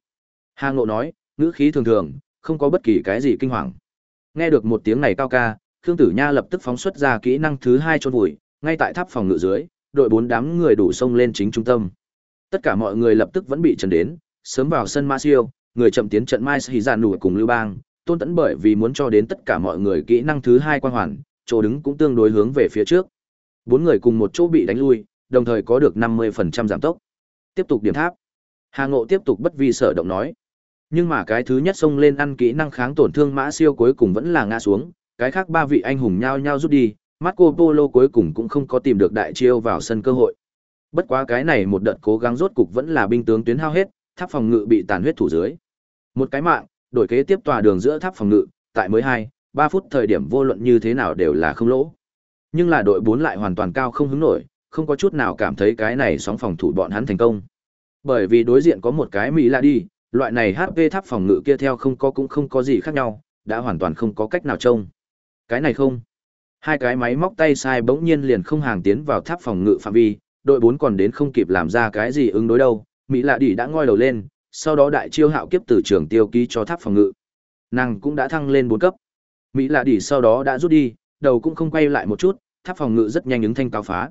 Hà Ngộ nói, ngữ khí thường thường, không có bất kỳ cái gì kinh hoàng. Nghe được một tiếng này cao ca, Khương Tử Nha lập tức phóng xuất ra kỹ năng thứ hai trôn vùi, ngay tại tháp phòng ngự dưới, đội bốn đám người đủ sông lên chính trung tâm. Tất cả mọi người lập tức vẫn bị trần đến, sớm vào sân Ma Siêu, người chậm tiến trận mai sĩ giàn nụ cùng lưu bang, tôn tẫn bởi vì muốn cho đến tất cả mọi người kỹ năng thứ hai quan hoàn, chỗ đứng cũng tương đối hướng về phía trước. Bốn người cùng một chỗ bị đánh lui, đồng thời có được năm mươi phần trăm giảm tốc. Tiếp tục điểm tháp. Hà ngộ tiếp tục bất vi sở động nói. Nhưng mà cái thứ nhất xông lên ăn kỹ năng kháng tổn thương mã siêu cuối cùng vẫn là ngã xuống, cái khác ba vị anh hùng nhao nhao rút đi, marco polo cuối cùng cũng không có tìm được đại chiêu vào sân cơ hội. Bất quá cái này một đợt cố gắng rốt cục vẫn là binh tướng tuyến hao hết tháp phòng ngự bị tàn huyết thủ dưới. Một cái mạng, đổi kế tiếp tòa đường giữa tháp phòng ngự, tại mới 2, 3 phút thời điểm vô luận như thế nào đều là không lỗ. Nhưng là đội 4 lại hoàn toàn cao không hứng nổi, không có chút nào cảm thấy cái này sóng phòng thủ bọn hắn thành công. Bởi vì đối diện có một cái Mỹ là đi, loại này HP tháp phòng ngự kia theo không có cũng không có gì khác nhau, đã hoàn toàn không có cách nào trông. Cái này không. Hai cái máy móc tay sai bỗng nhiên liền không hàng tiến vào tháp phòng ngự phạm vi, đội 4 còn đến không kịp làm ra cái gì ứng đối đâu, mỹ lạ đỉ đã ngoi đầu lên, sau đó đại chiêu hạo kiếp từ trường tiêu ký cho tháp phòng ngự. Nàng cũng đã thăng lên bốn cấp. Mỹ lạ đỉ sau đó đã rút đi, đầu cũng không quay lại một chút, tháp phòng ngự rất nhanh ứng thanh cao phá.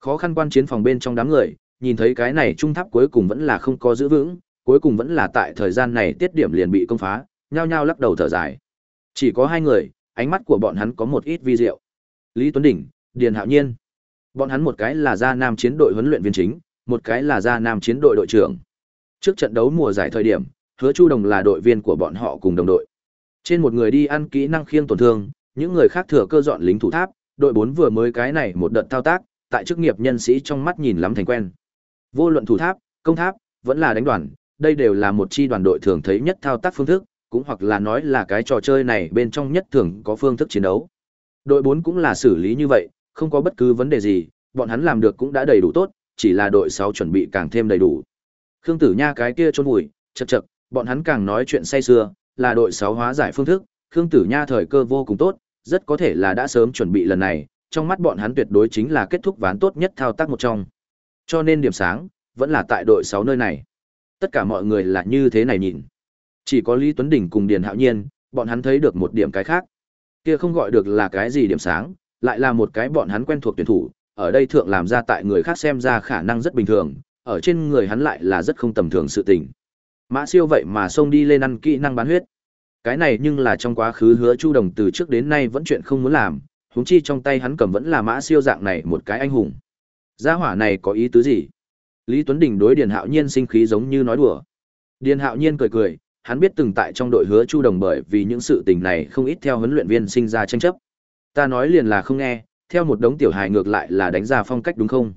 Khó khăn quan chiến phòng bên trong đám người, nhìn thấy cái này trung tháp cuối cùng vẫn là không có giữ vững, cuối cùng vẫn là tại thời gian này tiết điểm liền bị công phá, nhao nhao lắc đầu thở dài. Chỉ có hai người, ánh mắt của bọn hắn có một ít vi diệu. Lý tuấn đỉnh, điền hạo nhiên. Bọn hắn một cái là gia nam chiến đội huấn luyện viên chính một cái là gia nam chiến đội đội trưởng. Trước trận đấu mùa giải thời điểm, Hứa Chu Đồng là đội viên của bọn họ cùng đồng đội. Trên một người đi ăn kỹ năng khiêng tổn thương, những người khác thừa cơ dọn lính thủ tháp, đội 4 vừa mới cái này một đợt thao tác, tại chức nghiệp nhân sĩ trong mắt nhìn lắm thành quen. Vô luận thủ tháp, công tháp, vẫn là đánh đoàn, đây đều là một chi đoàn đội thường thấy nhất thao tác phương thức, cũng hoặc là nói là cái trò chơi này bên trong nhất thường có phương thức chiến đấu. Đội 4 cũng là xử lý như vậy, không có bất cứ vấn đề gì, bọn hắn làm được cũng đã đầy đủ tốt, chỉ là đội 6 chuẩn bị càng thêm đầy đủ. Khương Tử Nha cái kia chôn vùi, chậc chậc, bọn hắn càng nói chuyện say xưa, là đội 6 hóa giải phương thức, Khương Tử Nha thời cơ vô cùng tốt, rất có thể là đã sớm chuẩn bị lần này, trong mắt bọn hắn tuyệt đối chính là kết thúc ván tốt nhất thao tác một trong. Cho nên điểm sáng vẫn là tại đội 6 nơi này. Tất cả mọi người là như thế này nhìn. Chỉ có Lý Tuấn Đỉnh cùng Điền Hạo Nhiên, bọn hắn thấy được một điểm cái khác. Kia không gọi được là cái gì điểm sáng, lại là một cái bọn hắn quen thuộc tuyển thủ, ở đây thượng làm ra tại người khác xem ra khả năng rất bình thường, ở trên người hắn lại là rất không tầm thường sự tình. Mã siêu vậy mà xông đi lên ăn kỹ năng bán huyết. Cái này nhưng là trong quá khứ hứa Chu Đồng từ trước đến nay vẫn chuyện không muốn làm, huống chi trong tay hắn cầm vẫn là mã siêu dạng này một cái anh hùng. Gia hỏa này có ý tứ gì? Lý Tuấn Đình đối Điền Hạo Nhiên sinh khí giống như nói đùa. Điền Hạo Nhiên cười cười, hắn biết từng tại trong đội hứa Chu Đồng bởi vì những sự tình này không ít theo huấn luyện viên sinh ra tranh chấp. Ta nói liền là không nghe, theo một đống tiểu hài ngược lại là đánh ra phong cách đúng không?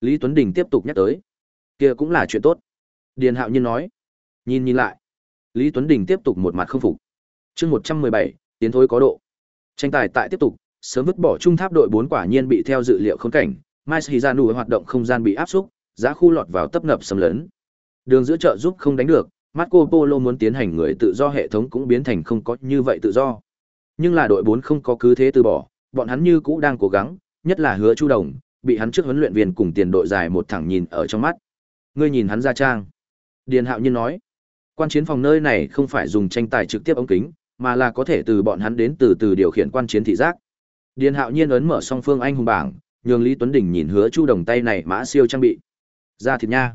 Lý Tuấn Đình tiếp tục nhắc tới. kia cũng là chuyện tốt. Điền Hạo Nhiên nói. Nhìn nhìn lại. Lý Tuấn Đình tiếp tục một mặt không phục. Chương 117, tiến thối có độ. Tranh tài tại tiếp tục, sớm vứt bỏ trung tháp đội bốn quả nhiên bị theo dự liệu khốn cảnh, Mai Hizanu hoạt động không gian bị áp xúc, giá khu lọt vào tấp nập sầm lớn. Đường giữa chợ giúp không đánh được, Marco Polo muốn tiến hành người tự do hệ thống cũng biến thành không có như vậy tự do. Nhưng là đội bốn không có cứ thế từ bỏ, bọn hắn như cũ đang cố gắng, nhất là Hứa Chu Đồng, bị hắn trước huấn luyện viên cùng tiền đội dài một thẳng nhìn ở trong mắt. Ngươi nhìn hắn ra trang. Điền Hạo Nhiên nói, quan chiến phòng nơi này không phải dùng tranh tài trực tiếp ống kính, mà là có thể từ bọn hắn đến từ từ điều khiển quan chiến thị giác. Điền Hạo Nhiên ấn mở song phương anh hùng bảng, nhường Lý Tuấn Đình nhìn Hứa Chu Đồng tay này mã siêu trang bị. Ra thịt nha.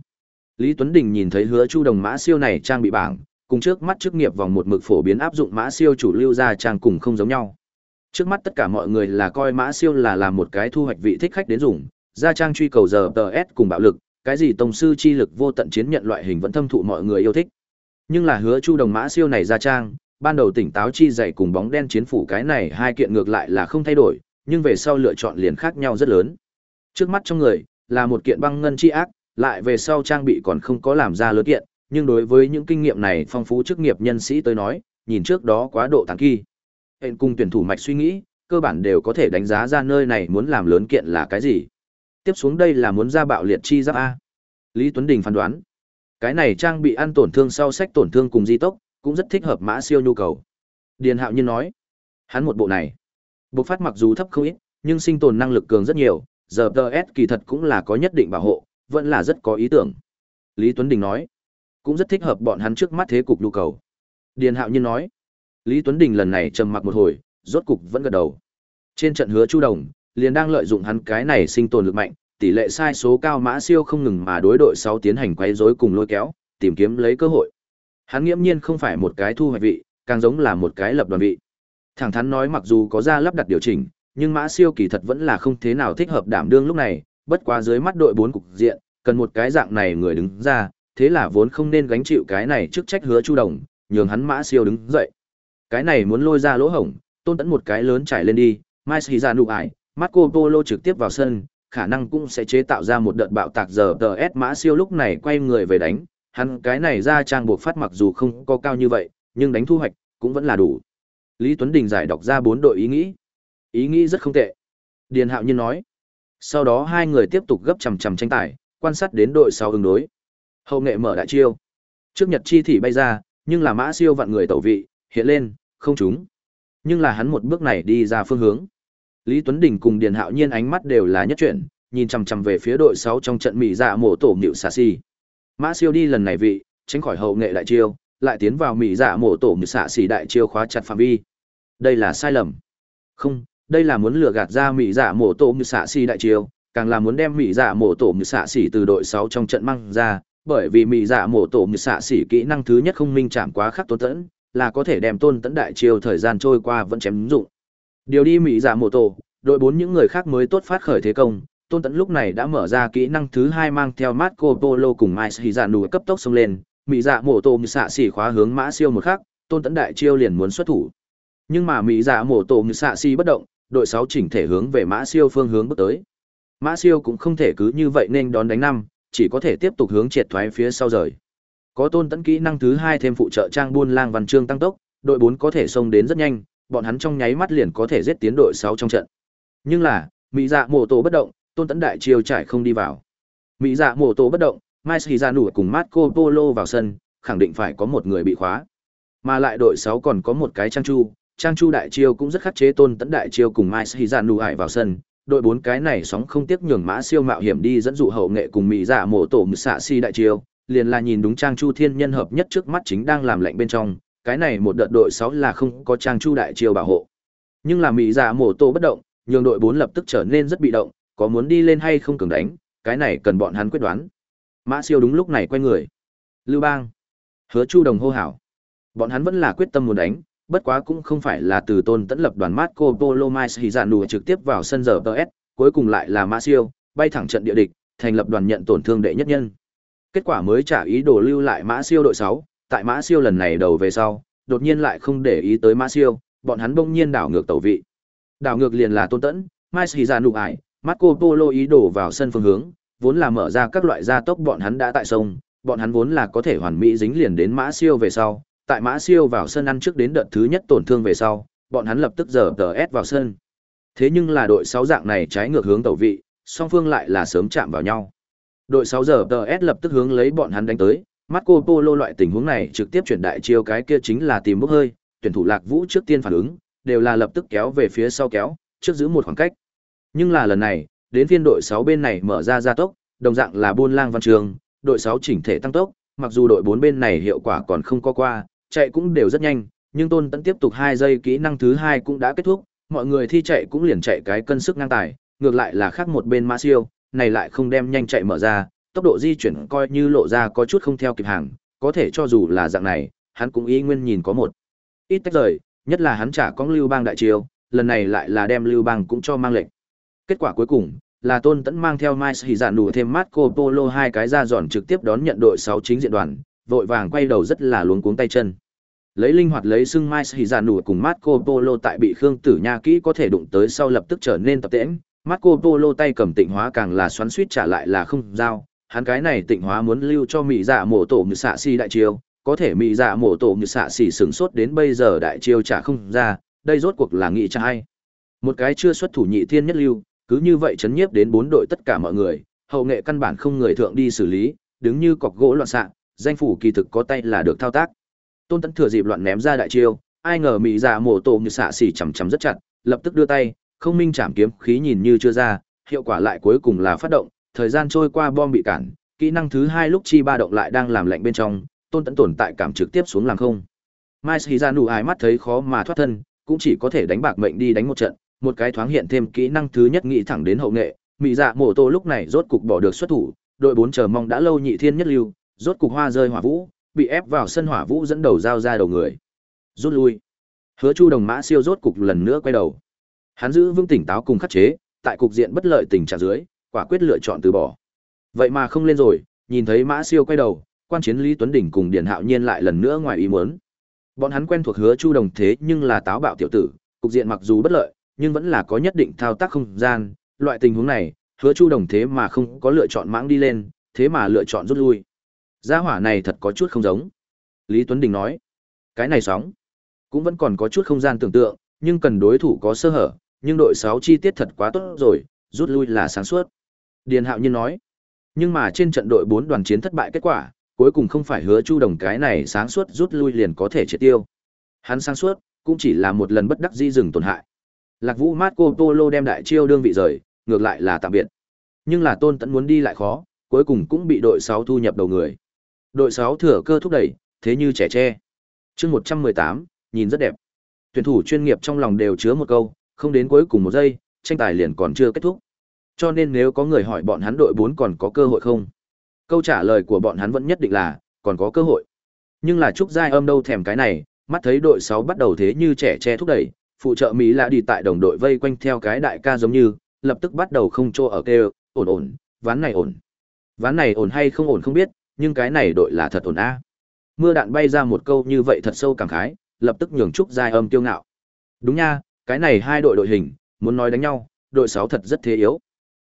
Lý Tuấn Đình nhìn thấy Hứa Chu Đồng mã siêu này trang bị bảng, cùng trước mắt chức nghiệp vòng một mực phổ biến áp dụng mã siêu chủ lưu ra trang cùng không giống nhau. Trước mắt tất cả mọi người là coi mã siêu là làm một cái thu hoạch vị thích khách đến dùng, gia trang truy cầu giờ tờ S cùng bạo lực, cái gì tổng sư chi lực vô tận chiến nhận loại hình vẫn thâm thụ mọi người yêu thích. Nhưng là hứa Chu Đồng mã siêu này gia trang, ban đầu tỉnh táo chi dày cùng bóng đen chiến phủ cái này hai kiện ngược lại là không thay đổi, nhưng về sau lựa chọn liền khác nhau rất lớn. Trước mắt trong người là một kiện băng ngân chi ác, lại về sau trang bị còn không có làm ra lớn kiện, nhưng đối với những kinh nghiệm này phong phú chức nghiệp nhân sĩ tới nói, nhìn trước đó quá độ tàng kỳ. Hẹn cùng tuyển thủ mạch suy nghĩ, cơ bản đều có thể đánh giá ra nơi này muốn làm lớn kiện là cái gì. Tiếp xuống đây là muốn ra bạo liệt chi giáp A. Lý Tuấn Đình phán đoán, cái này trang bị ăn tổn thương sau sách tổn thương cùng di tốc, cũng rất thích hợp mã siêu nhu cầu. Điền Hạo Nhiên nói, hắn một bộ này, bộc phát mặc dù thấp không ít, nhưng sinh tồn năng lực cường rất nhiều, giờ TS kỳ thật cũng là có nhất định bảo hộ, vẫn là rất có ý tưởng. Lý Tuấn Đình nói, cũng rất thích hợp bọn hắn trước mắt thế cục nhu cầu. Điền Hạo Nhiên nói, Lý Tuấn Đình lần này trầm mặc một hồi, rốt cục vẫn gật đầu. Trên trận hứa Chu Đồng, liền đang lợi dụng hắn cái này sinh tồn lực mạnh, tỷ lệ sai số cao mã siêu không ngừng mà đối đội 6 tiến hành quấy rối cùng lôi kéo, tìm kiếm lấy cơ hội. Hắn nghiễm nhiên không phải một cái thu hoạch vị, càng giống là một cái lập đoàn vị. Thẳng thắn nói mặc dù có ra lắp đặt điều chỉnh, nhưng mã siêu kỳ thật vẫn là không thế nào thích hợp đảm đương lúc này, bất quá dưới mắt đội 4 cục diện, cần một cái dạng này người đứng ra, thế là vốn không nên gánh chịu cái này trước trách hứa Chu Đồng, nhường hắn mã siêu đứng dậy. Cái này muốn lôi ra lỗ hổng, tôn tẫn một cái lớn trải lên đi, mai xì ra nụ ải, Marco Polo trực tiếp vào sân, khả năng cũng sẽ chế tạo ra một đợt bạo tạc giờ tờ S mã siêu lúc này quay người về đánh, hắn cái này ra trang buộc phát mặc dù không có cao như vậy, nhưng đánh thu hoạch cũng vẫn là đủ. Lý Tuấn Đình giải đọc ra bốn đội ý nghĩ. Ý nghĩ rất không tệ. Điền Hạo Nhiên nói. Sau đó hai người tiếp tục gấp chầm chầm tranh tài, quan sát đến đội sau ứng đối. Hậu nghệ mở đại chiêu. Trước Nhật Chi thì bay ra, nhưng là mã siêu vặn người tẩu vị, hiện lên, không trúng. Nhưng là hắn một bước này đi ra phương hướng. Lý Tuấn Đình cùng Điền Hạo Nhiên ánh mắt đều là nhất chuyển, nhìn chằm chằm về phía đội 6 trong trận Mỹ Dạ mổ tổ Nữu Xà Si. Mã siêu đi lần này vị, tránh khỏi hậu nghệ đại chiêu, lại tiến vào Mỹ Dạ mổ tổ Nữu Xà Si đại chiêu khóa chặt phạm vi. Đây là sai lầm. Không, đây là muốn lừa gạt ra Mỹ Dạ mổ tổ Nữu Xà Si đại chiêu, càng là muốn đem Mỹ Dạ mổ tổ Nữu Xà Xì từ đội 6 trong trận mang ra, bởi vì Mỹ Dạ mổ tổ Nữu Xà Xì kỹ năng thứ nhất không minh chạm quá khắc tôn tẫn, là có thể đem tôn tẫn đại chiêu thời gian trôi qua vẫn chém dụng. Điều đi Mỹ Dạ mổ tổ, đội bốn những người khác mới tốt phát khởi thế công, tôn tẫn lúc này đã mở ra kỹ năng thứ hai mang theo marco polo cùng mai sĩ dạ nụ cấp tốc xông lên. Mỹ dạ mổ tổ xạ xỉ khóa hướng mã siêu một khắc, tôn tẫn đại chiêu liền muốn xuất thủ. Nhưng mà mỹ dạ mổ tổ xạ xỉ bất động, đội sáu chỉnh thể hướng về mã siêu phương hướng bước tới. Mã siêu cũng không thể cứ như vậy nên đón đánh năm, chỉ có thể tiếp tục hướng triệt thoái phía sau rời có tôn tẫn kỹ năng thứ hai thêm phụ trợ trang buôn lang văn chương tăng tốc, đội bốn có thể xông đến rất nhanh, bọn hắn trong nháy mắt liền có thể giết tiến đội sáu trong trận. Nhưng là, mỹ dạ mổ tổ bất động, tôn tấn đại chiêu trải không đi vào. Mỹ dạ mổ tổ bất động mai Sĩ ra nủ cùng marco polo vào sân, khẳng định phải có một người bị khóa. Mà lại đội sáu còn có một cái trang chu trang chu đại chiêu cũng rất khắc chế tôn tấn đại chiêu cùng mai Sĩ ra nủ ải vào sân. Đội bốn cái này sóng không tiếc nhường mã siêu mạo hiểm đi dẫn dụ hậu nghệ cùng mỹ dạ mổ tổ mự xạ si đại chiêu liền là nhìn đúng trang chu thiên nhân hợp nhất trước mắt chính đang làm lệnh bên trong cái này một đợt đội sáu là không có trang chu đại chiêu bảo hộ nhưng là mỹ giả mổ tổ bất động nhường đội 4 lập tức trở nên rất bị động, có muốn đi lên hay không cường đánh, cái này cần bọn hắn quyết đoán. Mã Siêu đúng lúc này quay người. Lưu Bang, Hứa Chu Đồng hô hào. Bọn hắn vẫn là quyết tâm muốn đánh, bất quá cũng không phải là từ tôn tấn lập đoàn Marco Polo Mai Hizanu dạ trực tiếp vào sân giờ TS, cuối cùng lại là Mã Siêu, bay thẳng trận địa địch, thành lập đoàn nhận tổn thương đệ nhất nhân. Kết quả mới trả ý đồ lưu lại Mã Siêu đội 6, tại Mã Siêu lần này đầu về sau, đột nhiên lại không để ý tới Mã Siêu, bọn hắn bỗng nhiên đảo ngược tẩu vị. Đảo ngược liền là tôn tẫn, Mai Sĩ ra nụ ải, Marco Polo ý đồ vào sân phương hướng, vốn là mở ra các loại gia tốc bọn hắn đã tại sông, bọn hắn vốn là có thể hoàn mỹ dính liền đến mã siêu về sau, Tại Mã Siêu vào sân ăn trước đến đợt thứ nhất tổn thương về sau, bọn hắn lập tức giờ tờ ép vào sân. Thế nhưng là đội 6 dạng này trái ngược hướng tẩu vị, song phương lại là sớm chạm vào nhau. Đội 6 giờ tờ lập tức hướng lấy bọn hắn đánh tới, Marco Polo loại tình huống này trực tiếp chuyển đại chiêu cái kia chính là tìm bốc hơi, tuyển thủ Lạc Vũ trước tiên phản ứng, đều là lập tức kéo về phía sau kéo, trước giữ một khoảng cách. Nhưng là lần này, đến phiên đội 6 bên này mở ra gia tốc, đồng dạng là buôn lang văn trường, đội 6 chỉnh thể tăng tốc, mặc dù đội 4 bên này hiệu quả còn không có qua, chạy cũng đều rất nhanh, nhưng Tôn Tấn tiếp tục 2 giây kỹ năng thứ 2 cũng đã kết thúc, mọi người thi chạy cũng liền chạy cái cân sức ngang tài, ngược lại là khác một bên Mã Siêu, này lại không đem nhanh chạy mở ra, tốc độ di chuyển coi như lộ ra có chút không theo kịp hàng, có thể cho dù là dạng này, hắn cũng ý nguyên nhìn có một ít tách rời, nhất là hắn trả con Lưu Bang đại chiêu, lần này lại là đem Lưu Bang cũng cho mang lệnh. Kết quả cuối cùng là Tôn Tấn mang theo Mai Sĩ Dạn đủ thêm Marco Polo hai cái ra dọn trực tiếp đón nhận đội 6 chính diện đoàn, vội vàng quay đầu rất là luống cuống tay chân. Lấy linh hoạt lấy xưng Mai Sĩ Dạn đủ cùng Marco Polo tại bị Khương Tử Nha kỹ có thể đụng tới sau lập tức trở nên tập tễnh, Marco Polo tay cầm tịnh hóa càng là xoắn suýt trả lại là không giao, hắn cái này tịnh hóa muốn lưu cho mỹ dạ mổ tổ như xạ xì đại chiêu, có thể mỹ dạ mổ tổ như xạ xỉ sửng sốt đến bây giờ đại chiêu trả không ra, đây rốt cuộc là nghị cho ai. Một cái chưa xuất thủ nhị thiên nhất lưu, cứ như vậy chấn nhiếp đến bốn đội tất cả mọi người, hậu nghệ căn bản không người thượng đi xử lý, đứng như cọc gỗ loạn xạ, danh phủ kỳ thực có tay là được thao tác. Tôn Tấn thừa dịp loạn ném ra đại chiêu, ai ngờ mỹ dạ mổ tổ như xạ xỉ chầm chầm rất chặt, lập tức đưa tay, không minh chạm kiếm khí nhìn như chưa ra, hiệu quả lại cuối cùng là phát động, thời gian trôi qua bom bị cản, kỹ năng thứ hai lúc chi ba động lại đang làm lạnh bên trong, tôn tẫn tồn tại cảm trực tiếp xuống làm không. Mai Sĩ ra nụ ai mắt thấy khó mà thoát thân, cũng chỉ có thể đánh bạc mệnh đi đánh một trận, một cái thoáng hiện thêm kỹ năng thứ nhất nghĩ thẳng đến hậu nghệ, mỹ dạ mổ tô lúc này rốt cục bỏ được xuất thủ, đội bốn chờ mong đã lâu nhị thiên nhất lưu, rốt cục hoa rơi hỏa vũ, bị ép vào sân hỏa vũ dẫn đầu giao ra đầu người. Rút lui. Hứa Chu đồng mã siêu rốt cục lần nữa quay đầu. Hắn giữ vững tỉnh táo cùng khắc chế, tại cục diện bất lợi tình trạng dưới, quả quyết lựa chọn từ bỏ. Vậy mà không lên rồi, nhìn thấy Mã Siêu quay đầu, quan chiến Lý Tuấn Đỉnh cùng Điền Hạo Nhiên lại lần nữa ngoài ý muốn. Bọn hắn quen thuộc hứa Chu Đồng thế nhưng là táo bạo tiểu tử, cục diện mặc dù bất lợi, nhưng vẫn là có nhất định thao tác không gian, loại tình huống này, hứa Chu Đồng thế mà không có lựa chọn mãng đi lên, thế mà lựa chọn rút lui. Gia hỏa này thật có chút không giống. Lý Tuấn Đình nói, cái này sóng, cũng vẫn còn có chút không gian tưởng tượng, nhưng cần đối thủ có sơ hở, nhưng đội 6 chi tiết thật quá tốt rồi, rút lui là sáng suốt. Điền Hạo Nhiên nói, nhưng mà trên trận đội 4 đoàn chiến thất bại kết quả, cuối cùng không phải hứa Chu Đồng cái này sáng suốt rút lui liền có thể triệt tiêu. Hắn sáng suốt, cũng chỉ là một lần bất đắc di dừng tổn hại. Lạc Vũ Marco Polo đem đại chiêu đương vị rời, ngược lại là tạm biệt. Nhưng là Tôn Tẫn muốn đi lại khó, cuối cùng cũng bị đội 6 thu nhập đầu người. Đội 6 thừa cơ thúc đẩy, thế như trẻ tre. Chương 118, nhìn rất đẹp. Tuyển thủ chuyên nghiệp trong lòng đều chứa một câu, không đến cuối cùng một giây, tranh tài liền còn chưa kết thúc. Cho nên nếu có người hỏi bọn hắn đội 4 còn có cơ hội không? Câu trả lời của bọn hắn vẫn nhất định là, còn có cơ hội. Nhưng là Trúc Giai âm đâu thèm cái này, mắt thấy đội 6 bắt đầu thế như trẻ che thúc đẩy, phụ trợ Mỹ là đi tại đồng đội vây quanh theo cái đại ca giống như, lập tức bắt đầu không trô ở kêu, ổn ổn, ván này ổn. Ván này ổn hay không ổn không biết, nhưng cái này đội là thật ổn a. Mưa đạn bay ra một câu như vậy thật sâu cảm khái, lập tức nhường Trúc Giai âm tiêu ngạo. Đúng nha, cái này hai đội đội hình, muốn nói đánh nhau, đội 6 thật rất thế yếu.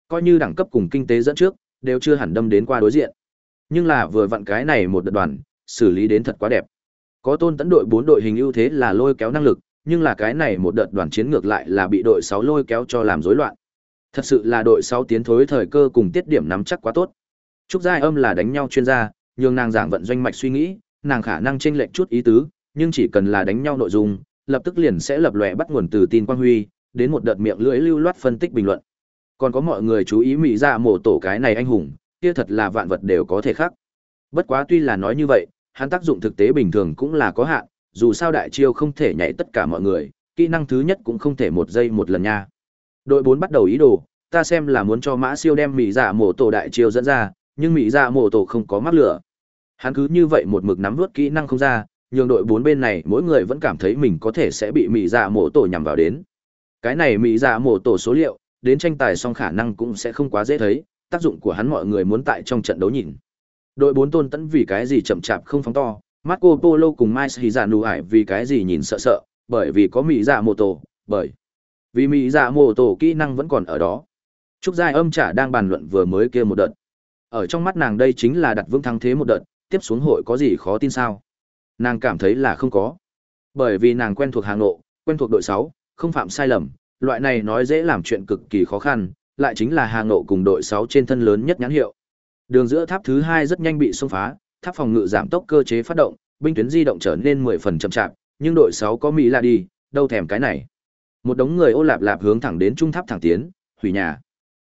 Coi như đẳng cấp cùng kinh tế dẫn trước, đều chưa hẳn đâm đến qua đối diện. Nhưng là vừa vặn cái này một đợt đoàn, xử lý đến thật quá đẹp. Có tôn tấn đội 4 đội hình ưu thế là lôi kéo năng lực, nhưng là cái này một đợt đoàn chiến ngược lại là bị đội 6 lôi kéo cho làm rối loạn. Thật sự là đội 6 tiến thối thời cơ cùng tiết điểm nắm chắc quá tốt. Trúc Giai Âm là đánh nhau chuyên gia, nhường nàng giảng vận doanh mạch suy nghĩ, nàng khả năng chênh lệch chút ý tứ, nhưng chỉ cần là đánh nhau nội dung, lập tức liền sẽ lập lòe bắt nguồn từ tin quang huy, đến một đợt miệng lưỡi lưu loát phân tích bình luận. Còn có mọi người chú ý mỹ dạ mổ tổ cái này anh hùng, kia thật là vạn vật đều có thể khác. Bất quá tuy là nói như vậy, hắn tác dụng thực tế bình thường cũng là có hạn, dù sao đại chiêu không thể nhảy tất cả mọi người, kỹ năng thứ nhất cũng không thể một giây một lần nha. Đội 4 bắt đầu ý đồ, ta xem là muốn cho Mã Siêu đem mỹ dạ mổ tổ đại chiêu dẫn ra, nhưng mỹ dạ mổ tổ không có mắc lửa. Hắn cứ như vậy một mực nắm vút kỹ năng không ra, nhường đội bốn bên này mỗi người vẫn cảm thấy mình có thể sẽ bị mỹ dạ mổ tổ nhằm vào đến. Cái này mỹ dạ mổ tổ số liệu, đến tranh tài song khả năng cũng sẽ không quá dễ thấy, tác dụng của hắn mọi người muốn tại trong trận đấu nhìn. Đội bốn tôn tẫn vì cái gì chậm chạp không phóng to, Marco Polo cùng Mai Sĩ Dạ Nụ Ải vì cái gì nhìn sợ sợ, bởi vì có mỹ dạ mổ tổ, bởi vì mỹ dạ mổ tổ kỹ năng vẫn còn ở đó. Trúc Giai âm trả đang bàn luận vừa mới kia một đợt. Ở trong mắt nàng đây chính là đặt vững thắng thế một đợt, tiếp xuống hội có gì khó tin sao. Nàng cảm thấy là không có. Bởi vì nàng quen thuộc hàng nộ, quen thuộc đội 6, không phạm sai lầm, loại này nói dễ làm chuyện cực kỳ khó khăn, lại chính là hàng nộ cùng đội 6 trên thân lớn nhất nhãn hiệu. Đường giữa tháp thứ 2 rất nhanh bị xông phá, tháp phòng ngự giảm tốc cơ chế phát động, binh tuyến di động trở nên 10 phần chậm chạp, nhưng đội 6 có Mỹ là đi, đâu thèm cái này. Một đống người ô lạp lạp hướng thẳng đến trung tháp thẳng tiến, hủy nhà.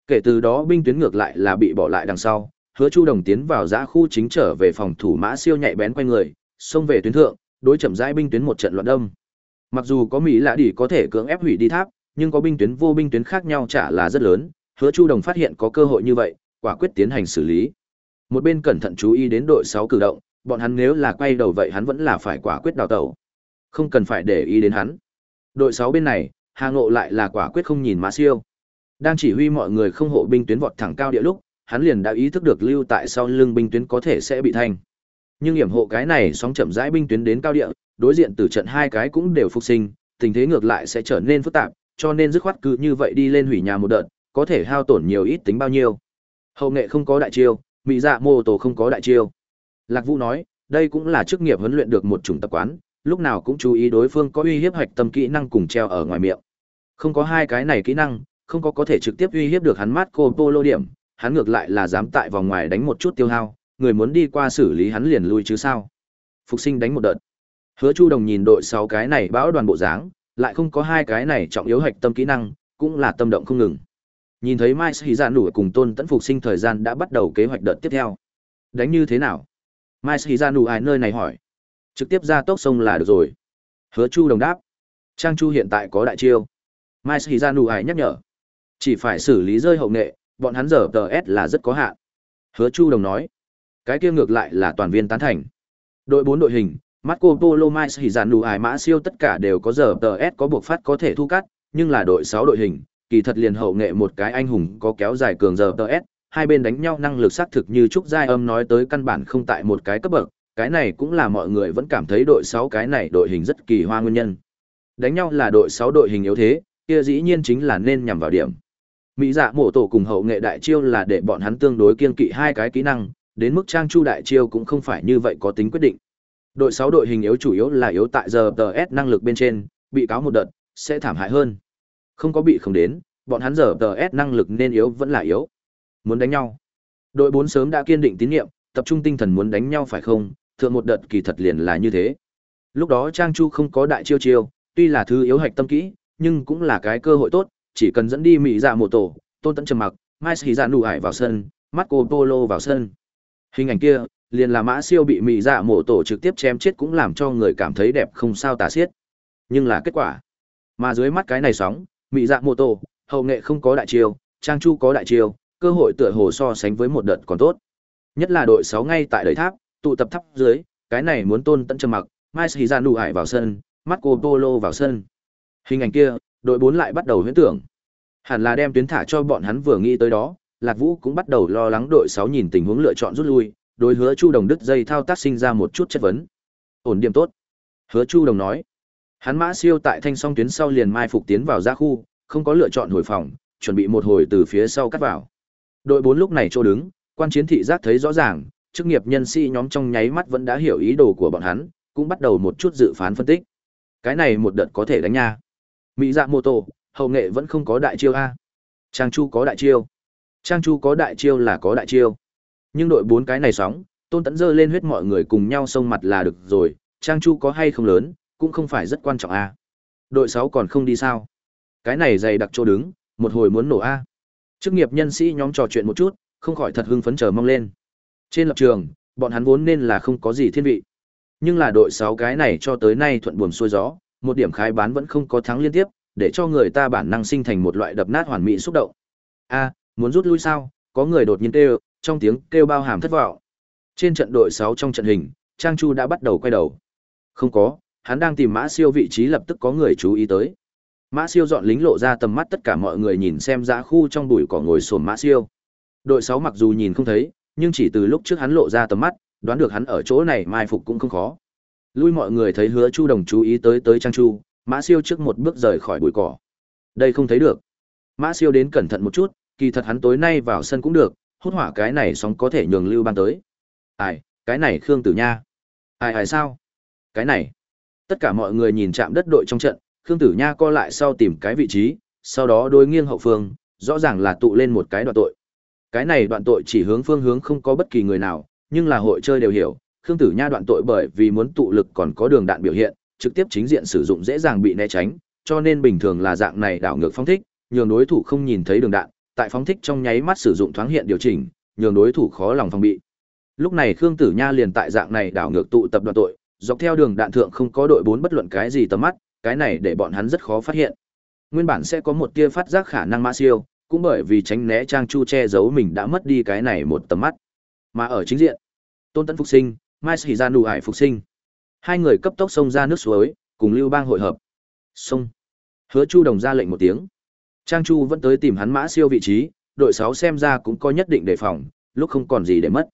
Kể từ đó binh tuyến ngược lại là bị bỏ lại đằng sau, Hứa Chu Đồng tiến vào giã khu chính trở về phòng thủ mã siêu nhạy bén quanh người, xông về tuyến thượng, đối chậm rãi binh tuyến một trận loạn đông. Mặc dù có Mỹ lạ đỉ có thể cưỡng ép hủy đi tháp, nhưng có binh tuyến vô binh tuyến khác nhau trả là rất lớn, Hứa Chu Đồng phát hiện có cơ hội như vậy, quả quyết tiến hành xử lý. Một bên cẩn thận chú ý đến đội 6 cử động, bọn hắn nếu là quay đầu vậy hắn vẫn là phải quả quyết đào tẩu. Không cần phải để ý đến hắn. Đội 6 bên này, Hà Ngộ lại là quả quyết không nhìn Mã Siêu. Đang chỉ huy mọi người không hộ binh tuyến vọt thẳng cao địa lúc, hắn liền đã ý thức được lưu tại sau lưng binh tuyến có thể sẽ bị thành. Nhưng hiểm hộ cái này sóng chậm rãi binh tuyến đến cao địa, đối diện từ trận hai cái cũng đều phục sinh, tình thế ngược lại sẽ trở nên phức tạp, cho nên dứt khoát cứ như vậy đi lên hủy nhà một đợt, có thể hao tổn nhiều ít tính bao nhiêu. Hậu nghệ không có đại chiêu, mỹ dạ mô tổ không có đại chiêu. Lạc Vũ nói, đây cũng là chức nghiệp huấn luyện được một chủng tập quán, lúc nào cũng chú ý đối phương có uy hiếp hoạch tâm kỹ năng cùng treo ở ngoài miệng. Không có hai cái này kỹ năng, không có có thể trực tiếp uy hiếp được hắn mát cô polo điểm, hắn ngược lại là dám tại vòng ngoài đánh một chút tiêu hao, người muốn đi qua xử lý hắn liền lui chứ sao. Phục sinh đánh một đợt. Hứa Chu Đồng nhìn đội sáu cái này bão đoàn bộ dáng, lại không có hai cái này trọng yếu hạch tâm kỹ năng, cũng là tâm động không ngừng. Nhìn thấy Mai Sĩ Dạ nủ cùng Tôn Tấn phục sinh thời gian đã bắt đầu kế hoạch đợt tiếp theo. Đánh như thế nào? Mai Sĩ ra Nụ ai nơi này hỏi. Trực tiếp ra tốc sông là được rồi. Hứa Chu Đồng đáp. Trang Chu hiện tại có đại chiêu. Mai Sĩ ra Nụ ai nhắc nhở. Chỉ phải xử lý rơi hậu nghệ, bọn hắn giờ tờ S là rất có hạn. Hứa Chu Đồng nói. Cái kia ngược lại là toàn viên tán thành. Đội 4 đội hình, Marco Polo Mai Sĩ Dạ Nụ Ải mã siêu tất cả đều có giờ tờ S có buộc phát có thể thu cắt, nhưng là đội 6 đội hình, kỳ thật liền hậu nghệ một cái anh hùng có kéo dài cường giờ TS, hai bên đánh nhau năng lực xác thực như Trúc Giai Âm nói tới căn bản không tại một cái cấp bậc, cái này cũng là mọi người vẫn cảm thấy đội 6 cái này đội hình rất kỳ hoa nguyên nhân. Đánh nhau là đội 6 đội hình yếu thế, kia dĩ nhiên chính là nên nhằm vào điểm. Mỹ dạ mổ tổ cùng hậu nghệ đại chiêu là để bọn hắn tương đối kiên kỵ hai cái kỹ năng, đến mức trang chu đại chiêu cũng không phải như vậy có tính quyết định. Đội 6 đội hình yếu chủ yếu là yếu tại giờ TS năng lực bên trên, bị cáo một đợt, sẽ thảm hại hơn. Không có bị không đến, bọn hắn giờ TS năng lực nên yếu vẫn là yếu. Muốn đánh nhau. Đội 4 sớm đã kiên định tín nhiệm, tập trung tinh thần muốn đánh nhau phải không? Thượng một đợt kỳ thật liền là như thế. Lúc đó Trang Chu không có đại chiêu chiêu, tuy là thứ yếu hạch tâm kỹ, nhưng cũng là cái cơ hội tốt, chỉ cần dẫn đi mỹ dạ một tổ, tôn tấn trầm mặc, mai sĩ dạ nụ ải vào sân, Marco Polo vào sân. Hình ảnh kia, liền là mã siêu bị mỹ dạ mổ tổ trực tiếp chém chết cũng làm cho người cảm thấy đẹp không sao tả xiết. Nhưng là kết quả. Mà dưới mắt cái này sóng, mỹ dạ mổ tổ, hậu nghệ không có đại chiêu trang chu có đại chiêu cơ hội tựa hồ so sánh với một đợt còn tốt nhất là đội sáu ngay tại đời tháp tụ tập tháp dưới cái này muốn tôn tận trầm mặc mai sĩ ra nụ hải vào sân marco polo vào sân hình ảnh kia đội bốn lại bắt đầu huyễn tưởng hẳn là đem tuyến thả cho bọn hắn vừa nghĩ tới đó lạc vũ cũng bắt đầu lo lắng đội sáu nhìn tình huống lựa chọn rút lui đối hứa chu đồng đứt dây thao tác sinh ra một chút chất vấn ổn điểm tốt hứa chu đồng nói Hắn mã siêu tại thanh song tuyến sau liền mai phục tiến vào ra khu, không có lựa chọn hồi phòng, chuẩn bị một hồi từ phía sau cắt vào. Đội bốn lúc này chỗ đứng, quan chiến thị giác thấy rõ ràng, chức nghiệp nhân sĩ nhóm trong nháy mắt vẫn đã hiểu ý đồ của bọn hắn, cũng bắt đầu một chút dự phán phân tích. Cái này một đợt có thể đánh nha. Mỹ dạ mô tô, hậu nghệ vẫn không có đại chiêu A. Trang Chu có đại chiêu. Trang Chu có đại chiêu là có đại chiêu. Nhưng đội bốn cái này sóng, tôn tẫn dơ lên huyết mọi người cùng nhau xông mặt là được rồi, Trang Chu có hay không lớn, cũng không phải rất quan trọng a. Đội sáu còn không đi sao? Cái này dày đặc chỗ đứng, một hồi muốn nổ a. Chức nghiệp nhân sĩ nhóm trò chuyện một chút, không khỏi thật hưng phấn chờ mong lên. Trên lập trường, bọn hắn vốn nên là không có gì thiên vị. Nhưng là đội sáu cái này cho tới nay thuận buồm xuôi gió, một điểm khái bán vẫn không có thắng liên tiếp, để cho người ta bản năng sinh thành một loại đập nát hoàn mỹ xúc động. A, muốn rút lui sao? Có người đột nhiên kêu, trong tiếng kêu bao hàm thất vọng. Trên trận đội sáu trong trận hình, Trang Chu đã bắt đầu quay đầu. Không có, hắn đang tìm mã siêu vị trí lập tức có người chú ý tới mã siêu dọn lính lộ ra tầm mắt tất cả mọi người nhìn xem dã khu trong bụi cỏ ngồi sồn mã siêu đội sáu mặc dù nhìn không thấy nhưng chỉ từ lúc trước hắn lộ ra tầm mắt đoán được hắn ở chỗ này mai phục cũng không khó lui mọi người thấy hứa chu đồng chú ý tới tới trang chu mã siêu trước một bước rời khỏi bụi cỏ đây không thấy được mã siêu đến cẩn thận một chút kỳ thật hắn tối nay vào sân cũng được hút hỏa cái này sóng có thể nhường lưu ban tới. Ai cái này khương tử nha. Ai ai sao? Cái này, tất cả mọi người nhìn chạm đất đội trong trận, Khương Tử Nha co lại sau tìm cái vị trí, sau đó đối nghiêng hậu phương, rõ ràng là tụ lên một cái đoạn tội. Cái này đoạn tội chỉ hướng phương hướng không có bất kỳ người nào, nhưng là hội chơi đều hiểu, Khương Tử Nha đoạn tội bởi vì muốn tụ lực còn có đường đạn biểu hiện, trực tiếp chính diện sử dụng dễ dàng bị né tránh, cho nên bình thường là dạng này đảo ngược phong thích, nhường đối thủ không nhìn thấy đường đạn, tại phóng thích trong nháy mắt sử dụng thoáng hiện điều chỉnh, nhường đối thủ khó lòng phòng bị. Lúc này Khương Tử Nha liền tại dạng này đảo ngược tụ tập đoàn tội, dọc theo đường đạn thượng không có đội bốn bất luận cái gì tầm mắt, cái này để bọn hắn rất khó phát hiện. Nguyên bản sẽ có một tia phát giác khả năng mã siêu, cũng bởi vì tránh né trang chu che giấu mình đã mất đi cái này một tầm mắt. Mà ở chính diện, Tôn Tấn phục sinh, Mai Sĩ Gia Nụ Hải phục sinh. Hai người cấp tốc xông ra nước suối, cùng Lưu Bang hội hợp. Xông. Hứa Chu đồng ra lệnh một tiếng. Trang Chu vẫn tới tìm hắn mã siêu vị trí, đội 6 xem ra cũng có nhất định đề phòng, lúc không còn gì để mất.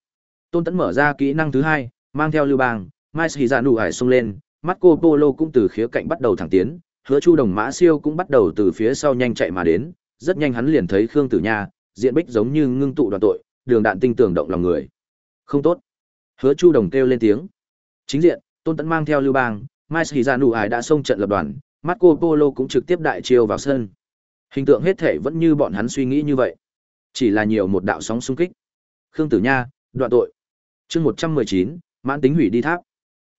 Tôn Tấn mở ra kỹ năng thứ hai, mang theo Lưu Bang, Mai Sĩ Dạ Nụ Hải xông lên, Marco Polo cũng từ khía cạnh bắt đầu thẳng tiến, Hứa Chu Đồng Mã Siêu cũng bắt đầu từ phía sau nhanh chạy mà đến, rất nhanh hắn liền thấy Khương Tử Nha, diện bích giống như ngưng tụ đoàn tội, đường đạn tinh tường động lòng người. Không tốt. Hứa Chu Đồng kêu lên tiếng. Chính diện, Tôn Tấn mang theo Lưu Bang, Mai Sĩ Dạ Nụ Hải đã xông trận lập đoàn, Marco Polo cũng trực tiếp đại chiêu vào sân. Hình tượng hết thể vẫn như bọn hắn suy nghĩ như vậy. Chỉ là nhiều một đạo sóng xung kích. Khương Tử Nha, đoạn tội. Chương 119, mãn tính hủy đi tháp.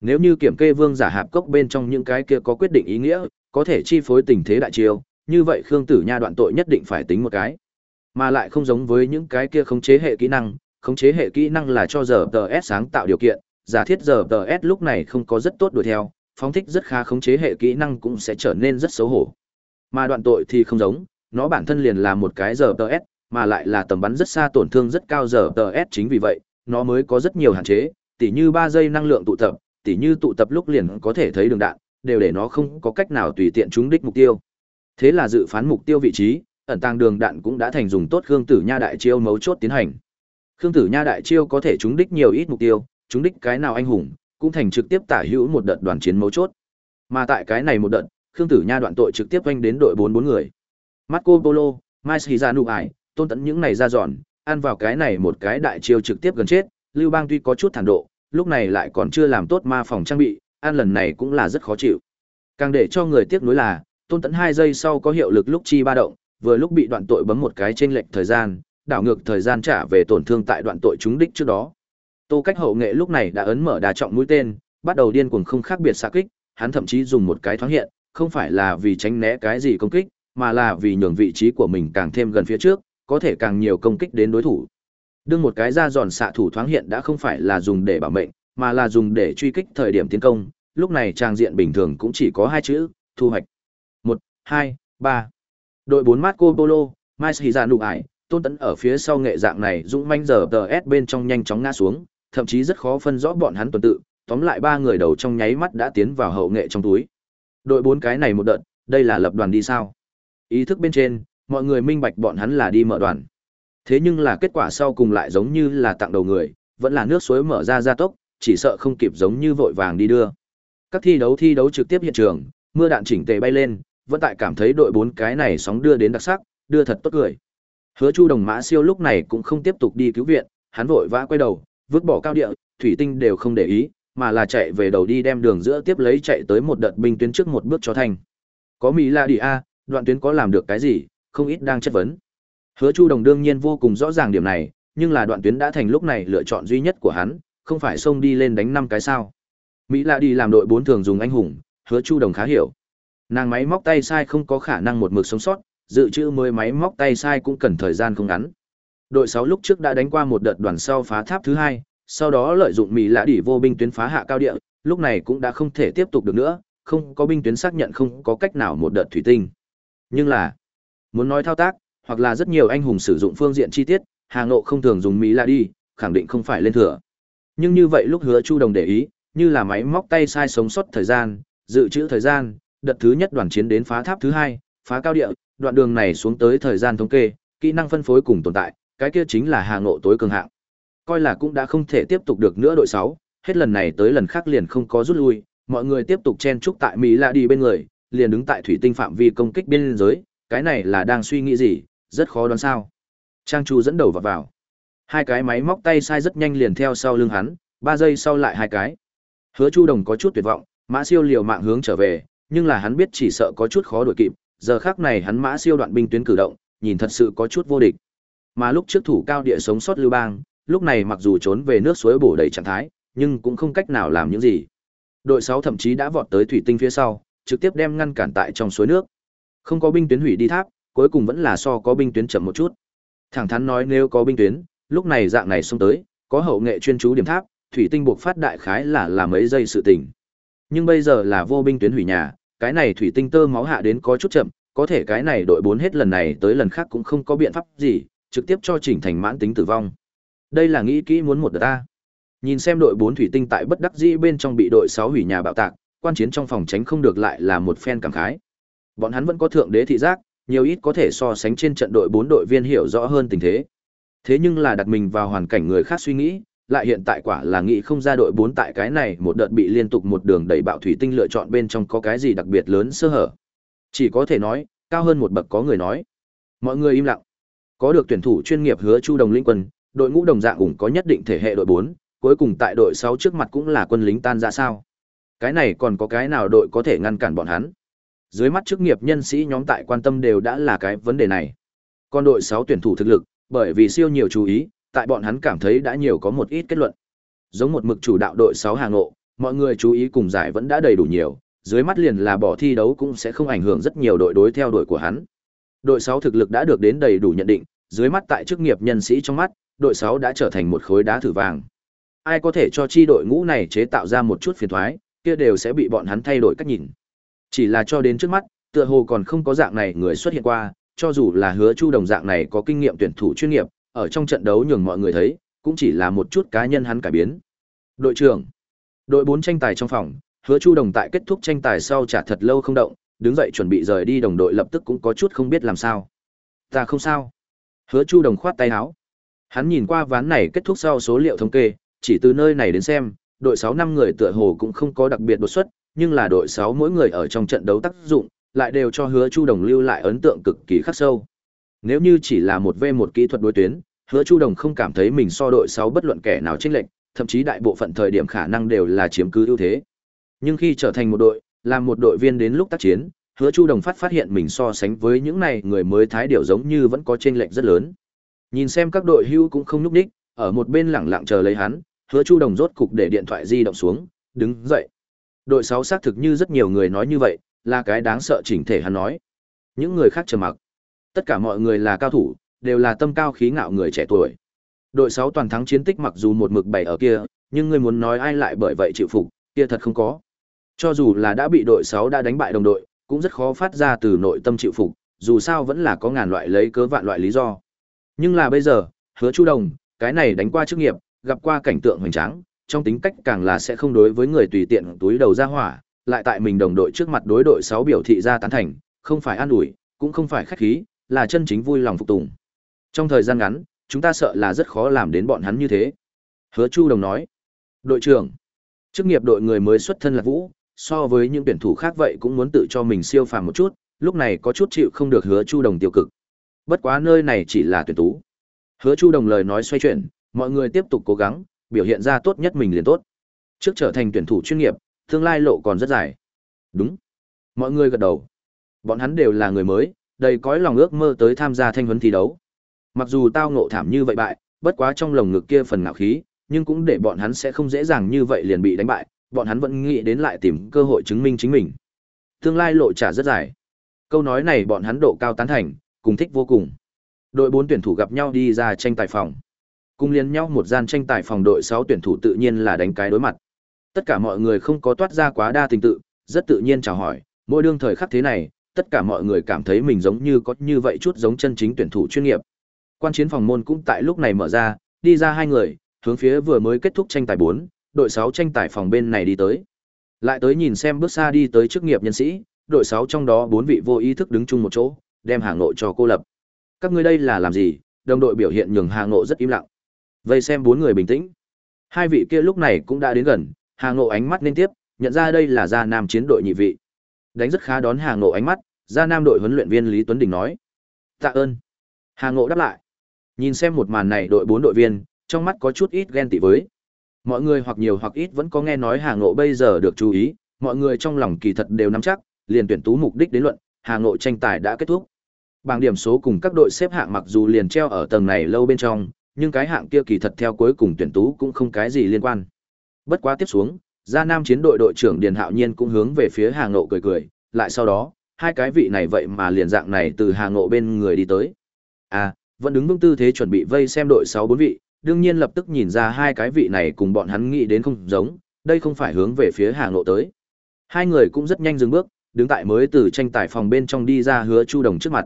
Nếu như kiểm kê vương giả hạp cốc bên trong những cái kia có quyết định ý nghĩa, có thể chi phối tình thế đại triều như vậy Khương Tử Nha đoạn tội nhất định phải tính một cái. Mà lại không giống với những cái kia khống chế hệ kỹ năng, khống chế hệ kỹ năng là cho giờ TS sáng tạo điều kiện, giả thiết giờ TS lúc này không có rất tốt đuổi theo, phóng thích rất khá khống chế hệ kỹ năng cũng sẽ trở nên rất xấu hổ. Mà đoạn tội thì không giống, nó bản thân liền là một cái giờ TS, mà lại là tầm bắn rất xa tổn thương rất cao giờ TS chính vì vậy, nó mới có rất nhiều hạn chế, tỉ như 3 giây năng lượng tụ tập, tỉ như tụ tập lúc liền có thể thấy đường đạn, đều để nó không có cách nào tùy tiện trúng đích mục tiêu. Thế là dự phán mục tiêu vị trí, ẩn tàng đường đạn cũng đã thành dùng tốt Khương Tử Nha đại chiêu mấu chốt tiến hành. Khương Tử Nha đại chiêu có thể trúng đích nhiều ít mục tiêu, trúng đích cái nào anh hùng, cũng thành trực tiếp tả hữu một đợt đoàn chiến mấu chốt. Mà tại cái này một đợt, Khương Tử Nha đoạn tội trực tiếp quanh đến đội bốn bốn người. Marco Polo, Mai Shizanu Ải, tôn Tẫn những này ra dọn, ăn vào cái này một cái đại chiêu trực tiếp gần chết, Lưu Bang tuy có chút thản độ, lúc này lại còn chưa làm tốt ma phòng trang bị, ăn lần này cũng là rất khó chịu. Càng để cho người tiếc nuối là, Tôn Tẫn hai giây sau có hiệu lực lúc chi ba động, vừa lúc bị đoạn tội bấm một cái trên lệch thời gian, đảo ngược thời gian trả về tổn thương tại đoạn tội trúng đích trước đó. Tô Cách hậu nghệ lúc này đã ấn mở đà trọng mũi tên, bắt đầu điên cuồng không khác biệt xạ kích, hắn thậm chí dùng một cái thoáng hiện, không phải là vì tránh né cái gì công kích, mà là vì nhường vị trí của mình càng thêm gần phía trước, có thể càng nhiều công kích đến đối thủ. Đương một cái ra giòn xạ thủ thoáng hiện đã không phải là dùng để bảo mệnh, mà là dùng để truy kích thời điểm tiến công, lúc này trang diện bình thường cũng chỉ có hai chữ, thu hoạch. một hai ba Đội bốn Marco Polo, Mai Sĩ nụ ải, tôn tấn ở phía sau nghệ dạng này dũng manh giờ S bên trong nhanh chóng ngã xuống, thậm chí rất khó phân rõ bọn hắn tuần tự, tóm lại ba người đầu trong nháy mắt đã tiến vào hậu nghệ trong túi. Đội bốn cái này một đợt, đây là lập đoàn đi sao? Ý thức bên trên, mọi người minh bạch bọn hắn là đi mở đoàn. Thế nhưng là kết quả sau cùng lại giống như là tặng đầu người, vẫn là nước suối mở ra gia tốc, chỉ sợ không kịp giống như vội vàng đi đưa. Các thi đấu thi đấu trực tiếp hiện trường, mưa đạn chỉnh tề bay lên, vẫn tại cảm thấy đội bốn cái này sóng đưa đến đặc sắc, đưa thật tốt cười. Hứa Chu Đồng Mã Siêu lúc này cũng không tiếp tục đi cứu viện, hắn vội vã quay đầu, vứt bỏ cao địa, thủy tinh đều không để ý, mà là chạy về đầu đi đem đường giữa tiếp lấy chạy tới một đợt binh tuyến trước một bước cho thành. Có Mỹ La Đi A, đoạn tuyến có làm được cái gì, không ít đang chất vấn. Hứa Chu Đồng đương nhiên vô cùng rõ ràng điểm này, nhưng là đoạn tuyến đã thành lúc này lựa chọn duy nhất của hắn, không phải xông đi lên đánh năm cái sao. Mỹ la đi làm đội bốn thường dùng anh hùng, Hứa Chu Đồng khá hiểu. Nàng máy móc tay sai không có khả năng một mực sống sót, dự trữ mới máy móc tay sai cũng cần thời gian không ngắn. Đội 6 lúc trước đã đánh qua một đợt đoàn sau phá tháp thứ hai, sau đó lợi dụng Mỹ lạ đỉ vô binh tuyến phá hạ cao địa, lúc này cũng đã không thể tiếp tục được nữa, không có binh tuyến xác nhận không có cách nào một đợt thủy tinh. Nhưng là, muốn nói thao tác, hoặc là rất nhiều anh hùng sử dụng phương diện chi tiết, Hà Ngộ không thường dùng Mỹ lạ đi, khẳng định không phải lên thừa. Nhưng như vậy lúc hứa Chu Đồng để ý, như là máy móc tay sai sống sót thời gian, dự trữ thời gian, đợt thứ nhất đoàn chiến đến phá tháp thứ hai, phá cao địa, đoạn đường này xuống tới thời gian thống kê, kỹ năng phân phối cùng tồn tại, cái kia chính là Hà Ngộ tối cường hạng. Coi là cũng đã không thể tiếp tục được nữa đội 6, hết lần này tới lần khác liền không có rút lui, mọi người tiếp tục chen chúc tại Mỹ là đi bên người, liền đứng tại thủy tinh phạm vi công kích biên giới, cái này là đang suy nghĩ gì, rất khó đoán sao. Trang Chu dẫn đầu vào vào. Hai cái máy móc tay sai rất nhanh liền theo sau lưng hắn, ba giây sau lại hai cái. Hứa Chu Đồng có chút tuyệt vọng, Mã Siêu liều mạng hướng trở về, nhưng là hắn biết chỉ sợ có chút khó đuổi kịp, giờ khắc này hắn Mã Siêu đoạn binh tuyến cử động, nhìn thật sự có chút vô địch. Mà lúc trước thủ cao địa sống sót Lưu Bang, lúc này mặc dù trốn về nước suối bổ đầy trạng thái, nhưng cũng không cách nào làm những gì. Đội 6 thậm chí đã vọt tới thủy tinh phía sau, trực tiếp đem ngăn cản tại trong suối nước. Không có binh tuyến hủy đi tháp, cuối cùng vẫn là so có binh tuyến chậm một chút. Thẳng thắn nói nếu có binh tuyến, lúc này dạng này xông tới, có hậu nghệ chuyên chú điểm tháp, thủy tinh buộc phát đại khái là là mấy giây sự tình. Nhưng bây giờ là vô binh tuyến hủy nhà, cái này thủy tinh tơ máu hạ đến có chút chậm, có thể cái này đội 4 hết lần này tới lần khác cũng không có biện pháp gì, trực tiếp cho chỉnh thành mãn tính tử vong. Đây là nghĩ kỹ muốn một đợt ta. Nhìn xem đội bốn thủy tinh tại bất đắc dĩ bên trong bị đội sáu hủy nhà bạo tạc, quan chiến trong phòng tránh không được lại là một phen cảm khái. Bọn hắn vẫn có thượng đế thị giác, nhiều ít có thể so sánh trên trận đội bốn đội viên hiểu rõ hơn tình thế. Thế nhưng là đặt mình vào hoàn cảnh người khác suy nghĩ, lại hiện tại quả là nghĩ không ra đội bốn tại cái này một đợt bị liên tục một đường đẩy bạo thủy tinh lựa chọn bên trong có cái gì đặc biệt lớn sơ hở. Chỉ có thể nói, cao hơn một bậc có người nói. Mọi người im lặng. Có được tuyển thủ chuyên nghiệp hứa Chu Đồng Linh Quân, đội ngũ đồng dạng cũng có nhất định thể hệ đội 4, cuối cùng tại đội 6 trước mặt cũng là quân lính tan ra sao. Cái này còn có cái nào đội có thể ngăn cản bọn hắn? Dưới mắt chức nghiệp nhân sĩ nhóm tại quan tâm đều đã là cái vấn đề này. Còn đội 6 tuyển thủ thực lực, bởi vì siêu nhiều chú ý, tại bọn hắn cảm thấy đã nhiều có một ít kết luận. Giống một mực chủ đạo đội 6 hàng ngộ, mọi người chú ý cùng giải vẫn đã đầy đủ nhiều, dưới mắt liền là bỏ thi đấu cũng sẽ không ảnh hưởng rất nhiều đội đối theo đội của hắn. Đội 6 thực lực đã được đến đầy đủ nhận định, dưới mắt tại chức nghiệp nhân sĩ trong mắt, đội 6 đã trở thành một khối đá thử vàng. Ai có thể cho chi đội ngũ này chế tạo ra một chút phiền toái, kia đều sẽ bị bọn hắn thay đổi cách nhìn. Chỉ là cho đến trước mắt, tựa hồ còn không có dạng này người xuất hiện qua, cho dù là hứa chu đồng dạng này có kinh nghiệm tuyển thủ chuyên nghiệp, ở trong trận đấu nhường mọi người thấy, cũng chỉ là một chút cá nhân hắn cải biến. Đội trưởng, đội 4 tranh tài trong phòng, hứa chu đồng tại kết thúc tranh tài sau trả thật lâu không động, đứng dậy chuẩn bị rời đi đồng đội lập tức cũng có chút không biết làm sao. Ta không sao. Hứa chu đồng khoát tay áo. Hắn nhìn qua ván này kết thúc sau số liệu thống kê, chỉ từ nơi này đến xem, đội 6 năm người tựa hồ cũng không có đặc biệt đột xuất, nhưng là đội 6 mỗi người ở trong trận đấu tác dụng, lại đều cho hứa Chu Đồng lưu lại ấn tượng cực kỳ khắc sâu. Nếu như chỉ là một v một kỹ thuật đối tuyến, hứa Chu Đồng không cảm thấy mình so đội 6 bất luận kẻ nào chênh lệch, thậm chí đại bộ phận thời điểm khả năng đều là chiếm cứ ưu thế. Nhưng khi trở thành một đội, làm một đội viên đến lúc tác chiến, hứa Chu Đồng phát phát hiện mình so sánh với những này người mới thái điều giống như vẫn có chênh lệch rất lớn. Nhìn xem các đội hưu cũng không nhúc đích, ở một bên lẳng lặng chờ lấy hắn, hứa Chu Đồng rốt cục để điện thoại di động xuống, đứng dậy. Đội 6 xác thực như rất nhiều người nói như vậy, là cái đáng sợ chỉnh thể hắn nói. Những người khác trầm mặc. Tất cả mọi người là cao thủ, đều là tâm cao khí ngạo người trẻ tuổi. Đội 6 toàn thắng chiến tích mặc dù một mực bảy ở kia, nhưng người muốn nói ai lại bởi vậy chịu phục, kia thật không có. Cho dù là đã bị đội 6 đã đánh bại đồng đội, cũng rất khó phát ra từ nội tâm chịu phục, dù sao vẫn là có ngàn loại lấy cớ vạn loại lý do. Nhưng là bây giờ, hứa Chu Đồng, cái này đánh qua chức nghiệp, gặp qua cảnh tượng hoành tráng, trong tính cách càng là sẽ không đối với người tùy tiện túi đầu ra hỏa, lại tại mình đồng đội trước mặt đối đội sáu biểu thị ra tán thành, không phải an ủi, cũng không phải khách khí, là chân chính vui lòng phục tùng. Trong thời gian ngắn, chúng ta sợ là rất khó làm đến bọn hắn như thế. Hứa Chu Đồng nói, đội trưởng, chức nghiệp đội người mới xuất thân là Vũ, so với những tuyển thủ khác vậy cũng muốn tự cho mình siêu phàm một chút, lúc này có chút chịu không được Hứa Chu Đồng tiêu cực. Bất quá nơi này chỉ là tuyển tú. Hứa Chu Đồng lời nói xoay chuyển, mọi người tiếp tục cố gắng, biểu hiện ra tốt nhất mình liền tốt. Trước trở thành tuyển thủ chuyên nghiệp, tương lai lộ còn rất dài. Đúng. Mọi người gật đầu. Bọn hắn đều là người mới, đầy cõi lòng ước mơ tới tham gia thanh huấn thi đấu. Mặc dù tao ngộ thảm như vậy bại, bất quá trong lồng ngực kia phần ngạo khí, nhưng cũng để bọn hắn sẽ không dễ dàng như vậy liền bị đánh bại, bọn hắn vẫn nghĩ đến lại tìm cơ hội chứng minh chính mình. Tương lai lộ trả rất dài. Câu nói này bọn hắn độ cao tán thành, cùng thích vô cùng. Đội bốn tuyển thủ gặp nhau đi ra tranh tài phòng. Cùng liên nhau một gian tranh tài phòng đội 6 tuyển thủ tự nhiên là đánh cái đối mặt. Tất cả mọi người không có toát ra quá đa tình tự, rất tự nhiên chào hỏi, mỗi đương thời khắc thế này, tất cả mọi người cảm thấy mình giống như có như vậy chút giống chân chính tuyển thủ chuyên nghiệp. Quan chiến phòng môn cũng tại lúc này mở ra, đi ra hai người, hướng phía vừa mới kết thúc tranh tài 4, đội 6 tranh tài phòng bên này đi tới. Lại tới nhìn xem bước xa đi tới chức nghiệp nhân sĩ, đội 6 trong đó bốn vị vô ý thức đứng chung một chỗ, đem hàng nội cho cô lập. Các ngươi đây là làm gì? Đồng đội biểu hiện nhường hàng nội rất im lặng. Vây xem bốn người bình tĩnh. Hai vị kia lúc này cũng đã đến gần, Hà Ngộ ánh mắt liên tiếp, nhận ra đây là gia nam chiến đội nhị vị. Đánh rất khá đón Hà Ngộ ánh mắt, gia nam đội huấn luyện viên Lý Tuấn Đình nói. Tạ ơn. Hà Ngộ đáp lại. Nhìn xem một màn này đội bốn đội viên, trong mắt có chút ít ghen tị với. Mọi người hoặc nhiều hoặc ít vẫn có nghe nói Hà Ngộ bây giờ được chú ý, Mọi người trong lòng kỳ thật đều nắm chắc, liền tuyển tú mục đích đến luận, Hà Ngộ tranh tài đã kết thúc. Bảng điểm số cùng các đội xếp hạng mặc dù liền treo ở tầng này lâu bên trong, nhưng cái hạng kia kỳ thật theo cuối cùng tuyển tú cũng không cái gì liên quan. Bất quá tiếp xuống, Gia Nam chiến đội đội trưởng Điền Hạo Nhiên cũng hướng về phía Hà Ngộ cười cười, lại sau đó, hai cái vị này vậy mà liền dạng này từ Hà Ngộ bên người đi tới. À, vẫn đứng vững tư thế chuẩn bị vây xem đội sáu bốn vị, đương nhiên lập tức nhìn ra hai cái vị này cùng bọn hắn nghĩ đến không giống, đây không phải hướng về phía Hà Ngộ tới. Hai người cũng rất nhanh dừng bước, đứng tại mới từ tranh tài phòng bên trong đi ra hứa Chu Đồng trước mặt.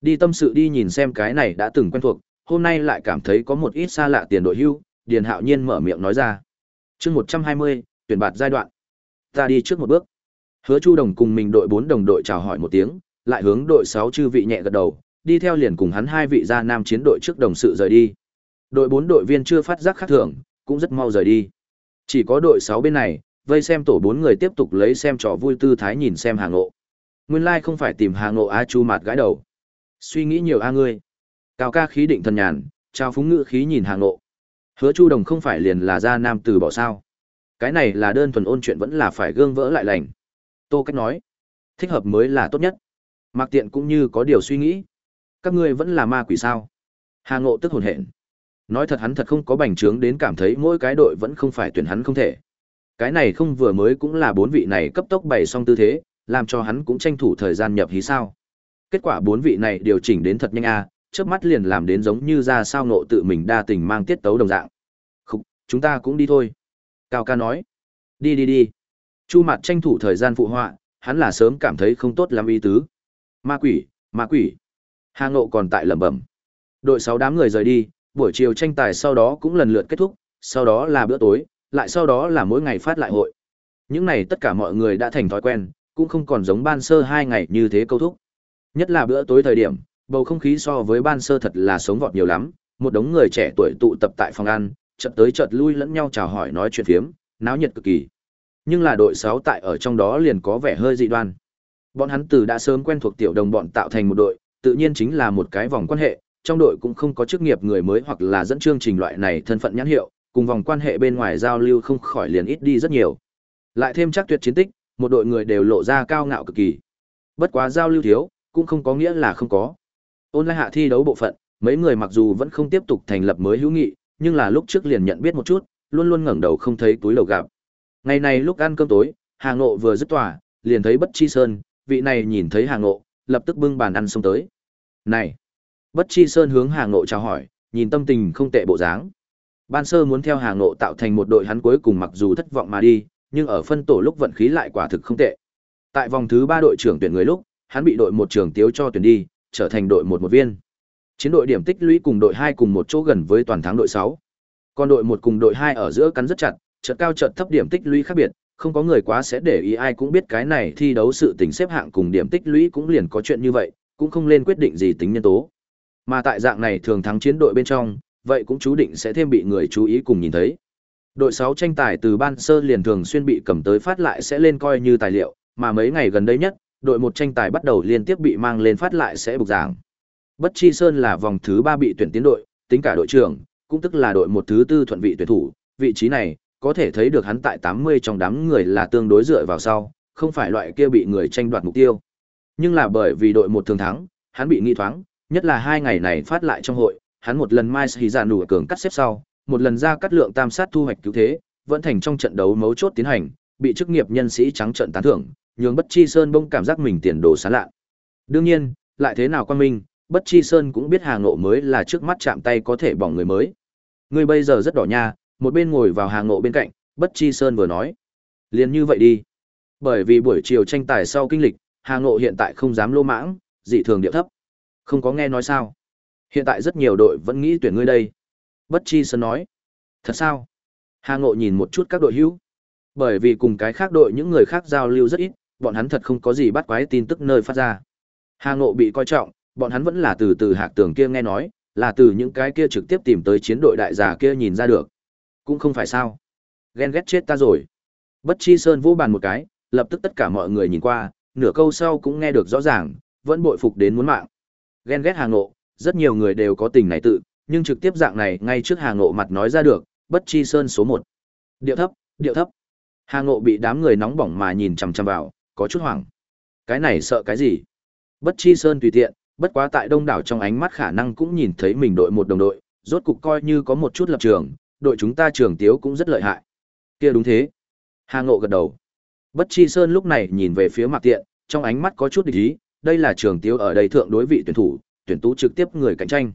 Đi tâm sự đi nhìn xem cái này đã từng quen thuộc, hôm nay lại cảm thấy có một ít xa lạ tiền đội hưu, Điền Hạo Nhiên mở miệng nói ra. Chương 120, tuyển bạt giai đoạn. Ta đi trước một bước. Hứa Chu Đồng cùng mình đội 4 đồng đội chào hỏi một tiếng, lại hướng đội 6 chư vị nhẹ gật đầu, đi theo liền cùng hắn hai vị gia nam chiến đội trước đồng sự rời đi. Đội 4 đội viên chưa phát giác khác thường, cũng rất mau rời đi. Chỉ có đội 6 bên này, vây xem tổ 4 người tiếp tục lấy xem trò vui tư thái nhìn xem Hà Ngộ. Nguyên lai like không phải tìm Hà Ngộ Á Chu mặt gãi đầu. Suy nghĩ nhiều a ngươi. Cao ca khí định thần nhàn, trao phúng ngữ khí nhìn hàng Ngộ. Hứa Chu Đồng không phải liền là gia nam từ bỏ sao? Cái này là đơn thuần ôn chuyện vẫn là phải gương vỡ lại lành. Tô Cách nói, thích hợp mới là tốt nhất. Mạc Tiện cũng như có điều suy nghĩ. Các ngươi vẫn là ma quỷ sao? Hà Ngộ tức hồn hện. Nói thật hắn thật không có bành trướng đến cảm thấy mỗi cái đội vẫn không phải tuyển hắn không thể. Cái này không vừa mới cũng là bốn vị này cấp tốc bày xong tư thế, làm cho hắn cũng tranh thủ thời gian nhập hí sao. Kết quả bốn vị này điều chỉnh đến thật nhanh a, chớp mắt liền làm đến giống như ra sao nộ tự mình đa tình mang tiết tấu đồng dạng. Không, chúng ta cũng đi thôi. Cao ca nói. Đi đi đi. Chu mặt tranh thủ thời gian phụ họa, hắn là sớm cảm thấy không tốt lắm y tứ. Ma quỷ, ma quỷ. Hà ngộ còn tại lẩm bẩm. Đội sáu đám người rời đi, buổi chiều tranh tài sau đó cũng lần lượt kết thúc, sau đó là bữa tối, lại sau đó là mỗi ngày phát lại hội. Những này tất cả mọi người đã thành thói quen, cũng không còn giống ban sơ hai ngày như thế câu thúc. Nhất là bữa tối thời điểm, bầu không khí so với ban sơ thật là sống vọt nhiều lắm, một đống người trẻ tuổi tụ tập tại phòng ăn, chợt tới chợt lui lẫn nhau chào hỏi nói chuyện phiếm, náo nhiệt cực kỳ. Nhưng là đội 6 tại ở trong đó liền có vẻ hơi dị đoan. Bọn hắn từ đã sớm quen thuộc tiểu đồng bọn tạo thành một đội, tự nhiên chính là một cái vòng quan hệ, trong đội cũng không có chức nghiệp người mới hoặc là dẫn chương trình loại này thân phận nhãn hiệu, cùng vòng quan hệ bên ngoài giao lưu không khỏi liền ít đi rất nhiều. Lại thêm chắc tuyệt chiến tích, một đội người đều lộ ra cao ngạo cực kỳ. Bất quá giao lưu thiếu, cũng không có nghĩa là không có. Ôn lại hạ thi đấu bộ phận, mấy người mặc dù vẫn không tiếp tục thành lập mới hữu nghị, nhưng là lúc trước liền nhận biết một chút, luôn luôn ngẩng đầu không thấy túi lầu gặp. Ngày này lúc ăn cơm tối, Hà Ngộ vừa dứt tòa, liền thấy Bất Chi Sơn, vị này nhìn thấy Hà Ngộ, lập tức bưng bàn ăn xông tới. "Này." Bất Chi Sơn hướng Hà Ngộ chào hỏi, nhìn tâm tình không tệ bộ dáng. Ban sơ muốn theo Hà Ngộ tạo thành một đội hắn cuối cùng mặc dù thất vọng mà đi, nhưng ở phân tổ lúc vận khí lại quả thực không tệ. Tại vòng thứ 3 đội trưởng tuyển người lúc, hắn bị đội một trường tiếu cho tuyển đi, trở thành đội một một viên. Chiến đội điểm tích lũy cùng đội hai cùng một chỗ gần với toàn thắng đội sáu. Còn đội một cùng đội hai ở giữa cắn rất chặt, chợt cao chợt thấp điểm tích lũy khác biệt, không có người quá sẽ để ý ai cũng biết cái này thi đấu sự tình xếp hạng cùng điểm tích lũy cũng liền có chuyện như vậy, cũng không lên quyết định gì tính nhân tố. Mà tại dạng này thường thắng chiến đội bên trong, vậy cũng chú định sẽ thêm bị người chú ý cùng nhìn thấy. Đội 6 tranh tài từ ban sơ liền thường xuyên bị cầm tới phát lại sẽ lên coi như tài liệu, mà mấy ngày gần đây nhất, đội một tranh tài bắt đầu liên tiếp bị mang lên phát lại sẽ bục giảng. Bất Chi Sơn là vòng thứ 3 bị tuyển tiến đội, tính cả đội trưởng, cũng tức là đội một thứ tư thuận vị tuyển thủ, vị trí này, có thể thấy được hắn tại 80 trong đám người là tương đối dựa vào sau, không phải loại kia bị người tranh đoạt mục tiêu. Nhưng là bởi vì đội một thường thắng, hắn bị nghi thoáng, nhất là hai ngày này phát lại trong hội, hắn một lần mai hí ra đủ cường cắt xếp sau, một lần ra cắt lượng tam sát thu hoạch cứu thế, vẫn thành trong trận đấu mấu chốt tiến hành, bị chức nghiệp nhân sĩ trắng trận tán thưởng, nhường Bất Chi Sơn bông cảm giác mình tiền đồ sán lạ. Đương nhiên, lại thế nào quan minh, Bất Chi Sơn cũng biết Hà Ngộ mới là trước mắt chạm tay có thể bỏng người mới. Người bây giờ rất đỏ nha, một bên ngồi vào Hà Ngộ bên cạnh, Bất Chi Sơn vừa nói. liền như vậy đi. Bởi vì buổi chiều tranh tài sau kinh lịch, Hà Ngộ hiện tại không dám lô mãng, dị thường điệu thấp. Không có nghe nói sao. Hiện tại rất nhiều đội vẫn nghĩ tuyển ngươi đây. Bất Chi Sơn nói. Thật sao? Hà Ngộ nhìn một chút các đội hữu. Bởi vì cùng cái khác đội những người khác giao lưu rất ít, bọn hắn thật không có gì bắt quái tin tức nơi phát ra. Hà Ngộ bị coi trọng, bọn hắn vẫn là từ từ hạc tường kia nghe nói, là từ những cái kia trực tiếp tìm tới chiến đội đại giả kia nhìn ra được. Cũng không phải sao. Ghen ghét chết ta rồi. Bất chi sơn vũ bàn một cái, lập tức tất cả mọi người nhìn qua, nửa câu sau cũng nghe được rõ ràng, vẫn bội phục đến muốn mạng. Ghen ghét Hà Ngộ, rất nhiều người đều có tình này tự, nhưng trực tiếp dạng này ngay trước Hà Ngộ mặt nói ra được, bất chi sơn số một. Điệu thấp, điệu thấp. Hà Ngộ bị đám người nóng bỏng mà nhìn chằm chằm vào, có chút hoảng. Cái này sợ cái gì? Bất Chi Sơn tùy tiện, bất quá tại đông đảo trong ánh mắt khả năng cũng nhìn thấy mình đội một đồng đội, rốt cục coi như có một chút lập trường, đội chúng ta trường tiếu cũng rất lợi hại. Kia đúng thế. Hà Ngộ gật đầu. Bất Chi Sơn lúc này nhìn về phía Mạc Tiện, trong ánh mắt có chút địch ý, đây là trường tiếu ở đây thượng đối vị tuyển thủ, tuyển tú trực tiếp người cạnh tranh.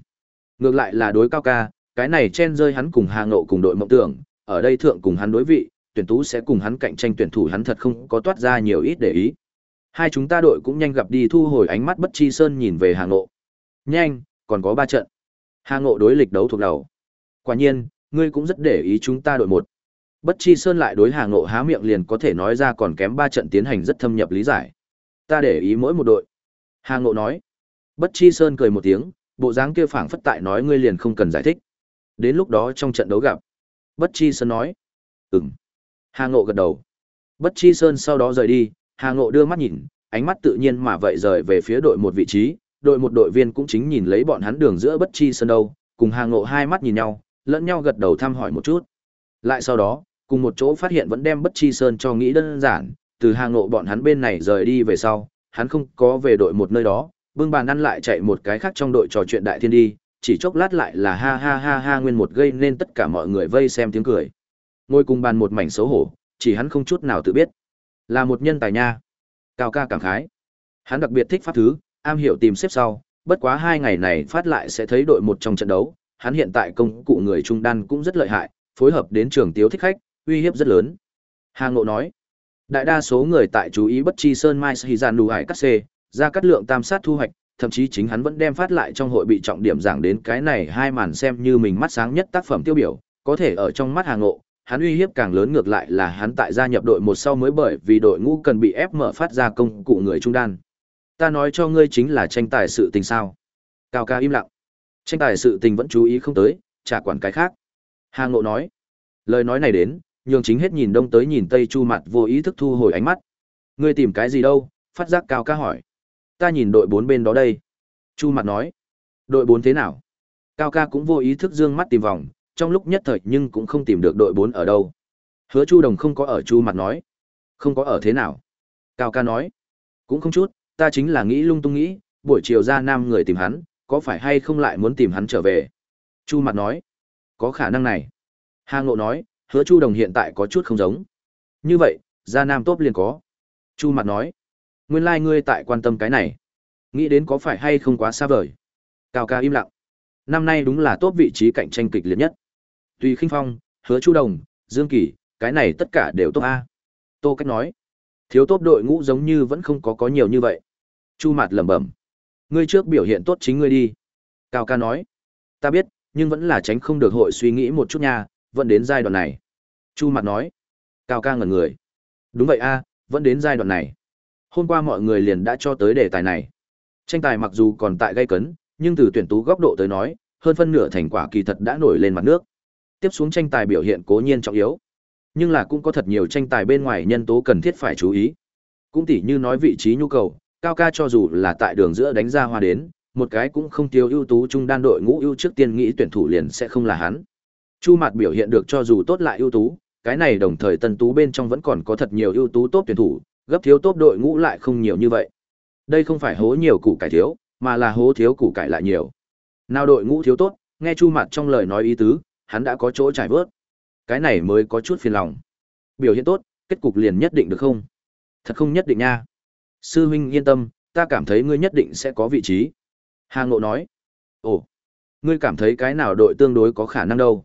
Ngược lại là đối cao ca, cái này chen rơi hắn cùng Hà Ngộ cùng đội mộng tưởng, ở đây thượng cùng hắn đối vị, tuyển tú sẽ cùng hắn cạnh tranh tuyển thủ hắn thật không có toát ra nhiều ít để ý. Hai chúng ta đội cũng nhanh gặp đi thu hồi ánh mắt bất chi sơn nhìn về Hà Ngộ. Nhanh, còn có ba trận. Hà Ngộ đối lịch đấu thuộc đầu. Quả nhiên, ngươi cũng rất để ý chúng ta đội một. Bất chi sơn lại đối Hà Ngộ há miệng liền có thể nói ra còn kém ba trận tiến hành rất thâm nhập lý giải. Ta để ý mỗi một đội. Hà Ngộ nói. Bất chi sơn cười một tiếng, bộ dáng kia phảng phất tại nói ngươi liền không cần giải thích. Đến lúc đó trong trận đấu gặp. Bất chi sơn nói. Ừm. Hà Ngộ gật đầu. Bất chi sơn sau đó rời đi, Hà Ngộ đưa mắt nhìn, ánh mắt tự nhiên mà vậy rời về phía đội một vị trí, đội một đội viên cũng chính nhìn lấy bọn hắn đường giữa bất chi sơn đâu, cùng Hà Ngộ hai mắt nhìn nhau, lẫn nhau gật đầu thăm hỏi một chút. Lại sau đó, cùng một chỗ phát hiện vẫn đem bất chi sơn cho nghĩ đơn giản, từ Hà Ngộ bọn hắn bên này rời đi về sau, hắn không có về đội một nơi đó, bưng bàn ăn lại chạy một cái khác trong đội trò chuyện đại thiên đi, chỉ chốc lát lại là ha ha ha ha nguyên một gây nên tất cả mọi người vây xem tiếng cười. Ngồi cùng bàn một mảnh xấu hổ, chỉ hắn không chút nào tự biết. Là một nhân tài nha. Cao ca cảm khái. Hắn đặc biệt thích pháp thứ, am hiểu tìm xếp sau, bất quá hai ngày này phát lại sẽ thấy đội một trong trận đấu. Hắn hiện tại công cụ người trung đan cũng rất lợi hại, phối hợp đến trường tiếu thích khách, uy hiếp rất lớn. Hà Ngộ nói, đại đa số người tại chú ý bất chi sơn mai sĩ giàn đủ hải cắt xê, ra cắt lượng tam sát thu hoạch, thậm chí chính hắn vẫn đem phát lại trong hội bị trọng điểm giảng đến cái này hai màn xem như mình mắt sáng nhất tác phẩm tiêu biểu, có thể ở trong mắt Hà Ngộ, hắn uy hiếp càng lớn ngược lại là hắn tại gia nhập đội một sau mới bởi vì đội ngũ cần bị ép mở phát ra công cụ người trung đan. Ta nói cho ngươi chính là tranh tài sự tình sao. Cao ca im lặng. Tranh tài sự tình vẫn chú ý không tới, chả quản cái khác. Hà Ngộ nói. Lời nói này đến, nhường chính hết nhìn đông tới nhìn tây chu mặt vô ý thức thu hồi ánh mắt. Ngươi tìm cái gì đâu? Phát giác cao ca hỏi. Ta nhìn đội bốn bên đó đây. Chu mặt nói. Đội bốn thế nào? Cao ca cũng vô ý thức dương mắt tìm vòng, trong lúc nhất thời nhưng cũng không tìm được đội bốn ở đâu. Hứa Chu Đồng không có ở Chu mặt nói. Không có ở thế nào? Cao ca nói. Cũng không chút, ta chính là nghĩ lung tung nghĩ, buổi chiều ra nam người tìm hắn, có phải hay không lại muốn tìm hắn trở về? Chu mặt nói. Có khả năng này. Hà Ngộ nói, hứa Chu Đồng hiện tại có chút không giống. Như vậy, ra nam tốt liền có. Chu mặt nói. Nguyên lai like ngươi tại quan tâm cái này. Nghĩ đến có phải hay không quá xa vời. Cao ca im lặng. Năm nay đúng là tốt vị trí cạnh tranh kịch liệt nhất. Tùy Khinh Phong, Hứa Chu Đồng, Dương Kỳ, cái này tất cả đều tốt a. Tô Cách nói, thiếu tốt đội ngũ giống như vẫn không có có nhiều như vậy. Chu Mạt lẩm bẩm, ngươi trước biểu hiện tốt chính ngươi đi. Cao Ca nói, ta biết, nhưng vẫn là tránh không được hội suy nghĩ một chút nha, vẫn đến giai đoạn này. Chu Mạt nói, Cao Ca ngẩn người. Đúng vậy a, vẫn đến giai đoạn này. Hôm qua mọi người liền đã cho tới đề tài này. Tranh tài mặc dù còn tại gây cấn, nhưng từ tuyển tú góc độ tới nói, hơn phân nửa thành quả kỳ thật đã nổi lên mặt nước. Tiếp xuống tranh tài biểu hiện cố nhiên trọng yếu nhưng là cũng có thật nhiều tranh tài bên ngoài nhân tố cần thiết phải chú ý. Cũng tỉ như nói vị trí nhu cầu cao ca cho dù là tại đường giữa đánh ra hoa đến một cái cũng không tiêu ưu tú trung đan đội ngũ ưu trước tiên nghĩ tuyển thủ liền sẽ không là hắn. Chu mặt biểu hiện được cho dù tốt lại ưu tú cái này đồng thời tân tú bên trong vẫn còn có thật nhiều ưu tú tốt tuyển thủ gấp thiếu tốt đội ngũ lại không nhiều như vậy. Đây không phải hố nhiều củ cải thiếu mà là hố thiếu củ cải lại nhiều nào đội ngũ thiếu tốt nghe chu Mạt trong lời nói ý tứ hắn đã có chỗ trải vớt. Cái này mới có chút phiền lòng. Biểu hiện tốt, kết cục liền nhất định được không? Thật không nhất định nha. Sư huynh yên tâm, ta cảm thấy ngươi nhất định sẽ có vị trí. Hà Ngộ nói. Ồ, ngươi cảm thấy cái nào đội tương đối có khả năng đâu?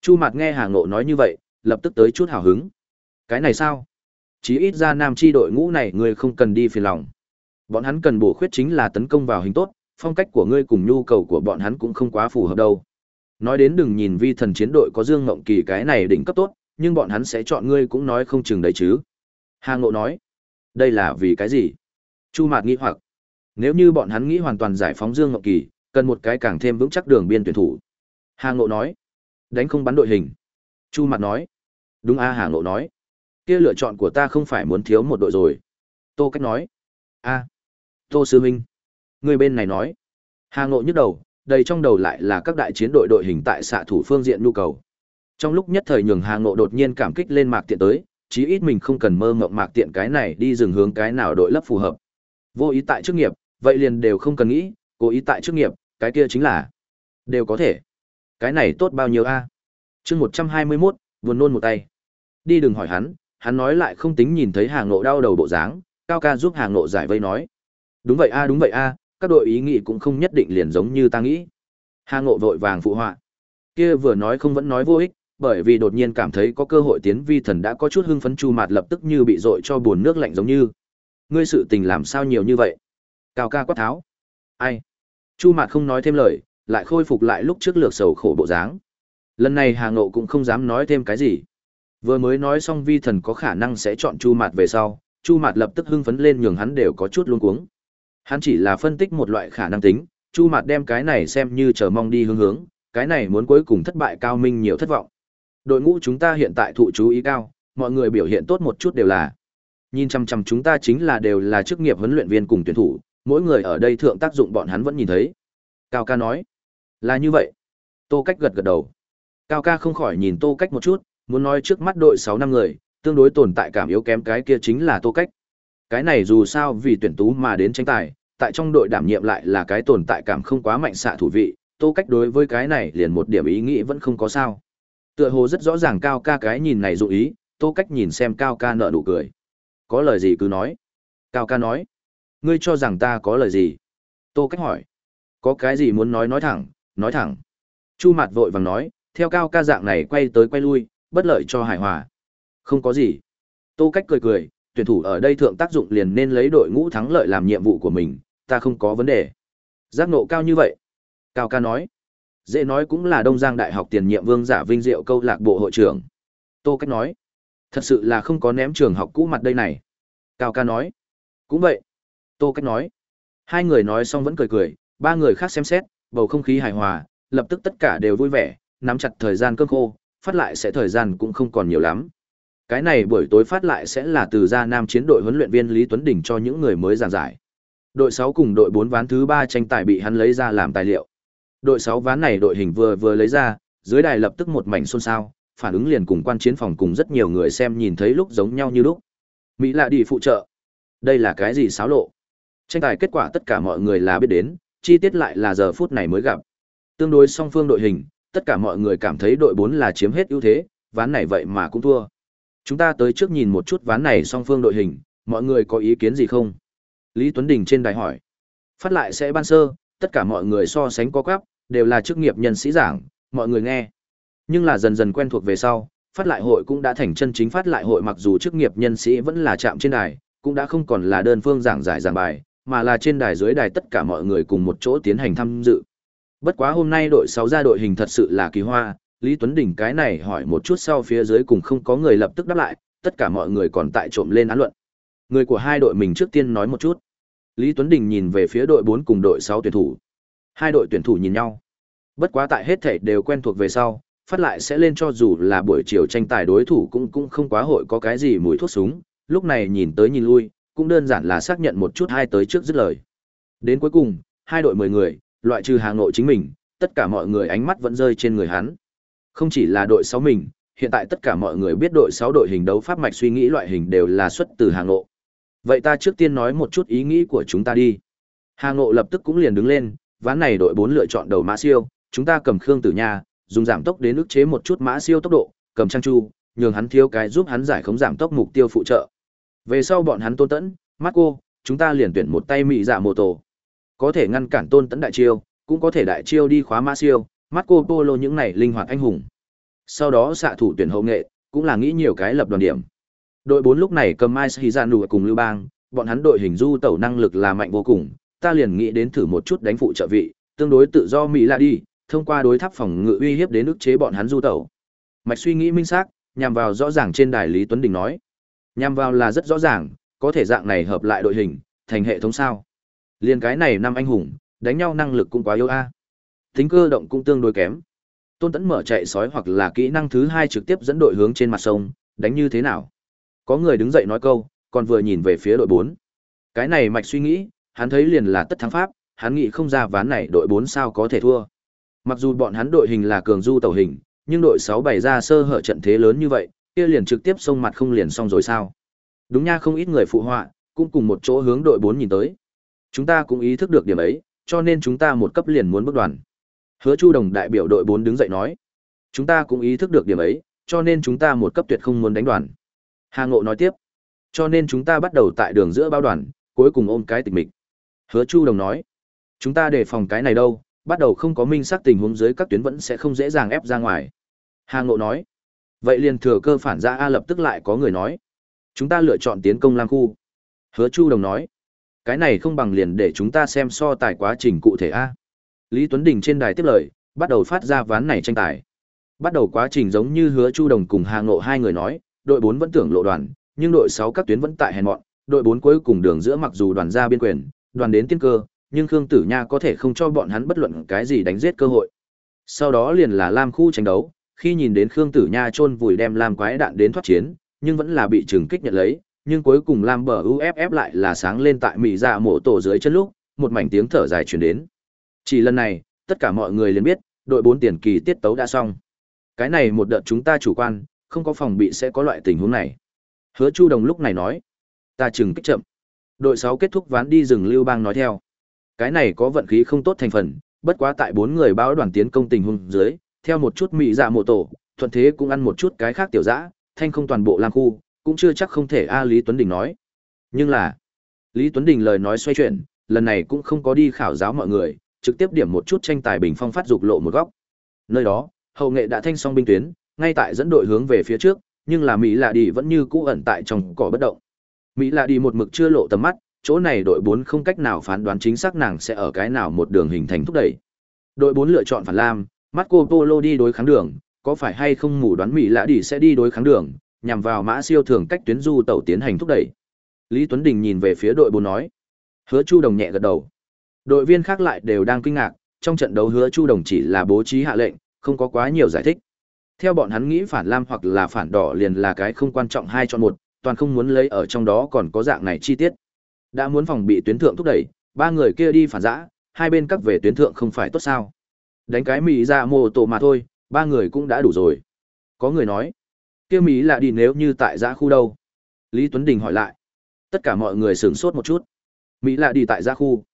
Chu Mạt nghe Hà Ngộ nói như vậy, lập tức tới chút hào hứng. Cái này sao? Chí ít ra nam chi đội ngũ này ngươi không cần đi phiền lòng. Bọn hắn cần bổ khuyết chính là tấn công vào hình tốt, phong cách của ngươi cùng nhu cầu của bọn hắn cũng không quá phù hợp đâu. Nói đến đừng nhìn vi thần chiến đội có Dương Ngộng Kỳ cái này đỉnh cấp tốt, nhưng bọn hắn sẽ chọn ngươi cũng nói không chừng đấy chứ. Hà Ngộ nói, đây là vì cái gì? Chu Mạt nghĩ hoặc, nếu như bọn hắn nghĩ hoàn toàn giải phóng Dương Ngộng Kỳ, cần một cái càng thêm vững chắc đường biên tuyển thủ. Hà Ngộ nói, đánh không bắn đội hình. Chu Mạt nói, đúng a Hà Ngộ nói, kia lựa chọn của ta không phải muốn thiếu một đội rồi. Tô Cách nói, a, Tô Sư Minh, người bên này nói. Hà Ngộ nhức đầu, đầy trong đầu lại là các đại chiến đội đội hình tại xạ thủ phương diện nhu cầu. Trong lúc nhất thời nhường Hà Ngộ đột nhiên cảm kích lên mạc tiện tới, chí ít mình không cần mơ mộng mạc tiện cái này đi dừng hướng cái nào đội lấp phù hợp. Vô ý tại chức nghiệp, vậy liền đều không cần nghĩ, cố ý tại chức nghiệp, cái kia chính là đều có thể. Cái này tốt bao nhiêu a? À? Chương 121, buồn nôn một tay. Đi đừng hỏi hắn, hắn nói lại không tính nhìn thấy hàng nộ đau đầu bộ dáng, cao ca giúp hàng nộ giải vây nói. Đúng vậy a đúng vậy a, các đội ý nghĩ cũng không nhất định liền giống như ta nghĩ. hà ngộ vội vàng phụ họa. Kia vừa nói không vẫn nói vô ích, bởi vì đột nhiên cảm thấy có cơ hội tiến vi thần đã có chút hưng phấn chu mạt lập tức như bị dội cho buồn nước lạnh giống như. Ngươi sự tình làm sao nhiều như vậy? Cao ca quát tháo. Ai? Chu mạt không nói thêm lời, lại khôi phục lại lúc trước lược sầu khổ bộ dáng. Lần này Hà Ngộ cũng không dám nói thêm cái gì. Vừa mới nói xong vi thần có khả năng sẽ chọn Chu Mạt về sau, Chu Mạt lập tức hưng phấn lên nhường hắn đều có chút luống cuống. Hắn chỉ là phân tích một loại khả năng tính, Chu Mạt đem cái này xem như chờ mong đi hướng hướng, cái này muốn cuối cùng thất bại cao minh nhiều thất vọng. Đội ngũ chúng ta hiện tại thụ chú ý cao, mọi người biểu hiện tốt một chút đều là. Nhìn chăm chăm chúng ta chính là đều là chức nghiệp huấn luyện viên cùng tuyển thủ, mỗi người ở đây thượng tác dụng bọn hắn vẫn nhìn thấy. Cao ca nói, là như vậy. Tô Cách gật gật đầu. Cao ca không khỏi nhìn Tô Cách một chút, muốn nói trước mắt đội 6 năm người, tương đối tồn tại cảm yếu kém cái kia chính là Tô Cách. Cái này dù sao vì tuyển tú mà đến tranh tài, tại trong đội đảm nhiệm lại là cái tồn tại cảm không quá mạnh xạ thủ vị, Tô Cách đối với cái này liền một điểm ý nghĩ vẫn không có sao. Tựa hồ rất rõ ràng Cao ca cái nhìn này dụ ý, Tô Cách nhìn xem Cao ca nợ nụ cười. Có lời gì cứ nói. Cao ca nói. Ngươi cho rằng ta có lời gì? Tô Cách hỏi. Có cái gì muốn nói nói thẳng, nói thẳng. Chu Mạt vội vàng nói, theo Cao ca dạng này quay tới quay lui, bất lợi cho hài hòa. Không có gì. Tô Cách cười cười, tuyển thủ ở đây thượng tác dụng liền nên lấy đội ngũ thắng lợi làm nhiệm vụ của mình, ta không có vấn đề. Giác ngộ cao như vậy. Cao ca nói. Dễ nói cũng là Đông Giang Đại học tiền nhiệm vương giả vinh diệu câu lạc bộ hội trưởng. Tô Cách nói. Thật sự là không có ném trường học cũ mặt đây này. Cao ca nói. Cũng vậy. Tô Cách nói. Hai người nói xong vẫn cười cười, ba người khác xem xét, bầu không khí hài hòa, lập tức tất cả đều vui vẻ, nắm chặt thời gian cơm khô, phát lại sẽ thời gian cũng không còn nhiều lắm. Cái này buổi tối phát lại sẽ là từ gia Nam chiến đội huấn luyện viên Lý Tuấn Đình cho những người mới giảng giải. Đội sáu cùng đội bốn ván thứ ba tranh tài bị hắn lấy ra làm tài liệu. Đội sáu ván này đội hình vừa vừa lấy ra, dưới đài lập tức một mảnh xôn xao, phản ứng liền cùng quan chiến phòng cùng rất nhiều người xem nhìn thấy lúc giống nhau như lúc. Mỹ lạ đi phụ trợ. Đây là cái gì xáo lộ? Tranh tài kết quả tất cả mọi người là biết đến, chi tiết lại là giờ phút này mới gặp. Tương đối song phương đội hình, tất cả mọi người cảm thấy đội bốn là chiếm hết ưu thế, ván này vậy mà cũng thua. Chúng ta tới trước nhìn một chút ván này song phương đội hình, mọi người có ý kiến gì không? Lý Tuấn Đình trên đài hỏi. Phát lại sẽ ban sơ, tất cả mọi người so sánh có cắp, đều là chức nghiệp nhân sĩ giảng, mọi người nghe. Nhưng là dần dần quen thuộc về sau, phát lại hội cũng đã thành chân chính phát lại hội mặc dù chức nghiệp nhân sĩ vẫn là chạm trên đài, cũng đã không còn là đơn phương giảng giải giảng bài, mà là trên đài dưới đài tất cả mọi người cùng một chỗ tiến hành tham dự. Bất quá hôm nay đội 6 ra đội hình thật sự là kỳ hoa, Lý Tuấn Đình cái này hỏi một chút sau phía dưới cùng không có người lập tức đáp lại, tất cả mọi người còn tại trộm lên án luận. Người của hai đội mình trước tiên nói một chút. Lý Tuấn Đình nhìn về phía đội 4 cùng đội 6 tuyển thủ. Hai đội tuyển thủ nhìn nhau. Bất quá tại hết thể đều quen thuộc về sau, phát lại sẽ lên cho dù là buổi chiều tranh tài đối thủ cũng cũng không quá hội có cái gì mùi thuốc súng, lúc này nhìn tới nhìn lui, cũng đơn giản là xác nhận một chút hai tới trước dứt lời. Đến cuối cùng, hai đội 10 người, loại trừ hàng nội chính mình, tất cả mọi người ánh mắt vẫn rơi trên người hắn. Không chỉ là đội 6 mình, hiện tại tất cả mọi người biết đội 6 đội hình đấu pháp mạch suy nghĩ loại hình đều là xuất từ hàng ngộ. Vậy ta trước tiên nói một chút ý nghĩ của chúng ta đi. Hàng ngộ lập tức cũng liền đứng lên, ván này đội 4 lựa chọn đầu mã siêu, chúng ta cầm Khương Tử Nha, dùng giảm tốc đến ức chế một chút mã siêu tốc độ, cầm Trang Chu, nhường hắn thiếu cái giúp hắn giải khống giảm tốc mục tiêu phụ trợ. Về sau bọn hắn tôn tẫn, Marco, chúng ta liền tuyển một tay mỹ dạ mô tổ có thể ngăn cản tôn tấn đại chiêu, cũng có thể đại chiêu đi khóa mã siêu, Marco Polo những này linh hoạt anh hùng. Sau đó xạ thủ tuyển hậu nghệ, cũng là nghĩ nhiều cái lập đoàn điểm. Đội 4 lúc này cầm Mai Hizanu cùng Lưu Bang, bọn hắn đội hình du tẩu năng lực là mạnh vô cùng, ta liền nghĩ đến thử một chút đánh phụ trợ vị, tương đối tự do Mỹ là đi, thông qua đối tháp phòng ngự uy hiếp đến ức chế bọn hắn du tẩu. Mạch suy nghĩ minh xác, nhằm vào rõ ràng trên đài Lý Tuấn Đình nói. Nhằm vào là rất rõ ràng, có thể dạng này hợp lại đội hình, thành hệ thống sao? Liên cái này năm anh hùng, đánh nhau năng lực cũng quá yếu a. Tính cơ động cũng tương đối kém. Tôn Tấn mở chạy sói hoặc là kỹ năng thứ hai trực tiếp dẫn đội hướng trên mặt sông, đánh như thế nào? Có người đứng dậy nói câu, còn vừa nhìn về phía đội 4. Cái này mạch suy nghĩ, hắn thấy liền là tất thắng pháp, hắn nghĩ không ra ván này đội 4 sao có thể thua. Mặc dù bọn hắn đội hình là cường du tàu hình, nhưng đội 6 bày ra sơ hở trận thế lớn như vậy, kia liền trực tiếp xông mặt không liền xong rồi sao? Đúng nha không ít người phụ họa, cũng cùng một chỗ hướng đội 4 nhìn tới. Chúng ta cũng ý thức được điểm ấy, cho nên chúng ta một cấp liền muốn bước đoàn. Hứa Chu Đồng đại biểu đội 4 đứng dậy nói, chúng ta cũng ý thức được điểm ấy, cho nên chúng ta một cấp tuyệt không muốn đánh đoàn. Hà Ngộ nói tiếp, cho nên chúng ta bắt đầu tại đường giữa bao đoàn, cuối cùng ôm cái tịch mịch. Hứa Chu Đồng nói, chúng ta đề phòng cái này đâu, bắt đầu không có minh xác tình huống dưới các tuyến vẫn sẽ không dễ dàng ép ra ngoài. Hà Ngộ nói, vậy liền thừa cơ phản ra A lập tức lại có người nói, chúng ta lựa chọn tiến công Lam khu. Hứa Chu Đồng nói, cái này không bằng liền để chúng ta xem so tài quá trình cụ thể A. Lý Tuấn Đình trên đài tiếp lời, bắt đầu phát ra ván này tranh tài. Bắt đầu quá trình giống như hứa Chu Đồng cùng Hà Ngộ hai người nói, đội 4 vẫn tưởng lộ đoàn, nhưng đội 6 các tuyến vẫn tại hèn mọn, đội 4 cuối cùng đường giữa mặc dù đoàn ra biên quyền, đoàn đến tiên cơ, nhưng Khương Tử Nha có thể không cho bọn hắn bất luận cái gì đánh giết cơ hội. Sau đó liền là Lam khu tranh đấu, khi nhìn đến Khương Tử Nha chôn vùi đem Lam quái đạn đến thoát chiến, nhưng vẫn là bị trừng kích nhận lấy, nhưng cuối cùng Lam bờ UFF lại là sáng lên tại mỹ dạ mộ tổ dưới chân lúc, một mảnh tiếng thở dài truyền đến. Chỉ lần này, tất cả mọi người liền biết, đội bốn tiền kỳ tiết tấu đã xong. Cái này một đợt chúng ta chủ quan, không có phòng bị sẽ có loại tình huống này. Hứa Chu Đồng lúc này nói, ta chừng kích chậm. Đội sáu kết thúc ván đi rừng Lưu Bang nói theo. Cái này có vận khí không tốt thành phần, bất quá tại bốn người báo đoàn tiến công tình huống dưới, theo một chút mị dạ mộ tổ, thuận thế cũng ăn một chút cái khác tiểu dã, thanh không toàn bộ lang khu, cũng chưa chắc không thể a Lý Tuấn Đình nói. Nhưng là, Lý Tuấn Đình lời nói xoay chuyển, lần này cũng không có đi khảo giáo mọi người, trực tiếp điểm một chút tranh tài bình phong phát dục lộ một góc. Nơi đó, hậu nghệ đã thanh xong binh tuyến, ngay tại dẫn đội hướng về phía trước, nhưng là Mỹ Lạ Đi vẫn như cũ ẩn tại trong cỏ bất động. Mỹ Lạ Đi một mực chưa lộ tầm mắt, chỗ này đội 4 không cách nào phán đoán chính xác nàng sẽ ở cái nào một đường hình thành thúc đẩy. Đội 4 lựa chọn phản lam, Marco Polo đi đối kháng đường, có phải hay không mù đoán Mỹ Lạ Đi sẽ đi đối kháng đường, nhằm vào mã siêu thường cách tuyến du tàu tiến hành thúc đẩy. Lý Tuấn Đình nhìn về phía đội 4 nói. Hứa Chu Đồng nhẹ gật đầu. Đội viên khác lại đều đang kinh ngạc, trong trận đấu Hứa Chu Đồng chỉ là bố trí hạ lệnh, không có quá nhiều giải thích. Theo bọn hắn nghĩ phản lam hoặc là phản đỏ liền là cái không quan trọng hai chọn một, toàn không muốn lấy ở trong đó còn có dạng này chi tiết. Đã muốn phòng bị tuyến thượng thúc đẩy, ba người kia đi phản giã, hai bên cắt về tuyến thượng không phải tốt sao? Đánh cái mỹ ra mô tổ mà thôi, ba người cũng đã đủ rồi. Có người nói, kia mỹ là đi nếu như tại giã khu đâu? Lý Tuấn Đình hỏi lại. Tất cả mọi người sửng sốt một chút. Mỹ là đi tại giã khu.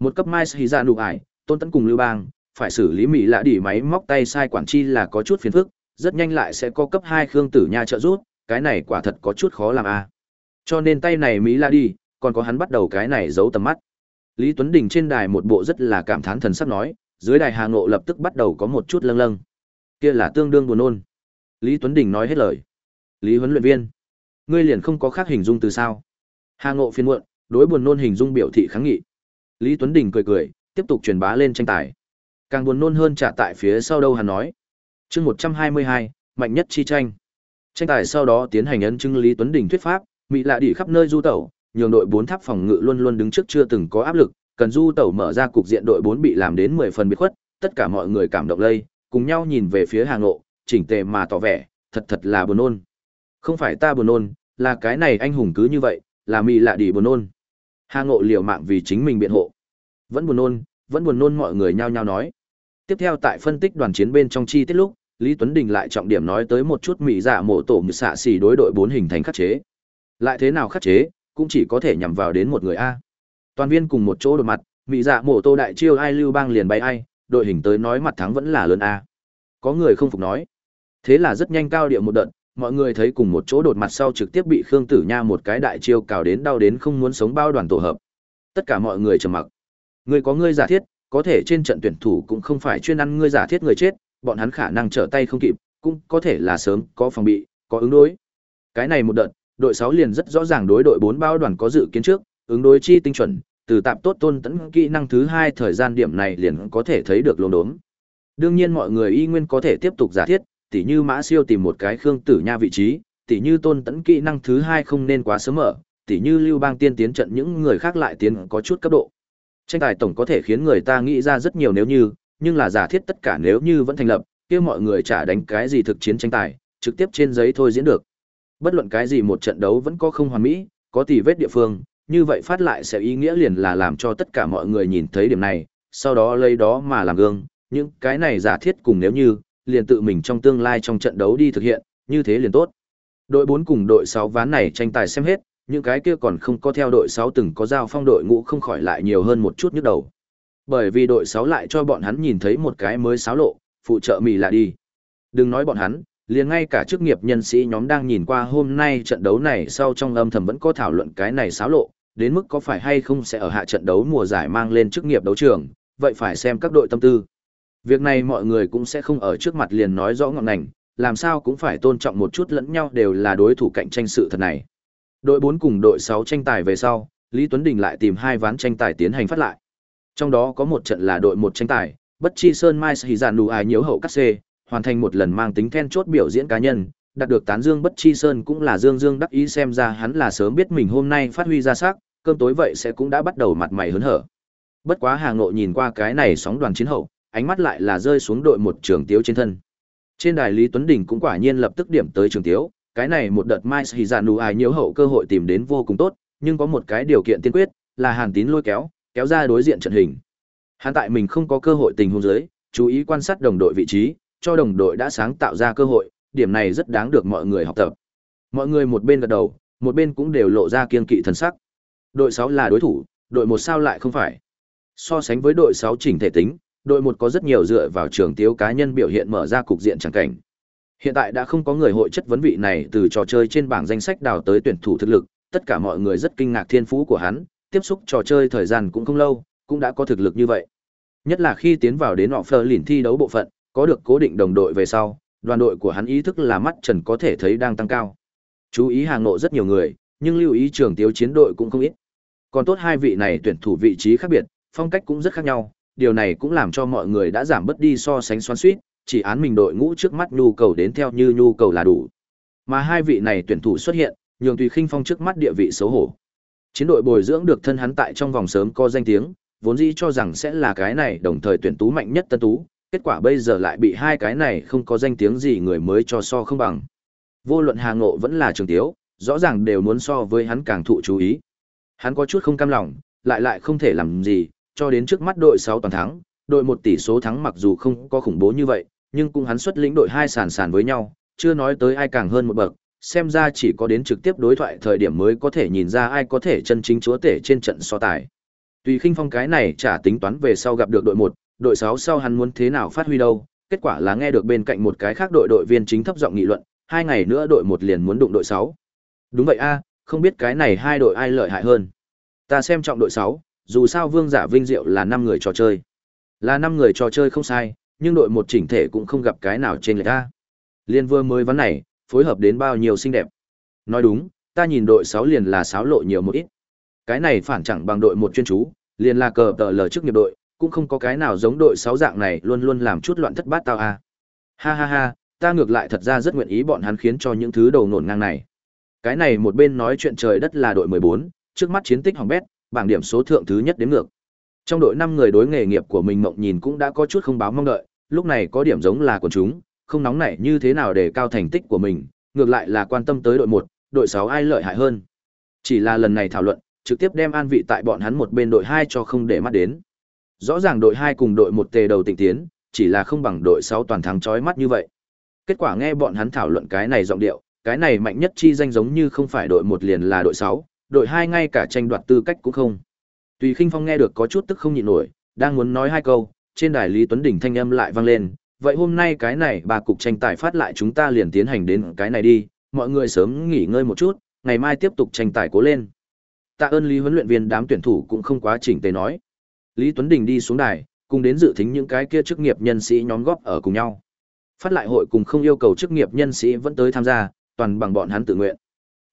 Một cấp mai xì ra nụ ải, tôn tấn cùng lưu bang, phải xử lý mỹ lạ đỉ máy móc tay sai quản chi là có chút phiền phức, rất nhanh lại sẽ có cấp hai khương tử nha trợ giúp cái này quả thật có chút khó làm a. Cho nên tay này mỹ lạ đi, còn có hắn bắt đầu cái này giấu tầm mắt. Lý Tuấn Đình trên đài một bộ rất là cảm thán thần sắc nói, dưới đài Hà Ngộ lập tức bắt đầu có một chút lâng lâng. Kia là tương đương buồn nôn. Lý Tuấn Đình nói hết lời. Lý huấn luyện viên, ngươi liền không có khác hình dung từ sao? Hà Ngộ phiền muộn, đối buồn nôn hình dung biểu thị kháng nghị. Lý Tuấn Đình cười cười, tiếp tục truyền bá lên tranh tài. Càng buồn nôn hơn trả tại phía sau đâu hắn nói. Chương 122, mạnh nhất chi tranh. Tranh tài sau đó tiến hành ấn chứng Lý Tuấn Đình thuyết pháp, mỹ lạ đi khắp nơi du tẩu, nhường đội 4 tháp phòng ngự luôn luôn đứng trước chưa từng có áp lực, cần du tẩu mở ra cục diện đội 4 bị làm đến 10 phần biệt khuất, tất cả mọi người cảm động lây, cùng nhau nhìn về phía hàng Ngộ, chỉnh tề mà tỏ vẻ, thật thật là buồn nôn. Không phải ta buồn nôn, là cái này anh hùng cứ như vậy, là Mỹ lạ đi buồn nôn. Hà Ngộ liều mạng vì chính mình biện hộ. Vẫn buồn nôn, vẫn buồn nôn mọi người nhao nhao nói. Tiếp theo tại phân tích đoàn chiến bên trong chi tiết lúc, Lý Tuấn Đình lại trọng điểm nói tới một chút mỹ dạ giả mộ tổ như xạ xỉ đối đội 4 hình thành khắc chế. Lại thế nào khắc chế, cũng chỉ có thể nhằm vào đến một người a toàn viên cùng một chỗ đột mặt mỹ giả mổ tô đại chiêu ai lưu bang liền bay ai đội hình tới nói mặt thắng vẫn là lớn a có người không phục nói thế là rất nhanh cao điệu một đợt mọi người thấy cùng một chỗ đột mặt sau trực tiếp bị khương tử nha một cái đại chiêu cào đến đau đến không muốn sống bao đoàn tổ hợp. Tất cả mọi người trầm mặc. Người có ngươi giả thiết có thể trên trận tuyển thủ cũng không phải chuyên ăn ngươi giả thiết người chết bọn hắn khả năng trở tay không kịp cũng có thể là sớm có phòng bị có ứng đối. Cái này một đợt đội 6 liền rất rõ ràng đối đội 4 bao đoàn có dự kiến trước, ứng đối chi tinh chuẩn, từ tạm tốt tôn tấn kỹ năng thứ 2 thời gian điểm này liền có thể thấy được luống đốm. Đương nhiên mọi người y nguyên có thể tiếp tục giả thiết, tỉ như Mã Siêu tìm một cái Khương Tử Nha vị trí, tỉ như tôn tấn kỹ năng thứ hai không nên quá sớm mở, tỉ như Lưu Bang tiên tiến trận những người khác lại tiến có chút cấp độ. Tranh tài tổng có thể khiến người ta nghĩ ra rất nhiều nếu như, nhưng là giả thiết tất cả nếu như vẫn thành lập, kia mọi người chả đánh cái gì thực chiến tranh tài, trực tiếp trên giấy thôi diễn được. Bất luận cái gì một trận đấu vẫn có không hoàn mỹ, có tỉ vết địa phương, như vậy phát lại sẽ ý nghĩa liền là làm cho tất cả mọi người nhìn thấy điểm này, sau đó lấy đó mà làm gương, những cái này giả thiết cùng nếu như, liền tự mình trong tương lai trong trận đấu đi thực hiện, như thế liền tốt. Đội 4 cùng đội 6 ván này tranh tài xem hết, những cái kia còn không có theo đội 6 từng có giao phong đội ngũ không khỏi lại nhiều hơn một chút nhức đầu. Bởi vì đội 6 lại cho bọn hắn nhìn thấy một cái mới xáo lộ, phụ trợ mì là đi. Đừng nói bọn hắn, liền ngay cả chức nghiệp nhân sĩ nhóm đang nhìn qua hôm nay trận đấu này sau trong âm thầm vẫn có thảo luận cái này xáo lộ, đến mức có phải hay không sẽ ở hạ trận đấu mùa giải mang lên chức nghiệp đấu trường, vậy phải xem các đội tâm tư. Việc này mọi người cũng sẽ không ở trước mặt liền nói rõ ngọn ngành, làm sao cũng phải tôn trọng một chút lẫn nhau đều là đối thủ cạnh tranh sự thật này. Đội 4 cùng đội 6 tranh tài về sau, Lý Tuấn Đình lại tìm hai ván tranh tài tiến hành phát lại. Trong đó có một trận là đội 1 tranh tài, Bất Chi Sơn Mai Sĩ Giản Nụ Ai nhiễu hậu cắt xê, hoàn thành một lần mang tính then chốt biểu diễn cá nhân, đạt được tán dương Bất Chi Sơn cũng là Dương Dương đắc ý xem ra hắn là sớm biết mình hôm nay phát huy ra sắc, cơm tối vậy sẽ cũng đã bắt đầu mặt mày hớn hở. Bất quá Hà Ngộ nhìn qua cái này sóng đoàn chiến hậu, ánh mắt lại là rơi xuống đội một trường tiếu trên thân. Trên đài Lý Tuấn Đình cũng quả nhiên lập tức điểm tới trường tiếu, cái này một đợt Mai Hỉ Dạ Nụ Ai nhiễu hậu cơ hội tìm đến vô cùng tốt, nhưng có một cái điều kiện tiên quyết, là Hàn Tín lôi kéo, kéo ra đối diện trận hình. Hàn tại mình không có cơ hội tình huống dưới, chú ý quan sát đồng đội vị trí, cho đồng đội đã sáng tạo ra cơ hội, điểm này rất đáng được mọi người học tập. Mọi người một bên gật đầu, một bên cũng đều lộ ra kiên kỵ thần sắc. Đội 6 là đối thủ, đội 1 sao lại không phải. So sánh với đội 6 chỉnh thể tính, đội một có rất nhiều dựa vào trường tiếu cá nhân biểu hiện mở ra cục diện chẳng cảnh. Hiện tại đã không có người hội chất vấn vị này từ trò chơi trên bảng danh sách đào tới tuyển thủ thực lực, tất cả mọi người rất kinh ngạc thiên phú của hắn, tiếp xúc trò chơi thời gian cũng không lâu, cũng đã có thực lực như vậy. Nhất là khi tiến vào đến họ phơ lìn thi đấu bộ phận, có được cố định đồng đội về sau, đoàn đội của hắn ý thức là mắt trần có thể thấy đang tăng cao. Chú ý hàng nộ rất nhiều người, nhưng lưu ý trường tiếu chiến đội cũng không ít. Còn tốt hai vị này tuyển thủ vị trí khác biệt, phong cách cũng rất khác nhau, điều này cũng làm cho mọi người đã giảm bớt đi so sánh xoắn suýt, chỉ án mình đội ngũ trước mắt nhu cầu đến theo như nhu cầu là đủ. Mà hai vị này tuyển thủ xuất hiện, nhường Tùy Khinh Phong trước mắt địa vị xấu hổ. Chiến đội bồi dưỡng được thân hắn tại trong vòng sớm có danh tiếng, vốn dĩ cho rằng sẽ là cái này đồng thời tuyển tú mạnh nhất tân tú, kết quả bây giờ lại bị hai cái này không có danh tiếng gì người mới cho so không bằng. Vô luận Hà Ngộ vẫn là trường tiếu, rõ ràng đều muốn so với hắn càng thụ chú ý. Hắn có chút không cam lòng, lại lại không thể làm gì, cho đến trước mắt đội 6 toàn thắng, đội 1 tỷ số thắng mặc dù không có khủng bố như vậy, nhưng cũng hắn xuất lĩnh đội hai sàn sàn với nhau, chưa nói tới ai càng hơn một bậc, xem ra chỉ có đến trực tiếp đối thoại thời điểm mới có thể nhìn ra ai có thể chân chính chúa tể trên trận so tài. Tùy khinh phong cái này trả tính toán về sau gặp được đội 1, đội 6 sau hắn muốn thế nào phát huy đâu, kết quả là nghe được bên cạnh một cái khác đội đội viên chính thấp giọng nghị luận, hai ngày nữa đội 1 liền muốn đụng đội 6. Đúng vậy a, không biết cái này hai đội ai lợi hại hơn. Ta xem trọng đội 6, dù sao Vương Giả Vinh Diệu là năm người trò chơi. Là năm người trò chơi không sai, nhưng đội một chỉnh thể cũng không gặp cái nào trên lệch ta. Liên vừa mới ván này, phối hợp đến bao nhiêu xinh đẹp. Nói đúng, ta nhìn đội sáu liền là sáo lộ nhiều một ít. Cái này phản chẳng bằng đội một chuyên chú, liền là cờ tờ lờ trước nghiệp đội, cũng không có cái nào giống đội sáu dạng này luôn luôn làm chút loạn thất bát tao à. Ha ha ha, ta ngược lại thật ra rất nguyện ý bọn hắn khiến cho những thứ đầu nổn ngang này. Cái này một bên nói chuyện trời đất là đội 14, trước mắt chiến tích hỏng bét, bảng điểm số thượng thứ nhất đến ngược. Trong đội 5 người đối nghề nghiệp của mình mộng nhìn cũng đã có chút không báo mong đợi, lúc này có điểm giống là quần chúng, không nóng nảy như thế nào để cao thành tích của mình, ngược lại là quan tâm tới đội 1, đội 6 ai lợi hại hơn. Chỉ là lần này thảo luận, trực tiếp đem an vị tại bọn hắn một bên đội 2 cho không để mắt đến. Rõ ràng đội 2 cùng đội 1 tề đầu tịnh tiến, chỉ là không bằng đội 6 toàn thắng chói mắt như vậy. Kết quả nghe bọn hắn thảo luận cái này giọng điệu, cái này mạnh nhất chi danh giống như không phải đội 1 liền là đội 6, đội hai ngay cả tranh đoạt tư cách cũng không. Tùy Khinh Phong nghe được có chút tức không nhịn nổi, đang muốn nói hai câu, trên đài Lý Tuấn Đỉnh thanh âm lại vang lên, vậy hôm nay cái này bà cục tranh tài phát lại chúng ta liền tiến hành đến cái này đi, mọi người sớm nghỉ ngơi một chút, ngày mai tiếp tục tranh tài cố lên. Tạ ơn Lý huấn luyện viên đám tuyển thủ cũng không quá chỉnh tề nói. Lý Tuấn Đình đi xuống đài, cùng đến dự thính những cái kia chức nghiệp nhân sĩ nhóm góp ở cùng nhau. Phát lại hội cùng không yêu cầu chức nghiệp nhân sĩ vẫn tới tham gia, toàn bằng bọn hắn tự nguyện.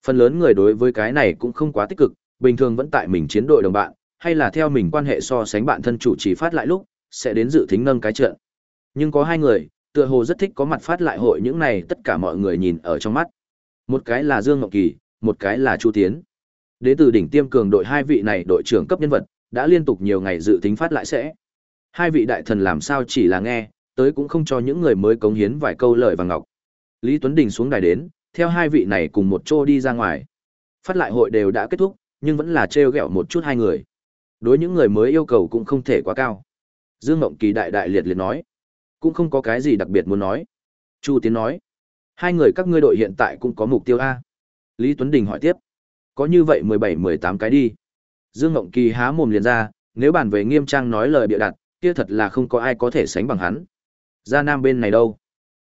Phần lớn người đối với cái này cũng không quá tích cực, bình thường vẫn tại mình chiến đội đồng bạn, hay là theo mình quan hệ so sánh bạn thân chủ chỉ phát lại lúc, sẽ đến dự thính nâng cái trận. Nhưng có hai người, tựa hồ rất thích có mặt phát lại hội những này tất cả mọi người nhìn ở trong mắt. Một cái là Dương Ngọc Kỳ, một cái là Chu Tiến. Đến từ đỉnh tiêm cường đội hai vị này đội trưởng cấp nhân vật, đã liên tục nhiều ngày dự tính phát lại sẽ. Hai vị đại thần làm sao chỉ là nghe, tới cũng không cho những người mới cống hiến vài câu lời và ngọc. Lý Tuấn Đình xuống đài đến, theo hai vị này cùng một chỗ đi ra ngoài. Phát lại hội đều đã kết thúc, nhưng vẫn là trêu ghẹo một chút hai người. Đối những người mới yêu cầu cũng không thể quá cao. Dương Mộng Kỳ đại đại liệt liệt nói, cũng không có cái gì đặc biệt muốn nói. Chu Tiến nói, Hai người các ngươi đội hiện tại cũng có mục tiêu A. Lý Tuấn Đình hỏi tiếp. Có như vậy mười bảy mười tám cái đi. Dương Mộng Kỳ há mồm liền ra, nếu bàn về nghiêm trang nói lời bịa đặt, kia thật là không có ai có thể sánh bằng hắn. Gia Nam bên này đâu?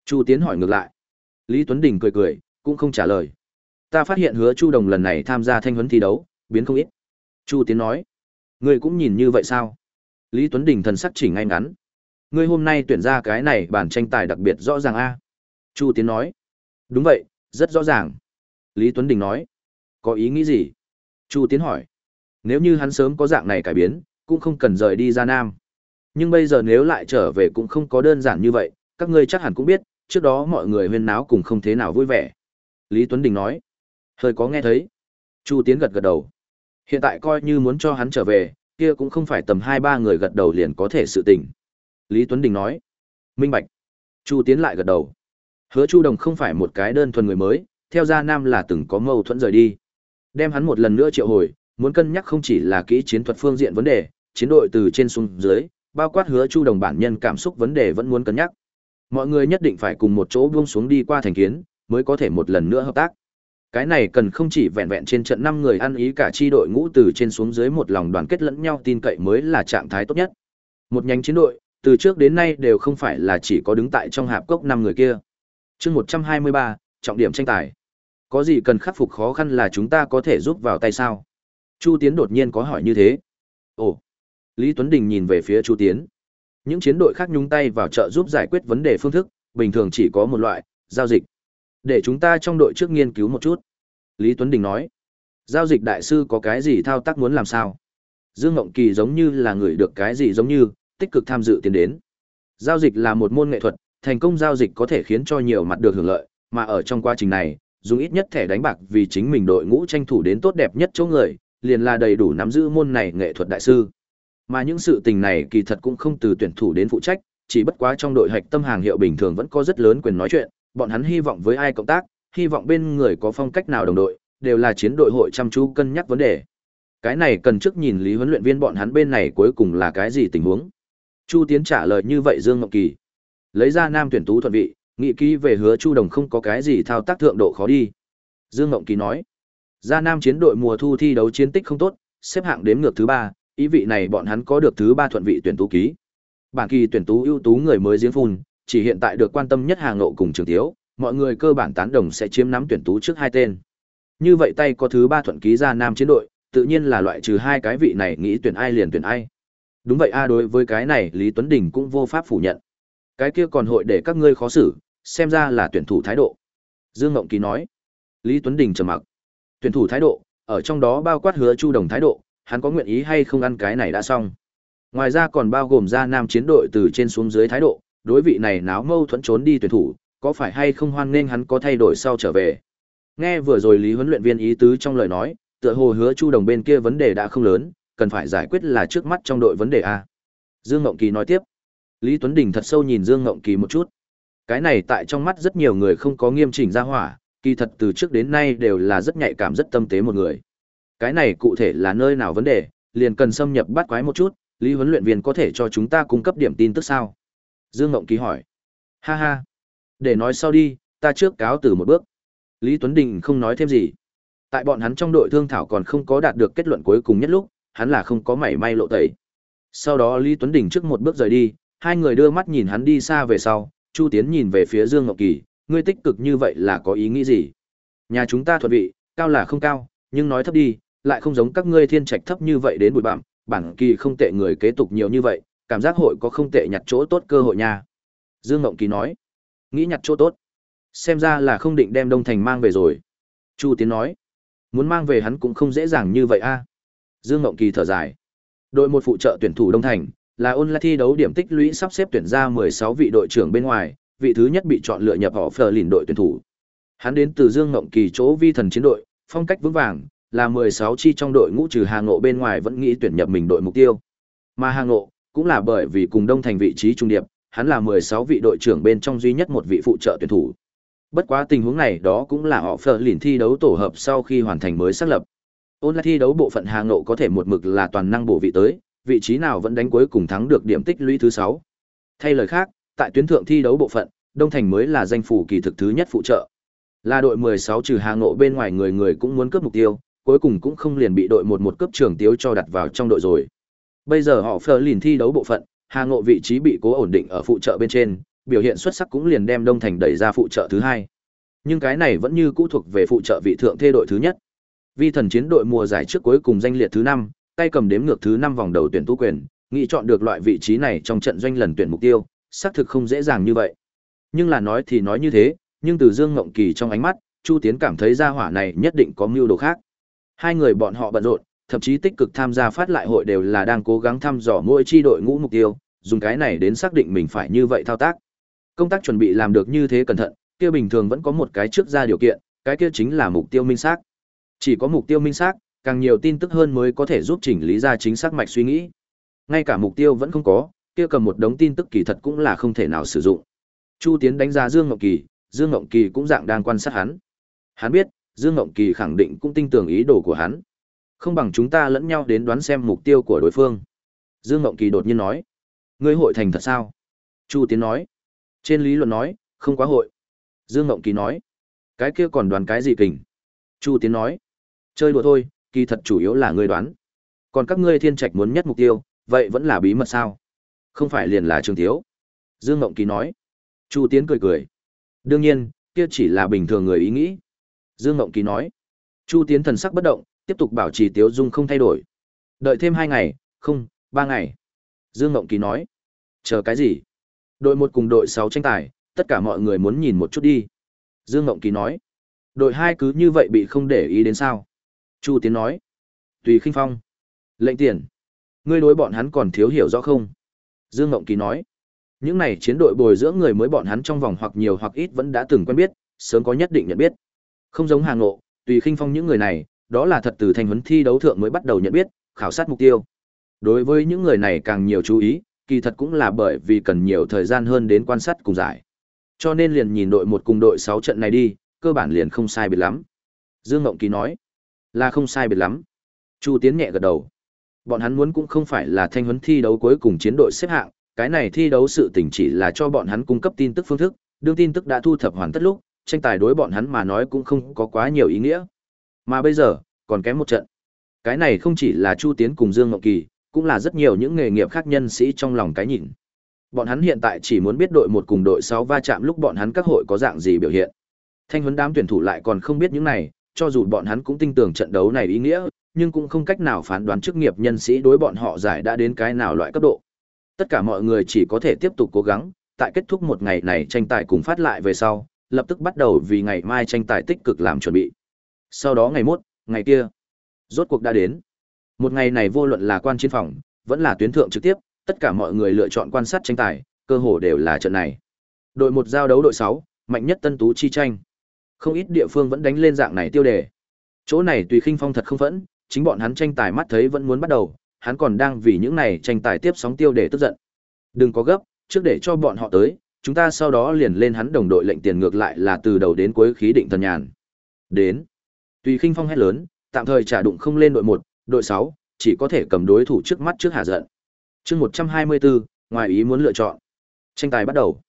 Chu Tiến hỏi ngược lại. Lý Tuấn Đình cười cười, cũng không trả lời. Ta phát hiện hứa Chu Đồng lần này tham gia thanh huấn thi đấu, biến không ít. Chu Tiến nói. Ngươi cũng nhìn như vậy sao? Lý Tuấn Đình thần sắc chỉ ngay ngắn. Ngươi hôm nay tuyển ra cái này bản tranh tài đặc biệt rõ ràng a. Chu Tiến nói. Đúng vậy, rất rõ ràng. Lý Tuấn Đình nói. Có ý nghĩ gì? Chu Tiến hỏi. Nếu như hắn sớm có dạng này cải biến, cũng không cần rời đi ra Nam. Nhưng bây giờ nếu lại trở về cũng không có đơn giản như vậy, các ngươi chắc hẳn cũng biết, trước đó mọi người huyên náo cùng không thế nào vui vẻ. Lý Tuấn Đình nói. Hơi có nghe thấy. Chu Tiến gật gật đầu. Hiện tại coi như muốn cho hắn trở về, kia cũng không phải tầm hai ba người gật đầu liền có thể sự tình. Lý Tuấn Đình nói. Minh Bạch. Chu Tiến lại gật đầu. Hứa Chu Đồng không phải một cái đơn thuần người mới, theo gia Nam là từng có mâu thuẫn rời đi. Đem hắn một lần nữa triệu hồi, muốn cân nhắc không chỉ là kỹ chiến thuật phương diện vấn đề, chiến đội từ trên xuống dưới, bao quát hứa Chu Đồng bản nhân cảm xúc vấn đề vẫn muốn cân nhắc. Mọi người nhất định phải cùng một chỗ buông xuống đi qua thành kiến, mới có thể một lần nữa hợp tác. Cái này cần không chỉ vẹn vẹn trên trận 5 người ăn ý cả chi đội ngũ từ trên xuống dưới một lòng đoàn kết lẫn nhau tin cậy mới là trạng thái tốt nhất. Một nhánh chiến đội, từ trước đến nay đều không phải là chỉ có đứng tại trong hạp cốc 5 người kia. Chương 123, trọng điểm tranh tài. Có gì cần khắc phục khó khăn là chúng ta có thể giúp vào tay sao? Chu Tiến đột nhiên có hỏi như thế. Ồ. Lý Tuấn Đình nhìn về phía Chu Tiến. Những chiến đội khác nhúng tay vào trợ giúp giải quyết vấn đề phương thức, bình thường chỉ có một loại, giao dịch. Để chúng ta trong đội trước nghiên cứu một chút. Lý Tuấn Đình nói. Giao dịch đại sư có cái gì thao tác muốn làm sao? Dương Ngộng Kỳ giống như là người được cái gì giống như, tích cực tham dự tiến đến. Giao dịch là một môn nghệ thuật, thành công giao dịch có thể khiến cho nhiều mặt được hưởng lợi, mà ở trong quá trình này, dùng ít nhất thẻ đánh bạc vì chính mình đội ngũ tranh thủ đến tốt đẹp nhất chỗ người, liền là đầy đủ nắm giữ môn này nghệ thuật đại sư. Mà những sự tình này kỳ thật cũng không từ tuyển thủ đến phụ trách, chỉ bất quá trong đội hạch tâm hàng hiệu bình thường vẫn có rất lớn quyền nói chuyện, bọn hắn hy vọng với ai cộng tác, hy vọng bên người có phong cách nào đồng đội, đều là chiến đội hội chăm chú cân nhắc vấn đề. Cái này cần trước nhìn lý huấn luyện viên bọn hắn bên này cuối cùng là cái gì tình huống. Chu Tiến trả lời như vậy Dương Ngọc Kỳ. Lấy ra nam tuyển tú thuận vị, nghị ký về hứa Chu Đồng không có cái gì thao tác thượng độ khó đi. Dương Ngọc Kỳ nói. Ra nam chiến đội mùa thu thi đấu chiến tích không tốt, xếp hạng đếm ngược thứ ba, ý vị này bọn hắn có được thứ ba thuận vị tuyển tú ký. Bản kỳ tuyển tú ưu tú người mới giếng phun, chỉ hiện tại được quan tâm nhất hàng Ngộ cùng trường thiếu, mọi người cơ bản tán đồng sẽ chiếm nắm tuyển tú trước hai tên. Như vậy tay có thứ ba thuận ký ra nam chiến đội, tự nhiên là loại trừ hai cái vị này nghĩ tuyển ai liền tuyển ai. Đúng vậy a đối với cái này Lý Tuấn Đình cũng vô pháp phủ nhận. Cái kia còn hội để các ngươi khó xử, xem ra là tuyển thủ thái độ. Dương Ngộng Kỳ nói. Lý Tuấn Đình trầm mặc. Tuyển thủ thái độ, ở trong đó bao quát hứa Chu Đồng thái độ, hắn có nguyện ý hay không ăn cái này đã xong. Ngoài ra còn bao gồm ra nam chiến đội từ trên xuống dưới thái độ, đối vị này náo mâu thuẫn trốn đi tuyển thủ, có phải hay không hoan nên hắn có thay đổi sau trở về. Nghe vừa rồi Lý huấn luyện viên ý tứ trong lời nói, tựa hồ hứa Chu Đồng bên kia vấn đề đã không lớn, cần phải giải quyết là trước mắt trong đội vấn đề a. Dương Ngộng Kỳ nói tiếp. Lý Tuấn Đình thật sâu nhìn Dương Ngộng Kỳ một chút. Cái này tại trong mắt rất nhiều người không có nghiêm chỉnh ra hỏa, kỳ thật từ trước đến nay đều là rất nhạy cảm rất tâm tế một người. Cái này cụ thể là nơi nào vấn đề, liền cần xâm nhập bắt quái một chút, Lý huấn luyện viên có thể cho chúng ta cung cấp điểm tin tức sao? Dương Ngộng Kỳ hỏi. Ha ha. Để nói sau đi, ta trước cáo từ một bước. Lý Tuấn Đình không nói thêm gì. Tại bọn hắn trong đội thương thảo còn không có đạt được kết luận cuối cùng nhất lúc, hắn là không có mảy may lộ tẩy. Sau đó Lý Tuấn Đình trước một bước rời đi, hai người đưa mắt nhìn hắn đi xa về sau, Chu Tiến nhìn về phía Dương Ngọc Kỳ, ngươi tích cực như vậy là có ý nghĩ gì? Nhà chúng ta thuận vị, cao là không cao, nhưng nói thấp đi, lại không giống các ngươi thiên trạch thấp như vậy đến bụi bặm, bản kỳ không tệ người kế tục nhiều như vậy, cảm giác hội có không tệ nhặt chỗ tốt cơ hội nha. Dương Ngộng Kỳ nói, nghĩ nhặt chỗ tốt. Xem ra là không định đem Đông Thành mang về rồi. Chu Tiến nói, muốn mang về hắn cũng không dễ dàng như vậy a. Dương Ngộng Kỳ thở dài. Đội một phụ trợ tuyển thủ Đông Thành, là ôn lại thi đấu điểm tích lũy sắp xếp tuyển ra 16 vị đội trưởng bên ngoài, vị thứ nhất bị chọn lựa nhập họ phờ lìn đội tuyển thủ. Hắn đến từ Dương Ngộng Kỳ chỗ vi thần chiến đội, phong cách vững vàng, là 16 chi trong đội ngũ trừ Hà Ngộ bên ngoài vẫn nghĩ tuyển nhập mình đội mục tiêu. Mà Hà Ngộ, cũng là bởi vì cùng Đông Thành vị trí trung điệp, hắn là 16 vị đội trưởng bên trong duy nhất một vị phụ trợ tuyển thủ. Bất quá tình huống này đó cũng là họ phờ lìn thi đấu tổ hợp sau khi hoàn thành mới xác lập. Ôn lại thi đấu bộ phận Hà nộ có thể một mực là toàn năng bổ vị tới, vị trí nào vẫn đánh cuối cùng thắng được điểm tích lũy thứ 6. Thay lời khác, tại tuyến thượng thi đấu bộ phận, Đông Thành mới là danh phủ kỳ thực thứ nhất phụ trợ. Là đội 16 trừ Hà nộ bên ngoài người người cũng muốn cướp mục tiêu, cuối cùng cũng không liền bị đội một một cấp trường tiếu cho đặt vào trong đội rồi. Bây giờ họ phờ lìn thi đấu bộ phận, Hà Ngộ vị trí bị cố ổn định ở phụ trợ bên trên, biểu hiện xuất sắc cũng liền đem Đông Thành đẩy ra phụ trợ thứ hai. Nhưng cái này vẫn như cũ thuộc về phụ trợ vị thượng thê đội thứ nhất. Vi thần chiến đội mùa giải trước cuối cùng danh liệt thứ năm, tay cầm đếm ngược thứ năm vòng đầu tuyển tú quyền, nghĩ chọn được loại vị trí này trong trận doanh lần tuyển mục tiêu, xác thực không dễ dàng như vậy. Nhưng là nói thì nói như thế, nhưng từ Dương Ngộng Kỳ trong ánh mắt, Chu Tiến cảm thấy gia hỏa này nhất định có mưu đồ khác. Hai người bọn họ bận rộn, thậm chí tích cực tham gia phát lại hội đều là đang cố gắng thăm dò mỗi chi đội ngũ mục tiêu, dùng cái này đến xác định mình phải như vậy thao tác. Công tác chuẩn bị làm được như thế cẩn thận, kia bình thường vẫn có một cái trước ra điều kiện, cái kia chính là mục tiêu minh xác. Chỉ có mục tiêu minh xác, càng nhiều tin tức hơn mới có thể giúp chỉnh lý ra chính xác mạch suy nghĩ. Ngay cả mục tiêu vẫn không có, kia cầm một đống tin tức kỳ thật cũng là không thể nào sử dụng. Chu Tiến đánh giá Dương Ngọc Kỳ, Dương Ngọc Kỳ cũng dạng đang quan sát hắn. Hắn biết, Dương Ngọc Kỳ khẳng định cũng tin tưởng ý đồ của hắn. Không bằng chúng ta lẫn nhau đến đoán xem mục tiêu của đối phương. Dương Mộng Kỳ đột nhiên nói. Ngươi hội thành thật sao? Chu Tiến nói. Trên lý luận nói, không quá hội. Dương Mộng Kỳ nói. Cái kia còn đoán cái gì kình? Chu Tiến nói. Chơi đùa thôi, kỳ thật chủ yếu là ngươi đoán. Còn các ngươi thiên trạch muốn nhất mục tiêu, vậy vẫn là bí mật sao? Không phải liền là Trường Thiếu. Dương Mộng Kỳ nói. Chu Tiến cười cười. Đương nhiên, kia chỉ là bình thường người ý nghĩ. Dương Ngộng Kỳ nói. Chu Tiến thần sắc bất động, tiếp tục bảo trì Tiếu Dung không thay đổi. Đợi thêm hai ngày, không, ba ngày. Dương Ngộng Kỳ nói. Chờ cái gì? Đội một cùng đội sáu tranh tài, tất cả mọi người muốn nhìn một chút đi. Dương Ngộng Kỳ nói. Đội hai cứ như vậy bị không để ý đến sao? Chu Tiến nói. Tùy khinh phong. Lệnh tiền. Ngươi đối bọn hắn còn thiếu hiểu rõ không? Dương Ngộng Kỳ nói. Những này chiến đội bồi dưỡng người mới bọn hắn trong vòng hoặc nhiều hoặc ít vẫn đã từng quen biết, sớm có nhất định nhận biết. Không giống Hà Ngộ, tùy khinh phong những người này, đó là thật từ thành huấn thi đấu thượng mới bắt đầu nhận biết, khảo sát mục tiêu. Đối với những người này càng nhiều chú ý, kỳ thật cũng là bởi vì cần nhiều thời gian hơn đến quan sát cùng giải. Cho nên liền nhìn đội một cùng đội 6 trận này đi, cơ bản liền không sai biệt lắm. Dương Ngộng Kỳ nói, là không sai biệt lắm. Chu Tiến nhẹ gật đầu. Bọn hắn muốn cũng không phải là thanh huấn thi đấu cuối cùng chiến đội xếp hạng, cái này thi đấu sự tình chỉ là cho bọn hắn cung cấp tin tức phương thức, đương tin tức đã thu thập hoàn tất lúc, tranh tài đối bọn hắn mà nói cũng không có quá nhiều ý nghĩa. Mà bây giờ, còn kém một trận. Cái này không chỉ là Chu Tiến cùng Dương Ngọc Kỳ, cũng là rất nhiều những nghề nghiệp khác nhân sĩ trong lòng cái nhìn. Bọn hắn hiện tại chỉ muốn biết đội một cùng đội 6 va chạm lúc bọn hắn các hội có dạng gì biểu hiện. Thanh huấn đám tuyển thủ lại còn không biết những này, cho dù bọn hắn cũng tin tưởng trận đấu này ý nghĩa, nhưng cũng không cách nào phán đoán chức nghiệp nhân sĩ đối bọn họ giải đã đến cái nào loại cấp độ. Tất cả mọi người chỉ có thể tiếp tục cố gắng, tại kết thúc một ngày này tranh tài cùng phát lại về sau, lập tức bắt đầu vì ngày mai tranh tài tích cực làm chuẩn bị. Sau đó ngày mốt, ngày kia, rốt cuộc đã đến. Một ngày này vô luận là quan chiến phòng, vẫn là tuyến thượng trực tiếp, tất cả mọi người lựa chọn quan sát tranh tài, cơ hồ đều là trận này. Đội một giao đấu đội 6, mạnh nhất Tân Tú chi tranh. Không ít địa phương vẫn đánh lên dạng này tiêu đề. Chỗ này tùy khinh phong thật không phẫn, chính bọn hắn tranh tài mắt thấy vẫn muốn bắt đầu, hắn còn đang vì những này tranh tài tiếp sóng tiêu đề tức giận. Đừng có gấp, trước để cho bọn họ tới, chúng ta sau đó liền lên hắn đồng đội lệnh tiền ngược lại là từ đầu đến cuối khí định thần nhàn. Đến. Tùy khinh phong hét lớn, tạm thời trả đụng không lên đội 1, đội 6, chỉ có thể cầm đối thủ trước mắt trước hạ giận. chương 124, ngoài ý muốn lựa chọn. Tranh tài bắt đầu.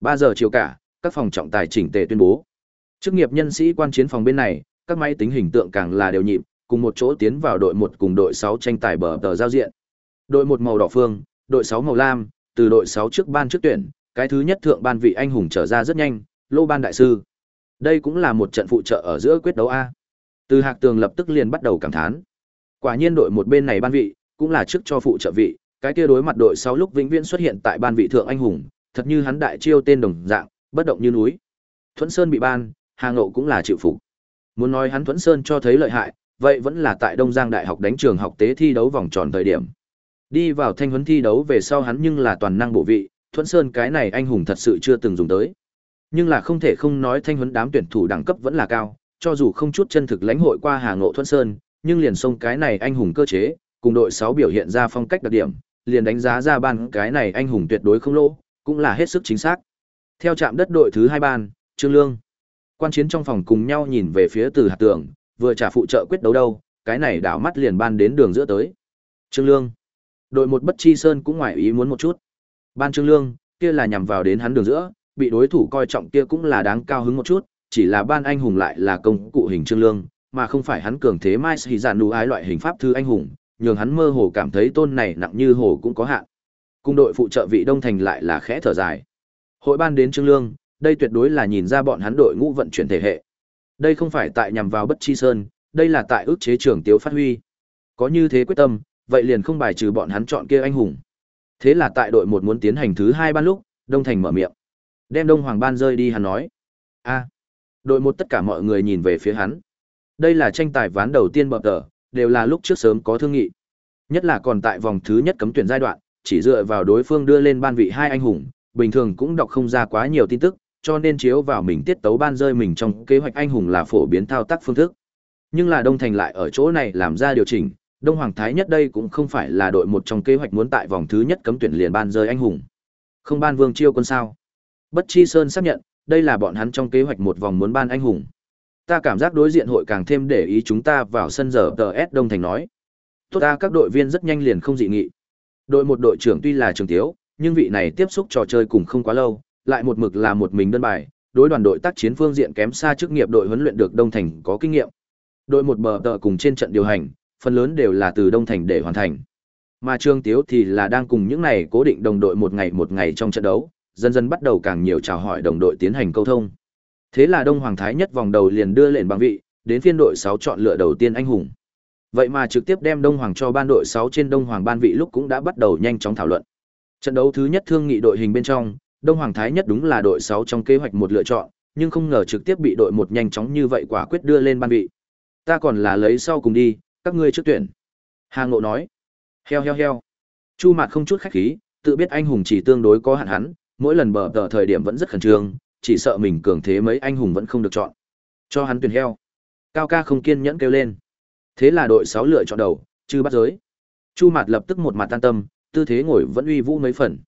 3 giờ chiều cả, các phòng trọng tài chỉnh tề tuyên bố. Chức nghiệp nhân sĩ quan chiến phòng bên này, các máy tính hình tượng càng là đều nhịp, cùng một chỗ tiến vào đội 1 cùng đội 6 tranh tài bờ tờ giao diện. Đội 1 màu đỏ phương, đội 6 màu lam, từ đội 6 trước ban trước tuyển, cái thứ nhất thượng ban vị anh hùng trở ra rất nhanh, lô ban đại sư. Đây cũng là một trận phụ trợ ở giữa quyết đấu A. Từ Hạc Tường lập tức liền bắt đầu cảm thán. Quả nhiên đội một bên này ban vị, cũng là trước cho phụ trợ vị, cái kia đối mặt đội 6 lúc vĩnh viễn xuất hiện tại ban vị thượng anh hùng, thật như hắn đại chiêu tên đồng dạng, bất động như núi. Thuẫn Sơn bị ban, Hà Ngộ cũng là chịu phục. Muốn nói hắn Thuẫn Sơn cho thấy lợi hại, vậy vẫn là tại Đông Giang Đại học đánh trường học tế thi đấu vòng tròn thời điểm. Đi vào thanh huấn thi đấu về sau hắn nhưng là toàn năng bộ vị, Thuẫn Sơn cái này anh hùng thật sự chưa từng dùng tới. Nhưng là không thể không nói thanh huấn đám tuyển thủ đẳng cấp vẫn là cao, cho dù không chút chân thực lãnh hội qua Hà Ngộ Thuận Sơn, nhưng liền xông cái này anh hùng cơ chế, cùng đội 6 biểu hiện ra phong cách đặc điểm, liền đánh giá ra ban cái này anh hùng tuyệt đối không lỗ, cũng là hết sức chính xác. Theo trạm đất đội thứ hai ban, Trương Lương. Quan chiến trong phòng cùng nhau nhìn về phía từ hạt tường, vừa trả phụ trợ quyết đấu đâu, cái này đảo mắt liền ban đến đường giữa tới. Trương Lương. Đội một bất chi sơn cũng ngoài ý muốn một chút. Ban Trương Lương, kia là nhằm vào đến hắn đường giữa, bị đối thủ coi trọng kia cũng là đáng cao hứng một chút, chỉ là ban anh hùng lại là công cụ hình trương lương, mà không phải hắn cường thế mai sĩ giản nụ ái loại hình pháp thư anh hùng, nhường hắn mơ hồ cảm thấy tôn này nặng như hồ cũng có hạn. Cung đội phụ trợ vị Đông Thành lại là khẽ thở dài. Hội ban đến Trương Lương, đây tuyệt đối là nhìn ra bọn hắn đội ngũ vận chuyển thể hệ. Đây không phải tại nhằm vào Bất Chi Sơn, đây là tại ước chế trưởng Tiếu phát huy. Có như thế quyết tâm, vậy liền không bài trừ bọn hắn chọn kia anh hùng. Thế là tại đội một muốn tiến hành thứ hai ban lúc, Đông Thành mở miệng. Đem Đông Hoàng ban rơi đi hắn nói. a đội một tất cả mọi người nhìn về phía hắn. Đây là tranh tài ván đầu tiên bập tờ, đều là lúc trước sớm có thương nghị. Nhất là còn tại vòng thứ nhất cấm tuyển giai đoạn, chỉ dựa vào đối phương đưa lên ban vị hai anh hùng, bình thường cũng đọc không ra quá nhiều tin tức, cho nên chiếu vào mình tiết tấu ban rơi mình trong kế hoạch anh hùng là phổ biến thao tác phương thức. Nhưng là Đông Thành lại ở chỗ này làm ra điều chỉnh, Đông Hoàng Thái nhất đây cũng không phải là đội một trong kế hoạch muốn tại vòng thứ nhất cấm tuyển liền ban rơi anh hùng. Không ban Vương Chiêu quân sao? Bất Chi Sơn xác nhận, đây là bọn hắn trong kế hoạch một vòng muốn ban anh hùng. Ta cảm giác đối diện hội càng thêm để ý chúng ta vào sân giờ TS Đông Thành nói. Tốt ta các đội viên rất nhanh liền không dị nghị. Đội một đội trưởng tuy là trường tiếu, nhưng vị này tiếp xúc trò chơi cùng không quá lâu, lại một mực là một mình đơn bài, đối đoàn đội tác chiến phương diện kém xa chức nghiệp đội huấn luyện được Đông Thành có kinh nghiệm. Đội một bờ tờ cùng trên trận điều hành, phần lớn đều là từ Đông Thành để hoàn thành. Mà Trương Tiếu thì là đang cùng những này cố định đồng đội một ngày một ngày trong trận đấu, dần dần bắt đầu càng nhiều chào hỏi đồng đội tiến hành câu thông. Thế là Đông Hoàng Thái nhất vòng đầu liền đưa lên bằng vị, đến phiên đội 6 chọn lựa đầu tiên anh hùng. Vậy mà trực tiếp đem Đông Hoàng cho ban đội 6 trên Đông Hoàng ban vị lúc cũng đã bắt đầu nhanh chóng thảo luận. Trận đấu thứ nhất thương nghị đội hình bên trong, Đông Hoàng Thái nhất đúng là đội 6 trong kế hoạch một lựa chọn, nhưng không ngờ trực tiếp bị đội một nhanh chóng như vậy quả quyết đưa lên ban vị. Ta còn là lấy sau cùng đi, các ngươi trước tuyển. Hà Ngộ nói. Heo heo heo. Chu Mạt không chút khách khí, tự biết anh hùng chỉ tương đối có hạn hắn, mỗi lần bờ tờ thời điểm vẫn rất khẩn trương, chỉ sợ mình cường thế mấy anh hùng vẫn không được chọn. Cho hắn tuyển heo. Cao ca không kiên nhẫn kêu lên. Thế là đội sáu lựa chọn đầu, chư bắt giới. Chu Mạt lập tức một mặt tan tâm, tư thế ngồi vẫn uy vũ mấy phần.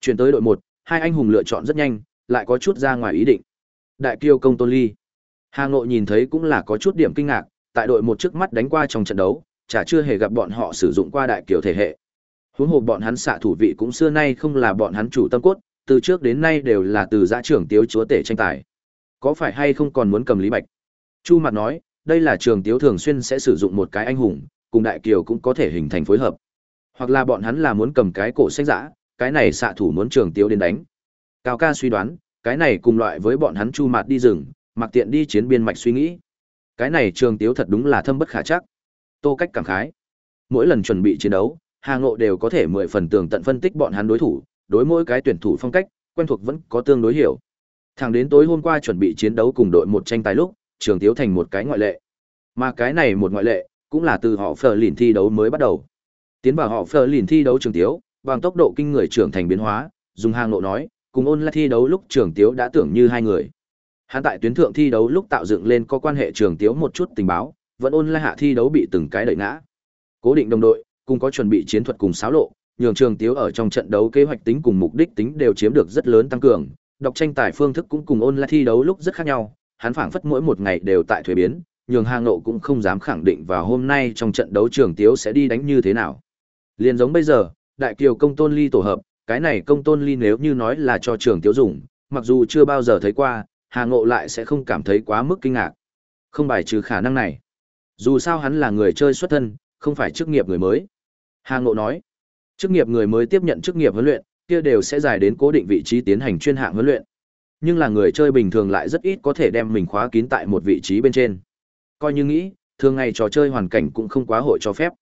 Chuyển tới đội một, hai anh hùng lựa chọn rất nhanh, lại có chút ra ngoài ý định. Đại kiêu công Tôn Ly. Hà Ngộ nhìn thấy cũng là có chút điểm kinh ngạc, tại đội một trước mắt đánh qua trong trận đấu, chả chưa hề gặp bọn họ sử dụng qua đại kiều thể hệ. Huống hồ bọn hắn xạ thủ vị cũng xưa nay không là bọn hắn chủ tâm cốt, từ trước đến nay đều là từ giã trưởng tiếu chúa tể tranh tài. Có phải hay không còn muốn cầm Lý Bạch? Chu Mặt nói, đây là trường tiếu thường xuyên sẽ sử dụng một cái anh hùng, cùng đại kiều cũng có thể hình thành phối hợp. Hoặc là bọn hắn là muốn cầm cái cổ sách giã, cái này xạ thủ muốn trường tiếu đến đánh. Cao ca suy đoán, cái này cùng loại với bọn hắn Chu Mặt đi rừng, mặc tiện đi chiến biên mạch suy nghĩ. Cái này trường tiếu thật đúng là thâm bất khả chắc. Tô cách cảm khái. Mỗi lần chuẩn bị chiến đấu, Hà Ngộ đều có thể mười phần tường tận phân tích bọn hắn đối thủ, đối mỗi cái tuyển thủ phong cách, quen thuộc vẫn có tương đối hiểu. Thẳng đến tối hôm qua chuẩn bị chiến đấu cùng đội một tranh tài lúc, trường tiếu thành một cái ngoại lệ. Mà cái này một ngoại lệ, cũng là từ họ phờ lìn thi đấu mới bắt đầu. Tiến vào họ phờ lìn thi đấu trường tiếu, bằng tốc độ kinh người trưởng thành biến hóa, dùng hàng nộ nói, cùng ôn lại thi đấu lúc trường tiếu đã tưởng như hai người. Hắn tại tuyến thượng thi đấu lúc tạo dựng lên có quan hệ trường tiếu một chút tình báo, vẫn ôn lại hạ thi đấu bị từng cái đợi ngã. Cố định đồng đội, cùng có chuẩn bị chiến thuật cùng xáo lộ, nhường trường tiếu ở trong trận đấu kế hoạch tính cùng mục đích tính đều chiếm được rất lớn tăng cường. Đọc tranh tài phương thức cũng cùng ôn lại thi đấu lúc rất khác nhau, hắn phảng phất mỗi một ngày đều tại thuế biến, nhường Hà Ngộ cũng không dám khẳng định vào hôm nay trong trận đấu trường tiếu sẽ đi đánh như thế nào. Liên giống bây giờ, đại kiều công tôn ly tổ hợp, cái này công tôn ly nếu như nói là cho trường tiếu dùng, mặc dù chưa bao giờ thấy qua, Hà Ngộ lại sẽ không cảm thấy quá mức kinh ngạc. Không bài trừ khả năng này. Dù sao hắn là người chơi xuất thân, không phải chức nghiệp người mới. Hà Ngộ nói, chức nghiệp người mới tiếp nhận chức nghiệp huấn luyện, kia đều sẽ giải đến cố định vị trí tiến hành chuyên hạng huấn luyện. Nhưng là người chơi bình thường lại rất ít có thể đem mình khóa kín tại một vị trí bên trên. Coi như nghĩ, thường ngày trò chơi hoàn cảnh cũng không quá hội cho phép.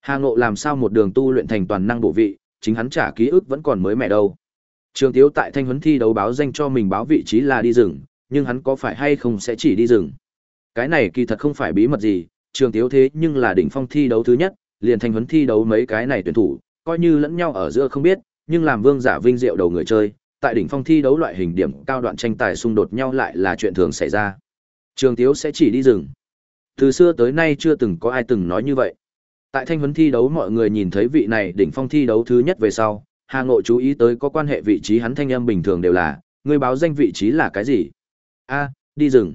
Hà Ngộ làm sao một đường tu luyện thành toàn năng bộ vị, chính hắn trả ký ức vẫn còn mới mẻ đâu. Trường Tiếu tại thanh huấn thi đấu báo danh cho mình báo vị trí là đi rừng, nhưng hắn có phải hay không sẽ chỉ đi rừng. Cái này kỳ thật không phải bí mật gì, Trường Tiếu thế nhưng là đỉnh phong thi đấu thứ nhất, liền thanh huấn thi đấu mấy cái này tuyển thủ, coi như lẫn nhau ở giữa không biết, nhưng làm vương giả vinh diệu đầu người chơi, tại đỉnh phong thi đấu loại hình điểm cao đoạn tranh tài xung đột nhau lại là chuyện thường xảy ra. Trường Tiếu sẽ chỉ đi rừng. Từ xưa tới nay chưa từng có ai từng nói như vậy. Tại thanh huấn thi đấu mọi người nhìn thấy vị này đỉnh phong thi đấu thứ nhất về sau, Hà Ngộ chú ý tới có quan hệ vị trí hắn thanh âm bình thường đều là, người báo danh vị trí là cái gì? A, đi rừng.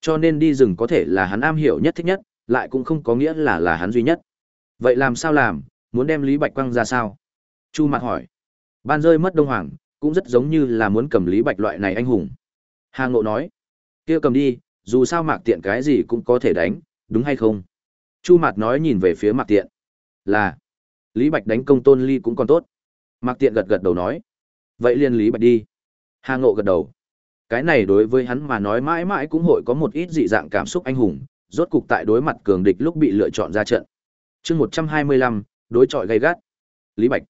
Cho nên đi rừng có thể là hắn am hiểu nhất thích nhất, lại cũng không có nghĩa là là hắn duy nhất. Vậy làm sao làm, muốn đem Lý Bạch Quang ra sao? Chu Mạt hỏi. Ban rơi mất Đông Hoàng, cũng rất giống như là muốn cầm Lý Bạch loại này anh hùng. Hà Ngộ nói, kia cầm đi, dù sao Mạc Tiện cái gì cũng có thể đánh, đúng hay không? Chu Mạt nói nhìn về phía Mạc Tiện. Là, Lý Bạch đánh công tôn ly cũng còn tốt. Mạc Tiện gật gật đầu nói, vậy liền Lý Bạch đi. Hà Ngộ gật đầu. Cái này đối với hắn mà nói mãi mãi cũng hội có một ít dị dạng cảm xúc anh hùng, rốt cục tại đối mặt cường địch lúc bị lựa chọn ra trận. chương 125, đối chọi gay gắt. Lý Bạch.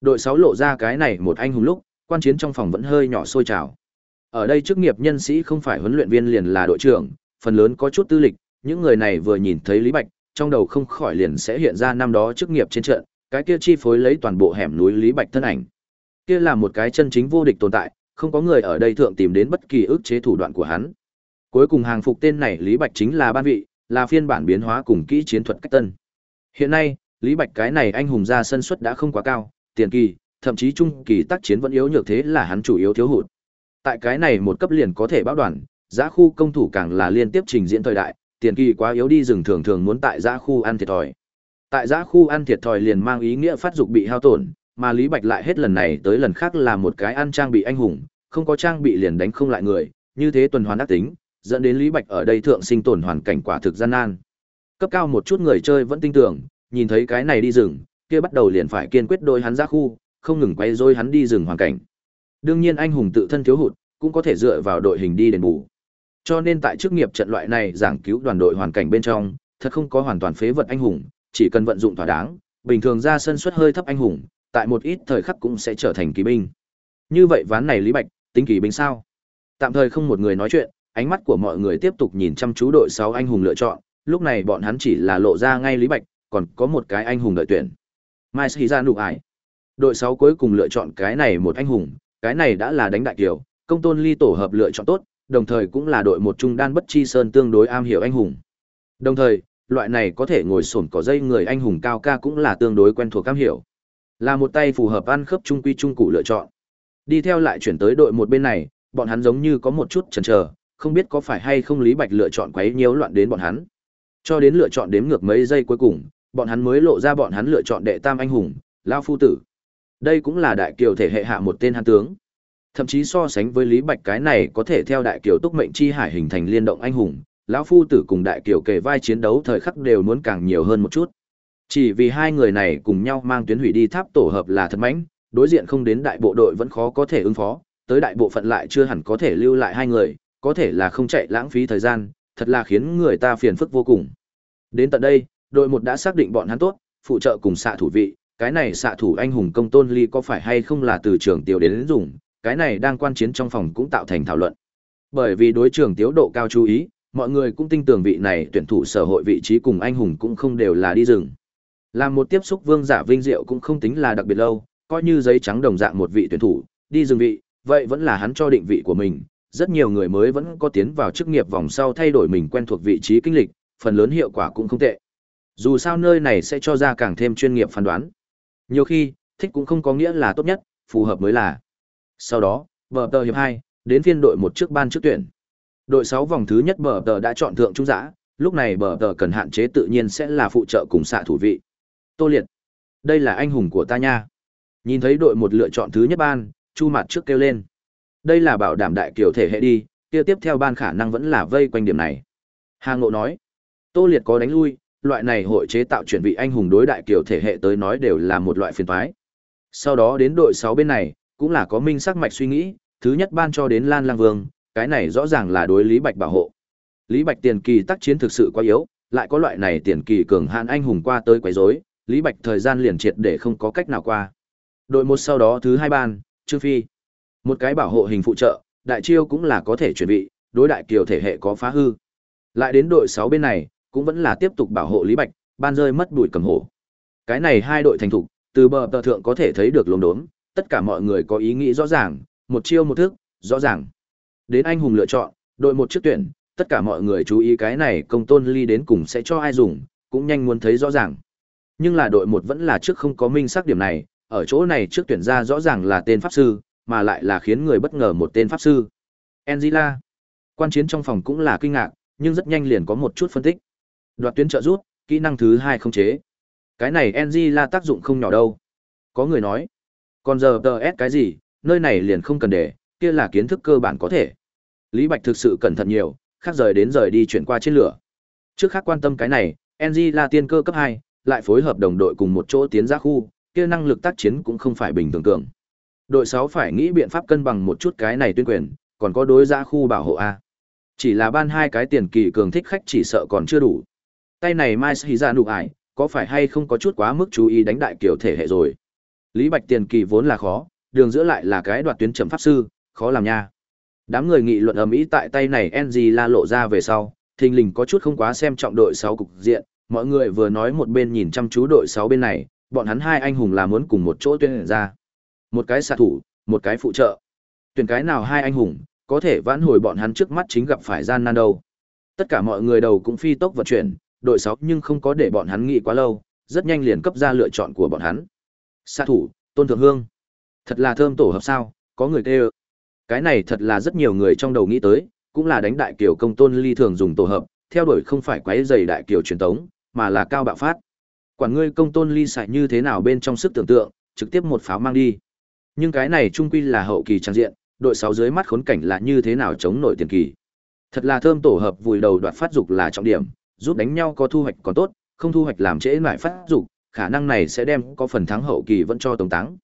Đội 6 lộ ra cái này một anh hùng lúc, quan chiến trong phòng vẫn hơi nhỏ sôi trào. Ở đây chức nghiệp nhân sĩ không phải huấn luyện viên liền là đội trưởng, phần lớn có chút tư lịch, những người này vừa nhìn thấy Lý Bạch, trong đầu không khỏi liền sẽ hiện ra năm đó chức nghiệp trên trận, cái kia chi phối lấy toàn bộ hẻm núi Lý Bạch thân ảnh. Kia là một cái chân chính vô địch tồn tại, không có người ở đây thượng tìm đến bất kỳ ức chế thủ đoạn của hắn. Cuối cùng hàng phục tên này Lý Bạch chính là ban vị, là phiên bản biến hóa cùng kỹ chiến thuật cách tân. Hiện nay, Lý Bạch cái này anh hùng ra sân suất đã không quá cao, tiền kỳ, thậm chí trung kỳ tác chiến vẫn yếu nhược thế là hắn chủ yếu thiếu hụt. Tại cái này một cấp liền có thể báo đoàn, giá khu công thủ càng là liên tiếp trình diễn thời đại, tiền kỳ quá yếu đi rừng thường thường muốn tại giá khu ăn thiệt thòi. Tại giá khu ăn thiệt thòi liền mang ý nghĩa phát dục bị hao tổn, mà Lý Bạch lại hết lần này tới lần khác là một cái ăn trang bị anh hùng, không có trang bị liền đánh không lại người, như thế tuần hoàn ác tính, dẫn đến Lý Bạch ở đây thượng sinh tồn hoàn cảnh quả thực gian nan. Cấp cao một chút người chơi vẫn tin tưởng, nhìn thấy cái này đi rừng, kia bắt đầu liền phải kiên quyết đôi hắn ra khu, không ngừng quay rối hắn đi rừng hoàn cảnh. Đương nhiên anh hùng tự thân thiếu hụt, cũng có thể dựa vào đội hình đi đền bù. Cho nên tại chức nghiệp trận loại này giảng cứu đoàn đội hoàn cảnh bên trong, thật không có hoàn toàn phế vật anh hùng, chỉ cần vận dụng thỏa đáng, bình thường ra sân suất hơi thấp anh hùng, tại một ít thời khắc cũng sẽ trở thành kỳ binh. Như vậy ván này Lý Bạch, tính kỳ binh sao? Tạm thời không một người nói chuyện, ánh mắt của mọi người tiếp tục nhìn chăm chú đội 6 anh hùng lựa chọn, lúc này bọn hắn chỉ là lộ ra ngay Lý Bạch, còn có một cái anh hùng đợi tuyển. Mai Sĩ ra nụ ải. Đội 6 cuối cùng lựa chọn cái này một anh hùng, cái này đã là đánh đại kiều, công tôn ly tổ hợp lựa chọn tốt, đồng thời cũng là đội một trung đan bất chi sơn tương đối am hiểu anh hùng. Đồng thời, loại này có thể ngồi sổn có dây người anh hùng cao ca cũng là tương đối quen thuộc cam hiểu. Là một tay phù hợp ăn khớp trung quy trung cụ lựa chọn. Đi theo lại chuyển tới đội một bên này, bọn hắn giống như có một chút chần chờ, không biết có phải hay không Lý Bạch lựa chọn quấy nhiễu loạn đến bọn hắn. Cho đến lựa chọn đếm ngược mấy giây cuối cùng, bọn hắn mới lộ ra bọn hắn lựa chọn đệ tam anh hùng, Lao Phu Tử. Đây cũng là đại kiều thể hệ hạ một tên hán tướng. Thậm chí so sánh với Lý Bạch cái này có thể theo đại kiều túc mệnh chi hải hình thành liên động anh hùng, lão phu tử cùng đại kiều kề vai chiến đấu thời khắc đều muốn càng nhiều hơn một chút. Chỉ vì hai người này cùng nhau mang tuyến hủy đi tháp tổ hợp là thật mãnh, đối diện không đến đại bộ đội vẫn khó có thể ứng phó, tới đại bộ phận lại chưa hẳn có thể lưu lại hai người, có thể là không chạy lãng phí thời gian, thật là khiến người ta phiền phức vô cùng. Đến tận đây, đội một đã xác định bọn hắn tốt, phụ trợ cùng xạ thủ vị, cái này xạ thủ anh hùng công tôn ly có phải hay không là từ trường tiểu đến, đến dùng, cái này đang quan chiến trong phòng cũng tạo thành thảo luận. Bởi vì đối trường tiếu độ cao chú ý, mọi người cũng tin tưởng vị này tuyển thủ sở hội vị trí cùng anh hùng cũng không đều là đi rừng. Làm một tiếp xúc vương giả vinh diệu cũng không tính là đặc biệt lâu, coi như giấy trắng đồng dạng một vị tuyển thủ, đi rừng vị, vậy vẫn là hắn cho định vị của mình. Rất nhiều người mới vẫn có tiến vào chức nghiệp vòng sau thay đổi mình quen thuộc vị trí kinh lịch, phần lớn hiệu quả cũng không tệ. Dù sao nơi này sẽ cho ra càng thêm chuyên nghiệp phán đoán. Nhiều khi, thích cũng không có nghĩa là tốt nhất, phù hợp mới là. Sau đó, bờ tờ hiệp 2, đến phiên đội một trước ban trước tuyển. Đội 6 vòng thứ nhất bờ tờ đã chọn thượng trung giã, lúc này bờ tờ cần hạn chế tự nhiên sẽ là phụ trợ cùng xạ thủ vị. Tô Liệt, đây là anh hùng của ta nha. Nhìn thấy đội một lựa chọn thứ nhất ban, Chu Mạt trước kêu lên. Đây là bảo đảm đại kiểu thể hệ đi, kia tiếp theo ban khả năng vẫn là vây quanh điểm này. Hà Ngộ nói, Tô Liệt có đánh lui, loại này hội chế tạo chuyển vị anh hùng đối đại kiểu thể hệ tới nói đều là một loại phiền toái. Sau đó đến đội 6 bên này, cũng là có minh sắc mạch suy nghĩ, thứ nhất ban cho đến Lan Lang Vương, cái này rõ ràng là đối Lý Bạch bảo hộ. Lý Bạch tiền kỳ tác chiến thực sự quá yếu, lại có loại này tiền kỳ cường hãn anh hùng qua tới quấy rối, Lý Bạch thời gian liền triệt để không có cách nào qua. Đội một sau đó thứ hai ban, Trương Phi. Một cái bảo hộ hình phụ trợ, đại chiêu cũng là có thể chuẩn bị, đối đại kiều thể hệ có phá hư. Lại đến đội 6 bên này, cũng vẫn là tiếp tục bảo hộ Lý Bạch, ban rơi mất bụi cầm hổ. Cái này hai đội thành thục, từ bờ tờ thượng có thể thấy được luồng đốm, tất cả mọi người có ý nghĩ rõ ràng, một chiêu một thức, rõ ràng. Đến anh hùng lựa chọn, đội một trước tuyển, tất cả mọi người chú ý cái này công tôn ly đến cùng sẽ cho ai dùng, cũng nhanh muốn thấy rõ ràng. Nhưng là đội một vẫn là trước không có minh xác điểm này, ở chỗ này trước tuyển ra rõ ràng là tên pháp sư, mà lại là khiến người bất ngờ một tên pháp sư. Angela. Quan chiến trong phòng cũng là kinh ngạc, nhưng rất nhanh liền có một chút phân tích. Đoạt tuyến trợ rút, kỹ năng thứ hai không chế. Cái này Angela tác dụng không nhỏ đâu. Có người nói, còn giờ tờ S cái gì, nơi này liền không cần để, kia là kiến thức cơ bản có thể. Lý Bạch thực sự cẩn thận nhiều, khác rời đến rời đi chuyển qua trên lửa. Trước khác quan tâm cái này, NG là tiên cơ cấp 2, lại phối hợp đồng đội cùng một chỗ tiến ra khu, kia năng lực tác chiến cũng không phải bình thường cường. Đội 6 phải nghĩ biện pháp cân bằng một chút cái này tuyên quyền, còn có đối ra khu bảo hộ A. Chỉ là ban hai cái tiền kỳ cường thích khách chỉ sợ còn chưa đủ. Tay này Mai Sĩ ra nụ ải, có phải hay không có chút quá mức chú ý đánh đại kiểu thể hệ rồi. Lý Bạch tiền kỳ vốn là khó, đường giữa lại là cái đoạt tuyến trầm pháp sư, khó làm nha. Đám người nghị luận ầm ĩ tại tay này NG la lộ ra về sau, thình lình có chút không quá xem trọng đội sáu cục diện, mọi người vừa nói một bên nhìn chăm chú đội sáu bên này, bọn hắn hai anh hùng là muốn cùng một chỗ tuyên ra. Một cái xạ thủ, một cái phụ trợ. Tuyển cái nào hai anh hùng, có thể vãn hồi bọn hắn trước mắt chính gặp phải gian nan đâu. Tất cả mọi người đầu cũng phi tốc vận chuyển, đội 6 nhưng không có để bọn hắn nghĩ quá lâu, rất nhanh liền cấp ra lựa chọn của bọn hắn. Xạ thủ, Tôn Thượng Hương. Thật là thơm tổ hợp sao, có người kêu. Cái này thật là rất nhiều người trong đầu nghĩ tới, cũng là đánh đại kiều công tôn ly thường dùng tổ hợp, theo đuổi không phải quấy giày đại kiều truyền tống, mà là cao bạo phát. Quản ngươi công tôn ly xài như thế nào bên trong sức tưởng tượng, trực tiếp một pháo mang đi. Nhưng cái này trung quy là hậu kỳ trang diện, đội 6 dưới mắt khốn cảnh là như thế nào chống nổi tiền kỳ. Thật là thơm tổ hợp vùi đầu đoạt phát dục là trọng điểm, giúp đánh nhau có thu hoạch còn tốt, không thu hoạch làm trễ lại phát dục, khả năng này sẽ đem có phần thắng hậu kỳ vẫn cho tổng táng.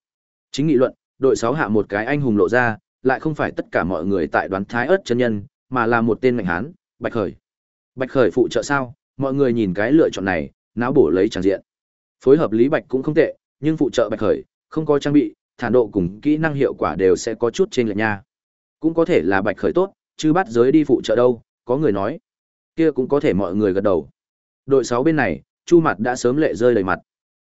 Chính nghị luận, đội 6 hạ một cái anh hùng lộ ra, lại không phải tất cả mọi người tại đoán thái ớt chân nhân, mà là một tên mạnh hán, Bạch Khởi. Bạch Khởi phụ trợ sao? Mọi người nhìn cái lựa chọn này, não bổ lấy chẳng diện. Phối hợp Lý Bạch cũng không tệ, nhưng phụ trợ Bạch Khởi, không có trang bị, thản độ cùng kỹ năng hiệu quả đều sẽ có chút trên lệch nha. Cũng có thể là Bạch Khởi tốt, chứ bắt giới đi phụ trợ đâu, có người nói. Kia cũng có thể mọi người gật đầu. Đội 6 bên này, Chu Mặt đã sớm lệ rơi đầy mặt.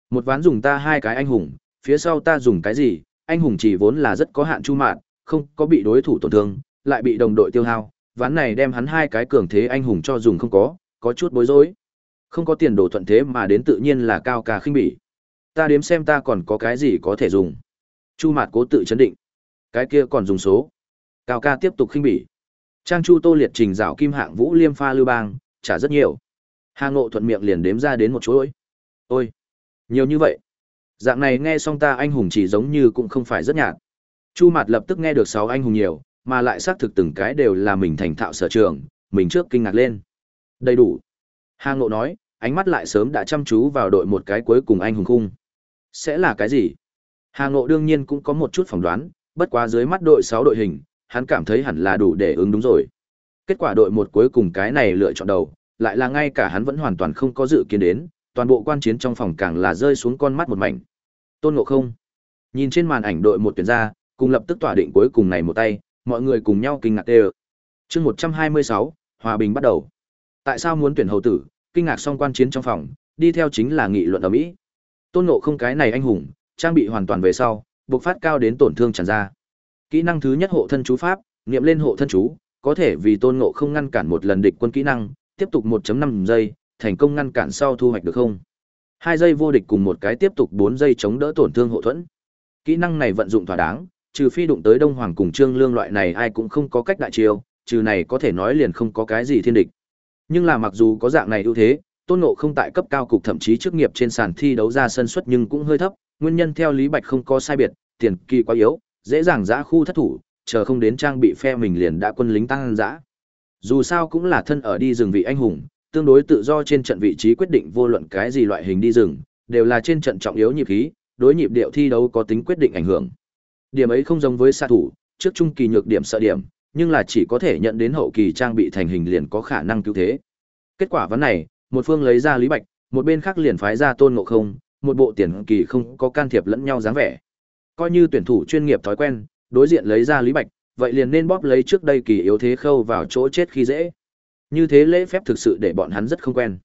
Một ván dùng ta hai cái anh hùng, phía sau ta dùng cái gì? Anh hùng chỉ vốn là rất có hạn Chu Mạt, không có bị đối thủ tổn thương, lại bị đồng đội tiêu hao, ván này đem hắn hai cái cường thế anh hùng cho dùng không có, có chút bối rối. Không có tiền đồ thuận thế mà đến tự nhiên là cao ca khinh bỉ. Ta đếm xem ta còn có cái gì có thể dùng. Chu Mạt cố tự chấn định. Cái kia còn dùng số. Cao ca tiếp tục khinh bỉ. Trang Chu Tô liệt trình rào kim hạng Vũ Liêm pha lưu bang, trả rất nhiều. Hà Ngộ thuận miệng liền đếm ra đến một chuỗi. Ôi, nhiều như vậy. Dạng này nghe xong ta anh hùng chỉ giống như cũng không phải rất nhạt. Chu Mạt lập tức nghe được sáu anh hùng nhiều, mà lại xác thực từng cái đều là mình thành thạo sở trường, mình trước kinh ngạc lên. Đầy đủ. Hà Ngộ nói, ánh mắt lại sớm đã chăm chú vào đội một cái cuối cùng anh hùng khung. Sẽ là cái gì? Hà Ngộ đương nhiên cũng có một chút phỏng đoán, bất quá dưới mắt đội 6 đội hình, hắn cảm thấy hẳn là đủ để ứng đúng rồi. Kết quả đội một cuối cùng cái này lựa chọn đầu, lại là ngay cả hắn vẫn hoàn toàn không có dự kiến đến, toàn bộ quan chiến trong phòng càng là rơi xuống con mắt một mảnh. Tôn Ngộ Không. Nhìn trên màn ảnh đội một tuyển ra, cùng lập tức tỏa định cuối cùng này một tay, mọi người cùng nhau kinh ngạc đều. Chương 126, hòa bình bắt đầu. Tại sao muốn tuyển hầu tử? Kinh ngạc xong quan chiến trong phòng, đi theo chính là nghị luận ở Mỹ. Tôn Ngộ Không cái này anh hùng, trang bị hoàn toàn về sau, bộc phát cao đến tổn thương tràn ra. Kỹ năng thứ nhất hộ thân chú pháp, niệm lên hộ thân chú, có thể vì Tôn Ngộ Không ngăn cản một lần địch quân kỹ năng, tiếp tục 1.5 giây, thành công ngăn cản sau thu hoạch được không? Hai giây vô địch cùng một cái tiếp tục 4 giây chống đỡ tổn thương hộ thuẫn. Kỹ năng này vận dụng thỏa đáng, trừ phi đụng tới Đông Hoàng cùng Trương Lương loại này ai cũng không có cách đại chiêu, trừ này có thể nói liền không có cái gì thiên địch. Nhưng là mặc dù có dạng này ưu thế, Tôn Ngộ không tại cấp cao cục thậm chí chức nghiệp trên sàn thi đấu ra sân suất nhưng cũng hơi thấp, nguyên nhân theo Lý Bạch không có sai biệt, tiền kỳ quá yếu, dễ dàng giã khu thất thủ, chờ không đến trang bị phe mình liền đã quân lính tăng dã. Dù sao cũng là thân ở đi rừng vị anh hùng, tương đối tự do trên trận vị trí quyết định vô luận cái gì loại hình đi rừng, đều là trên trận trọng yếu nhịp khí, đối nhịp điệu thi đấu có tính quyết định ảnh hưởng. Điểm ấy không giống với xạ thủ, trước trung kỳ nhược điểm sợ điểm, nhưng là chỉ có thể nhận đến hậu kỳ trang bị thành hình liền có khả năng cứu thế. Kết quả vấn này, một phương lấy ra Lý Bạch, một bên khác liền phái ra Tôn Ngộ Không, một bộ tiền kỳ không có can thiệp lẫn nhau dáng vẻ. Coi như tuyển thủ chuyên nghiệp thói quen, đối diện lấy ra Lý Bạch, vậy liền nên bóp lấy trước đây kỳ yếu thế khâu vào chỗ chết khi dễ. Như thế lễ phép thực sự để bọn hắn rất không quen.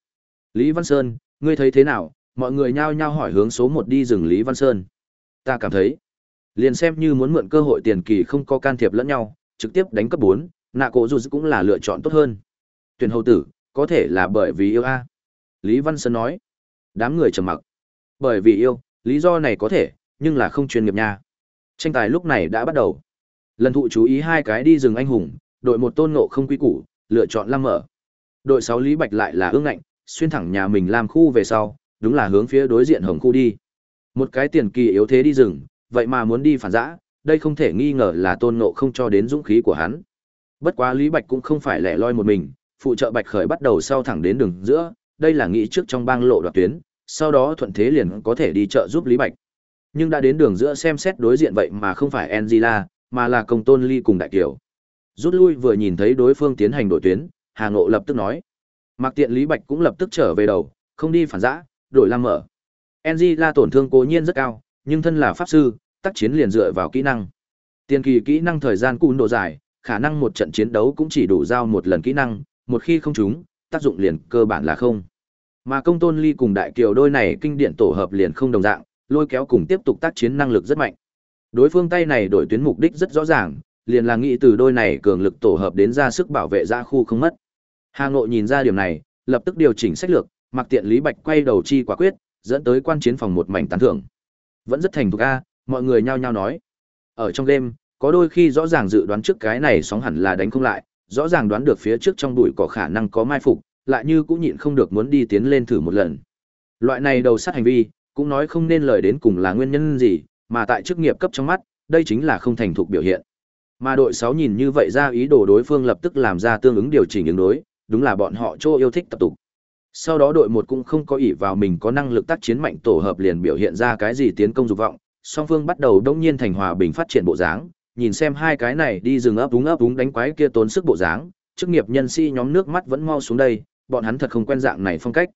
Lý Văn Sơn, ngươi thấy thế nào? Mọi người nhao nhao hỏi hướng số một đi rừng Lý Văn Sơn. Ta cảm thấy, liền xem như muốn mượn cơ hội tiền kỳ không có can thiệp lẫn nhau, trực tiếp đánh cấp bốn, nạ cổ dù cũng là lựa chọn tốt hơn. Tuyển hầu tử, có thể là bởi vì yêu a. Lý Văn Sơn nói. Đám người trầm mặc. Bởi vì yêu, lý do này có thể, nhưng là không chuyên nghiệp nha. Tranh tài lúc này đã bắt đầu. Lần thụ chú ý hai cái đi rừng anh hùng, đội một tôn ngộ không quý củ, lựa chọn Lam mở. Đội 6 Lý Bạch lại là ương ngạnh, xuyên thẳng nhà mình làm khu về sau, đúng là hướng phía đối diện hồng khu đi. Một cái tiền kỳ yếu thế đi rừng, vậy mà muốn đi phản giã, đây không thể nghi ngờ là tôn ngộ không cho đến dũng khí của hắn. Bất quá Lý Bạch cũng không phải lẻ loi một mình, phụ trợ Bạch Khởi bắt đầu sau thẳng đến đường giữa, đây là nghĩ trước trong bang lộ đoạt tuyến, sau đó thuận thế liền có thể đi chợ giúp Lý Bạch. Nhưng đã đến đường giữa xem xét đối diện vậy mà không phải Angela, mà là công tôn ly cùng đại kiều. Rút lui vừa nhìn thấy đối phương tiến hành đổi tuyến, Hà Ngộ lập tức nói. Mặc tiện Lý Bạch cũng lập tức trở về đầu, không đi phản giã, đổi lam mở. Angela tổn thương cố nhiên rất cao, nhưng thân là pháp sư, tác chiến liền dựa vào kỹ năng. Tiền kỳ kỹ năng thời gian cùn độ dài, khả năng một trận chiến đấu cũng chỉ đủ giao một lần kỹ năng, một khi không trúng, tác dụng liền cơ bản là không. Mà công tôn ly cùng đại kiều đôi này kinh điển tổ hợp liền không đồng dạng, lôi kéo cùng tiếp tục tác chiến năng lực rất mạnh. Đối phương tay này đổi tuyến mục đích rất rõ ràng, liền là nghĩ từ đôi này cường lực tổ hợp đến ra sức bảo vệ ra khu không mất. Hà Ngộ nhìn ra điểm này, lập tức điều chỉnh sách lược, mặc tiện Lý Bạch quay đầu chi quả quyết, dẫn tới quan chiến phòng một mảnh tán thưởng. Vẫn rất thành thục a, mọi người nhao nhao nói. Ở trong game, có đôi khi rõ ràng dự đoán trước cái này sóng hẳn là đánh không lại, rõ ràng đoán được phía trước trong bụi có khả năng có mai phục, lại như cũng nhịn không được muốn đi tiến lên thử một lần. Loại này đầu sát hành vi, cũng nói không nên lời đến cùng là nguyên nhân gì, mà tại chức nghiệp cấp trong mắt, đây chính là không thành thục biểu hiện. Mà đội 6 nhìn như vậy ra ý đồ đối phương lập tức làm ra tương ứng điều chỉnh ứng đối, đúng là bọn họ chỗ yêu thích tập tục. Sau đó đội 1 cũng không có ỷ vào mình có năng lực tác chiến mạnh tổ hợp liền biểu hiện ra cái gì tiến công dục vọng, song phương bắt đầu đông nhiên thành hòa bình phát triển bộ dáng, nhìn xem hai cái này đi rừng ấp úng ấp úng đánh quái kia tốn sức bộ dáng, chức nghiệp nhân sĩ si nhóm nước mắt vẫn mau xuống đây, bọn hắn thật không quen dạng này phong cách.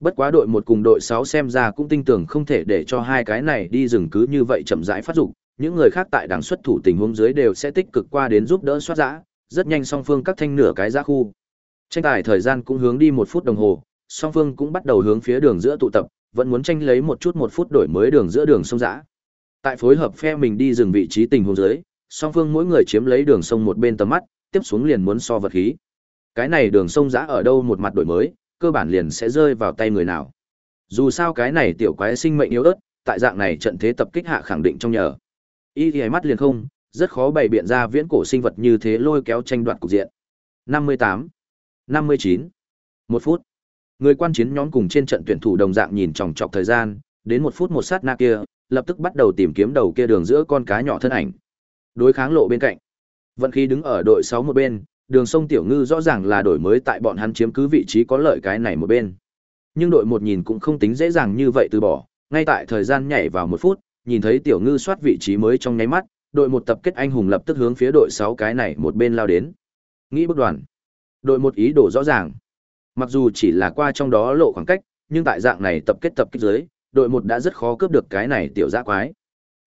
Bất quá đội một cùng đội 6 xem ra cũng tin tưởng không thể để cho hai cái này đi rừng cứ như vậy chậm rãi phát dục, những người khác tại đảng xuất thủ tình huống dưới đều sẽ tích cực qua đến giúp đỡ soát giã, rất nhanh song phương các thanh nửa cái giã khu. Tranh tài thời gian cũng hướng đi một phút đồng hồ, song phương cũng bắt đầu hướng phía đường giữa tụ tập, vẫn muốn tranh lấy một chút một phút đổi mới đường giữa đường sông giã. Tại phối hợp phe mình đi dừng vị trí tình huống dưới, song phương mỗi người chiếm lấy đường sông một bên tầm mắt, tiếp xuống liền muốn so vật khí. Cái này đường sông giã ở đâu một mặt đổi mới, cơ bản liền sẽ rơi vào tay người nào. Dù sao cái này tiểu quái sinh mệnh yếu ớt, tại dạng này trận thế tập kích hạ khẳng định trong nhờ. Y thì mắt liền không, rất khó bày biện ra viễn cổ sinh vật như thế lôi kéo tranh đoạt cục diện. 58, 59, một phút. Người quan chiến nhóm cùng trên trận tuyển thủ đồng dạng nhìn chòng chọc thời gian, đến một phút một sát na kia, lập tức bắt đầu tìm kiếm đầu kia đường giữa con cá nhỏ thân ảnh. Đối kháng lộ bên cạnh. Vận khí đứng ở đội 6 một bên, đường sông Tiểu Ngư rõ ràng là đổi mới tại bọn hắn chiếm cứ vị trí có lợi cái này một bên. Nhưng đội một nhìn cũng không tính dễ dàng như vậy từ bỏ, ngay tại thời gian nhảy vào một phút, nhìn thấy Tiểu Ngư soát vị trí mới trong nháy mắt, đội một tập kết anh hùng lập tức hướng phía đội sáu cái này một bên lao đến. Nghĩ bước đoàn. Đội một ý đồ rõ ràng. Mặc dù chỉ là qua trong đó lộ khoảng cách, nhưng tại dạng này tập kết tập kết dưới, đội một đã rất khó cướp được cái này tiểu dã quái.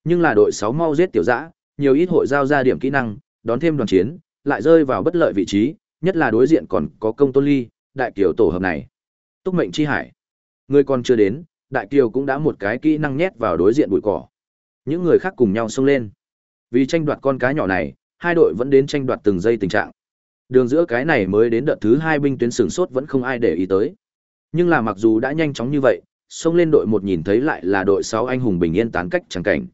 Nhưng là đội sáu mau giết tiểu dã, nhiều ít hội giao ra điểm kỹ năng, đón thêm đoàn chiến, lại rơi vào bất lợi vị trí, nhất là đối diện còn có công tôn ly, đại kiều tổ hợp này. Túc mệnh chi hải. Người còn chưa đến, đại kiều cũng đã một cái kỹ năng nhét vào đối diện bụi cỏ. Những người khác cùng nhau xông lên. Vì tranh đoạt con cá nhỏ này, hai đội vẫn đến tranh đoạt từng giây tình trạng. Đường giữa cái này mới đến đợt thứ hai binh tuyến sừng sốt vẫn không ai để ý tới. Nhưng là mặc dù đã nhanh chóng như vậy, xông lên đội một nhìn thấy lại là đội 6 anh hùng bình yên tán cách chẳng cảnh.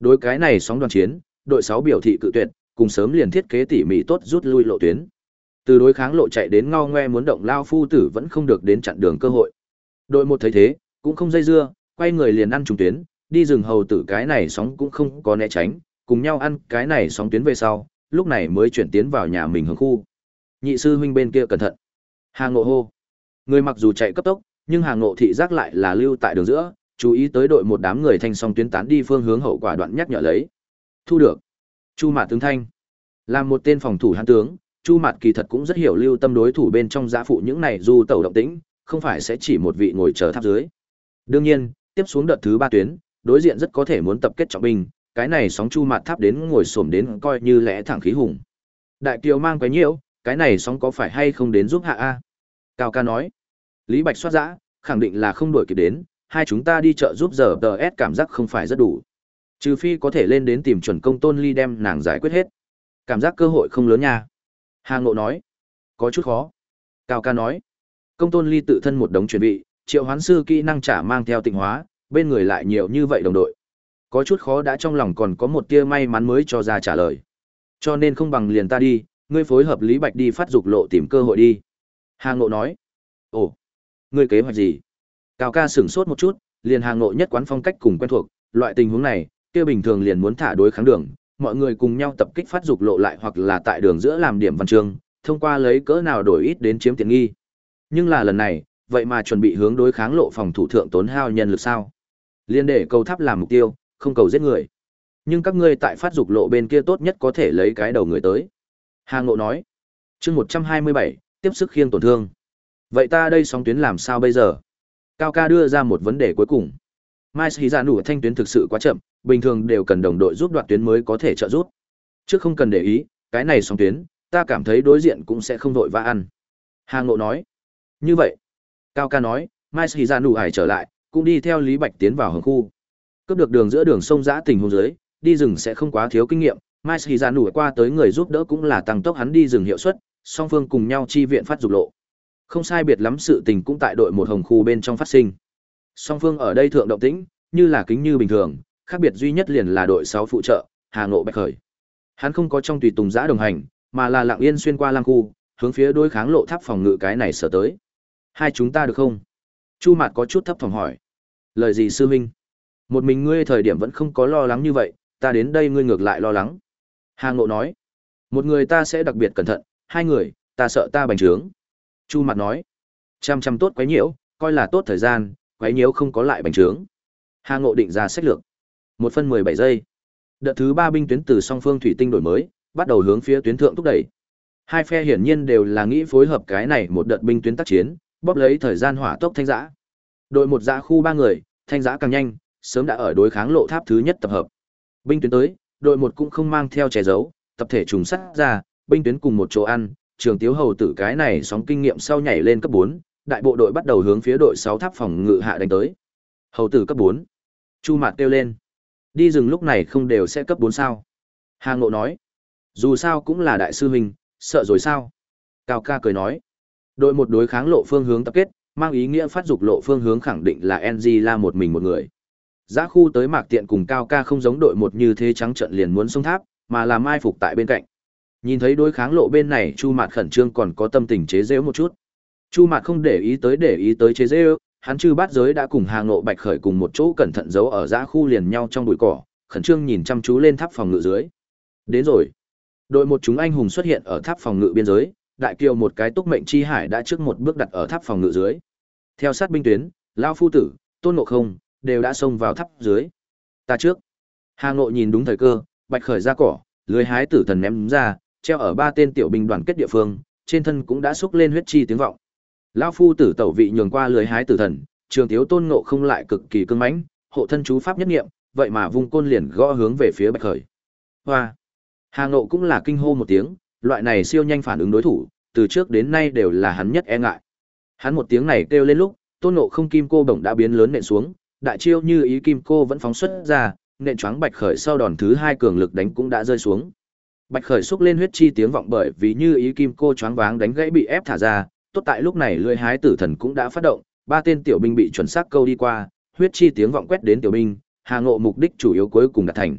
Đối cái này sóng đoàn chiến, đội 6 biểu thị cự tuyệt, cùng sớm liền thiết kế tỉ mỉ tốt rút lui lộ tuyến. Từ đối kháng lộ chạy đến ngao ngoe muốn động lao phu tử vẫn không được đến chặn đường cơ hội. Đội một thấy thế, cũng không dây dưa, quay người liền ăn trùng tuyến, đi rừng hầu tử cái này sóng cũng không có né tránh, cùng nhau ăn cái này sóng tuyến về sau, lúc này mới chuyển tiến vào nhà mình hướng khu. Nhị sư huynh bên kia cẩn thận. Hà Ngộ hô. Người mặc dù chạy cấp tốc, nhưng Hà Ngộ thị giác lại là lưu tại đường giữa, chú ý tới đội một đám người thanh song tuyến tán đi phương hướng hậu quả đoạn nhắc nhở lấy. Thu được. Chu Mạt tướng thanh. là một tên phòng thủ hán tướng, Chu Mạt kỳ thật cũng rất hiểu lưu tâm đối thủ bên trong giã phụ những này du tẩu động tĩnh, không phải sẽ chỉ một vị ngồi chờ tháp dưới. Đương nhiên, tiếp xuống đợt thứ ba tuyến, đối diện rất có thể muốn tập kết trọng binh, cái này sóng Chu Mạt tháp đến ngồi xổm đến coi như lẽ thẳng khí hùng. Đại Kiều mang quấy nhiễu, cái này sóng có phải hay không đến giúp hạ a? Cao ca nói. Lý Bạch xoát dã, khẳng định là không đuổi kịp đến, hai chúng ta đi chợ giúp giờ tờ S cảm giác không phải rất đủ. Trừ phi có thể lên đến tìm chuẩn công tôn ly đem nàng giải quyết hết. Cảm giác cơ hội không lớn nha. Hà Ngộ nói. Có chút khó. Cao ca nói. Công tôn ly tự thân một đống chuẩn bị, triệu hoán sư kỹ năng trả mang theo tịnh hóa, bên người lại nhiều như vậy đồng đội. Có chút khó đã trong lòng còn có một tia may mắn mới cho ra trả lời. Cho nên không bằng liền ta đi, ngươi phối hợp Lý Bạch đi phát dục lộ tìm cơ hội đi. Hà Ngộ nói. Ồ, ngươi kế hoạch gì? Cao ca sửng sốt một chút, liền Hà Ngộ nhất quán phong cách cùng quen thuộc, loại tình huống này, kia bình thường liền muốn thả đối kháng đường, mọi người cùng nhau tập kích phát dục lộ lại hoặc là tại đường giữa làm điểm văn chương, thông qua lấy cỡ nào đổi ít đến chiếm tiện nghi. Nhưng là lần này, vậy mà chuẩn bị hướng đối kháng lộ phòng thủ thượng tốn hao nhân lực sao? Liên để cầu tháp làm mục tiêu, không cầu giết người. Nhưng các ngươi tại phát dục lộ bên kia tốt nhất có thể lấy cái đầu người tới. Hà Ngộ nói. chương 127, tiếp sức khiêng tổn thương. Vậy ta đây sóng tuyến làm sao bây giờ? Cao ca đưa ra một vấn đề cuối cùng. Mai Sĩ Dạ nụ thanh tuyến thực sự quá chậm, bình thường đều cần đồng đội giúp đoạt tuyến mới có thể trợ giúp. Trước không cần để ý, cái này sóng tuyến, ta cảm thấy đối diện cũng sẽ không vội vã ăn. Hà Ngộ nói. Như vậy, Cao ca nói, Mai Sĩ Gia nụ hải trở lại, cũng đi theo Lý Bạch tiến vào hướng khu. Cướp được đường giữa đường sông giã tình huống dưới, đi rừng sẽ không quá thiếu kinh nghiệm, Mai Sĩ Gia nụ qua tới người giúp đỡ cũng là tăng tốc hắn đi rừng hiệu suất, song phương cùng nhau chi viện phát dục lộ. Không sai biệt lắm sự tình cũng tại đội một hồng khu bên trong phát sinh. Song phương ở đây thượng động tĩnh, như là kính như bình thường, khác biệt duy nhất liền là đội 6 phụ trợ, Hà Ngộ Bạch Khởi. Hắn không có trong tùy tùng giã đồng hành, mà là lặng yên xuyên qua lang khu, hướng phía đối kháng lộ tháp phòng ngự cái này sở tới. Hai chúng ta được không? Chu Mạt có chút thấp thỏm hỏi. Lời gì sư huynh? Một mình ngươi thời điểm vẫn không có lo lắng như vậy, ta đến đây ngươi ngược lại lo lắng. Hà Ngộ nói. Một người ta sẽ đặc biệt cẩn thận, hai người, ta sợ ta bành trướng. Chu Mạt nói. Chăm chăm tốt quấy nhiễu, coi là tốt thời gian, quấy nhiễu không có lại bành trướng. Hà Ngộ định ra sách lược. Một phân mười bảy giây. Đợt thứ ba binh tuyến từ song phương thủy tinh đổi mới, bắt đầu hướng phía tuyến thượng thúc đẩy. Hai phe hiển nhiên đều là nghĩ phối hợp cái này một đợt binh tuyến tác chiến, bóp lấy thời gian hỏa tốc thanh giã. Đội một giã khu ba người, thanh giã càng nhanh, sớm đã ở đối kháng lộ tháp thứ nhất tập hợp. Binh tuyến tới, đội một cũng không mang theo che giấu, tập thể trùng sắt ra, binh tuyến cùng một chỗ ăn, trường tiếu hầu tử cái này sóng kinh nghiệm sau nhảy lên cấp bốn, đại bộ đội bắt đầu hướng phía đội sáu tháp phòng ngự hạ đánh tới. Hầu tử cấp bốn, Chu Mạt kêu lên. Đi rừng lúc này không đều sẽ cấp bốn sao? Hà Ngộ nói. Dù sao cũng là đại sư huynh, sợ rồi sao? Cao ca cười nói. Đội một đối kháng lộ phương hướng tập kết, mang ý nghĩa phát dục lộ phương hướng khẳng định là NG là một mình một người. Giá khu tới mạc tiện cùng cao ca không giống đội một như thế trắng trận liền muốn sông tháp, mà là mai phục tại bên cạnh. Nhìn thấy đối kháng lộ bên này Chu Mạt khẩn trương còn có tâm tình chế giễu một chút. Chu Mạt không để ý tới để ý tới chế giễu, hắn chư bát giới đã cùng Hà Ngộ Bạch khởi cùng một chỗ cẩn thận giấu ở giã khu liền nhau trong bụi cỏ, khẩn trương nhìn chăm chú lên tháp phòng ngự dưới. Đến rồi. Đội một chúng anh hùng xuất hiện ở tháp phòng ngự biên giới, đại kiều một cái túc mệnh chi hải đã trước một bước đặt ở tháp phòng ngự dưới. Theo sát binh tuyến, lão phu tử, Tôn Ngộ Không đều đã xông vào tháp dưới. Ta trước. Hà Ngộ nhìn đúng thời cơ, Bạch khởi ra cỏ, lưới hái tử thần ném ra, treo ở ba tên tiểu binh đoàn kết địa phương, trên thân cũng đã xúc lên huyết chi tiếng vọng. Lão phu tử tẩu vị nhường qua lưới hái tử thần, trường thiếu tôn ngộ không lại cực kỳ cứng mãnh, hộ thân chú pháp nhất nghiệm, vậy mà vung côn liền gõ hướng về phía Bạch Khởi. Hoa. Hà Ngộ cũng là kinh hô một tiếng, loại này siêu nhanh phản ứng đối thủ, từ trước đến nay đều là hắn nhất e ngại. Hắn một tiếng này kêu lên lúc, tôn ngộ không kim cô bổng đã biến lớn nện xuống, đại chiêu như ý kim cô vẫn phóng xuất ra, nện choáng Bạch Khởi sau đòn thứ hai cường lực đánh cũng đã rơi xuống. Bạch Khởi xúc lên huyết chi tiếng vọng bởi vì như ý kim cô choáng váng đánh gãy bị ép thả ra, tốt tại lúc này lưỡi hái tử thần cũng đã phát động, ba tên tiểu binh bị chuẩn xác câu đi qua, huyết chi tiếng vọng quét đến tiểu binh, Hà Ngộ mục đích chủ yếu cuối cùng đạt thành.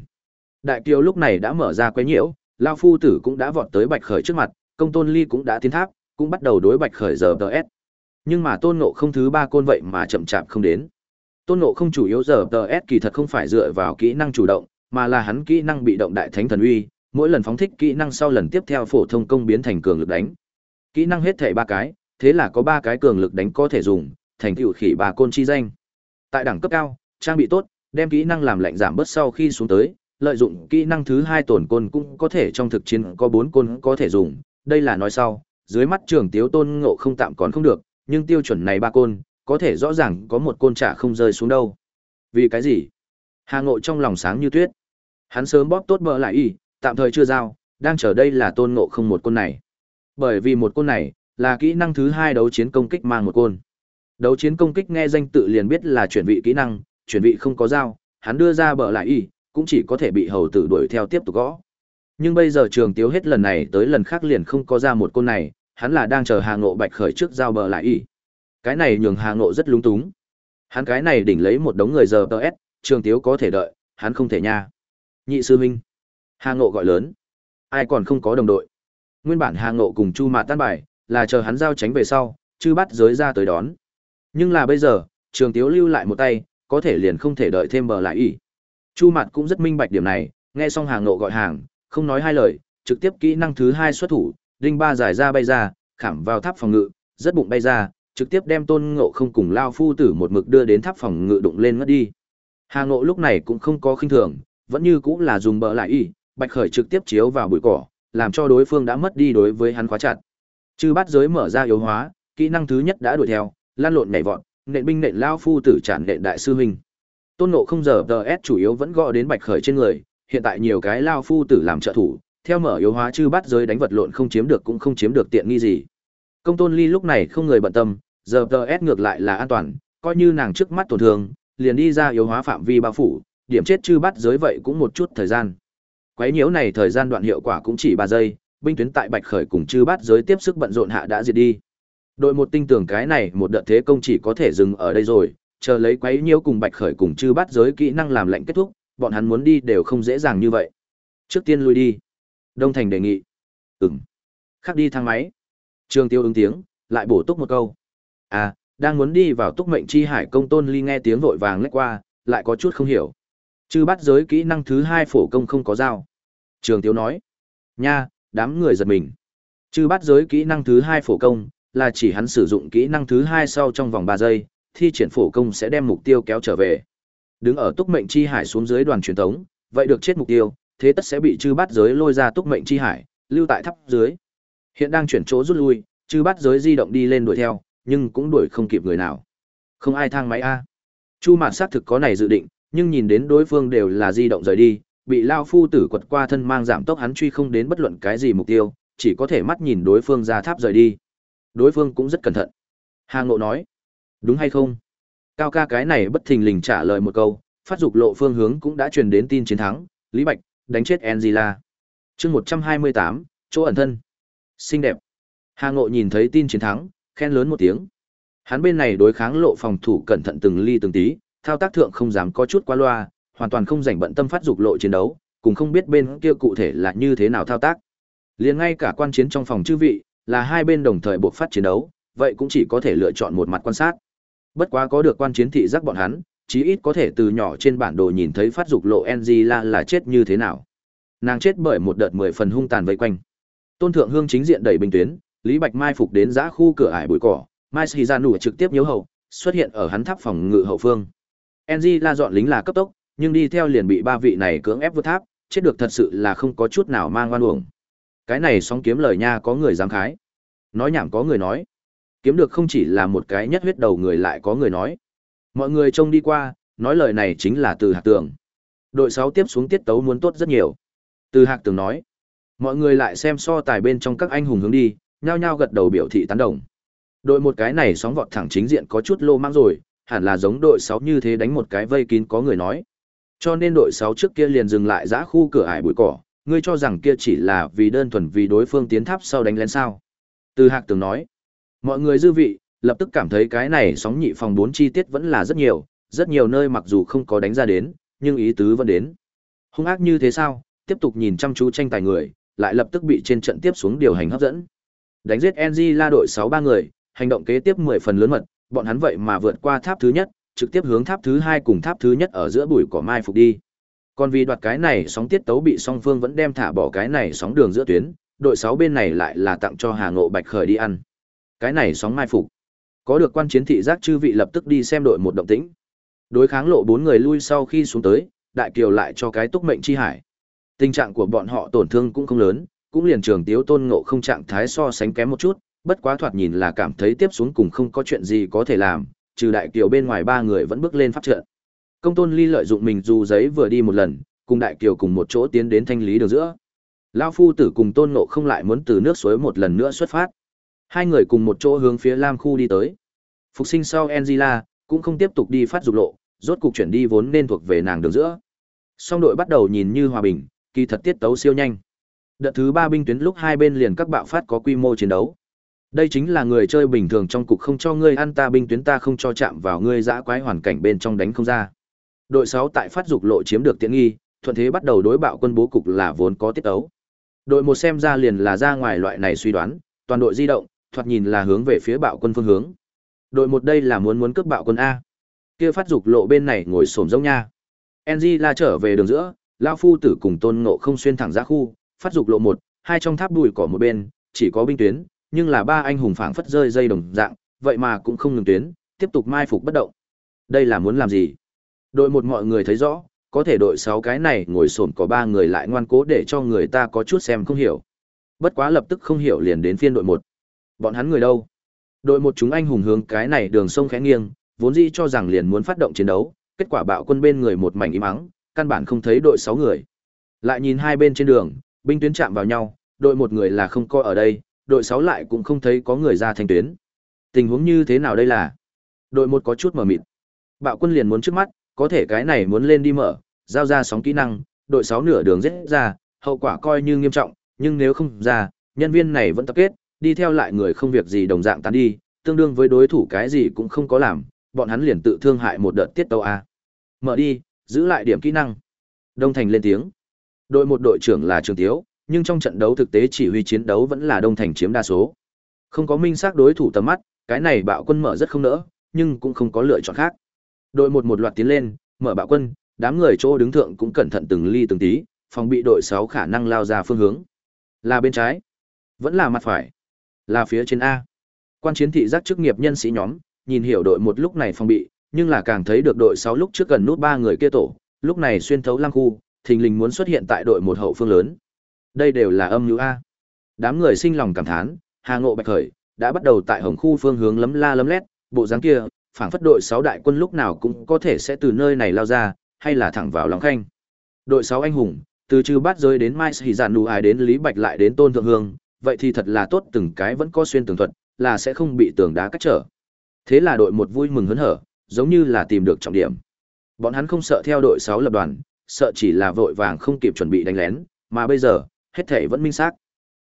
Đại kiều lúc này đã mở ra quấy nhiễu, lão phu tử cũng đã vọt tới Bạch Khởi trước mặt, công tôn ly cũng đã tiến tháp, cũng bắt đầu đối Bạch Khởi giờ DS. Nhưng mà Tôn Ngộ không thứ ba côn vậy mà chậm chạp không đến. Tôn Ngộ không chủ yếu giờ DS kỳ thật không phải dựa vào kỹ năng chủ động, mà là hắn kỹ năng bị động đại thánh thần uy, mỗi lần phóng thích kỹ năng sau lần tiếp theo phổ thông công biến thành cường lực đánh. Kỹ năng hết thể ba cái, thế là có ba cái cường lực đánh có thể dùng, thành tựu khỉ bà côn chi danh. Tại đẳng cấp cao, trang bị tốt, đem kỹ năng làm lạnh giảm bớt sau khi xuống tới, lợi dụng kỹ năng thứ hai tổn côn cũng có thể trong thực chiến có bốn côn có thể dùng, đây là nói sau, dưới mắt trường tiếu tôn ngộ không tạm còn không được, nhưng tiêu chuẩn này ba côn, có thể rõ ràng có một côn trả không rơi xuống đâu. Vì cái gì? Hà ngộ trong lòng sáng như tuyết. Hắn sớm bóp tốt bờ lại y, tạm thời chưa giao, đang chờ đây là tôn ngộ không một côn này. Bởi vì một côn này, là kỹ năng thứ hai đấu chiến công kích mang một côn. Đấu chiến công kích nghe danh tự liền biết là chuyển vị kỹ năng, chuyển vị không có dao, hắn đưa ra bờ lại y, cũng chỉ có thể bị hầu tử đuổi theo tiếp tục gõ. Nhưng bây giờ trường tiếu hết lần này tới lần khác liền không có ra một côn này, hắn là đang chờ Hà Ngộ Bạch khởi trước giao bờ lại y. Cái này nhường Hà Ngộ rất lúng túng. Hắn cái này đỉnh lấy một đống người giờ TS, trường tiếu có thể đợi, hắn không thể nha. Nhị sư huynh. Hà Ngộ gọi lớn. Ai còn không có đồng đội. Nguyên bản Hà Ngộ cùng Chu mạ tan bài, là chờ hắn giao tránh về sau, chư bắt giới ra tới đón. Nhưng là bây giờ, trường tiếu lưu lại một tay, có thể liền không thể đợi thêm bờ lại ỉ. Chu mặt cũng rất minh bạch điểm này, Nghe xong hàng nộ gọi hàng, không nói hai lời, trực tiếp kỹ năng thứ hai xuất thủ, đinh ba giải ra bay ra, khảm vào tháp phòng ngự, rất bụng bay ra, trực tiếp đem tôn ngộ không cùng lao phu tử một mực đưa đến tháp phòng ngự đụng lên ngất đi. Hà ngộ lúc này cũng không có khinh thường, vẫn như cũng là dùng bờ lại y, bạch khởi trực tiếp chiếu vào bụi cỏ, làm cho đối phương đã mất đi đối với hắn khóa chặt. Chư bát giới mở ra yếu hóa, kỹ năng thứ nhất đã đuổi theo, lan lộn nhảy vọt, nện binh nện lao phu tử tràn nện đại sư huynh. Tôn nộ không giờ DS chủ yếu vẫn gõ đến bạch khởi trên người, hiện tại nhiều cái lao phu tử làm trợ thủ, theo mở yếu hóa chư bát giới đánh vật lộn không chiếm được cũng không chiếm được tiện nghi gì. Công tôn ly lúc này không người bận tâm, giờ DS ngược lại là an toàn, coi như nàng trước mắt tổn thương, liền đi ra yếu hóa phạm vi bao phủ, điểm chết chư bắt giới vậy cũng một chút thời gian. Quấy nhiễu này thời gian đoạn hiệu quả cũng chỉ 3 giây, binh tuyến tại Bạch Khởi cùng chư Bát giới tiếp sức bận rộn hạ đã diệt đi. Đội một tinh tưởng cái này một đợt thế công chỉ có thể dừng ở đây rồi, chờ lấy quấy nhiễu cùng Bạch Khởi cùng chư Bát giới kỹ năng làm lệnh kết thúc, bọn hắn muốn đi đều không dễ dàng như vậy. Trước tiên lui đi. Đông Thành đề nghị. Ừm. Khắc đi thang máy. Trường Tiêu ứng tiếng, lại bổ túc một câu. À, đang muốn đi vào túc mệnh chi hải công tôn ly nghe tiếng vội vàng lách qua, lại có chút không hiểu. Chư bắt giới kỹ năng thứ hai phổ công không có dao. Trường Tiêu nói. Nha, đám người giật mình. Chư bắt giới kỹ năng thứ hai phổ công, là chỉ hắn sử dụng kỹ năng thứ hai sau trong vòng 3 giây, thi triển phổ công sẽ đem mục tiêu kéo trở về. Đứng ở túc mệnh chi hải xuống dưới đoàn truyền tống, vậy được chết mục tiêu, thế tất sẽ bị chư bắt giới lôi ra túc mệnh chi hải, lưu tại tháp dưới. Hiện đang chuyển chỗ rút lui, chư bắt giới di động đi lên đuổi theo, nhưng cũng đuổi không kịp người nào. Không ai thang máy a. Chu Mạn xác thực có này dự định, nhưng nhìn đến đối phương đều là di động rời đi, bị lao phu tử quật qua thân mang giảm tốc hắn truy không đến bất luận cái gì mục tiêu, chỉ có thể mắt nhìn đối phương ra tháp rời đi. Đối phương cũng rất cẩn thận. Hà Ngộ nói, đúng hay không? Cao ca cái này bất thình lình trả lời một câu, phát dục lộ phương hướng cũng đã truyền đến tin chiến thắng, Lý Bạch, đánh chết Angela. chương 128, chỗ ẩn thân. Xinh đẹp. Hà Ngộ nhìn thấy tin chiến thắng, khen lớn một tiếng. Hắn bên này đối kháng lộ phòng thủ cẩn thận từng ly từng tí, thao tác thượng không dám có chút quá loa, hoàn toàn không rảnh bận tâm phát dục lộ chiến đấu, cùng không biết bên kia cụ thể là như thế nào thao tác. Liền ngay cả quan chiến trong phòng chư vị, là hai bên đồng thời buộc phát chiến đấu, vậy cũng chỉ có thể lựa chọn một mặt quan sát. Bất quá có được quan chiến thị giác bọn hắn, chí ít có thể từ nhỏ trên bản đồ nhìn thấy phát dục lộ NG là chết như thế nào. Nàng chết bởi một đợt mười phần hung tàn vây quanh. Tôn Thượng Hương chính diện đẩy bình tuyến, Lý Bạch Mai phục đến giã khu cửa ải bụi cỏ, Mai Shizanu trực tiếp nhớ hậu, xuất hiện ở hắn tháp phòng ngự hậu phương. Angela dọn lính là cấp tốc, nhưng đi theo liền bị ba vị này cưỡng ép vượt tháp, chết được thật sự là không có chút nào mang oan uổng. Cái này sóng kiếm lời nha có người dám khái. Nói nhảm có người nói. Kiếm được không chỉ là một cái nhất huyết đầu người lại có người nói. Mọi người trông đi qua, nói lời này chính là từ hạc tường. Đội 6 tiếp xuống tiết tấu muốn tốt rất nhiều. Từ hạc tường nói. Mọi người lại xem so tài bên trong các anh hùng hướng đi, nhao nhao gật đầu biểu thị tán đồng. Đội một cái này sóng vọt thẳng chính diện có chút lô mang rồi, hẳn là giống đội 6 như thế đánh một cái vây kín có người nói. Cho nên đội 6 trước kia liền dừng lại giã khu cửa ải bụi cỏ, ngươi cho rằng kia chỉ là vì đơn thuần vì đối phương tiến tháp sau đánh lén sao. Từ hạc tường nói, mọi người dư vị, lập tức cảm thấy cái này sóng nhị phòng 4 chi tiết vẫn là rất nhiều, rất nhiều nơi mặc dù không có đánh ra đến, nhưng ý tứ vẫn đến. Hung ác như thế sao, tiếp tục nhìn chăm chú tranh tài người, lại lập tức bị trên trận tiếp xuống điều hành hấp dẫn. Đánh giết NG la đội 6 ba người, hành động kế tiếp 10 phần lớn mật, bọn hắn vậy mà vượt qua tháp thứ nhất, trực tiếp hướng tháp thứ hai cùng tháp thứ nhất ở giữa bụi cỏ mai phục đi. Còn vì đoạt cái này sóng tiết tấu bị song phương vẫn đem thả bỏ cái này sóng đường giữa tuyến, đội sáu bên này lại là tặng cho Hà Ngộ Bạch khởi đi ăn. Cái này sóng mai phục. Có được quan chiến thị giác chư vị lập tức đi xem đội một động tĩnh. Đối kháng lộ bốn người lui sau khi xuống tới, đại kiều lại cho cái túc mệnh chi hải. Tình trạng của bọn họ tổn thương cũng không lớn, cũng liền trường tiếu tôn ngộ không trạng thái so sánh kém một chút, bất quá thoạt nhìn là cảm thấy tiếp xuống cùng không có chuyện gì có thể làm, trừ đại kiều bên ngoài ba người vẫn bước lên pháp trận. Công tôn ly lợi dụng mình dù giấy vừa đi một lần, cùng đại kiều cùng một chỗ tiến đến thanh lý đường giữa. Lao phu tử cùng tôn ngộ không lại muốn từ nước suối một lần nữa xuất phát. Hai người cùng một chỗ hướng phía Lam khu đi tới. Phục sinh sau Angela, cũng không tiếp tục đi phát dục lộ, rốt cục chuyển đi vốn nên thuộc về nàng đường giữa. Song đội bắt đầu nhìn như hòa bình, kỳ thật tiết tấu siêu nhanh. Đợt thứ ba binh tuyến lúc hai bên liền các bạo phát có quy mô chiến đấu. Đây chính là người chơi bình thường trong cục không cho ngươi ăn ta binh tuyến ta không cho chạm vào ngươi dã quái hoàn cảnh bên trong đánh không ra. Đội 6 tại phát dục lộ chiếm được tiện nghi, thuận thế bắt đầu đối bạo quân bố cục là vốn có tiết ấu. Đội một xem ra liền là ra ngoài loại này suy đoán, toàn đội di động, thoạt nhìn là hướng về phía bạo quân phương hướng. Đội một đây là muốn muốn cướp bạo quân a. Kia phát dục lộ bên này ngồi xổm giống nha. NG la trở về đường giữa, lão phu tử cùng tôn ngộ không xuyên thẳng ra khu phát dục lộ một hai trong tháp bùi cỏ một bên chỉ có binh tuyến nhưng là ba anh hùng phảng phất rơi dây đồng dạng, vậy mà cũng không ngừng tuyến, tiếp tục mai phục bất động. Đây là muốn làm gì? Đội một mọi người thấy rõ, có thể đội sáu cái này ngồi xổm có ba người lại ngoan cố để cho người ta có chút xem không hiểu. Bất quá lập tức không hiểu liền đến phiên đội một. Bọn hắn người đâu? Đội một chúng anh hùng hướng cái này đường sông khẽ nghiêng, vốn dĩ cho rằng liền muốn phát động chiến đấu, kết quả bạo quân bên người một mảnh im ắng, căn bản không thấy đội sáu người. Lại nhìn hai bên trên đường, binh tuyến chạm vào nhau, đội một người là không coi ở đây đội sáu lại cũng không thấy có người ra thành tuyến. Tình huống như thế nào đây là? Đội một có chút mở mịt. Bạo quân liền muốn trước mắt, có thể cái này muốn lên đi mở, giao ra sóng kỹ năng, đội sáu nửa đường rết ra, hậu quả coi như nghiêm trọng, nhưng nếu không ra, nhân viên này vẫn tập kết, đi theo lại người không việc gì đồng dạng tán đi, tương đương với đối thủ cái gì cũng không có làm, bọn hắn liền tự thương hại một đợt tiết tàu a. Mở đi, giữ lại điểm kỹ năng. Đông thành lên tiếng. Đội một đội trưởng là trường tiếu nhưng trong trận đấu thực tế chỉ huy chiến đấu vẫn là đông thành chiếm đa số. Không có minh xác đối thủ tầm mắt, cái này bạo quân mở rất không nỡ, nhưng cũng không có lựa chọn khác. Đội một một loạt tiến lên, mở bạo quân, đám người chỗ đứng thượng cũng cẩn thận từng ly từng tí, phòng bị đội sáu khả năng lao ra phương hướng. Là bên trái, vẫn là mặt phải, là phía trên a. Quan chiến thị giác chức nghiệp nhân sĩ nhóm, nhìn hiểu đội một lúc này phòng bị, nhưng là càng thấy được đội sáu lúc trước gần nút ba người kia tổ, lúc này xuyên thấu lăng khu, thình lình muốn xuất hiện tại đội một hậu phương lớn đây đều là âm nhũ a. Đám người sinh lòng cảm thán, hà ngộ bạch khởi đã bắt đầu tại hồng khu phương hướng lấm la lấm lét, bộ dáng kia, phảng phất đội sáu đại quân lúc nào cũng có thể sẽ từ nơi này lao ra, hay là thẳng vào lòng khanh. Đội sáu anh hùng, từ trừ bát rơi đến mai sĩ giản nụ ai đến lý bạch lại đến tôn thượng hương, vậy thì thật là tốt từng cái vẫn có xuyên tường thuật, là sẽ không bị tường đá cách trở. Thế là đội một vui mừng hớn hở, giống như là tìm được trọng điểm. Bọn hắn không sợ theo đội sáu lập đoàn, sợ chỉ là vội vàng không kịp chuẩn bị đánh lén, mà bây giờ hết thể vẫn minh xác.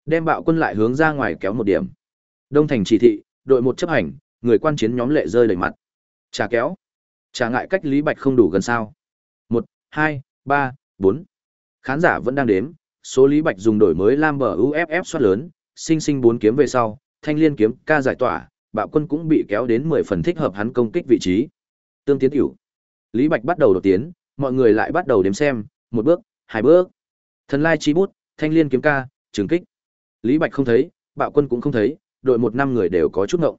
Đem bạo quân lại hướng ra ngoài kéo một điểm. Đông thành chỉ thị đội một chấp hành người quan chiến nhóm lệ rơi đầy mặt. Trả kéo. Trả ngại cách lý bạch không đủ gần sao. Một hai ba bốn. Khán giả vẫn đang đếm số lý bạch dùng đổi mới lam bờ uff soát lớn sinh sinh bốn kiếm về sau thanh liên kiếm ca giải tỏa bạo quân cũng bị kéo đến mười phần thích hợp hắn công kích vị trí. Tương tiến cửu, lý bạch bắt đầu đột tiến mọi người lại bắt đầu đếm xem một bước hai bước. Thần lai chi bút thanh liên kiếm ca, trường kích. Lý bạch không thấy, bạo quân cũng không thấy, đội một năm người đều có chút ngộng.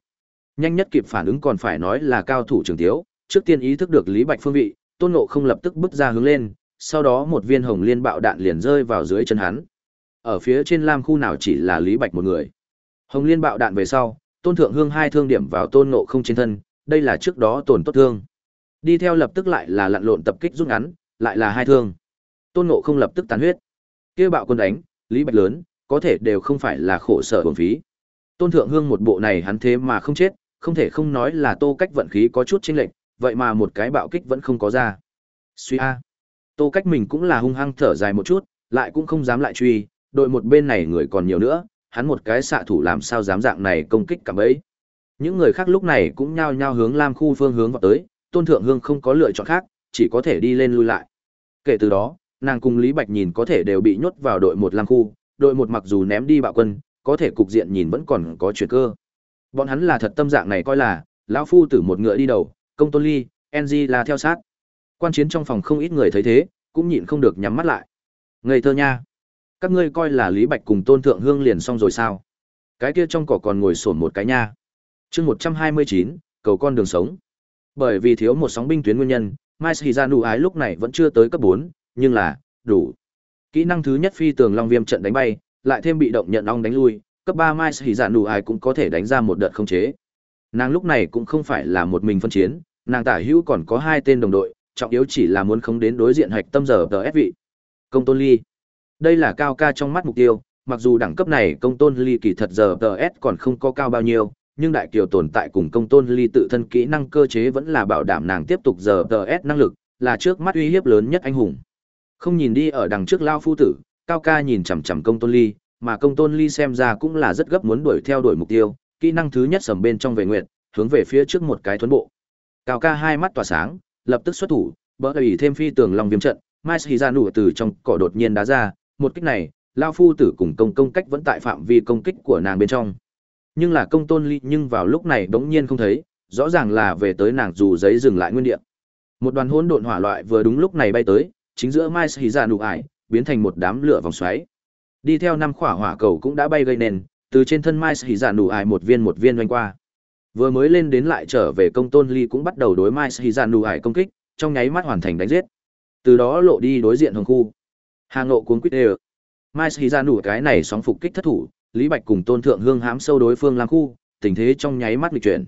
Nhanh nhất kịp phản ứng còn phải nói là cao thủ trường tiếu trước tiên ý thức được lý bạch phương vị, tôn nộ không lập tức bước ra hướng lên, sau đó một viên hồng liên bạo đạn liền rơi vào dưới chân hắn. Ở phía trên lam khu nào chỉ là lý bạch một người. Hồng liên bạo đạn về sau, tôn thượng hương hai thương điểm vào tôn nộ không trên thân, đây là trước đó tổn tốt thương. Đi theo lập tức lại là lặn lộn tập kích rút ngắn, lại là hai thương. Tôn nộ không lập tức tán huyết kia bạo quân đánh, lý bạch lớn, có thể đều không phải là khổ sở hồn phí. Tôn thượng hương một bộ này hắn thế mà không chết, không thể không nói là tô cách vận khí có chút chênh lệch, vậy mà một cái bạo kích vẫn không có ra. Suy a. Tô cách mình cũng là hung hăng thở dài một chút, lại cũng không dám lại truy, đội một bên này người còn nhiều nữa, hắn một cái xạ thủ làm sao dám dạng này công kích cả ấy những người khác lúc này cũng nhao nhao hướng lam khu phương hướng vào tới, tôn thượng hương không có lựa chọn khác, chỉ có thể đi lên lui lại. Kể từ đó nàng cùng lý bạch nhìn có thể đều bị nhốt vào đội một lam khu, đội một mặc dù ném đi bạo quân, có thể cục diện nhìn vẫn còn có chuyện cơ. Bọn hắn là thật tâm dạng này coi là, lão phu tử một ngựa đi đầu, công tôn ly ng là theo sát. Quan chiến trong phòng không ít người thấy thế, cũng nhịn không được nhắm mắt lại. Ngây thơ nha. Các ngươi coi là lý bạch cùng tôn thượng hương liền xong rồi sao? Cái kia trong cỏ còn ngồi sổn một cái nha. Chương một trăm hai mươi chín, cầu con đường sống. Bởi vì thiếu một sóng binh tuyến nguyên nhân, mai sĩ ra nụ ái lúc này vẫn chưa tới cấp bốn nhưng là, đủ. Kỹ năng thứ nhất phi tường long viêm trận đánh bay, lại thêm bị động nhận long đánh lui, cấp ba mai sĩ ra nụ ai cũng có thể đánh ra một đợt không chế. Nàng lúc này cũng không phải là một mình phân chiến, nàng tả hữu còn có hai tên đồng đội, trọng yếu chỉ là muốn không đến đối diện hạch tâm giờ tờ ép vị. Công tôn ly. Đây là cao ca trong mắt mục tiêu, mặc dù đẳng cấp này công tôn ly kỳ thật giờ tờ s còn không có cao bao nhiêu, nhưng đại kiều tồn tại cùng công tôn ly tự thân kỹ năng cơ chế vẫn là bảo đảm nàng tiếp tục giờ tờ s năng lực, là trước mắt uy hiếp lớn nhất anh hùng không nhìn đi ở đằng trước lao phu tử, cao ca nhìn chằm chằm công tôn ly, mà công tôn ly xem ra cũng là rất gấp muốn đuổi theo đuổi mục tiêu, kỹ năng thứ nhất sầm bên trong về nguyện hướng về phía trước một cái thuấn bộ. Cao ca hai mắt tỏa sáng, lập tức xuất thủ, bỡ ngỡ thêm phi tường lòng viêm trận, mai sĩ ra nổ từ trong cỏ đột nhiên đá ra, một kích này, lao phu tử cùng công công cách vẫn tại phạm vi công kích của nàng bên trong. Nhưng là công tôn ly nhưng vào lúc này bỗng nhiên không thấy, rõ ràng là về tới nàng dù giấy dừng lại nguyên địa. Một đoàn hỗn độn hỏa loại vừa đúng lúc này bay tới chính giữa mai hí ra nụ ải, biến thành một đám lửa vòng xoáy. Đi theo năm khỏa hỏa cầu cũng đã bay gây nền, từ trên thân mai hí ra nụ ải một viên một viên oanh qua. Vừa mới lên đến lại trở về công tôn ly cũng bắt đầu đối mai hí ra nụ ải công kích, trong nháy mắt hoàn thành đánh giết. Từ đó lộ đi đối diện hồng khu. Hà ngộ cuốn quýt đều. Mai hí ra nụ cái này sóng phục kích thất thủ, lý bạch cùng tôn thượng hương hám sâu đối phương làm khu, tình thế trong nháy mắt lịch chuyển.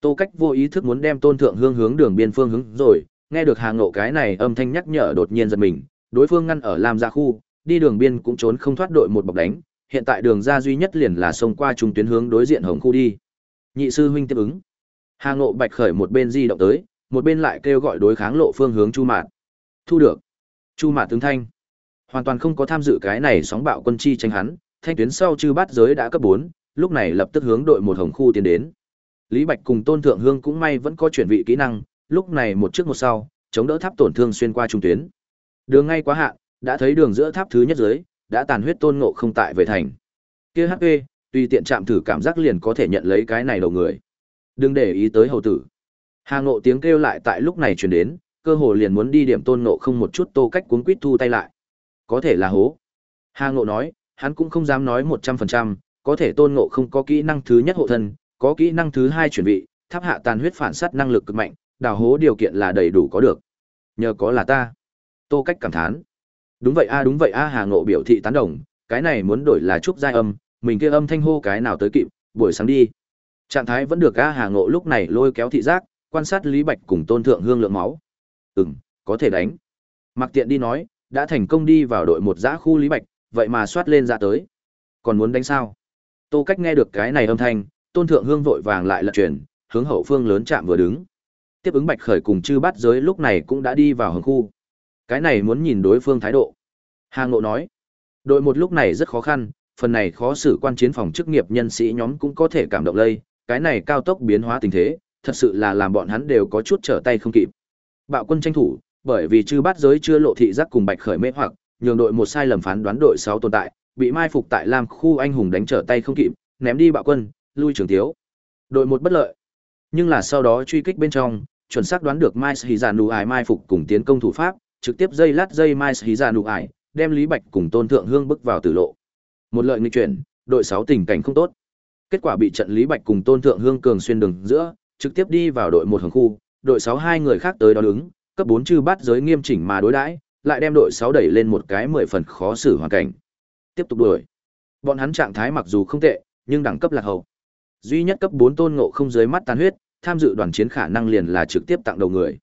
Tô cách vô ý thức muốn đem tôn thượng hương hướng đường biên phương hướng rồi nghe được hà ngộ cái này âm thanh nhắc nhở đột nhiên giật mình, đối phương ngăn ở làm ra dạ khu, đi đường biên cũng trốn không thoát đội một bọc đánh, hiện tại đường ra duy nhất liền là xông qua trung tuyến hướng đối diện hồng khu đi. Nhị sư huynh tiếp ứng. Hà ngộ bạch khởi một bên di động tới, một bên lại kêu gọi đối kháng lộ phương hướng chu mạt. Thu được. Chu mạt tướng thanh. Hoàn toàn không có tham dự cái này sóng bạo quân chi tranh hắn, thanh tuyến sau chư bát giới đã cấp bốn, lúc này lập tức hướng đội một hồng khu tiến đến. Lý bạch cùng tôn thượng hương cũng may vẫn có chuyển vị kỹ năng lúc này một trước một sau, chống đỡ tháp tổn thương xuyên qua trung tuyến. Đường ngay quá hạn, đã thấy đường giữa tháp thứ nhất dưới, đã tàn huyết tôn ngộ không tại về thành. Kia hp tùy tiện chạm thử cảm giác liền có thể nhận lấy cái này đầu người. Đừng để ý tới hầu tử. Hà ngộ tiếng kêu lại tại lúc này truyền đến, cơ hồ liền muốn đi điểm tôn ngộ không một chút tô cách cuốn quýt thu tay lại. Có thể là hố. Hà ngộ nói, hắn cũng không dám nói một trăm phần trăm, có thể tôn ngộ không có kỹ năng thứ nhất hộ thân, có kỹ năng thứ hai chuẩn bị tháp hạ tàn huyết phản sát năng lực cực mạnh đào hố điều kiện là đầy đủ có được. Nhờ có là ta. Tô cách cảm thán. Đúng vậy a, đúng vậy a, hà ngộ biểu thị tán đồng. Cái này muốn đổi là trúc giai âm, mình kia âm thanh hô cái nào tới kịp, buổi sáng đi. Trạng thái vẫn được a, hà ngộ lúc này lôi kéo thị giác, quan sát lý bạch cùng tôn thượng hương lượng máu. Ừ m có thể đánh. Mặc tiện đi nói, đã thành công đi vào đội một giã khu lý bạch, vậy mà soát lên ra tới. Còn muốn đánh sao? Tô cách nghe được cái này âm thanh, tôn thượng hương vội vàng lại lật chuyển hướng hậu phương lớn chạm vừa đứng tiếp ứng bạch khởi cùng chư bát giới lúc này cũng đã đi vào hướng khu. Cái này muốn nhìn đối phương thái độ. Hà ngộ nói, đội một lúc này rất khó khăn, phần này khó xử quan chiến phòng chức nghiệp nhân sĩ nhóm cũng có thể cảm động lây. Cái này cao tốc biến hóa tình thế, thật sự là làm bọn hắn đều có chút trở tay không kịp. Bạo quân tranh thủ, bởi vì chư bát giới chưa lộ thị giác cùng bạch khởi mê hoặc, nhường đội một sai lầm phán đoán đội sáu tồn tại, bị mai phục tại lam khu anh hùng đánh trở tay không kịp, ném đi bạo quân, lui trường thiếu. Đội một bất lợi nhưng là sau đó truy kích bên trong, chuẩn xác đoán được mai Sĩ giả nụ ải mai phục cùng tiến công thủ pháp, trực tiếp dây lát dây mai Sĩ giả nụ ải đem lý bạch cùng tôn thượng hương bước vào tử lộ. Một lợi nghịch chuyển, đội sáu tình cảnh không tốt. Kết quả bị trận lý bạch cùng tôn thượng hương cường xuyên đường giữa, trực tiếp đi vào đội một hướng khu, đội sáu hai người khác tới đó đứng, cấp bốn chư bắt giới nghiêm chỉnh mà đối đãi, lại đem đội sáu đẩy lên một cái mười phần khó xử hoàn cảnh. Tiếp tục đuổi. Bọn hắn trạng thái mặc dù không tệ, nhưng đẳng cấp lạc hậu duy nhất cấp bốn tôn ngộ không dưới mắt tàn huyết, tham dự đoàn chiến khả năng liền là trực tiếp tặng đầu người.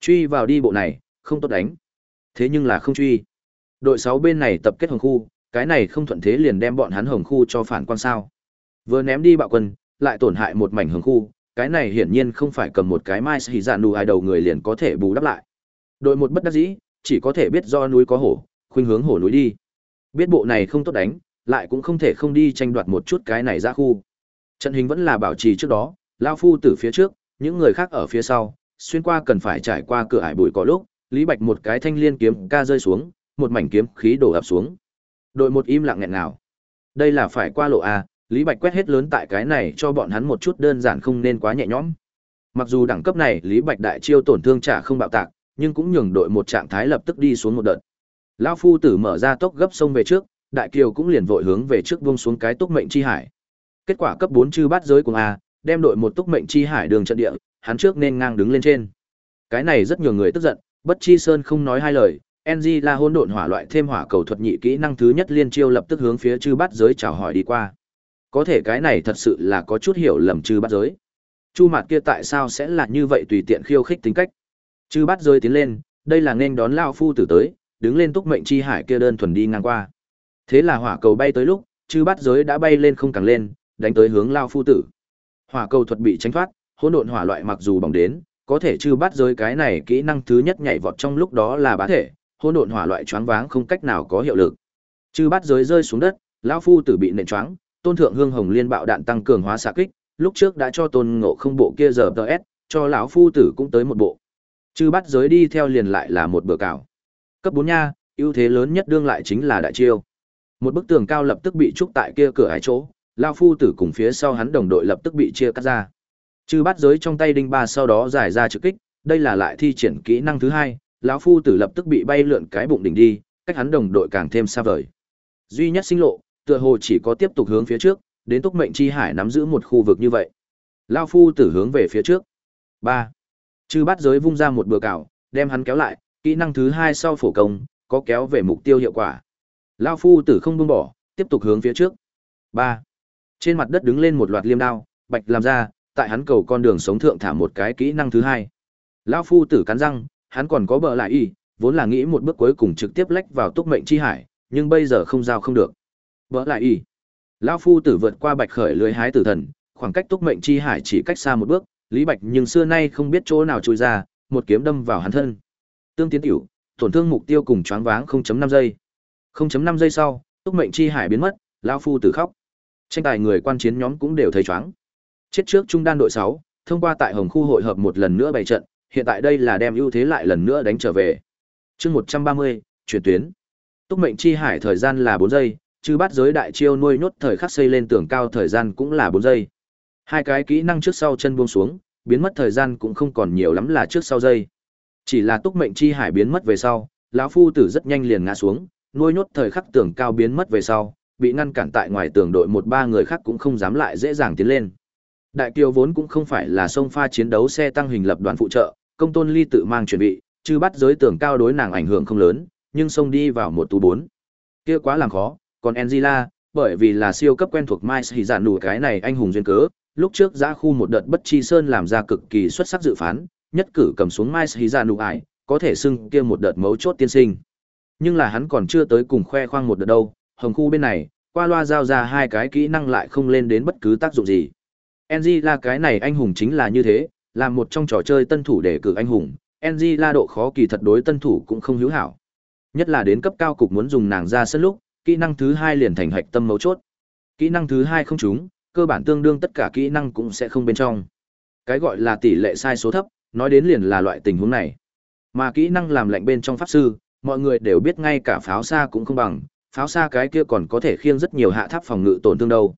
Truy vào đi bộ này, không tốt đánh. Thế nhưng là không truy. Đội sáu bên này tập kết hồng khu, cái này không thuận thế liền đem bọn hắn hồng khu cho phản quan sao. Vừa ném đi bạo quân, lại tổn hại một mảnh hồng khu, cái này hiển nhiên không phải cầm một cái mai xì dạ đủ ai đầu người liền có thể bù đắp lại. Đội một bất đắc dĩ, chỉ có thể biết do núi có hổ, khuynh hướng hổ núi đi. Biết bộ này không tốt đánh, lại cũng không thể không đi tranh đoạt một chút cái này ra khu trận hình vẫn là bảo trì trước đó, lao phu từ phía trước, những người khác ở phía sau, xuyên qua cần phải trải qua cửa ải bụi có lúc, lý bạch một cái thanh liên kiếm ca rơi xuống, một mảnh kiếm khí đổ ập xuống. Đội một im lặng nghẹn nào đây là phải qua lộ a, lý bạch quét hết lớn tại cái này cho bọn hắn một chút đơn giản không nên quá nhẹ nhõm. Mặc dù đẳng cấp này, lý bạch đại chiêu tổn thương trả không bạo tạc, nhưng cũng nhường đội một trạng thái lập tức đi xuống một đợt. Lão phu tử mở ra tốc gấp sông về trước, đại kiều cũng liền vội hướng về trước buông xuống cái tốc mệnh chi hải kết quả cấp bốn chư bát giới cùng a, đem đội một túc mệnh chi hải đường trận địa, hắn trước nên ngang đứng lên trên. Cái này rất nhiều người tức giận, bất chi sơn không nói hai lời ng là hôn độn hỏa loại thêm hỏa cầu thuật nhị kỹ năng thứ nhất liên chiêu lập tức hướng phía chư bát giới chào hỏi đi qua. Có thể cái này thật sự là có chút hiểu lầm chư bát giới. Chu mạt kia tại sao sẽ là như vậy tùy tiện khiêu khích tính cách? Chư bát giới tiến lên, đây là nên đón lao phu tử tới, đứng lên túc mệnh chi hải kia đơn thuần đi ngang qua. Thế là hỏa cầu bay tới lúc, chư bát giới đã bay lên không càng lên đánh tới hướng lao phu tử. Hỏa cầu thuật bị tránh thoát, hỗn độn hỏa loại mặc dù bỏng đến, có thể chư bát giới cái này kỹ năng thứ nhất nhảy vọt trong lúc đó là bá thể, hỗn độn hỏa loại choáng váng không cách nào có hiệu lực. Chư bát giới rơi xuống đất lão phu tử bị nện choáng, tôn thượng hương hồng liên bạo đạn tăng cường hóa xạ kích, lúc trước đã cho tôn ngộ không bộ kia giờ ts cho lão phu tử cũng tới một bộ. Chư bát giới đi theo liền lại là một bữa cào. Cấp bốn nha, ưu thế lớn nhất đương lại chính là đại chiêu. Một bức tường cao lập tức bị trúc tại kia cửa hải chỗ lao phu tử cùng phía sau hắn đồng đội lập tức bị chia cắt ra chư bát giới trong tay đinh ba sau đó giải ra trực kích đây là lại thi triển kỹ năng thứ hai lão phu tử lập tức bị bay lượn cái bụng đỉnh đi, cách hắn đồng đội càng thêm xa vời. Duy nhất sinh lộ, tựa hồ chỉ có tiếp tục hướng phía trước, đến túc mệnh chi hải nắm giữ một khu vực như vậy. Lão phu tử hướng về phía trước. ba Chư bắt giới vung ra một bừa cào, đem hắn kéo lại, kỹ năng thứ hai sau phổ công, có kéo về mục tiêu hiệu quả. Lão phu tử không buông bỏ, tiếp tục hướng phía trước. ba trên mặt đất đứng lên một loạt liêm đao, bạch làm ra, tại hắn cầu con đường sống thượng thả một cái kỹ năng thứ hai. Lão phu tử cắn răng, hắn còn có bờ lại y, vốn là nghĩ một bước cuối cùng trực tiếp lách vào túc mệnh chi hải, nhưng bây giờ không giao không được. Bờ lại y. Lão phu tử vượt qua bạch khởi lưới hái tử thần, khoảng cách túc mệnh chi hải chỉ cách xa một bước, Lý Bạch nhưng xưa nay không biết chỗ nào chui ra, một kiếm đâm vào hắn thân. Tương tiến tiểu, tổn thương mục tiêu cùng choáng váng 0.5 giây. 0.5 giây sau, túc mệnh chi hải biến mất, lão phu tử khóc. Tranh tài người quan chiến nhóm cũng đều thấy chóng Chết trước trung đan đội 6, thông qua tại Hồng khu hội hợp một lần nữa bày trận, hiện tại đây là đem ưu thế lại lần nữa đánh trở về. Chương 130, chuyển tuyến. Túc mệnh chi hải thời gian là 4 giây, chư bắt giới đại chiêu nuôi nhốt thời khắc xây lên tường cao thời gian cũng là 4 giây. Hai cái kỹ năng trước sau chân buông xuống, biến mất thời gian cũng không còn nhiều lắm là trước sau giây. Chỉ là túc mệnh chi hải biến mất về sau, lão phu tử rất nhanh liền ngã xuống, nuôi nhốt thời khắc tường cao biến mất về sau, bị ngăn cản tại ngoài tường đội một ba người khác cũng không dám lại dễ dàng tiến lên. Đại kiều vốn cũng không phải là sông pha chiến đấu xe tăng hình lập đoàn phụ trợ, công tôn ly tự mang chuẩn bị, chứ bắt giới tường cao đối nàng ảnh hưởng không lớn, nhưng sông đi vào một tú bốn. Kia quá làm khó, còn Angela, bởi vì là siêu cấp quen thuộc Mai Sĩ Giản đủ cái này anh hùng duyên cớ, lúc trước ra khu một đợt bất chi sơn làm ra cực kỳ xuất sắc dự phán, nhất cử cầm xuống Mai Sĩ Giản đủ ải, có thể xưng kia một đợt mấu chốt tiên sinh. Nhưng là hắn còn chưa tới cùng khoe khoang một đợt đâu, hồng khu bên này, qua loa giao ra hai cái kỹ năng lại không lên đến bất cứ tác dụng gì. Angela cái này anh hùng chính là như thế, là một trong trò chơi tân thủ để cử anh hùng, NG la độ khó kỳ thật đối tân thủ cũng không hữu hảo. Nhất là đến cấp cao cục muốn dùng nàng ra sân lúc, kỹ năng thứ hai liền thành hạch tâm mấu chốt. Kỹ năng thứ hai không trúng, cơ bản tương đương tất cả kỹ năng cũng sẽ không bên trong. Cái gọi là tỷ lệ sai số thấp, nói đến liền là loại tình huống này. Mà kỹ năng làm lạnh bên trong pháp sư, mọi người đều biết ngay cả pháo xa cũng không bằng, pháo xa cái kia còn có thể khiêng rất nhiều hạ tháp phòng ngự tổn thương đâu.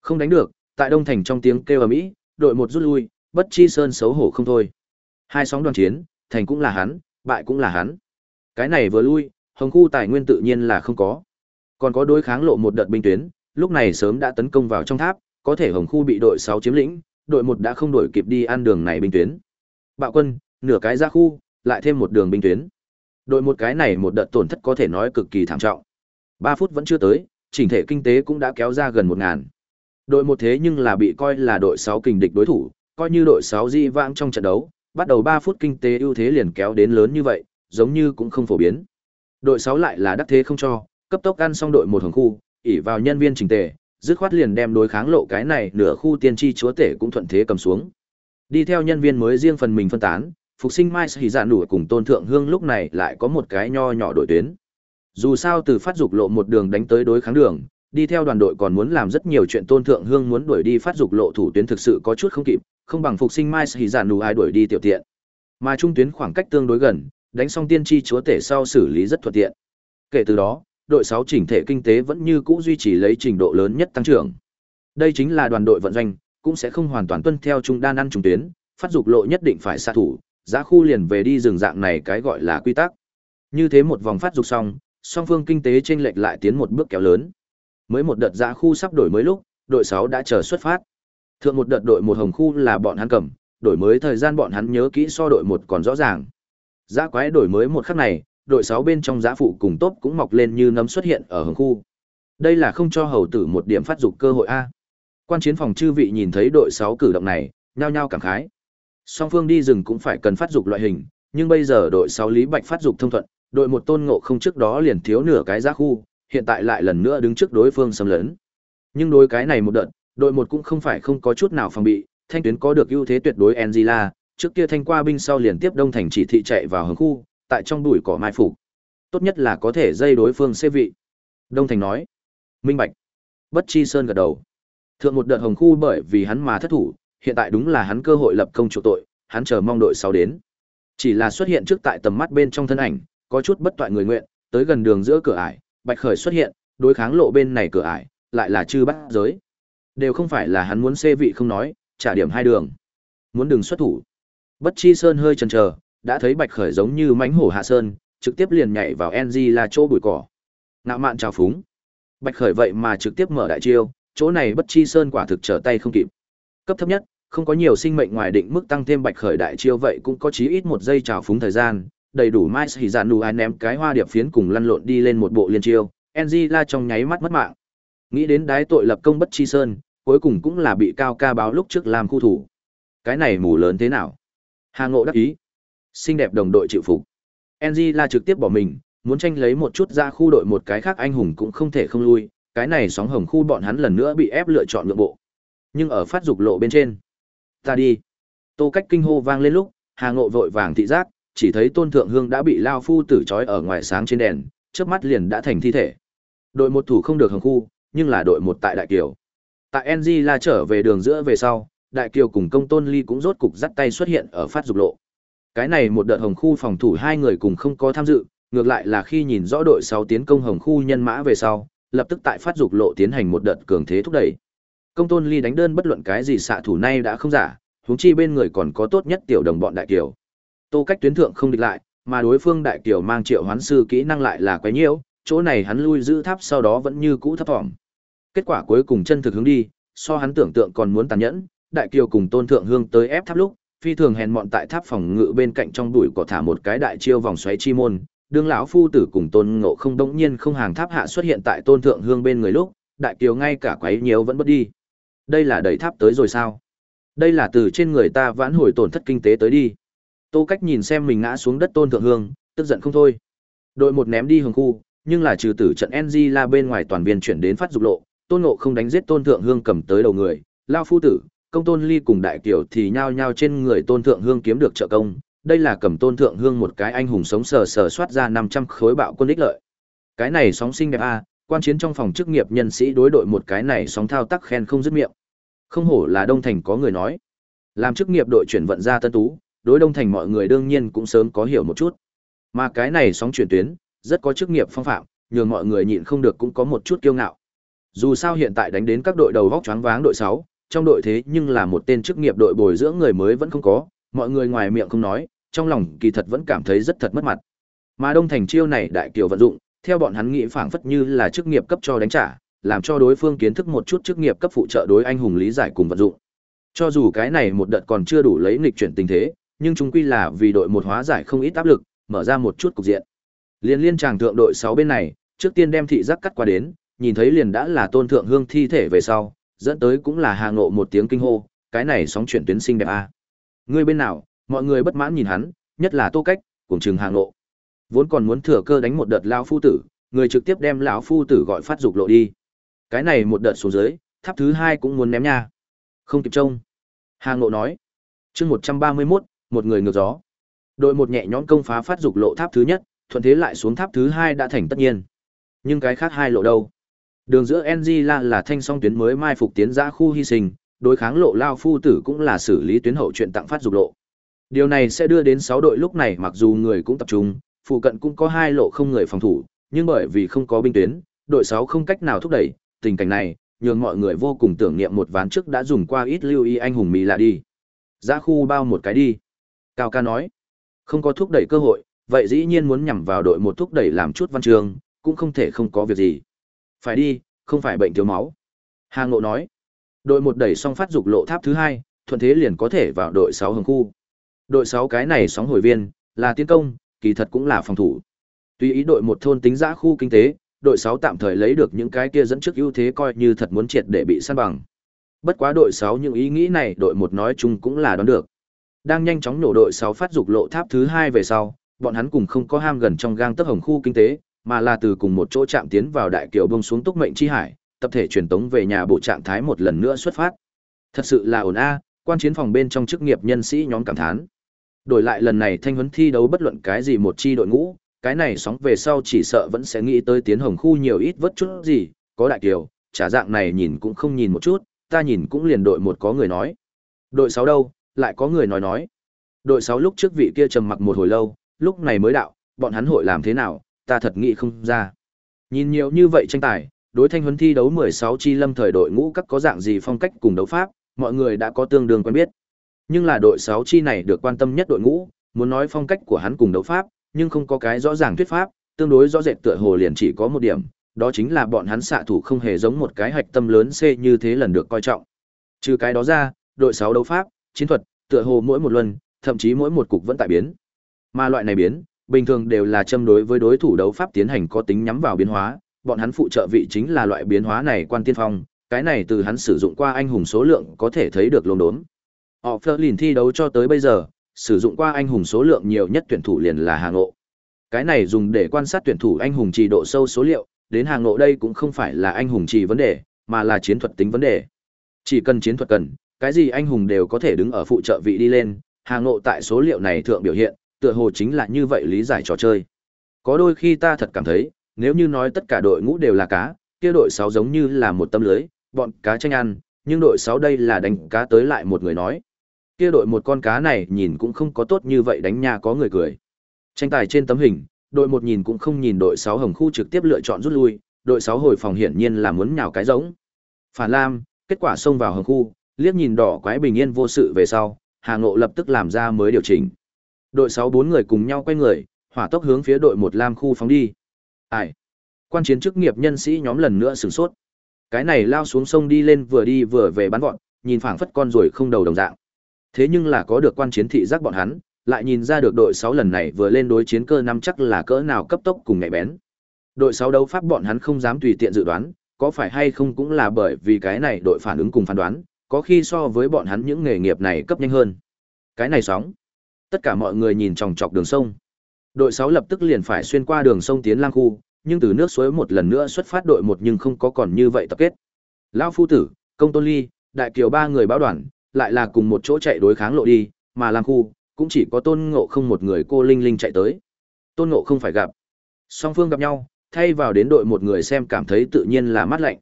Không đánh được, tại Đông Thành trong tiếng kêu ầm ĩ, đội một rút lui, bất chi sơn xấu hổ không thôi. Hai sóng đoàn chiến, thành cũng là hắn, bại cũng là hắn. Cái này vừa lui, hồng khu tài nguyên tự nhiên là không có. Còn có đối kháng lộ một đợt binh tuyến, lúc này sớm đã tấn công vào trong tháp, có thể hồng khu bị đội 6 chiếm lĩnh, đội 1 đã không đổi kịp đi ăn đường này binh tuyến. Bạo quân, nửa cái ra khu, lại thêm một đường binh tuyến. Đội một cái này một đợt tổn thất có thể nói cực kỳ thảm trọng. 3 phút vẫn chưa tới, chỉnh thể kinh tế cũng đã kéo ra gần 1000. Đội một thế nhưng là bị coi là đội 6 kình địch đối thủ, coi như đội 6 di vãng trong trận đấu, bắt đầu 3 phút kinh tế ưu thế liền kéo đến lớn như vậy, giống như cũng không phổ biến. Đội 6 lại là đắc thế không cho, cấp tốc ăn xong đội một hồng khu, ỉ vào nhân viên trình tề, dứt khoát liền đem đối kháng lộ cái này nửa khu tiên tri chúa tể cũng thuận thế cầm xuống. Đi theo nhân viên mới riêng phần mình phân tán, phục sinh mai sĩ dạ nụ cùng tôn thượng hương lúc này lại có một cái nho nhỏ đội tuyến. Dù sao từ phát dục lộ một đường đánh tới đối kháng đường, đi theo đoàn đội còn muốn làm rất nhiều chuyện tôn thượng hương muốn đuổi đi phát dục lộ thủ tuyến thực sự có chút không kịp không bằng phục sinh mai hỉ giản nù ai đuổi đi tiểu tiện. Mà trung tuyến khoảng cách tương đối gần đánh xong tiên tri chúa tể sau xử lý rất thuận tiện. Kể từ đó đội sáu chỉnh thể kinh tế vẫn như cũ duy trì lấy trình độ lớn nhất tăng trưởng. Đây chính là đoàn đội vận doanh cũng sẽ không hoàn toàn tuân theo trung đan ăn trung tuyến phát dục lộ nhất định phải xạ thủ giá khu liền về đi rừng dạng này cái gọi là quy tắc. Như thế một vòng phát dục xong song phương kinh tế chênh lệch lại tiến một bước kéo lớn Mới một đợt giã khu sắp đổi mới lúc, đội 6 đã chờ xuất phát. Thượng một đợt đội một hồng khu là bọn hắn cầm, đổi mới thời gian bọn hắn nhớ kỹ so đội một còn rõ ràng. Giã quái đổi mới một khắc này, đội 6 bên trong giã phụ cùng tốt cũng mọc lên như nấm xuất hiện ở hồng khu. Đây là không cho hầu tử một điểm phát dục cơ hội A. Quan chiến phòng chư vị nhìn thấy đội 6 cử động này, nhao nhao cảm khái. Song phương đi rừng cũng phải cần phát dục loại hình, nhưng bây giờ đội 6 Lý Bạch phát dục thông thuận, đội một tôn ngộ không trước đó liền thiếu nửa cái giá khu, hiện tại lại lần nữa đứng trước đối phương xâm lấn. Nhưng đối cái này một đợt, đội một cũng không phải không có chút nào phòng bị, thanh tuyến có được ưu thế tuyệt đối Angela, trước kia thanh qua binh sau liền tiếp đông thành chỉ thị chạy vào hướng khu, tại trong bụi cỏ mai phục. Tốt nhất là có thể dây đối phương xê vị. Đông thành nói. Minh bạch. Bất chi sơn gật đầu. Thượng một đợt hồng khu bởi vì hắn mà thất thủ, hiện tại đúng là hắn cơ hội lập công chỗ tội, hắn chờ mong đội sau đến. Chỉ là xuất hiện trước tại tầm mắt bên trong thân ảnh, có chút bất toại người nguyện, tới gần đường giữa cửa ải, Bạch Khởi xuất hiện, đối kháng lộ bên này cửa ải, lại là chư bắt giới. Đều không phải là hắn muốn xê vị không nói, trả điểm hai đường. Muốn đừng xuất thủ. Bất Chi Sơn hơi chần chờ, đã thấy Bạch Khởi giống như mãnh hổ hạ sơn, trực tiếp liền nhảy vào NG là chỗ bụi cỏ. Ngạo mạn trào phúng. Bạch Khởi vậy mà trực tiếp mở đại chiêu, chỗ này bất chi sơn quả thực trở tay không kịp. Cấp thấp nhất, không có nhiều sinh mệnh ngoài định mức tăng thêm Bạch Khởi đại chiêu vậy cũng có chí ít một giây trào phúng thời gian, đầy đủ mai hỉ dạn đủ ai ném cái hoa điệp phiến cùng lăn lộn đi lên một bộ liên chiêu, NG la trong nháy mắt mất mạng. Nghĩ đến đái tội lập công bất chi sơn, cuối cùng cũng là bị cao ca báo lúc trước làm khu thủ. Cái này mù lớn thế nào? Hà Ngộ đắc ý. Xinh đẹp đồng đội chịu phục. NG la trực tiếp bỏ mình, muốn tranh lấy một chút ra khu đội một cái khác anh hùng cũng không thể không lui, cái này sóng hồng khu bọn hắn lần nữa bị ép lựa chọn nhượng bộ. Nhưng ở phát dục lộ bên trên, ta đi. Tô cách kinh hô vang lên lúc, Hà Ngộ vội vàng thị giác, chỉ thấy Tôn Thượng Hương đã bị lao phu tử trói ở ngoài sáng trên đèn, chớp mắt liền đã thành thi thể. Đội một thủ không được hồng khu, nhưng là đội một tại Đại Kiều. Tại NG la trở về đường giữa về sau, Đại Kiều cùng Công Tôn Ly cũng rốt cục dắt tay xuất hiện ở phát dục lộ. Cái này một đợt hồng khu phòng thủ hai người cùng không có tham dự, ngược lại là khi nhìn rõ đội sáu tiến công hồng khu nhân mã về sau, lập tức tại phát dục lộ tiến hành một đợt cường thế thúc đẩy. Công Tôn Ly đánh đơn bất luận cái gì xạ thủ nay đã không giả, huống chi bên người còn có tốt nhất tiểu đồng bọn đại kiều. Tô cách tuyến thượng không địch lại, mà đối phương đại kiều mang triệu hoán sư kỹ năng lại là quá nhiều, chỗ này hắn lui giữ tháp sau đó vẫn như cũ thấp thỏm. Kết quả cuối cùng chân thực hướng đi, so hắn tưởng tượng còn muốn tàn nhẫn, đại kiều cùng tôn thượng hương tới ép tháp lúc, phi thường hèn mọn tại tháp phòng ngự bên cạnh trong đùi cỏ thả một cái đại chiêu vòng xoáy chi môn, đương lão phu tử cùng tôn ngộ không đống nhiên không hàng tháp hạ xuất hiện tại tôn thượng hương bên người lúc, đại kiều ngay cả quấy nhiều vẫn bất đi. Đây là đẩy tháp tới rồi sao? Đây là từ trên người ta vãn hồi tổn thất kinh tế tới đi. Tô Cách nhìn xem mình ngã xuống đất Tôn Thượng Hương, tức giận không thôi. Đội một ném đi hồng khu, nhưng là trừ tử trận NG la bên ngoài toàn viên chuyển đến phát dục lộ, Tôn Ngộ không đánh giết Tôn Thượng Hương cầm tới đầu người, lao phu tử, công Tôn Ly cùng đại kiểu thì nhao nhao trên người Tôn Thượng Hương kiếm được trợ công, đây là cầm Tôn Thượng Hương một cái anh hùng sống sờ sờ soát ra 500 khối bạo quân đích lợi. Cái này sóng sinh đẹp a, quan chiến trong phòng chức nghiệp nhân sĩ đối đội một cái này sóng thao tác khen không dứt miệng. Không hổ là Đông Thành có người nói. Làm chức nghiệp đội chuyển vận ra Tân Tú, đối Đông Thành mọi người đương nhiên cũng sớm có hiểu một chút. Mà cái này sóng chuyển tuyến, rất có chức nghiệp phong phạm, nhường mọi người nhịn không được cũng có một chút kiêu ngạo. Dù sao hiện tại đánh đến các đội đầu vóc choáng váng đội 6, trong đội thế nhưng là một tên chức nghiệp đội bồi dưỡng người mới vẫn không có, mọi người ngoài miệng không nói, trong lòng kỳ thật vẫn cảm thấy rất thật mất mặt. Mà Đông Thành chiêu này đại kiều vận dụng, theo bọn hắn nghĩ phảng phất như là chức nghiệp cấp cho đánh trả, làm cho đối phương kiến thức một chút chức nghiệp cấp phụ trợ đối anh hùng lý giải cùng vận dụng. Cho dù cái này một đợt còn chưa đủ lấy nghịch chuyển tình thế, nhưng chúng quy là vì đội một hóa giải không ít áp lực, mở ra một chút cục diện. Liên liên chàng thượng đội 6 bên này, trước tiên đem thị giác cắt qua đến, nhìn thấy liền đã là tôn thượng hương thi thể về sau, dẫn tới cũng là hà ngộ một tiếng kinh hô, cái này sóng chuyển tuyến sinh đẹp a. À. Người bên nào, mọi người bất mãn nhìn hắn, nhất là Tô Cách, cùng trường hà ngộ. Vốn còn muốn thừa cơ đánh một đợt lão phu tử, người trực tiếp đem lão phu tử gọi phát dục lộ đi. Cái này một đợt xuống dưới, tháp thứ hai cũng muốn ném nha. Không kịp trông. Hà Ngộ nói. chương một trăm ba mươi 131, một người ngược gió. Đội một nhẹ nhõm công phá phát dục lộ tháp thứ nhất, thuận thế lại xuống tháp thứ hai đã thành tất nhiên. Nhưng cái khác hai lộ đâu? Đường giữa NG là là thanh song tuyến mới mai phục tiến ra khu hy sinh, đối kháng lộ lao phu tử cũng là xử lý tuyến hậu chuyện tặng phát dục lộ. Điều này sẽ đưa đến sáu đội lúc này mặc dù người cũng tập trung, phụ cận cũng có hai lộ không người phòng thủ, nhưng bởi vì không có binh tuyến, đội sáu không cách nào thúc đẩy, tình cảnh này, nhường mọi người vô cùng tưởng niệm một ván trước đã dùng qua ít lưu ý anh hùng mì là đi. Ra khu bao một cái đi. Cao ca nói, không có thúc đẩy cơ hội, vậy dĩ nhiên muốn nhằm vào đội một thúc đẩy làm chút văn trường, cũng không thể không có việc gì. Phải đi, không phải bệnh thiếu máu. Hà Ngộ nói, đội một đẩy xong phát dục lộ tháp thứ hai, thuận thế liền có thể vào đội 6 hồng khu. Đội 6 cái này sóng hồi viên, là tiến công, kỳ thật cũng là phòng thủ. Tuy ý đội một thôn tính giã khu kinh tế, đội 6 tạm thời lấy được những cái kia dẫn trước ưu thế coi như thật muốn triệt để bị săn bằng. Bất quá đội 6 những ý nghĩ này đội một nói chung cũng là đoán được. Đang nhanh chóng nổ đội 6 phát dục lộ tháp thứ 2 về sau, bọn hắn cùng không có ham gần trong gang tấc hồng khu kinh tế, mà là từ cùng một chỗ chạm tiến vào đại kiều bông xuống túc mệnh chi hải, tập thể truyền tống về nhà bộ trạng thái một lần nữa xuất phát. Thật sự là ổn a, quan chiến phòng bên trong chức nghiệp nhân sĩ nhóm cảm thán. Đổi lại lần này thanh huấn thi đấu bất luận cái gì một chi đội ngũ, cái này sóng về sau chỉ sợ vẫn sẽ nghĩ tới tiến hồng khu nhiều ít vất chút gì, có đại kiều, trả dạng này nhìn cũng không nhìn một chút, ta nhìn cũng liền đội một có người nói. Đội 6 đâu, lại có người nói nói. Đội 6 lúc trước vị kia trầm mặc một hồi lâu, lúc này mới đạo, bọn hắn hội làm thế nào, ta thật nghĩ không ra. Nhìn nhiều như vậy tranh tài, đối thanh huấn thi đấu 16 chi lâm thời đội ngũ các có dạng gì phong cách cùng đấu pháp, mọi người đã có tương đương quen biết. Nhưng là đội 6 chi này được quan tâm nhất đội ngũ, muốn nói phong cách của hắn cùng đấu pháp, nhưng không có cái rõ ràng thuyết pháp, tương đối rõ rệt tựa hồ liền chỉ có một điểm, đó chính là bọn hắn xạ thủ không hề giống một cái hạch tâm lớn C như thế lần được coi trọng. Trừ cái đó ra, đội 6 đấu pháp, chiến thuật, tựa hồ mỗi một luân, thậm chí mỗi một cục vẫn tại biến. Mà loại này biến, bình thường đều là châm đối với đối thủ đấu pháp tiến hành có tính nhắm vào biến hóa, bọn hắn phụ trợ vị chính là loại biến hóa này quan tiên phong, cái này từ hắn sử dụng qua anh hùng số lượng có thể thấy được lồn đốn. Họ Flerlin thi đấu cho tới bây giờ, sử dụng qua anh hùng số lượng nhiều nhất tuyển thủ liền là Hà Ngộ. Cái này dùng để quan sát tuyển thủ anh hùng trì độ sâu số liệu, đến Hà Ngộ đây cũng không phải là anh hùng trì vấn đề, mà là chiến thuật tính vấn đề. Chỉ cần chiến thuật cần, cái gì anh hùng đều có thể đứng ở phụ trợ vị đi lên, Hà Ngộ tại số liệu này thượng biểu hiện, tựa hồ chính là như vậy lý giải trò chơi. Có đôi khi ta thật cảm thấy, nếu như nói tất cả đội ngũ đều là cá, kia đội 6 giống như là một tấm lưới, bọn cá tranh ăn, nhưng đội 6 đây là đánh cá tới lại một người nói. Kia đội một con cá này nhìn cũng không có tốt như vậy đánh nhà có người cười. Tranh tài trên tấm hình, đội một nhìn cũng không nhìn đội 6 hồng khu trực tiếp lựa chọn rút lui, đội 6 hồi phòng hiển nhiên là muốn nhào cái giống. Phản Lam, kết quả xông vào hồng khu, liếc nhìn đỏ quái bình yên vô sự về sau, Hà Ngộ lập tức làm ra mới điều chỉnh. Đội sáu bốn người cùng nhau quay người, hỏa tốc hướng phía đội một Lam khu phóng đi. Ai? Quan chiến chức nghiệp nhân sĩ nhóm lần nữa sửng sốt. Cái này lao xuống sông đi lên vừa đi vừa về bắn gọn, nhìn phảng phất con rồi không đầu đồng dạng. Thế nhưng là có được quan chiến thị giác bọn hắn, lại nhìn ra được đội 6 lần này vừa lên đối chiến cơ năm chắc là cỡ nào cấp tốc cùng nhạy bén. Đội 6 đấu pháp bọn hắn không dám tùy tiện dự đoán, có phải hay không cũng là bởi vì cái này đội phản ứng cùng phán đoán, có khi so với bọn hắn những nghề nghiệp này cấp nhanh hơn. Cái này sóng. Tất cả mọi người nhìn chòng chọc đường sông. Đội 6 lập tức liền phải xuyên qua đường sông tiến lang khu, nhưng từ nước suối một lần nữa xuất phát đội một nhưng không có còn như vậy tập kết. Lão phu tử, công tôn ly, đại kiều ba người báo đoàn, lại là cùng một chỗ chạy đối kháng lộ đi, mà lang khu, cũng chỉ có tôn ngộ không một người cô linh linh chạy tới. Tôn ngộ không phải gặp. Song phương gặp nhau, thay vào đến đội một người xem cảm thấy tự nhiên là mát lạnh.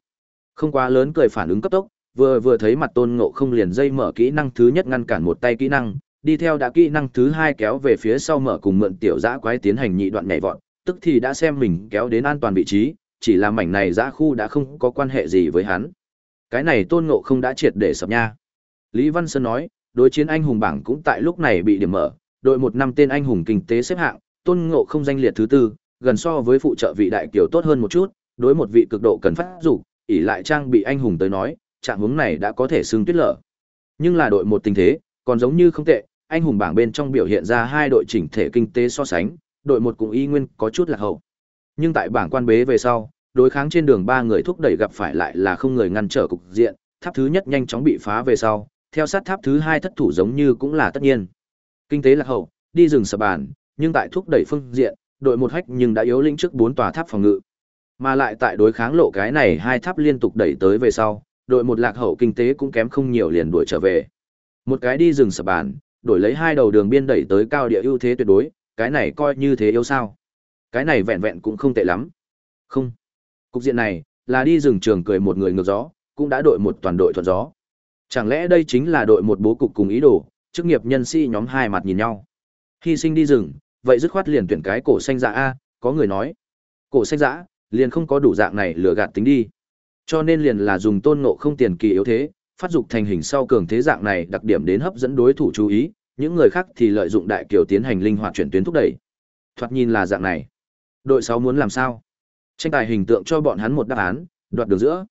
Không quá lớn cười phản ứng cấp tốc, vừa vừa thấy mặt tôn ngộ không liền dây mở kỹ năng thứ nhất ngăn cản một tay kỹ năng, đi theo đã kỹ năng thứ hai kéo về phía sau mở cùng mượn tiểu giã quái tiến hành nhị đoạn nhảy vọt, tức thì đã xem mình kéo đến an toàn vị trí, chỉ là mảnh này giã khu đã không có quan hệ gì với hắn. Cái này tôn ngộ không đã triệt để sập nha. Lý Văn Sơn nói, đối chiến anh hùng bảng cũng tại lúc này bị điểm mở, đội một năm tên anh hùng kinh tế xếp hạng, tôn ngộ không danh liệt thứ tư, gần so với phụ trợ vị đại kiều tốt hơn một chút, đối một vị cực độ cần phát dục, ỉ lại trang bị anh hùng tới nói, trạng hướng này đã có thể xưng tuyết lở. Nhưng là đội một tình thế, còn giống như không tệ, anh hùng bảng bên trong biểu hiện ra hai đội chỉnh thể kinh tế so sánh, đội một cũng y nguyên có chút lạc hậu. Nhưng tại bảng quan bế về sau, đối kháng trên đường ba người thúc đẩy gặp phải lại là không người ngăn trở cục diện, tháp thứ nhất nhanh chóng bị phá về sau, theo sát tháp thứ hai thất thủ giống như cũng là tất nhiên. Kinh tế lạc hậu, đi rừng sập bàn, nhưng tại thúc đẩy phương diện, đội một hách nhưng đã yếu lĩnh trước bốn tòa tháp phòng ngự. Mà lại tại đối kháng lộ cái này hai tháp liên tục đẩy tới về sau, đội một lạc hậu kinh tế cũng kém không nhiều liền đuổi trở về. Một cái đi rừng sập bàn, đổi lấy hai đầu đường biên đẩy tới cao địa ưu thế tuyệt đối, cái này coi như thế yếu sao? Cái này vẹn vẹn cũng không tệ lắm. Không. Cục diện này, là đi rừng trường cười một người ngược gió, cũng đã đội một toàn đội thuận gió. Chẳng lẽ đây chính là đội một bố cục cùng ý đồ, chức nghiệp nhân sĩ nhóm hai mặt nhìn nhau. Hy sinh đi rừng, vậy dứt khoát liền tuyển cái cổ xanh dạ a, có người nói. Cổ xanh dạ, liền không có đủ dạng này lừa gạt tính đi. Cho nên liền là dùng tôn ngộ không tiền kỳ yếu thế, phát dục thành hình sau cường thế dạng này đặc điểm đến hấp dẫn đối thủ chú ý, những người khác thì lợi dụng đại kiều tiến hành linh hoạt chuyển tuyến thúc đẩy. Thoạt nhìn là dạng này. Đội 6 muốn làm sao? Tranh tài hình tượng cho bọn hắn một đáp án, đoạt đường giữa.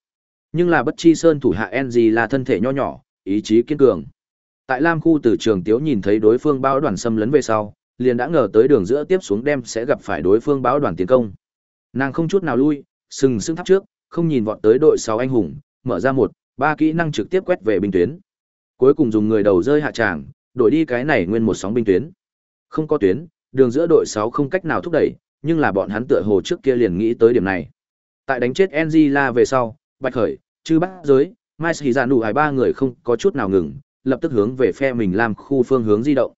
Nhưng là bất chi sơn thủ hạ NG là thân thể nho nhỏ, ý chí kiên cường. Tại Lam khu từ trường tiếu nhìn thấy đối phương báo đoàn xâm lấn về sau, liền đã ngờ tới đường giữa tiếp xuống đem sẽ gặp phải đối phương báo đoàn tiến công. Nàng không chút nào lui, sừng sững tháp trước, không nhìn vọt tới đội 6 anh hùng, mở ra một, ba kỹ năng trực tiếp quét về binh tuyến. Cuối cùng dùng người đầu rơi hạ tràng, đổi đi cái này nguyên một sóng binh tuyến. Không có tuyến, đường giữa đội 6 không cách nào thúc đẩy, nhưng là bọn hắn tựa hồ trước kia liền nghĩ tới điểm này. Tại đánh chết La về sau, Bạch Khởi, Chư Bác Giới, Mai Sĩ Giản đủ hai ba người không có chút nào ngừng, lập tức hướng về phe mình làm khu phương hướng di động.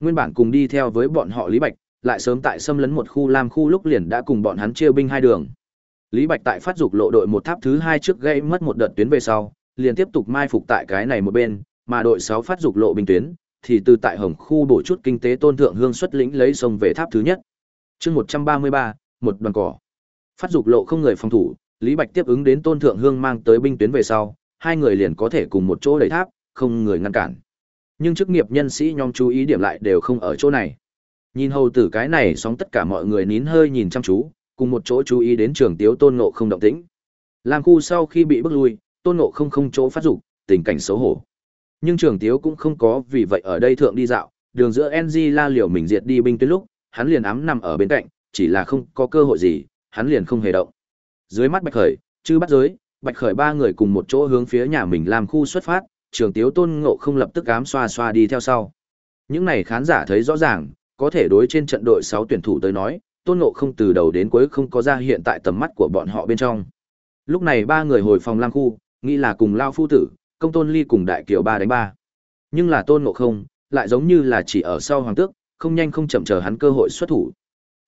Nguyên bản cùng đi theo với bọn họ Lý Bạch, lại sớm tại xâm lấn một khu làm khu lúc liền đã cùng bọn hắn chia binh hai đường. Lý Bạch tại phát dục lộ đội một tháp thứ hai trước gây mất một đợt tuyến về sau, liền tiếp tục mai phục tại cái này một bên, mà đội 6 phát dục lộ bình tuyến, thì từ tại hồng khu bổ chút kinh tế tôn thượng hương xuất lĩnh lấy sông về tháp thứ nhất. chương 133, một đoàn cỏ. Phát dục lộ không người phòng thủ, Lý Bạch tiếp ứng đến tôn thượng hương mang tới binh tuyến về sau, hai người liền có thể cùng một chỗ đẩy tháp, không người ngăn cản. Nhưng chức nghiệp nhân sĩ nhóm chú ý điểm lại đều không ở chỗ này. Nhìn hầu tử cái này sóng tất cả mọi người nín hơi nhìn chăm chú, cùng một chỗ chú ý đến trường tiếu tôn ngộ không động tĩnh. làm khu sau khi bị bước lui, tôn ngộ không không chỗ phát dục tình cảnh xấu hổ. Nhưng trường tiếu cũng không có vì vậy ở đây thượng đi dạo, đường giữa NG la liều mình diệt đi binh tuyến lúc, hắn liền ám nằm ở bên cạnh, chỉ là không có cơ hội gì, hắn liền không hề động. Dưới mắt Bạch Khởi, chứ bắt giới, Bạch Khởi ba người cùng một chỗ hướng phía nhà mình làm khu xuất phát, trường tiếu tôn ngộ không lập tức ám xoa xoa đi theo sau. Những này khán giả thấy rõ ràng, có thể đối trên trận đội sáu tuyển thủ tới nói, tôn ngộ không từ đầu đến cuối không có ra hiện tại tầm mắt của bọn họ bên trong. Lúc này ba người hồi phòng lang khu, nghĩ là cùng lao phu tử, công tôn ly cùng đại kiều ba đánh ba. Nhưng là tôn ngộ không, lại giống như là chỉ ở sau hoàng tước, không nhanh không chậm chờ hắn cơ hội xuất thủ.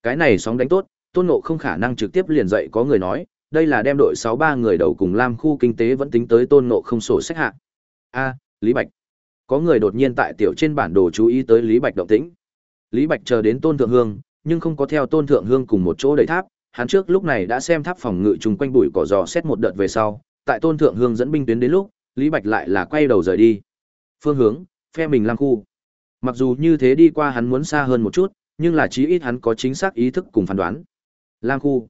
Cái này sóng đánh tốt, tôn ngộ không khả năng trực tiếp liền dậy có người nói, đây là đem đội 6-3 người đầu cùng Lam khu kinh tế vẫn tính tới tôn ngộ không sổ sách hạ. A, Lý Bạch. Có người đột nhiên tại tiểu trên bản đồ chú ý tới Lý Bạch động tĩnh. Lý Bạch chờ đến tôn thượng hương, nhưng không có theo tôn thượng hương cùng một chỗ đầy tháp, hắn trước lúc này đã xem tháp phòng ngự chung quanh bụi cỏ giò xét một đợt về sau, tại tôn thượng hương dẫn binh tuyến đến lúc, Lý Bạch lại là quay đầu rời đi. Phương hướng, phe mình lang khu. Mặc dù như thế đi qua hắn muốn xa hơn một chút, nhưng là chí ít hắn có chính xác ý thức cùng phán đoán. lang khu.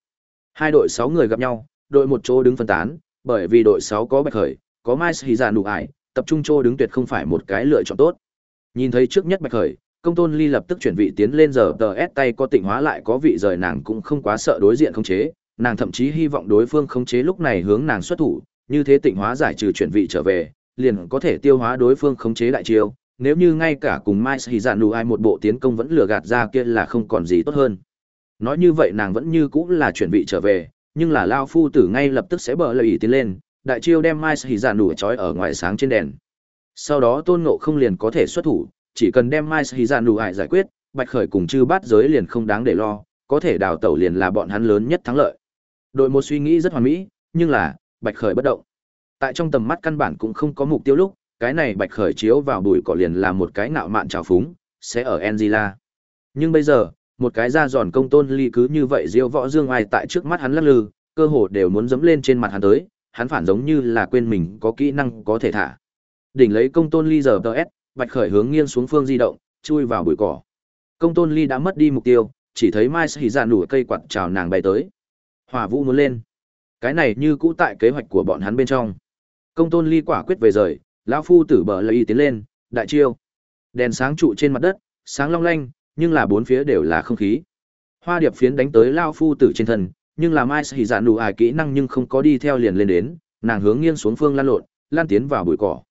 Hai đội sáu người gặp nhau, đội một chỗ đứng phân tán, bởi vì đội sáu có Bạch Khởi, có Mai Sĩ già dạ nụ ải, tập trung chỗ đứng tuyệt không phải một cái lựa chọn tốt. Nhìn thấy trước nhất Bạch Khởi, công tôn ly lập tức chuyển vị tiến lên giờ tờ S tay có tịnh hóa lại có vị rời nàng cũng không quá sợ đối diện khống chế, nàng thậm chí hy vọng đối phương khống chế lúc này hướng nàng xuất thủ, như thế tịnh hóa giải trừ chuyển vị trở về, liền có thể tiêu hóa đối phương khống chế đại chiêu, nếu như ngay cả cùng Mai Sĩ Dạ Nụ ai một bộ tiến công vẫn lừa gạt ra kia là không còn gì tốt hơn. Nói như vậy nàng vẫn như cũ là chuyển vị trở về, nhưng là Lao Phu tử ngay lập tức sẽ bờ lời tiến lên, đại chiêu đem Mai Sĩ Dạ Nụ trói ở ngoài sáng trên đèn. Sau đó Tôn Ngộ không liền có thể xuất thủ, chỉ cần đem Mai Sĩ Dạ giải quyết, Bạch Khởi cùng chư bát giới liền không đáng để lo, có thể đào tẩu liền là bọn hắn lớn nhất thắng lợi. Đội một suy nghĩ rất hoàn mỹ, nhưng là, Bạch Khởi bất động. Tại trong tầm mắt căn bản cũng không có mục tiêu lúc, cái này bạch khởi chiếu vào bụi cỏ liền là một cái nạo mạn trào phúng, sẽ ở Angela. Nhưng bây giờ, một cái da giòn công tôn ly cứ như vậy diêu võ dương ai tại trước mắt hắn lắc lư, cơ hồ đều muốn dẫm lên trên mặt hắn tới, hắn phản giống như là quên mình có kỹ năng có thể thả. Đỉnh lấy công tôn ly giờ TS, bạch khởi hướng nghiêng xuống phương di động, chui vào bụi cỏ. Công tôn ly đã mất đi mục tiêu, chỉ thấy Mai Sĩ Dạ nủ cây quạt chào nàng bay tới. Hỏa vũ muốn lên. Cái này như cũ tại kế hoạch của bọn hắn bên trong. Công tôn ly quả quyết về rời, lão phu tử bờ lợi tiến lên, đại chiêu. Đèn sáng trụ trên mặt đất, sáng long lanh, nhưng là bốn phía đều là không khí. Hoa điệp phiến đánh tới lão phu tử trên thân, nhưng là Mai Sĩ Dạ nụ ải kỹ năng nhưng không có đi theo liền lên đến, nàng hướng nghiêng xuống phương lan lộn, lan tiến vào bụi cỏ.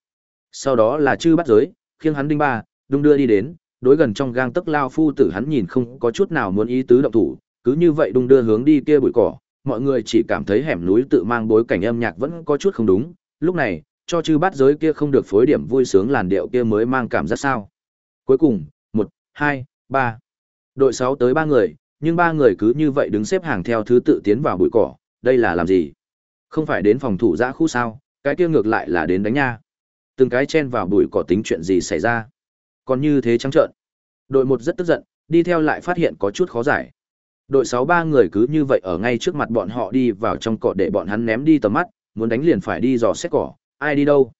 Sau đó là chư bắt giới, khiêng hắn đinh ba, đung đưa đi đến, đối gần trong gang tấc lao phu tử hắn nhìn không có chút nào muốn ý tứ động thủ, cứ như vậy đung đưa hướng đi kia bụi cỏ, mọi người chỉ cảm thấy hẻm núi tự mang bối cảnh âm nhạc vẫn có chút không đúng, lúc này, cho chư bát giới kia không được phối điểm vui sướng làn điệu kia mới mang cảm giác sao. Cuối cùng, một, hai, ba. Đội sáu tới ba người, nhưng ba người cứ như vậy đứng xếp hàng theo thứ tự tiến vào bụi cỏ, đây là làm gì? Không phải đến phòng thủ giã khu sao, cái kia ngược lại là đến đánh nha. Từng cái chen vào bụi cỏ tính chuyện gì xảy ra. Còn như thế trắng trợn. Đội một rất tức giận, đi theo lại phát hiện có chút khó giải. Đội sáu ba người cứ như vậy ở ngay trước mặt bọn họ đi vào trong cỏ để bọn hắn ném đi tầm mắt, muốn đánh liền phải đi dò xét cỏ, ai đi đâu.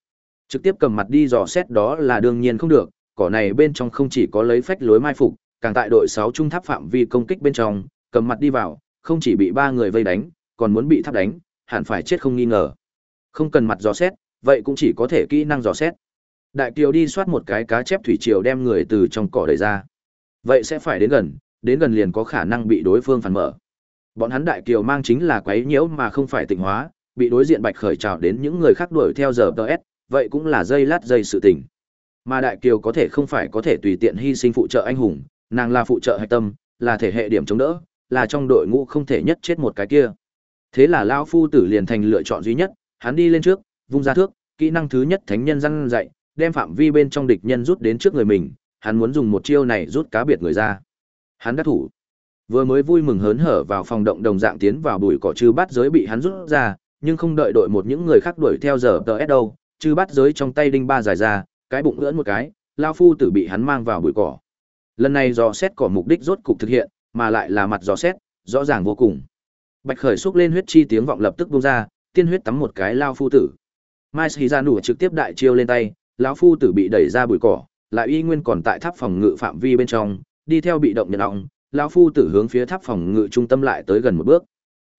Trực tiếp cầm mặt đi dò xét đó là đương nhiên không được, cỏ này bên trong không chỉ có lấy phách lối mai phục, càng tại đội sáu trung tháp phạm vi công kích bên trong, cầm mặt đi vào, không chỉ bị ba người vây đánh, còn muốn bị tháp đánh, hẳn phải chết không nghi ngờ. Không cần mặt dò xét, vậy cũng chỉ có thể kỹ năng dò xét. Đại Kiều đi soát một cái cá chép thủy triều đem người từ trong cỏ đẩy ra. Vậy sẽ phải đến gần, đến gần liền có khả năng bị đối phương phản mở. Bọn hắn Đại Kiều mang chính là quấy nhiễu mà không phải tịnh hóa, bị đối diện bạch khởi trào đến những người khác đuổi theo giờ ts vậy cũng là dây lát dây sự tình mà đại kiều có thể không phải có thể tùy tiện hy sinh phụ trợ anh hùng nàng là phụ trợ hạch tâm là thể hệ điểm chống đỡ là trong đội ngũ không thể nhất chết một cái kia thế là lao phu tử liền thành lựa chọn duy nhất hắn đi lên trước vung ra thước kỹ năng thứ nhất thánh nhân răng dạy đem phạm vi bên trong địch nhân rút đến trước người mình hắn muốn dùng một chiêu này rút cá biệt người ra hắn đắc thủ vừa mới vui mừng hớn hở vào phòng động đồng dạng tiến vào bụi cỏ chư bắt giới bị hắn rút ra nhưng không đợi đội một những người khác đuổi theo giờ tờ ép đâu, chư bắt giới trong tay đinh ba dài ra, cái bụng ưỡn một cái, lao phu tử bị hắn mang vào bụi cỏ. Lần này dò xét cỏ mục đích rốt cục thực hiện, mà lại là mặt dò xét, rõ ràng vô cùng. Bạch khởi xúc lên huyết chi tiếng vọng lập tức buông ra, tiên huyết tắm một cái lao phu tử. Mai Sĩ ra trực tiếp đại chiêu lên tay, lão phu tử bị đẩy ra bụi cỏ, lại y nguyên còn tại tháp phòng ngự phạm vi bên trong, đi theo bị động nhận động, lão phu tử hướng phía tháp phòng ngự trung tâm lại tới gần một bước.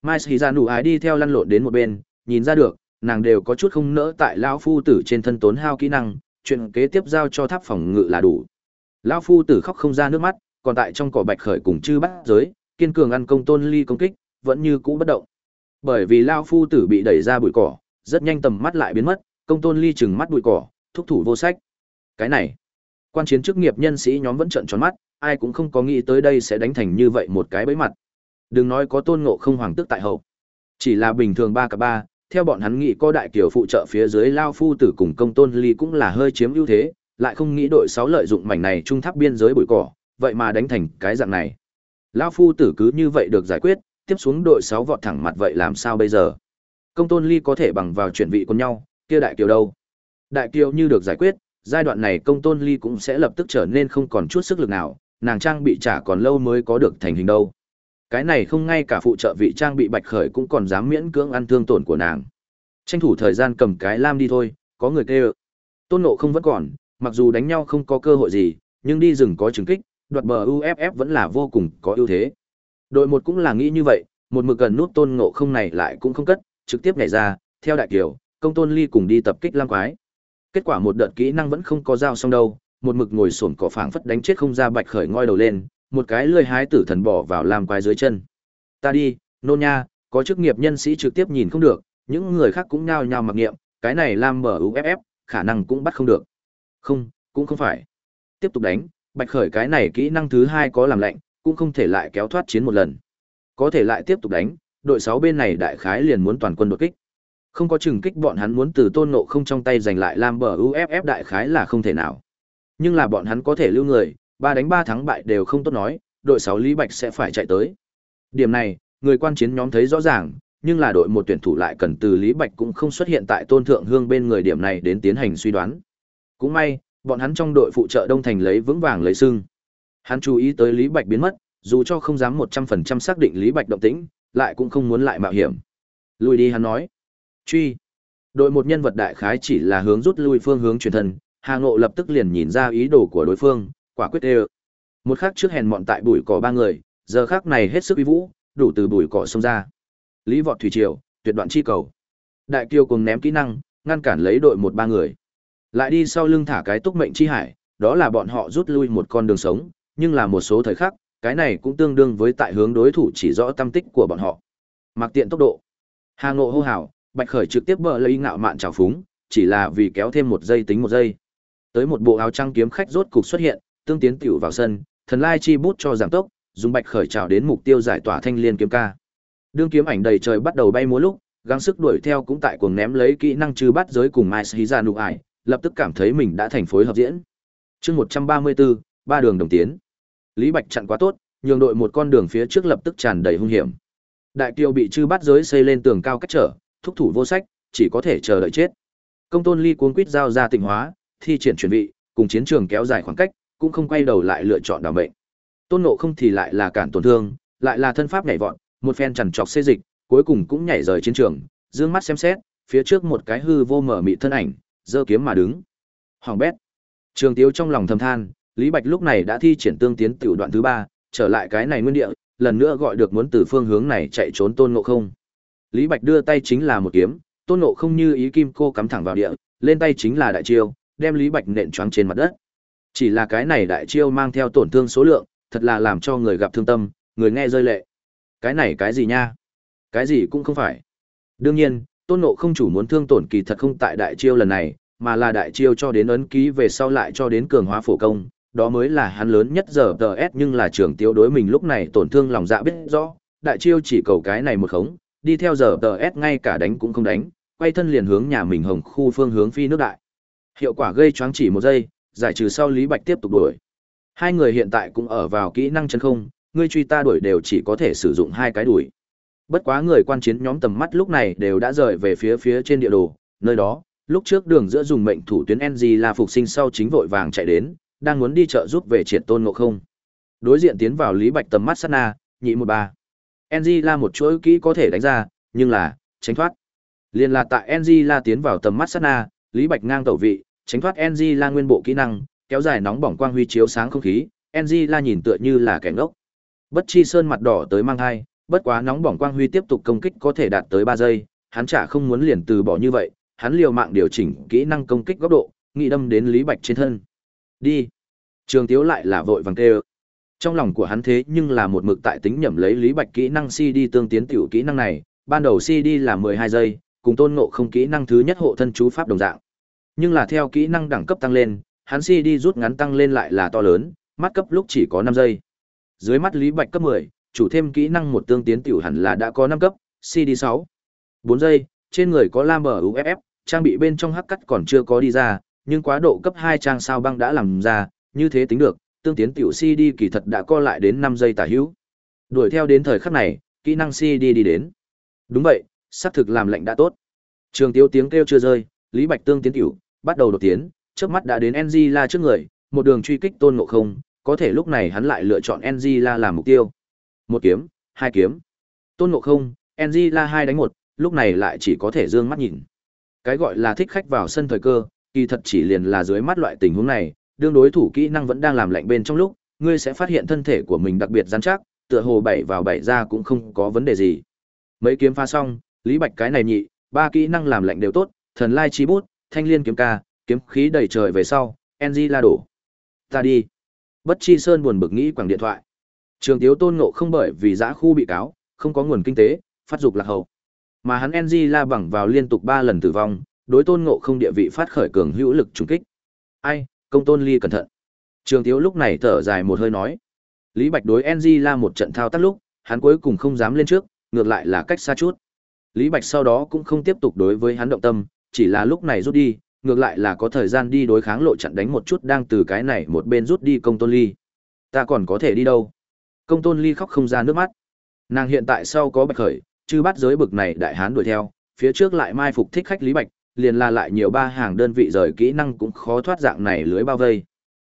Mai Sĩ Gia Nụ Ái đi theo lăn lộn đến một bên, nhìn ra được, nàng đều có chút không nỡ tại lão phu tử trên thân tốn hao kỹ năng, chuyện kế tiếp giao cho tháp phòng ngự là đủ. Lão phu tử khóc không ra nước mắt, còn tại trong cỏ bạch khởi cùng chư bắt giới, kiên cường ăn công tôn ly công kích, vẫn như cũ bất động. Bởi vì lão phu tử bị đẩy ra bụi cỏ, rất nhanh tầm mắt lại biến mất, công tôn ly chừng mắt bụi cỏ, thúc thủ vô sách. Cái này, quan chiến chức nghiệp nhân sĩ nhóm vẫn trợn tròn mắt, ai cũng không có nghĩ tới đây sẽ đánh thành như vậy một cái bẫy mặt. Đừng nói có tôn ngộ không hoàng tước tại hậu. Chỉ là bình thường ba cả ba, theo bọn hắn nghĩ có đại kiều phụ trợ phía dưới lao phu tử cùng công tôn ly cũng là hơi chiếm ưu thế, lại không nghĩ đội sáu lợi dụng mảnh này trung tháp biên giới bụi cỏ, vậy mà đánh thành cái dạng này. Lao phu tử cứ như vậy được giải quyết, tiếp xuống đội sáu vọt thẳng mặt vậy làm sao bây giờ? Công tôn ly có thể bằng vào chuyển vị con nhau, kia đại kiều đâu? Đại kiều như được giải quyết, giai đoạn này công tôn ly cũng sẽ lập tức trở nên không còn chút sức lực nào, nàng trang bị trả còn lâu mới có được thành hình đâu. Cái này không ngay cả phụ trợ vị trang bị bạch khởi cũng còn dám miễn cưỡng ăn thương tổn của nàng. Tranh thủ thời gian cầm cái lam đi thôi, có người kêu. Tôn nộ không vẫn còn, mặc dù đánh nhau không có cơ hội gì, nhưng đi rừng có chứng kích, đoạt bờ UFF vẫn là vô cùng có ưu thế. Đội một cũng là nghĩ như vậy, một mực gần nút tôn ngộ không này lại cũng không cất, trực tiếp nhảy ra, theo đại kiều, công tôn ly cùng đi tập kích lam quái. Kết quả một đợt kỹ năng vẫn không có giao xong đâu, một mực ngồi sồn cỏ phảng phất đánh chết không ra bạch khởi ngoi đầu lên, một cái lưỡi hái tử thần bỏ vào lam quái dưới chân. Ta đi, nôn nha, có chức nghiệp nhân sĩ trực tiếp nhìn không được, những người khác cũng nhao nhao mặc nghiệm, cái này lam mở UFF, khả năng cũng bắt không được. Không, cũng không phải. Tiếp tục đánh, bạch khởi cái này kỹ năng thứ hai có làm lạnh, cũng không thể lại kéo thoát chiến một lần. Có thể lại tiếp tục đánh, đội 6 bên này đại khái liền muốn toàn quân đột kích. Không có chừng kích bọn hắn muốn từ tôn nộ không trong tay giành lại lam bờ UFF đại khái là không thể nào. Nhưng là bọn hắn có thể lưu người, ba đánh ba thắng bại đều không tốt nói, đội 6 Lý Bạch sẽ phải chạy tới. Điểm này, người quan chiến nhóm thấy rõ ràng, nhưng là đội một tuyển thủ lại cần từ Lý Bạch cũng không xuất hiện tại Tôn Thượng Hương bên người điểm này đến tiến hành suy đoán. Cũng may, bọn hắn trong đội phụ trợ Đông Thành lấy vững vàng lấy sưng. Hắn chú ý tới Lý Bạch biến mất, dù cho không dám 100% xác định Lý Bạch động tĩnh, lại cũng không muốn lại mạo hiểm. Lùi đi hắn nói. Truy. Đội một nhân vật đại khái chỉ là hướng rút lui phương hướng truyền thần. Hà Ngộ lập tức liền nhìn ra ý đồ của đối phương, quả quyết đều. Một khắc trước hèn mọn tại bụi cỏ ba người, giờ khắc này hết sức uy vũ, đủ từ bụi cỏ xông ra. Lý vọt thủy triều, tuyệt đoạn chi cầu. Đại kiêu cùng ném kỹ năng, ngăn cản lấy đội một ba người. Lại đi sau lưng thả cái túc mệnh chi hải, đó là bọn họ rút lui một con đường sống, nhưng là một số thời khắc, cái này cũng tương đương với tại hướng đối thủ chỉ rõ tâm tích của bọn họ. Mặc tiện tốc độ. Hà Ngộ hô hào, Bạch Khởi trực tiếp bờ lấy ngạo mạn trào phúng, chỉ là vì kéo thêm một giây tính một giây. Tới một bộ áo trang kiếm khách rốt cục xuất hiện, tương tiến tiểu vào sân, thần lai chi bút cho giảm tốc, dùng Bạch Khởi trào đến mục tiêu giải tỏa thanh liên kiếm ca. Đương kiếm ảnh đầy trời bắt đầu bay múa lúc, gắng sức đuổi theo cũng tại cuồng ném lấy kỹ năng trừ bắt giới cùng Mai Sĩ ra nụ ải, lập tức cảm thấy mình đã thành phối hợp diễn. Chương 134, ba đường đồng tiến. Lý Bạch chặn quá tốt, nhường đội một con đường phía trước lập tức tràn đầy hung hiểm. Đại Kiều bị chư bắt giới xây lên tường cao cách trở, thúc thủ vô sách, chỉ có thể chờ đợi chết. Công Tôn Ly cuốn quýt giao ra tình hóa, thi triển chuẩn bị, cùng chiến trường kéo dài khoảng cách, cũng không quay đầu lại lựa chọn đảm mệnh. Tôn Nộ không thì lại là cản tổn thương, lại là thân pháp nhảy vọt, một phen chằn trọc xê dịch, cuối cùng cũng nhảy rời chiến trường, dương mắt xem xét, phía trước một cái hư vô mở mị thân ảnh, giơ kiếm mà đứng. Hoàng bét. Trường Tiếu trong lòng thầm than, Lý Bạch lúc này đã thi triển tương tiến tiểu đoạn thứ ba, trở lại cái này nguyên địa, lần nữa gọi được muốn từ phương hướng này chạy trốn Tôn Ngộ Không. Lý Bạch đưa tay chính là một kiếm, Tôn Ngộ Không như ý kim cô cắm thẳng vào địa, lên tay chính là đại chiêu, đem Lý Bạch nện choáng trên mặt đất. Chỉ là cái này đại chiêu mang theo tổn thương số lượng, thật là làm cho người gặp thương tâm, người nghe rơi lệ. Cái này cái gì nha? Cái gì cũng không phải. Đương nhiên, Tôn Ngộ không chủ muốn thương tổn kỳ thật không tại đại chiêu lần này, mà là đại chiêu cho đến ấn ký về sau lại cho đến cường hóa phổ công, đó mới là hắn lớn nhất giờ TS nhưng là trưởng tiêu đối mình lúc này tổn thương lòng dạ biết rõ, đại chiêu chỉ cầu cái này một khống, đi theo giờ TS ngay cả đánh cũng không đánh, quay thân liền hướng nhà mình hồng khu phương hướng phi nước đại. Hiệu quả gây choáng chỉ một giây, giải trừ sau Lý Bạch tiếp tục đuổi. Hai người hiện tại cũng ở vào kỹ năng chân không, ngươi truy ta đuổi đều chỉ có thể sử dụng hai cái đuổi. Bất quá người quan chiến nhóm tầm mắt lúc này đều đã rời về phía phía trên địa đồ, nơi đó, lúc trước đường giữa dùng mệnh thủ tuyến NG là phục sinh sau chính vội vàng chạy đến, đang muốn đi chợ giúp về triệt tôn ngộ không. Đối diện tiến vào Lý Bạch tầm mắt sát na, nhị một ba. NG la một chuỗi kỹ có thể đánh ra, nhưng là, tránh thoát. liền là tại NG la tiến vào tầm mắt sát na, Lý Bạch ngang tẩu vị, tránh thoát NG la nguyên bộ kỹ năng, kéo dài nóng bỏng quang huy chiếu sáng không khí, Angela nhìn tựa như là kẻ ngốc. Bất chi sơn mặt đỏ tới mang hai, bất quá nóng bỏng quang huy tiếp tục công kích có thể đạt tới ba giây, hắn chả không muốn liền từ bỏ như vậy, hắn liều mạng điều chỉnh kỹ năng công kích góc độ, nghị đâm đến Lý Bạch trên thân. Đi. Trường Tiếu lại là vội vàng kêu. Trong lòng của hắn thế nhưng là một mực tại tính nhẩm lấy Lý Bạch kỹ năng CD tương tiến tiểu kỹ năng này, ban đầu CD là 12 giây, cùng tôn ngộ không kỹ năng thứ nhất hộ thân chú pháp đồng dạng. Nhưng là theo kỹ năng đẳng cấp tăng lên, hắn CD rút ngắn tăng lên lại là to lớn, mắt cấp lúc chỉ có 5 giây. Dưới mắt Lý Bạch cấp 10, chủ thêm kỹ năng một tương tiến tiểu hẳn là đã có 5 cấp, CD 6. 4 giây, trên người có lam bờ UFF, trang bị bên trong hắc cắt còn chưa có đi ra, nhưng quá độ cấp 2 trang sao băng đã làm ra, như thế tính được, tương tiến tiểu CD kỳ thật đã co lại đến 5 giây tả hữu. Đuổi theo đến thời khắc này, kỹ năng CD đi đến. Đúng vậy, xác thực làm lệnh đã tốt. Trường Tiếu tiếng kêu chưa rơi, Lý Bạch tương tiến tiểu, bắt đầu đột tiến, trước mắt đã đến NG La trước người, một đường truy kích Tôn Ngộ Không, có thể lúc này hắn lại lựa chọn NG La làm mục tiêu. Một kiếm, hai kiếm. Tôn Ngộ Không, NG La hai đánh một, lúc này lại chỉ có thể dương mắt nhìn. Cái gọi là thích khách vào sân thời cơ, kỳ thật chỉ liền là dưới mắt loại tình huống này, đương đối thủ kỹ năng vẫn đang làm lạnh bên trong lúc, ngươi sẽ phát hiện thân thể của mình đặc biệt rắn chắc, tựa hồ bảy vào bảy ra cũng không có vấn đề gì. Mấy kiếm pha xong, Lý Bạch cái này nhị, ba kỹ năng làm lạnh đều tốt, thần lai chi bút, thanh liên kiếm ca, kiếm khí đầy trời về sau, NG la đổ. Ta đi. Bất chi sơn buồn bực nghĩ quẳng điện thoại. Trường Tiếu Tôn Ngộ không bởi vì giã khu bị cáo, không có nguồn kinh tế, phát dục lạc hậu. Mà hắn NG la bằng vào liên tục 3 lần tử vong, đối Tôn Ngộ không địa vị phát khởi cường hữu lực trùng kích. Ai, công tôn ly cẩn thận. Trường Tiếu lúc này thở dài một hơi nói. Lý Bạch đối NG la một trận thao tác lúc, hắn cuối cùng không dám lên trước, ngược lại là cách xa chút. Lý Bạch sau đó cũng không tiếp tục đối với hắn động tâm, chỉ là lúc này rút đi, ngược lại là có thời gian đi đối kháng lộ chặn đánh một chút đang từ cái này một bên rút đi công tôn ly. Ta còn có thể đi đâu? Công tôn ly khóc không ra nước mắt. Nàng hiện tại sau có bạch khởi, chứ bắt giới bực này đại hán đuổi theo, phía trước lại mai phục thích khách Lý Bạch, liền là lại nhiều ba hàng đơn vị rời kỹ năng cũng khó thoát dạng này lưới bao vây.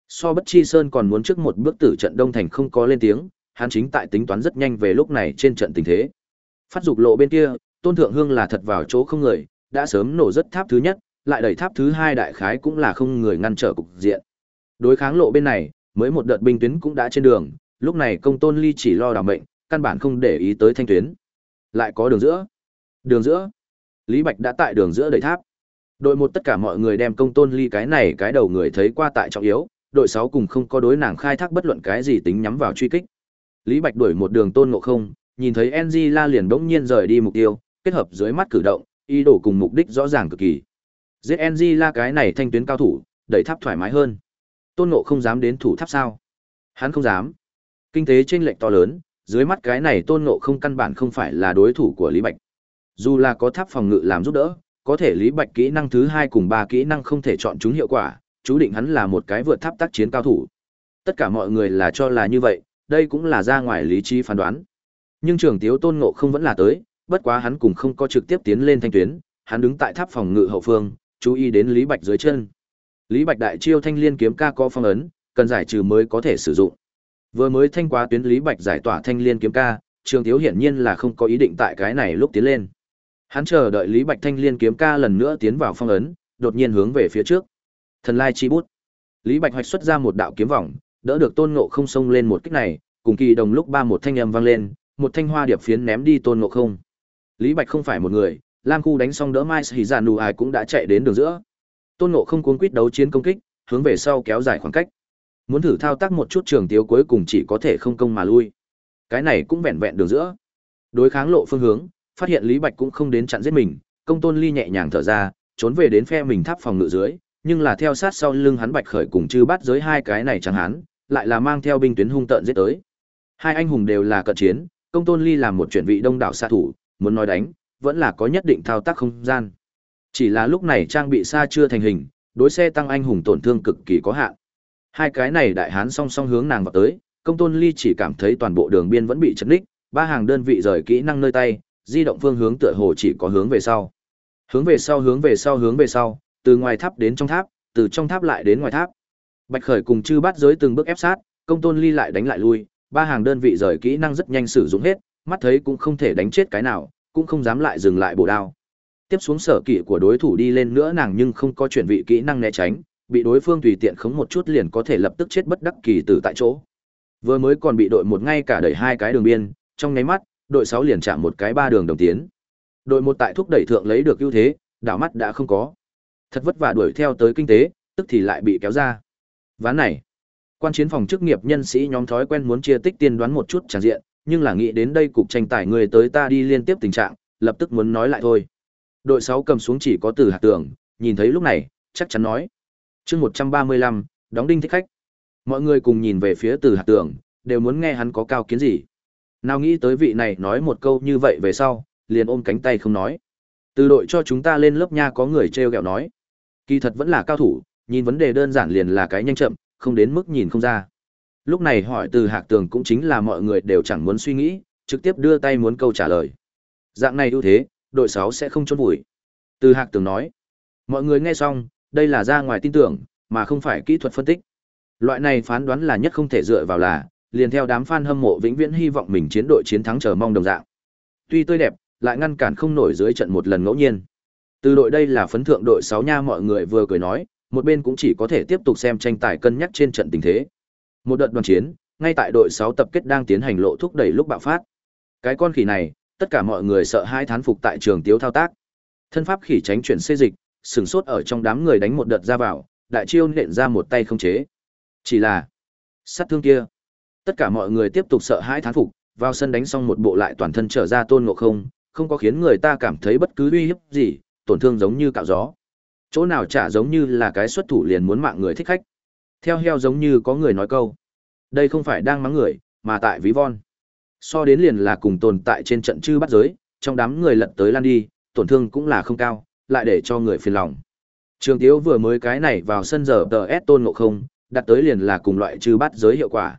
So bất chi sơn còn muốn trước một bước tử trận đông thành không có lên tiếng, hắn chính tại tính toán rất nhanh về lúc này trên trận tình thế. Phát dục lộ bên kia, tôn thượng hương là thật vào chỗ không người, đã sớm nổ rất tháp thứ nhất, lại đẩy tháp thứ hai đại khái cũng là không người ngăn trở cục diện. Đối kháng lộ bên này, mới một đợt binh tuyến cũng đã trên đường, lúc này công tôn ly chỉ lo đảm mệnh, căn bản không để ý tới thanh tuyến. Lại có đường giữa. Đường giữa. Lý Bạch đã tại đường giữa đẩy tháp. Đội một tất cả mọi người đem công tôn ly cái này cái đầu người thấy qua tại trọng yếu, đội sáu cùng không có đối nàng khai thác bất luận cái gì tính nhắm vào truy kích. Lý Bạch đuổi một đường tôn ngộ không, nhìn thấy NG La liền đống nhiên rời đi mục tiêu, kết hợp dưới mắt cử động, ý đồ cùng mục đích rõ ràng cực kỳ. Giết NG La cái này thanh tuyến cao thủ, đẩy tháp thoải mái hơn. Tôn Ngộ không dám đến thủ tháp sao? Hắn không dám. Kinh tế chênh lệch to lớn, dưới mắt cái này Tôn Ngộ không căn bản không phải là đối thủ của Lý Bạch. Dù là có tháp phòng ngự làm giúp đỡ, có thể Lý Bạch kỹ năng thứ hai cùng ba kỹ năng không thể chọn chúng hiệu quả, chú định hắn là một cái vượt tháp tác chiến cao thủ. Tất cả mọi người là cho là như vậy, đây cũng là ra ngoài lý trí phán đoán. Nhưng trường tiếu tôn ngộ không vẫn là tới, bất quá hắn cũng không có trực tiếp tiến lên thanh tuyến, hắn đứng tại tháp phòng ngự hậu phương, chú ý đến Lý Bạch dưới chân. Lý Bạch đại chiêu thanh liên kiếm ca có phong ấn, cần giải trừ mới có thể sử dụng. Vừa mới thanh quá tuyến Lý Bạch giải tỏa thanh liên kiếm ca, Trường Tiếu hiển nhiên là không có ý định tại cái này lúc tiến lên. Hắn chờ đợi Lý Bạch thanh liên kiếm ca lần nữa tiến vào phong ấn, đột nhiên hướng về phía trước. Thần lai chi bút. Lý Bạch hoạch xuất ra một đạo kiếm vòng, đỡ được Tôn Ngộ Không xông lên một kích này, cùng kỳ đồng lúc ba một thanh âm vang lên, một thanh hoa điệp phiến ném đi Tôn Ngộ Không. Lý Bạch không phải một người, Lam Khu đánh xong đỡ Mai Sĩ Giản Nù Ai cũng đã chạy đến đường giữa. Tôn Ngộ không cuống quýt đấu chiến công kích, hướng về sau kéo dài khoảng cách. Muốn thử thao tác một chút trường tiếu cuối cùng chỉ có thể không công mà lui. Cái này cũng vẹn vẹn đường giữa. Đối kháng lộ phương hướng, phát hiện Lý Bạch cũng không đến chặn giết mình, Công Tôn Ly nhẹ nhàng thở ra, trốn về đến phe mình tháp phòng ngự dưới, nhưng là theo sát sau lưng hắn Bạch Khởi cùng chư bắt giới hai cái này chẳng hắn, lại là mang theo binh tuyến hung tợn giết tới. Hai anh hùng đều là cận chiến, Công Tôn Ly làm một chuyển vị đông đảo xạ thủ, muốn nói đánh, vẫn là có nhất định thao tác không gian. Chỉ là lúc này trang bị xa chưa thành hình, đối xe tăng anh hùng tổn thương cực kỳ có hạn. Hai cái này đại hán song song hướng nàng vào tới, công tôn ly chỉ cảm thấy toàn bộ đường biên vẫn bị chật ních, ba hàng đơn vị rời kỹ năng nơi tay, di động phương hướng tựa hồ chỉ có hướng về sau. Hướng về sau hướng về sau hướng về sau, từ ngoài tháp đến trong tháp, từ trong tháp lại đến ngoài tháp. Bạch Khởi cùng chư bát giới từng bước ép sát, công tôn ly lại đánh lại lui, ba hàng đơn vị rời kỹ năng rất nhanh sử dụng hết, mắt thấy cũng không thể đánh chết cái nào, cũng không dám lại dừng lại bổ đao. Tiếp xuống sở kỵ của đối thủ đi lên nữa nàng nhưng không có chuyển vị kỹ năng né tránh, bị đối phương tùy tiện khống một chút liền có thể lập tức chết bất đắc kỳ tử tại chỗ, Vừa mới còn bị đội một ngay cả đẩy hai cái đường biên, trong nháy mắt, đội 6 liền chạm một cái ba đường đồng tiến. Đội một tại thúc đẩy thượng lấy được ưu thế, đảo mắt đã không có. Thật vất vả đuổi theo tới kinh tế, tức thì lại bị kéo ra. Ván này, quan chiến phòng chức nghiệp nhân sĩ nhóm thói quen muốn chia tích tiên đoán một chút chẳng diện, nhưng là nghĩ đến đây cục tranh tài người tới ta đi liên tiếp tình trạng, lập tức muốn nói lại thôi. Đội 6 cầm xuống chỉ có từ hạt tưởng, nhìn thấy lúc này, chắc chắn nói. chương 135, đóng đinh thích khách. Mọi người cùng nhìn về phía từ hạt tưởng, đều muốn nghe hắn có cao kiến gì. Nào nghĩ tới vị này nói một câu như vậy về sau, liền ôm cánh tay không nói. Từ đội cho chúng ta lên lớp nha có người treo gẹo nói. Kỳ thật vẫn là cao thủ, nhìn vấn đề đơn giản liền là cái nhanh chậm, không đến mức nhìn không ra. Lúc này hỏi từ hạc tường cũng chính là mọi người đều chẳng muốn suy nghĩ, trực tiếp đưa tay muốn câu trả lời. Dạng này ưu thế, đội 6 sẽ không trốn vùi. Từ hạc tường nói. Mọi người nghe xong, đây là ra ngoài tin tưởng, mà không phải kỹ thuật phân tích. Loại này phán đoán là nhất không thể dựa vào là, liền theo đám fan hâm mộ vĩnh viễn hy vọng mình chiến đội chiến thắng chờ mong đồng dạng. Tuy tươi đẹp, lại ngăn cản không nổi dưới trận một lần ngẫu nhiên. Từ đội đây là phấn thượng đội 6 nha mọi người vừa cười nói, một bên cũng chỉ có thể tiếp tục xem tranh tài cân nhắc trên trận tình thế. Một đợt đoàn chiến, ngay tại đội 6 tập kết đang tiến hành lộ thúc đẩy lúc bạo phát. Cái con khỉ này, tất cả mọi người sợ hai thán phục tại trường tiếu thao tác. Thân pháp khỉ tránh chuyển xê dịch, sừng sốt ở trong đám người đánh một đợt ra vào, đại chiêu nện ra một tay không chế. Chỉ là sát thương kia. Tất cả mọi người tiếp tục sợ hãi thán phục, vào sân đánh xong một bộ lại toàn thân trở ra tôn ngộ không, không có khiến người ta cảm thấy bất cứ uy hiếp gì, tổn thương giống như cạo gió. Chỗ nào chả giống như là cái xuất thủ liền muốn mạng người thích khách. Theo heo giống như có người nói câu. Đây không phải đang mắng người, mà tại ví von. So đến liền là cùng tồn tại trên trận chư bắt giới, trong đám người lật tới lan đi, tổn thương cũng là không cao, lại để cho người phiền lòng. Trường Tiếu vừa mới cái này vào sân giờ tờ S tôn ngộ không, đặt tới liền là cùng loại chư bắt giới hiệu quả.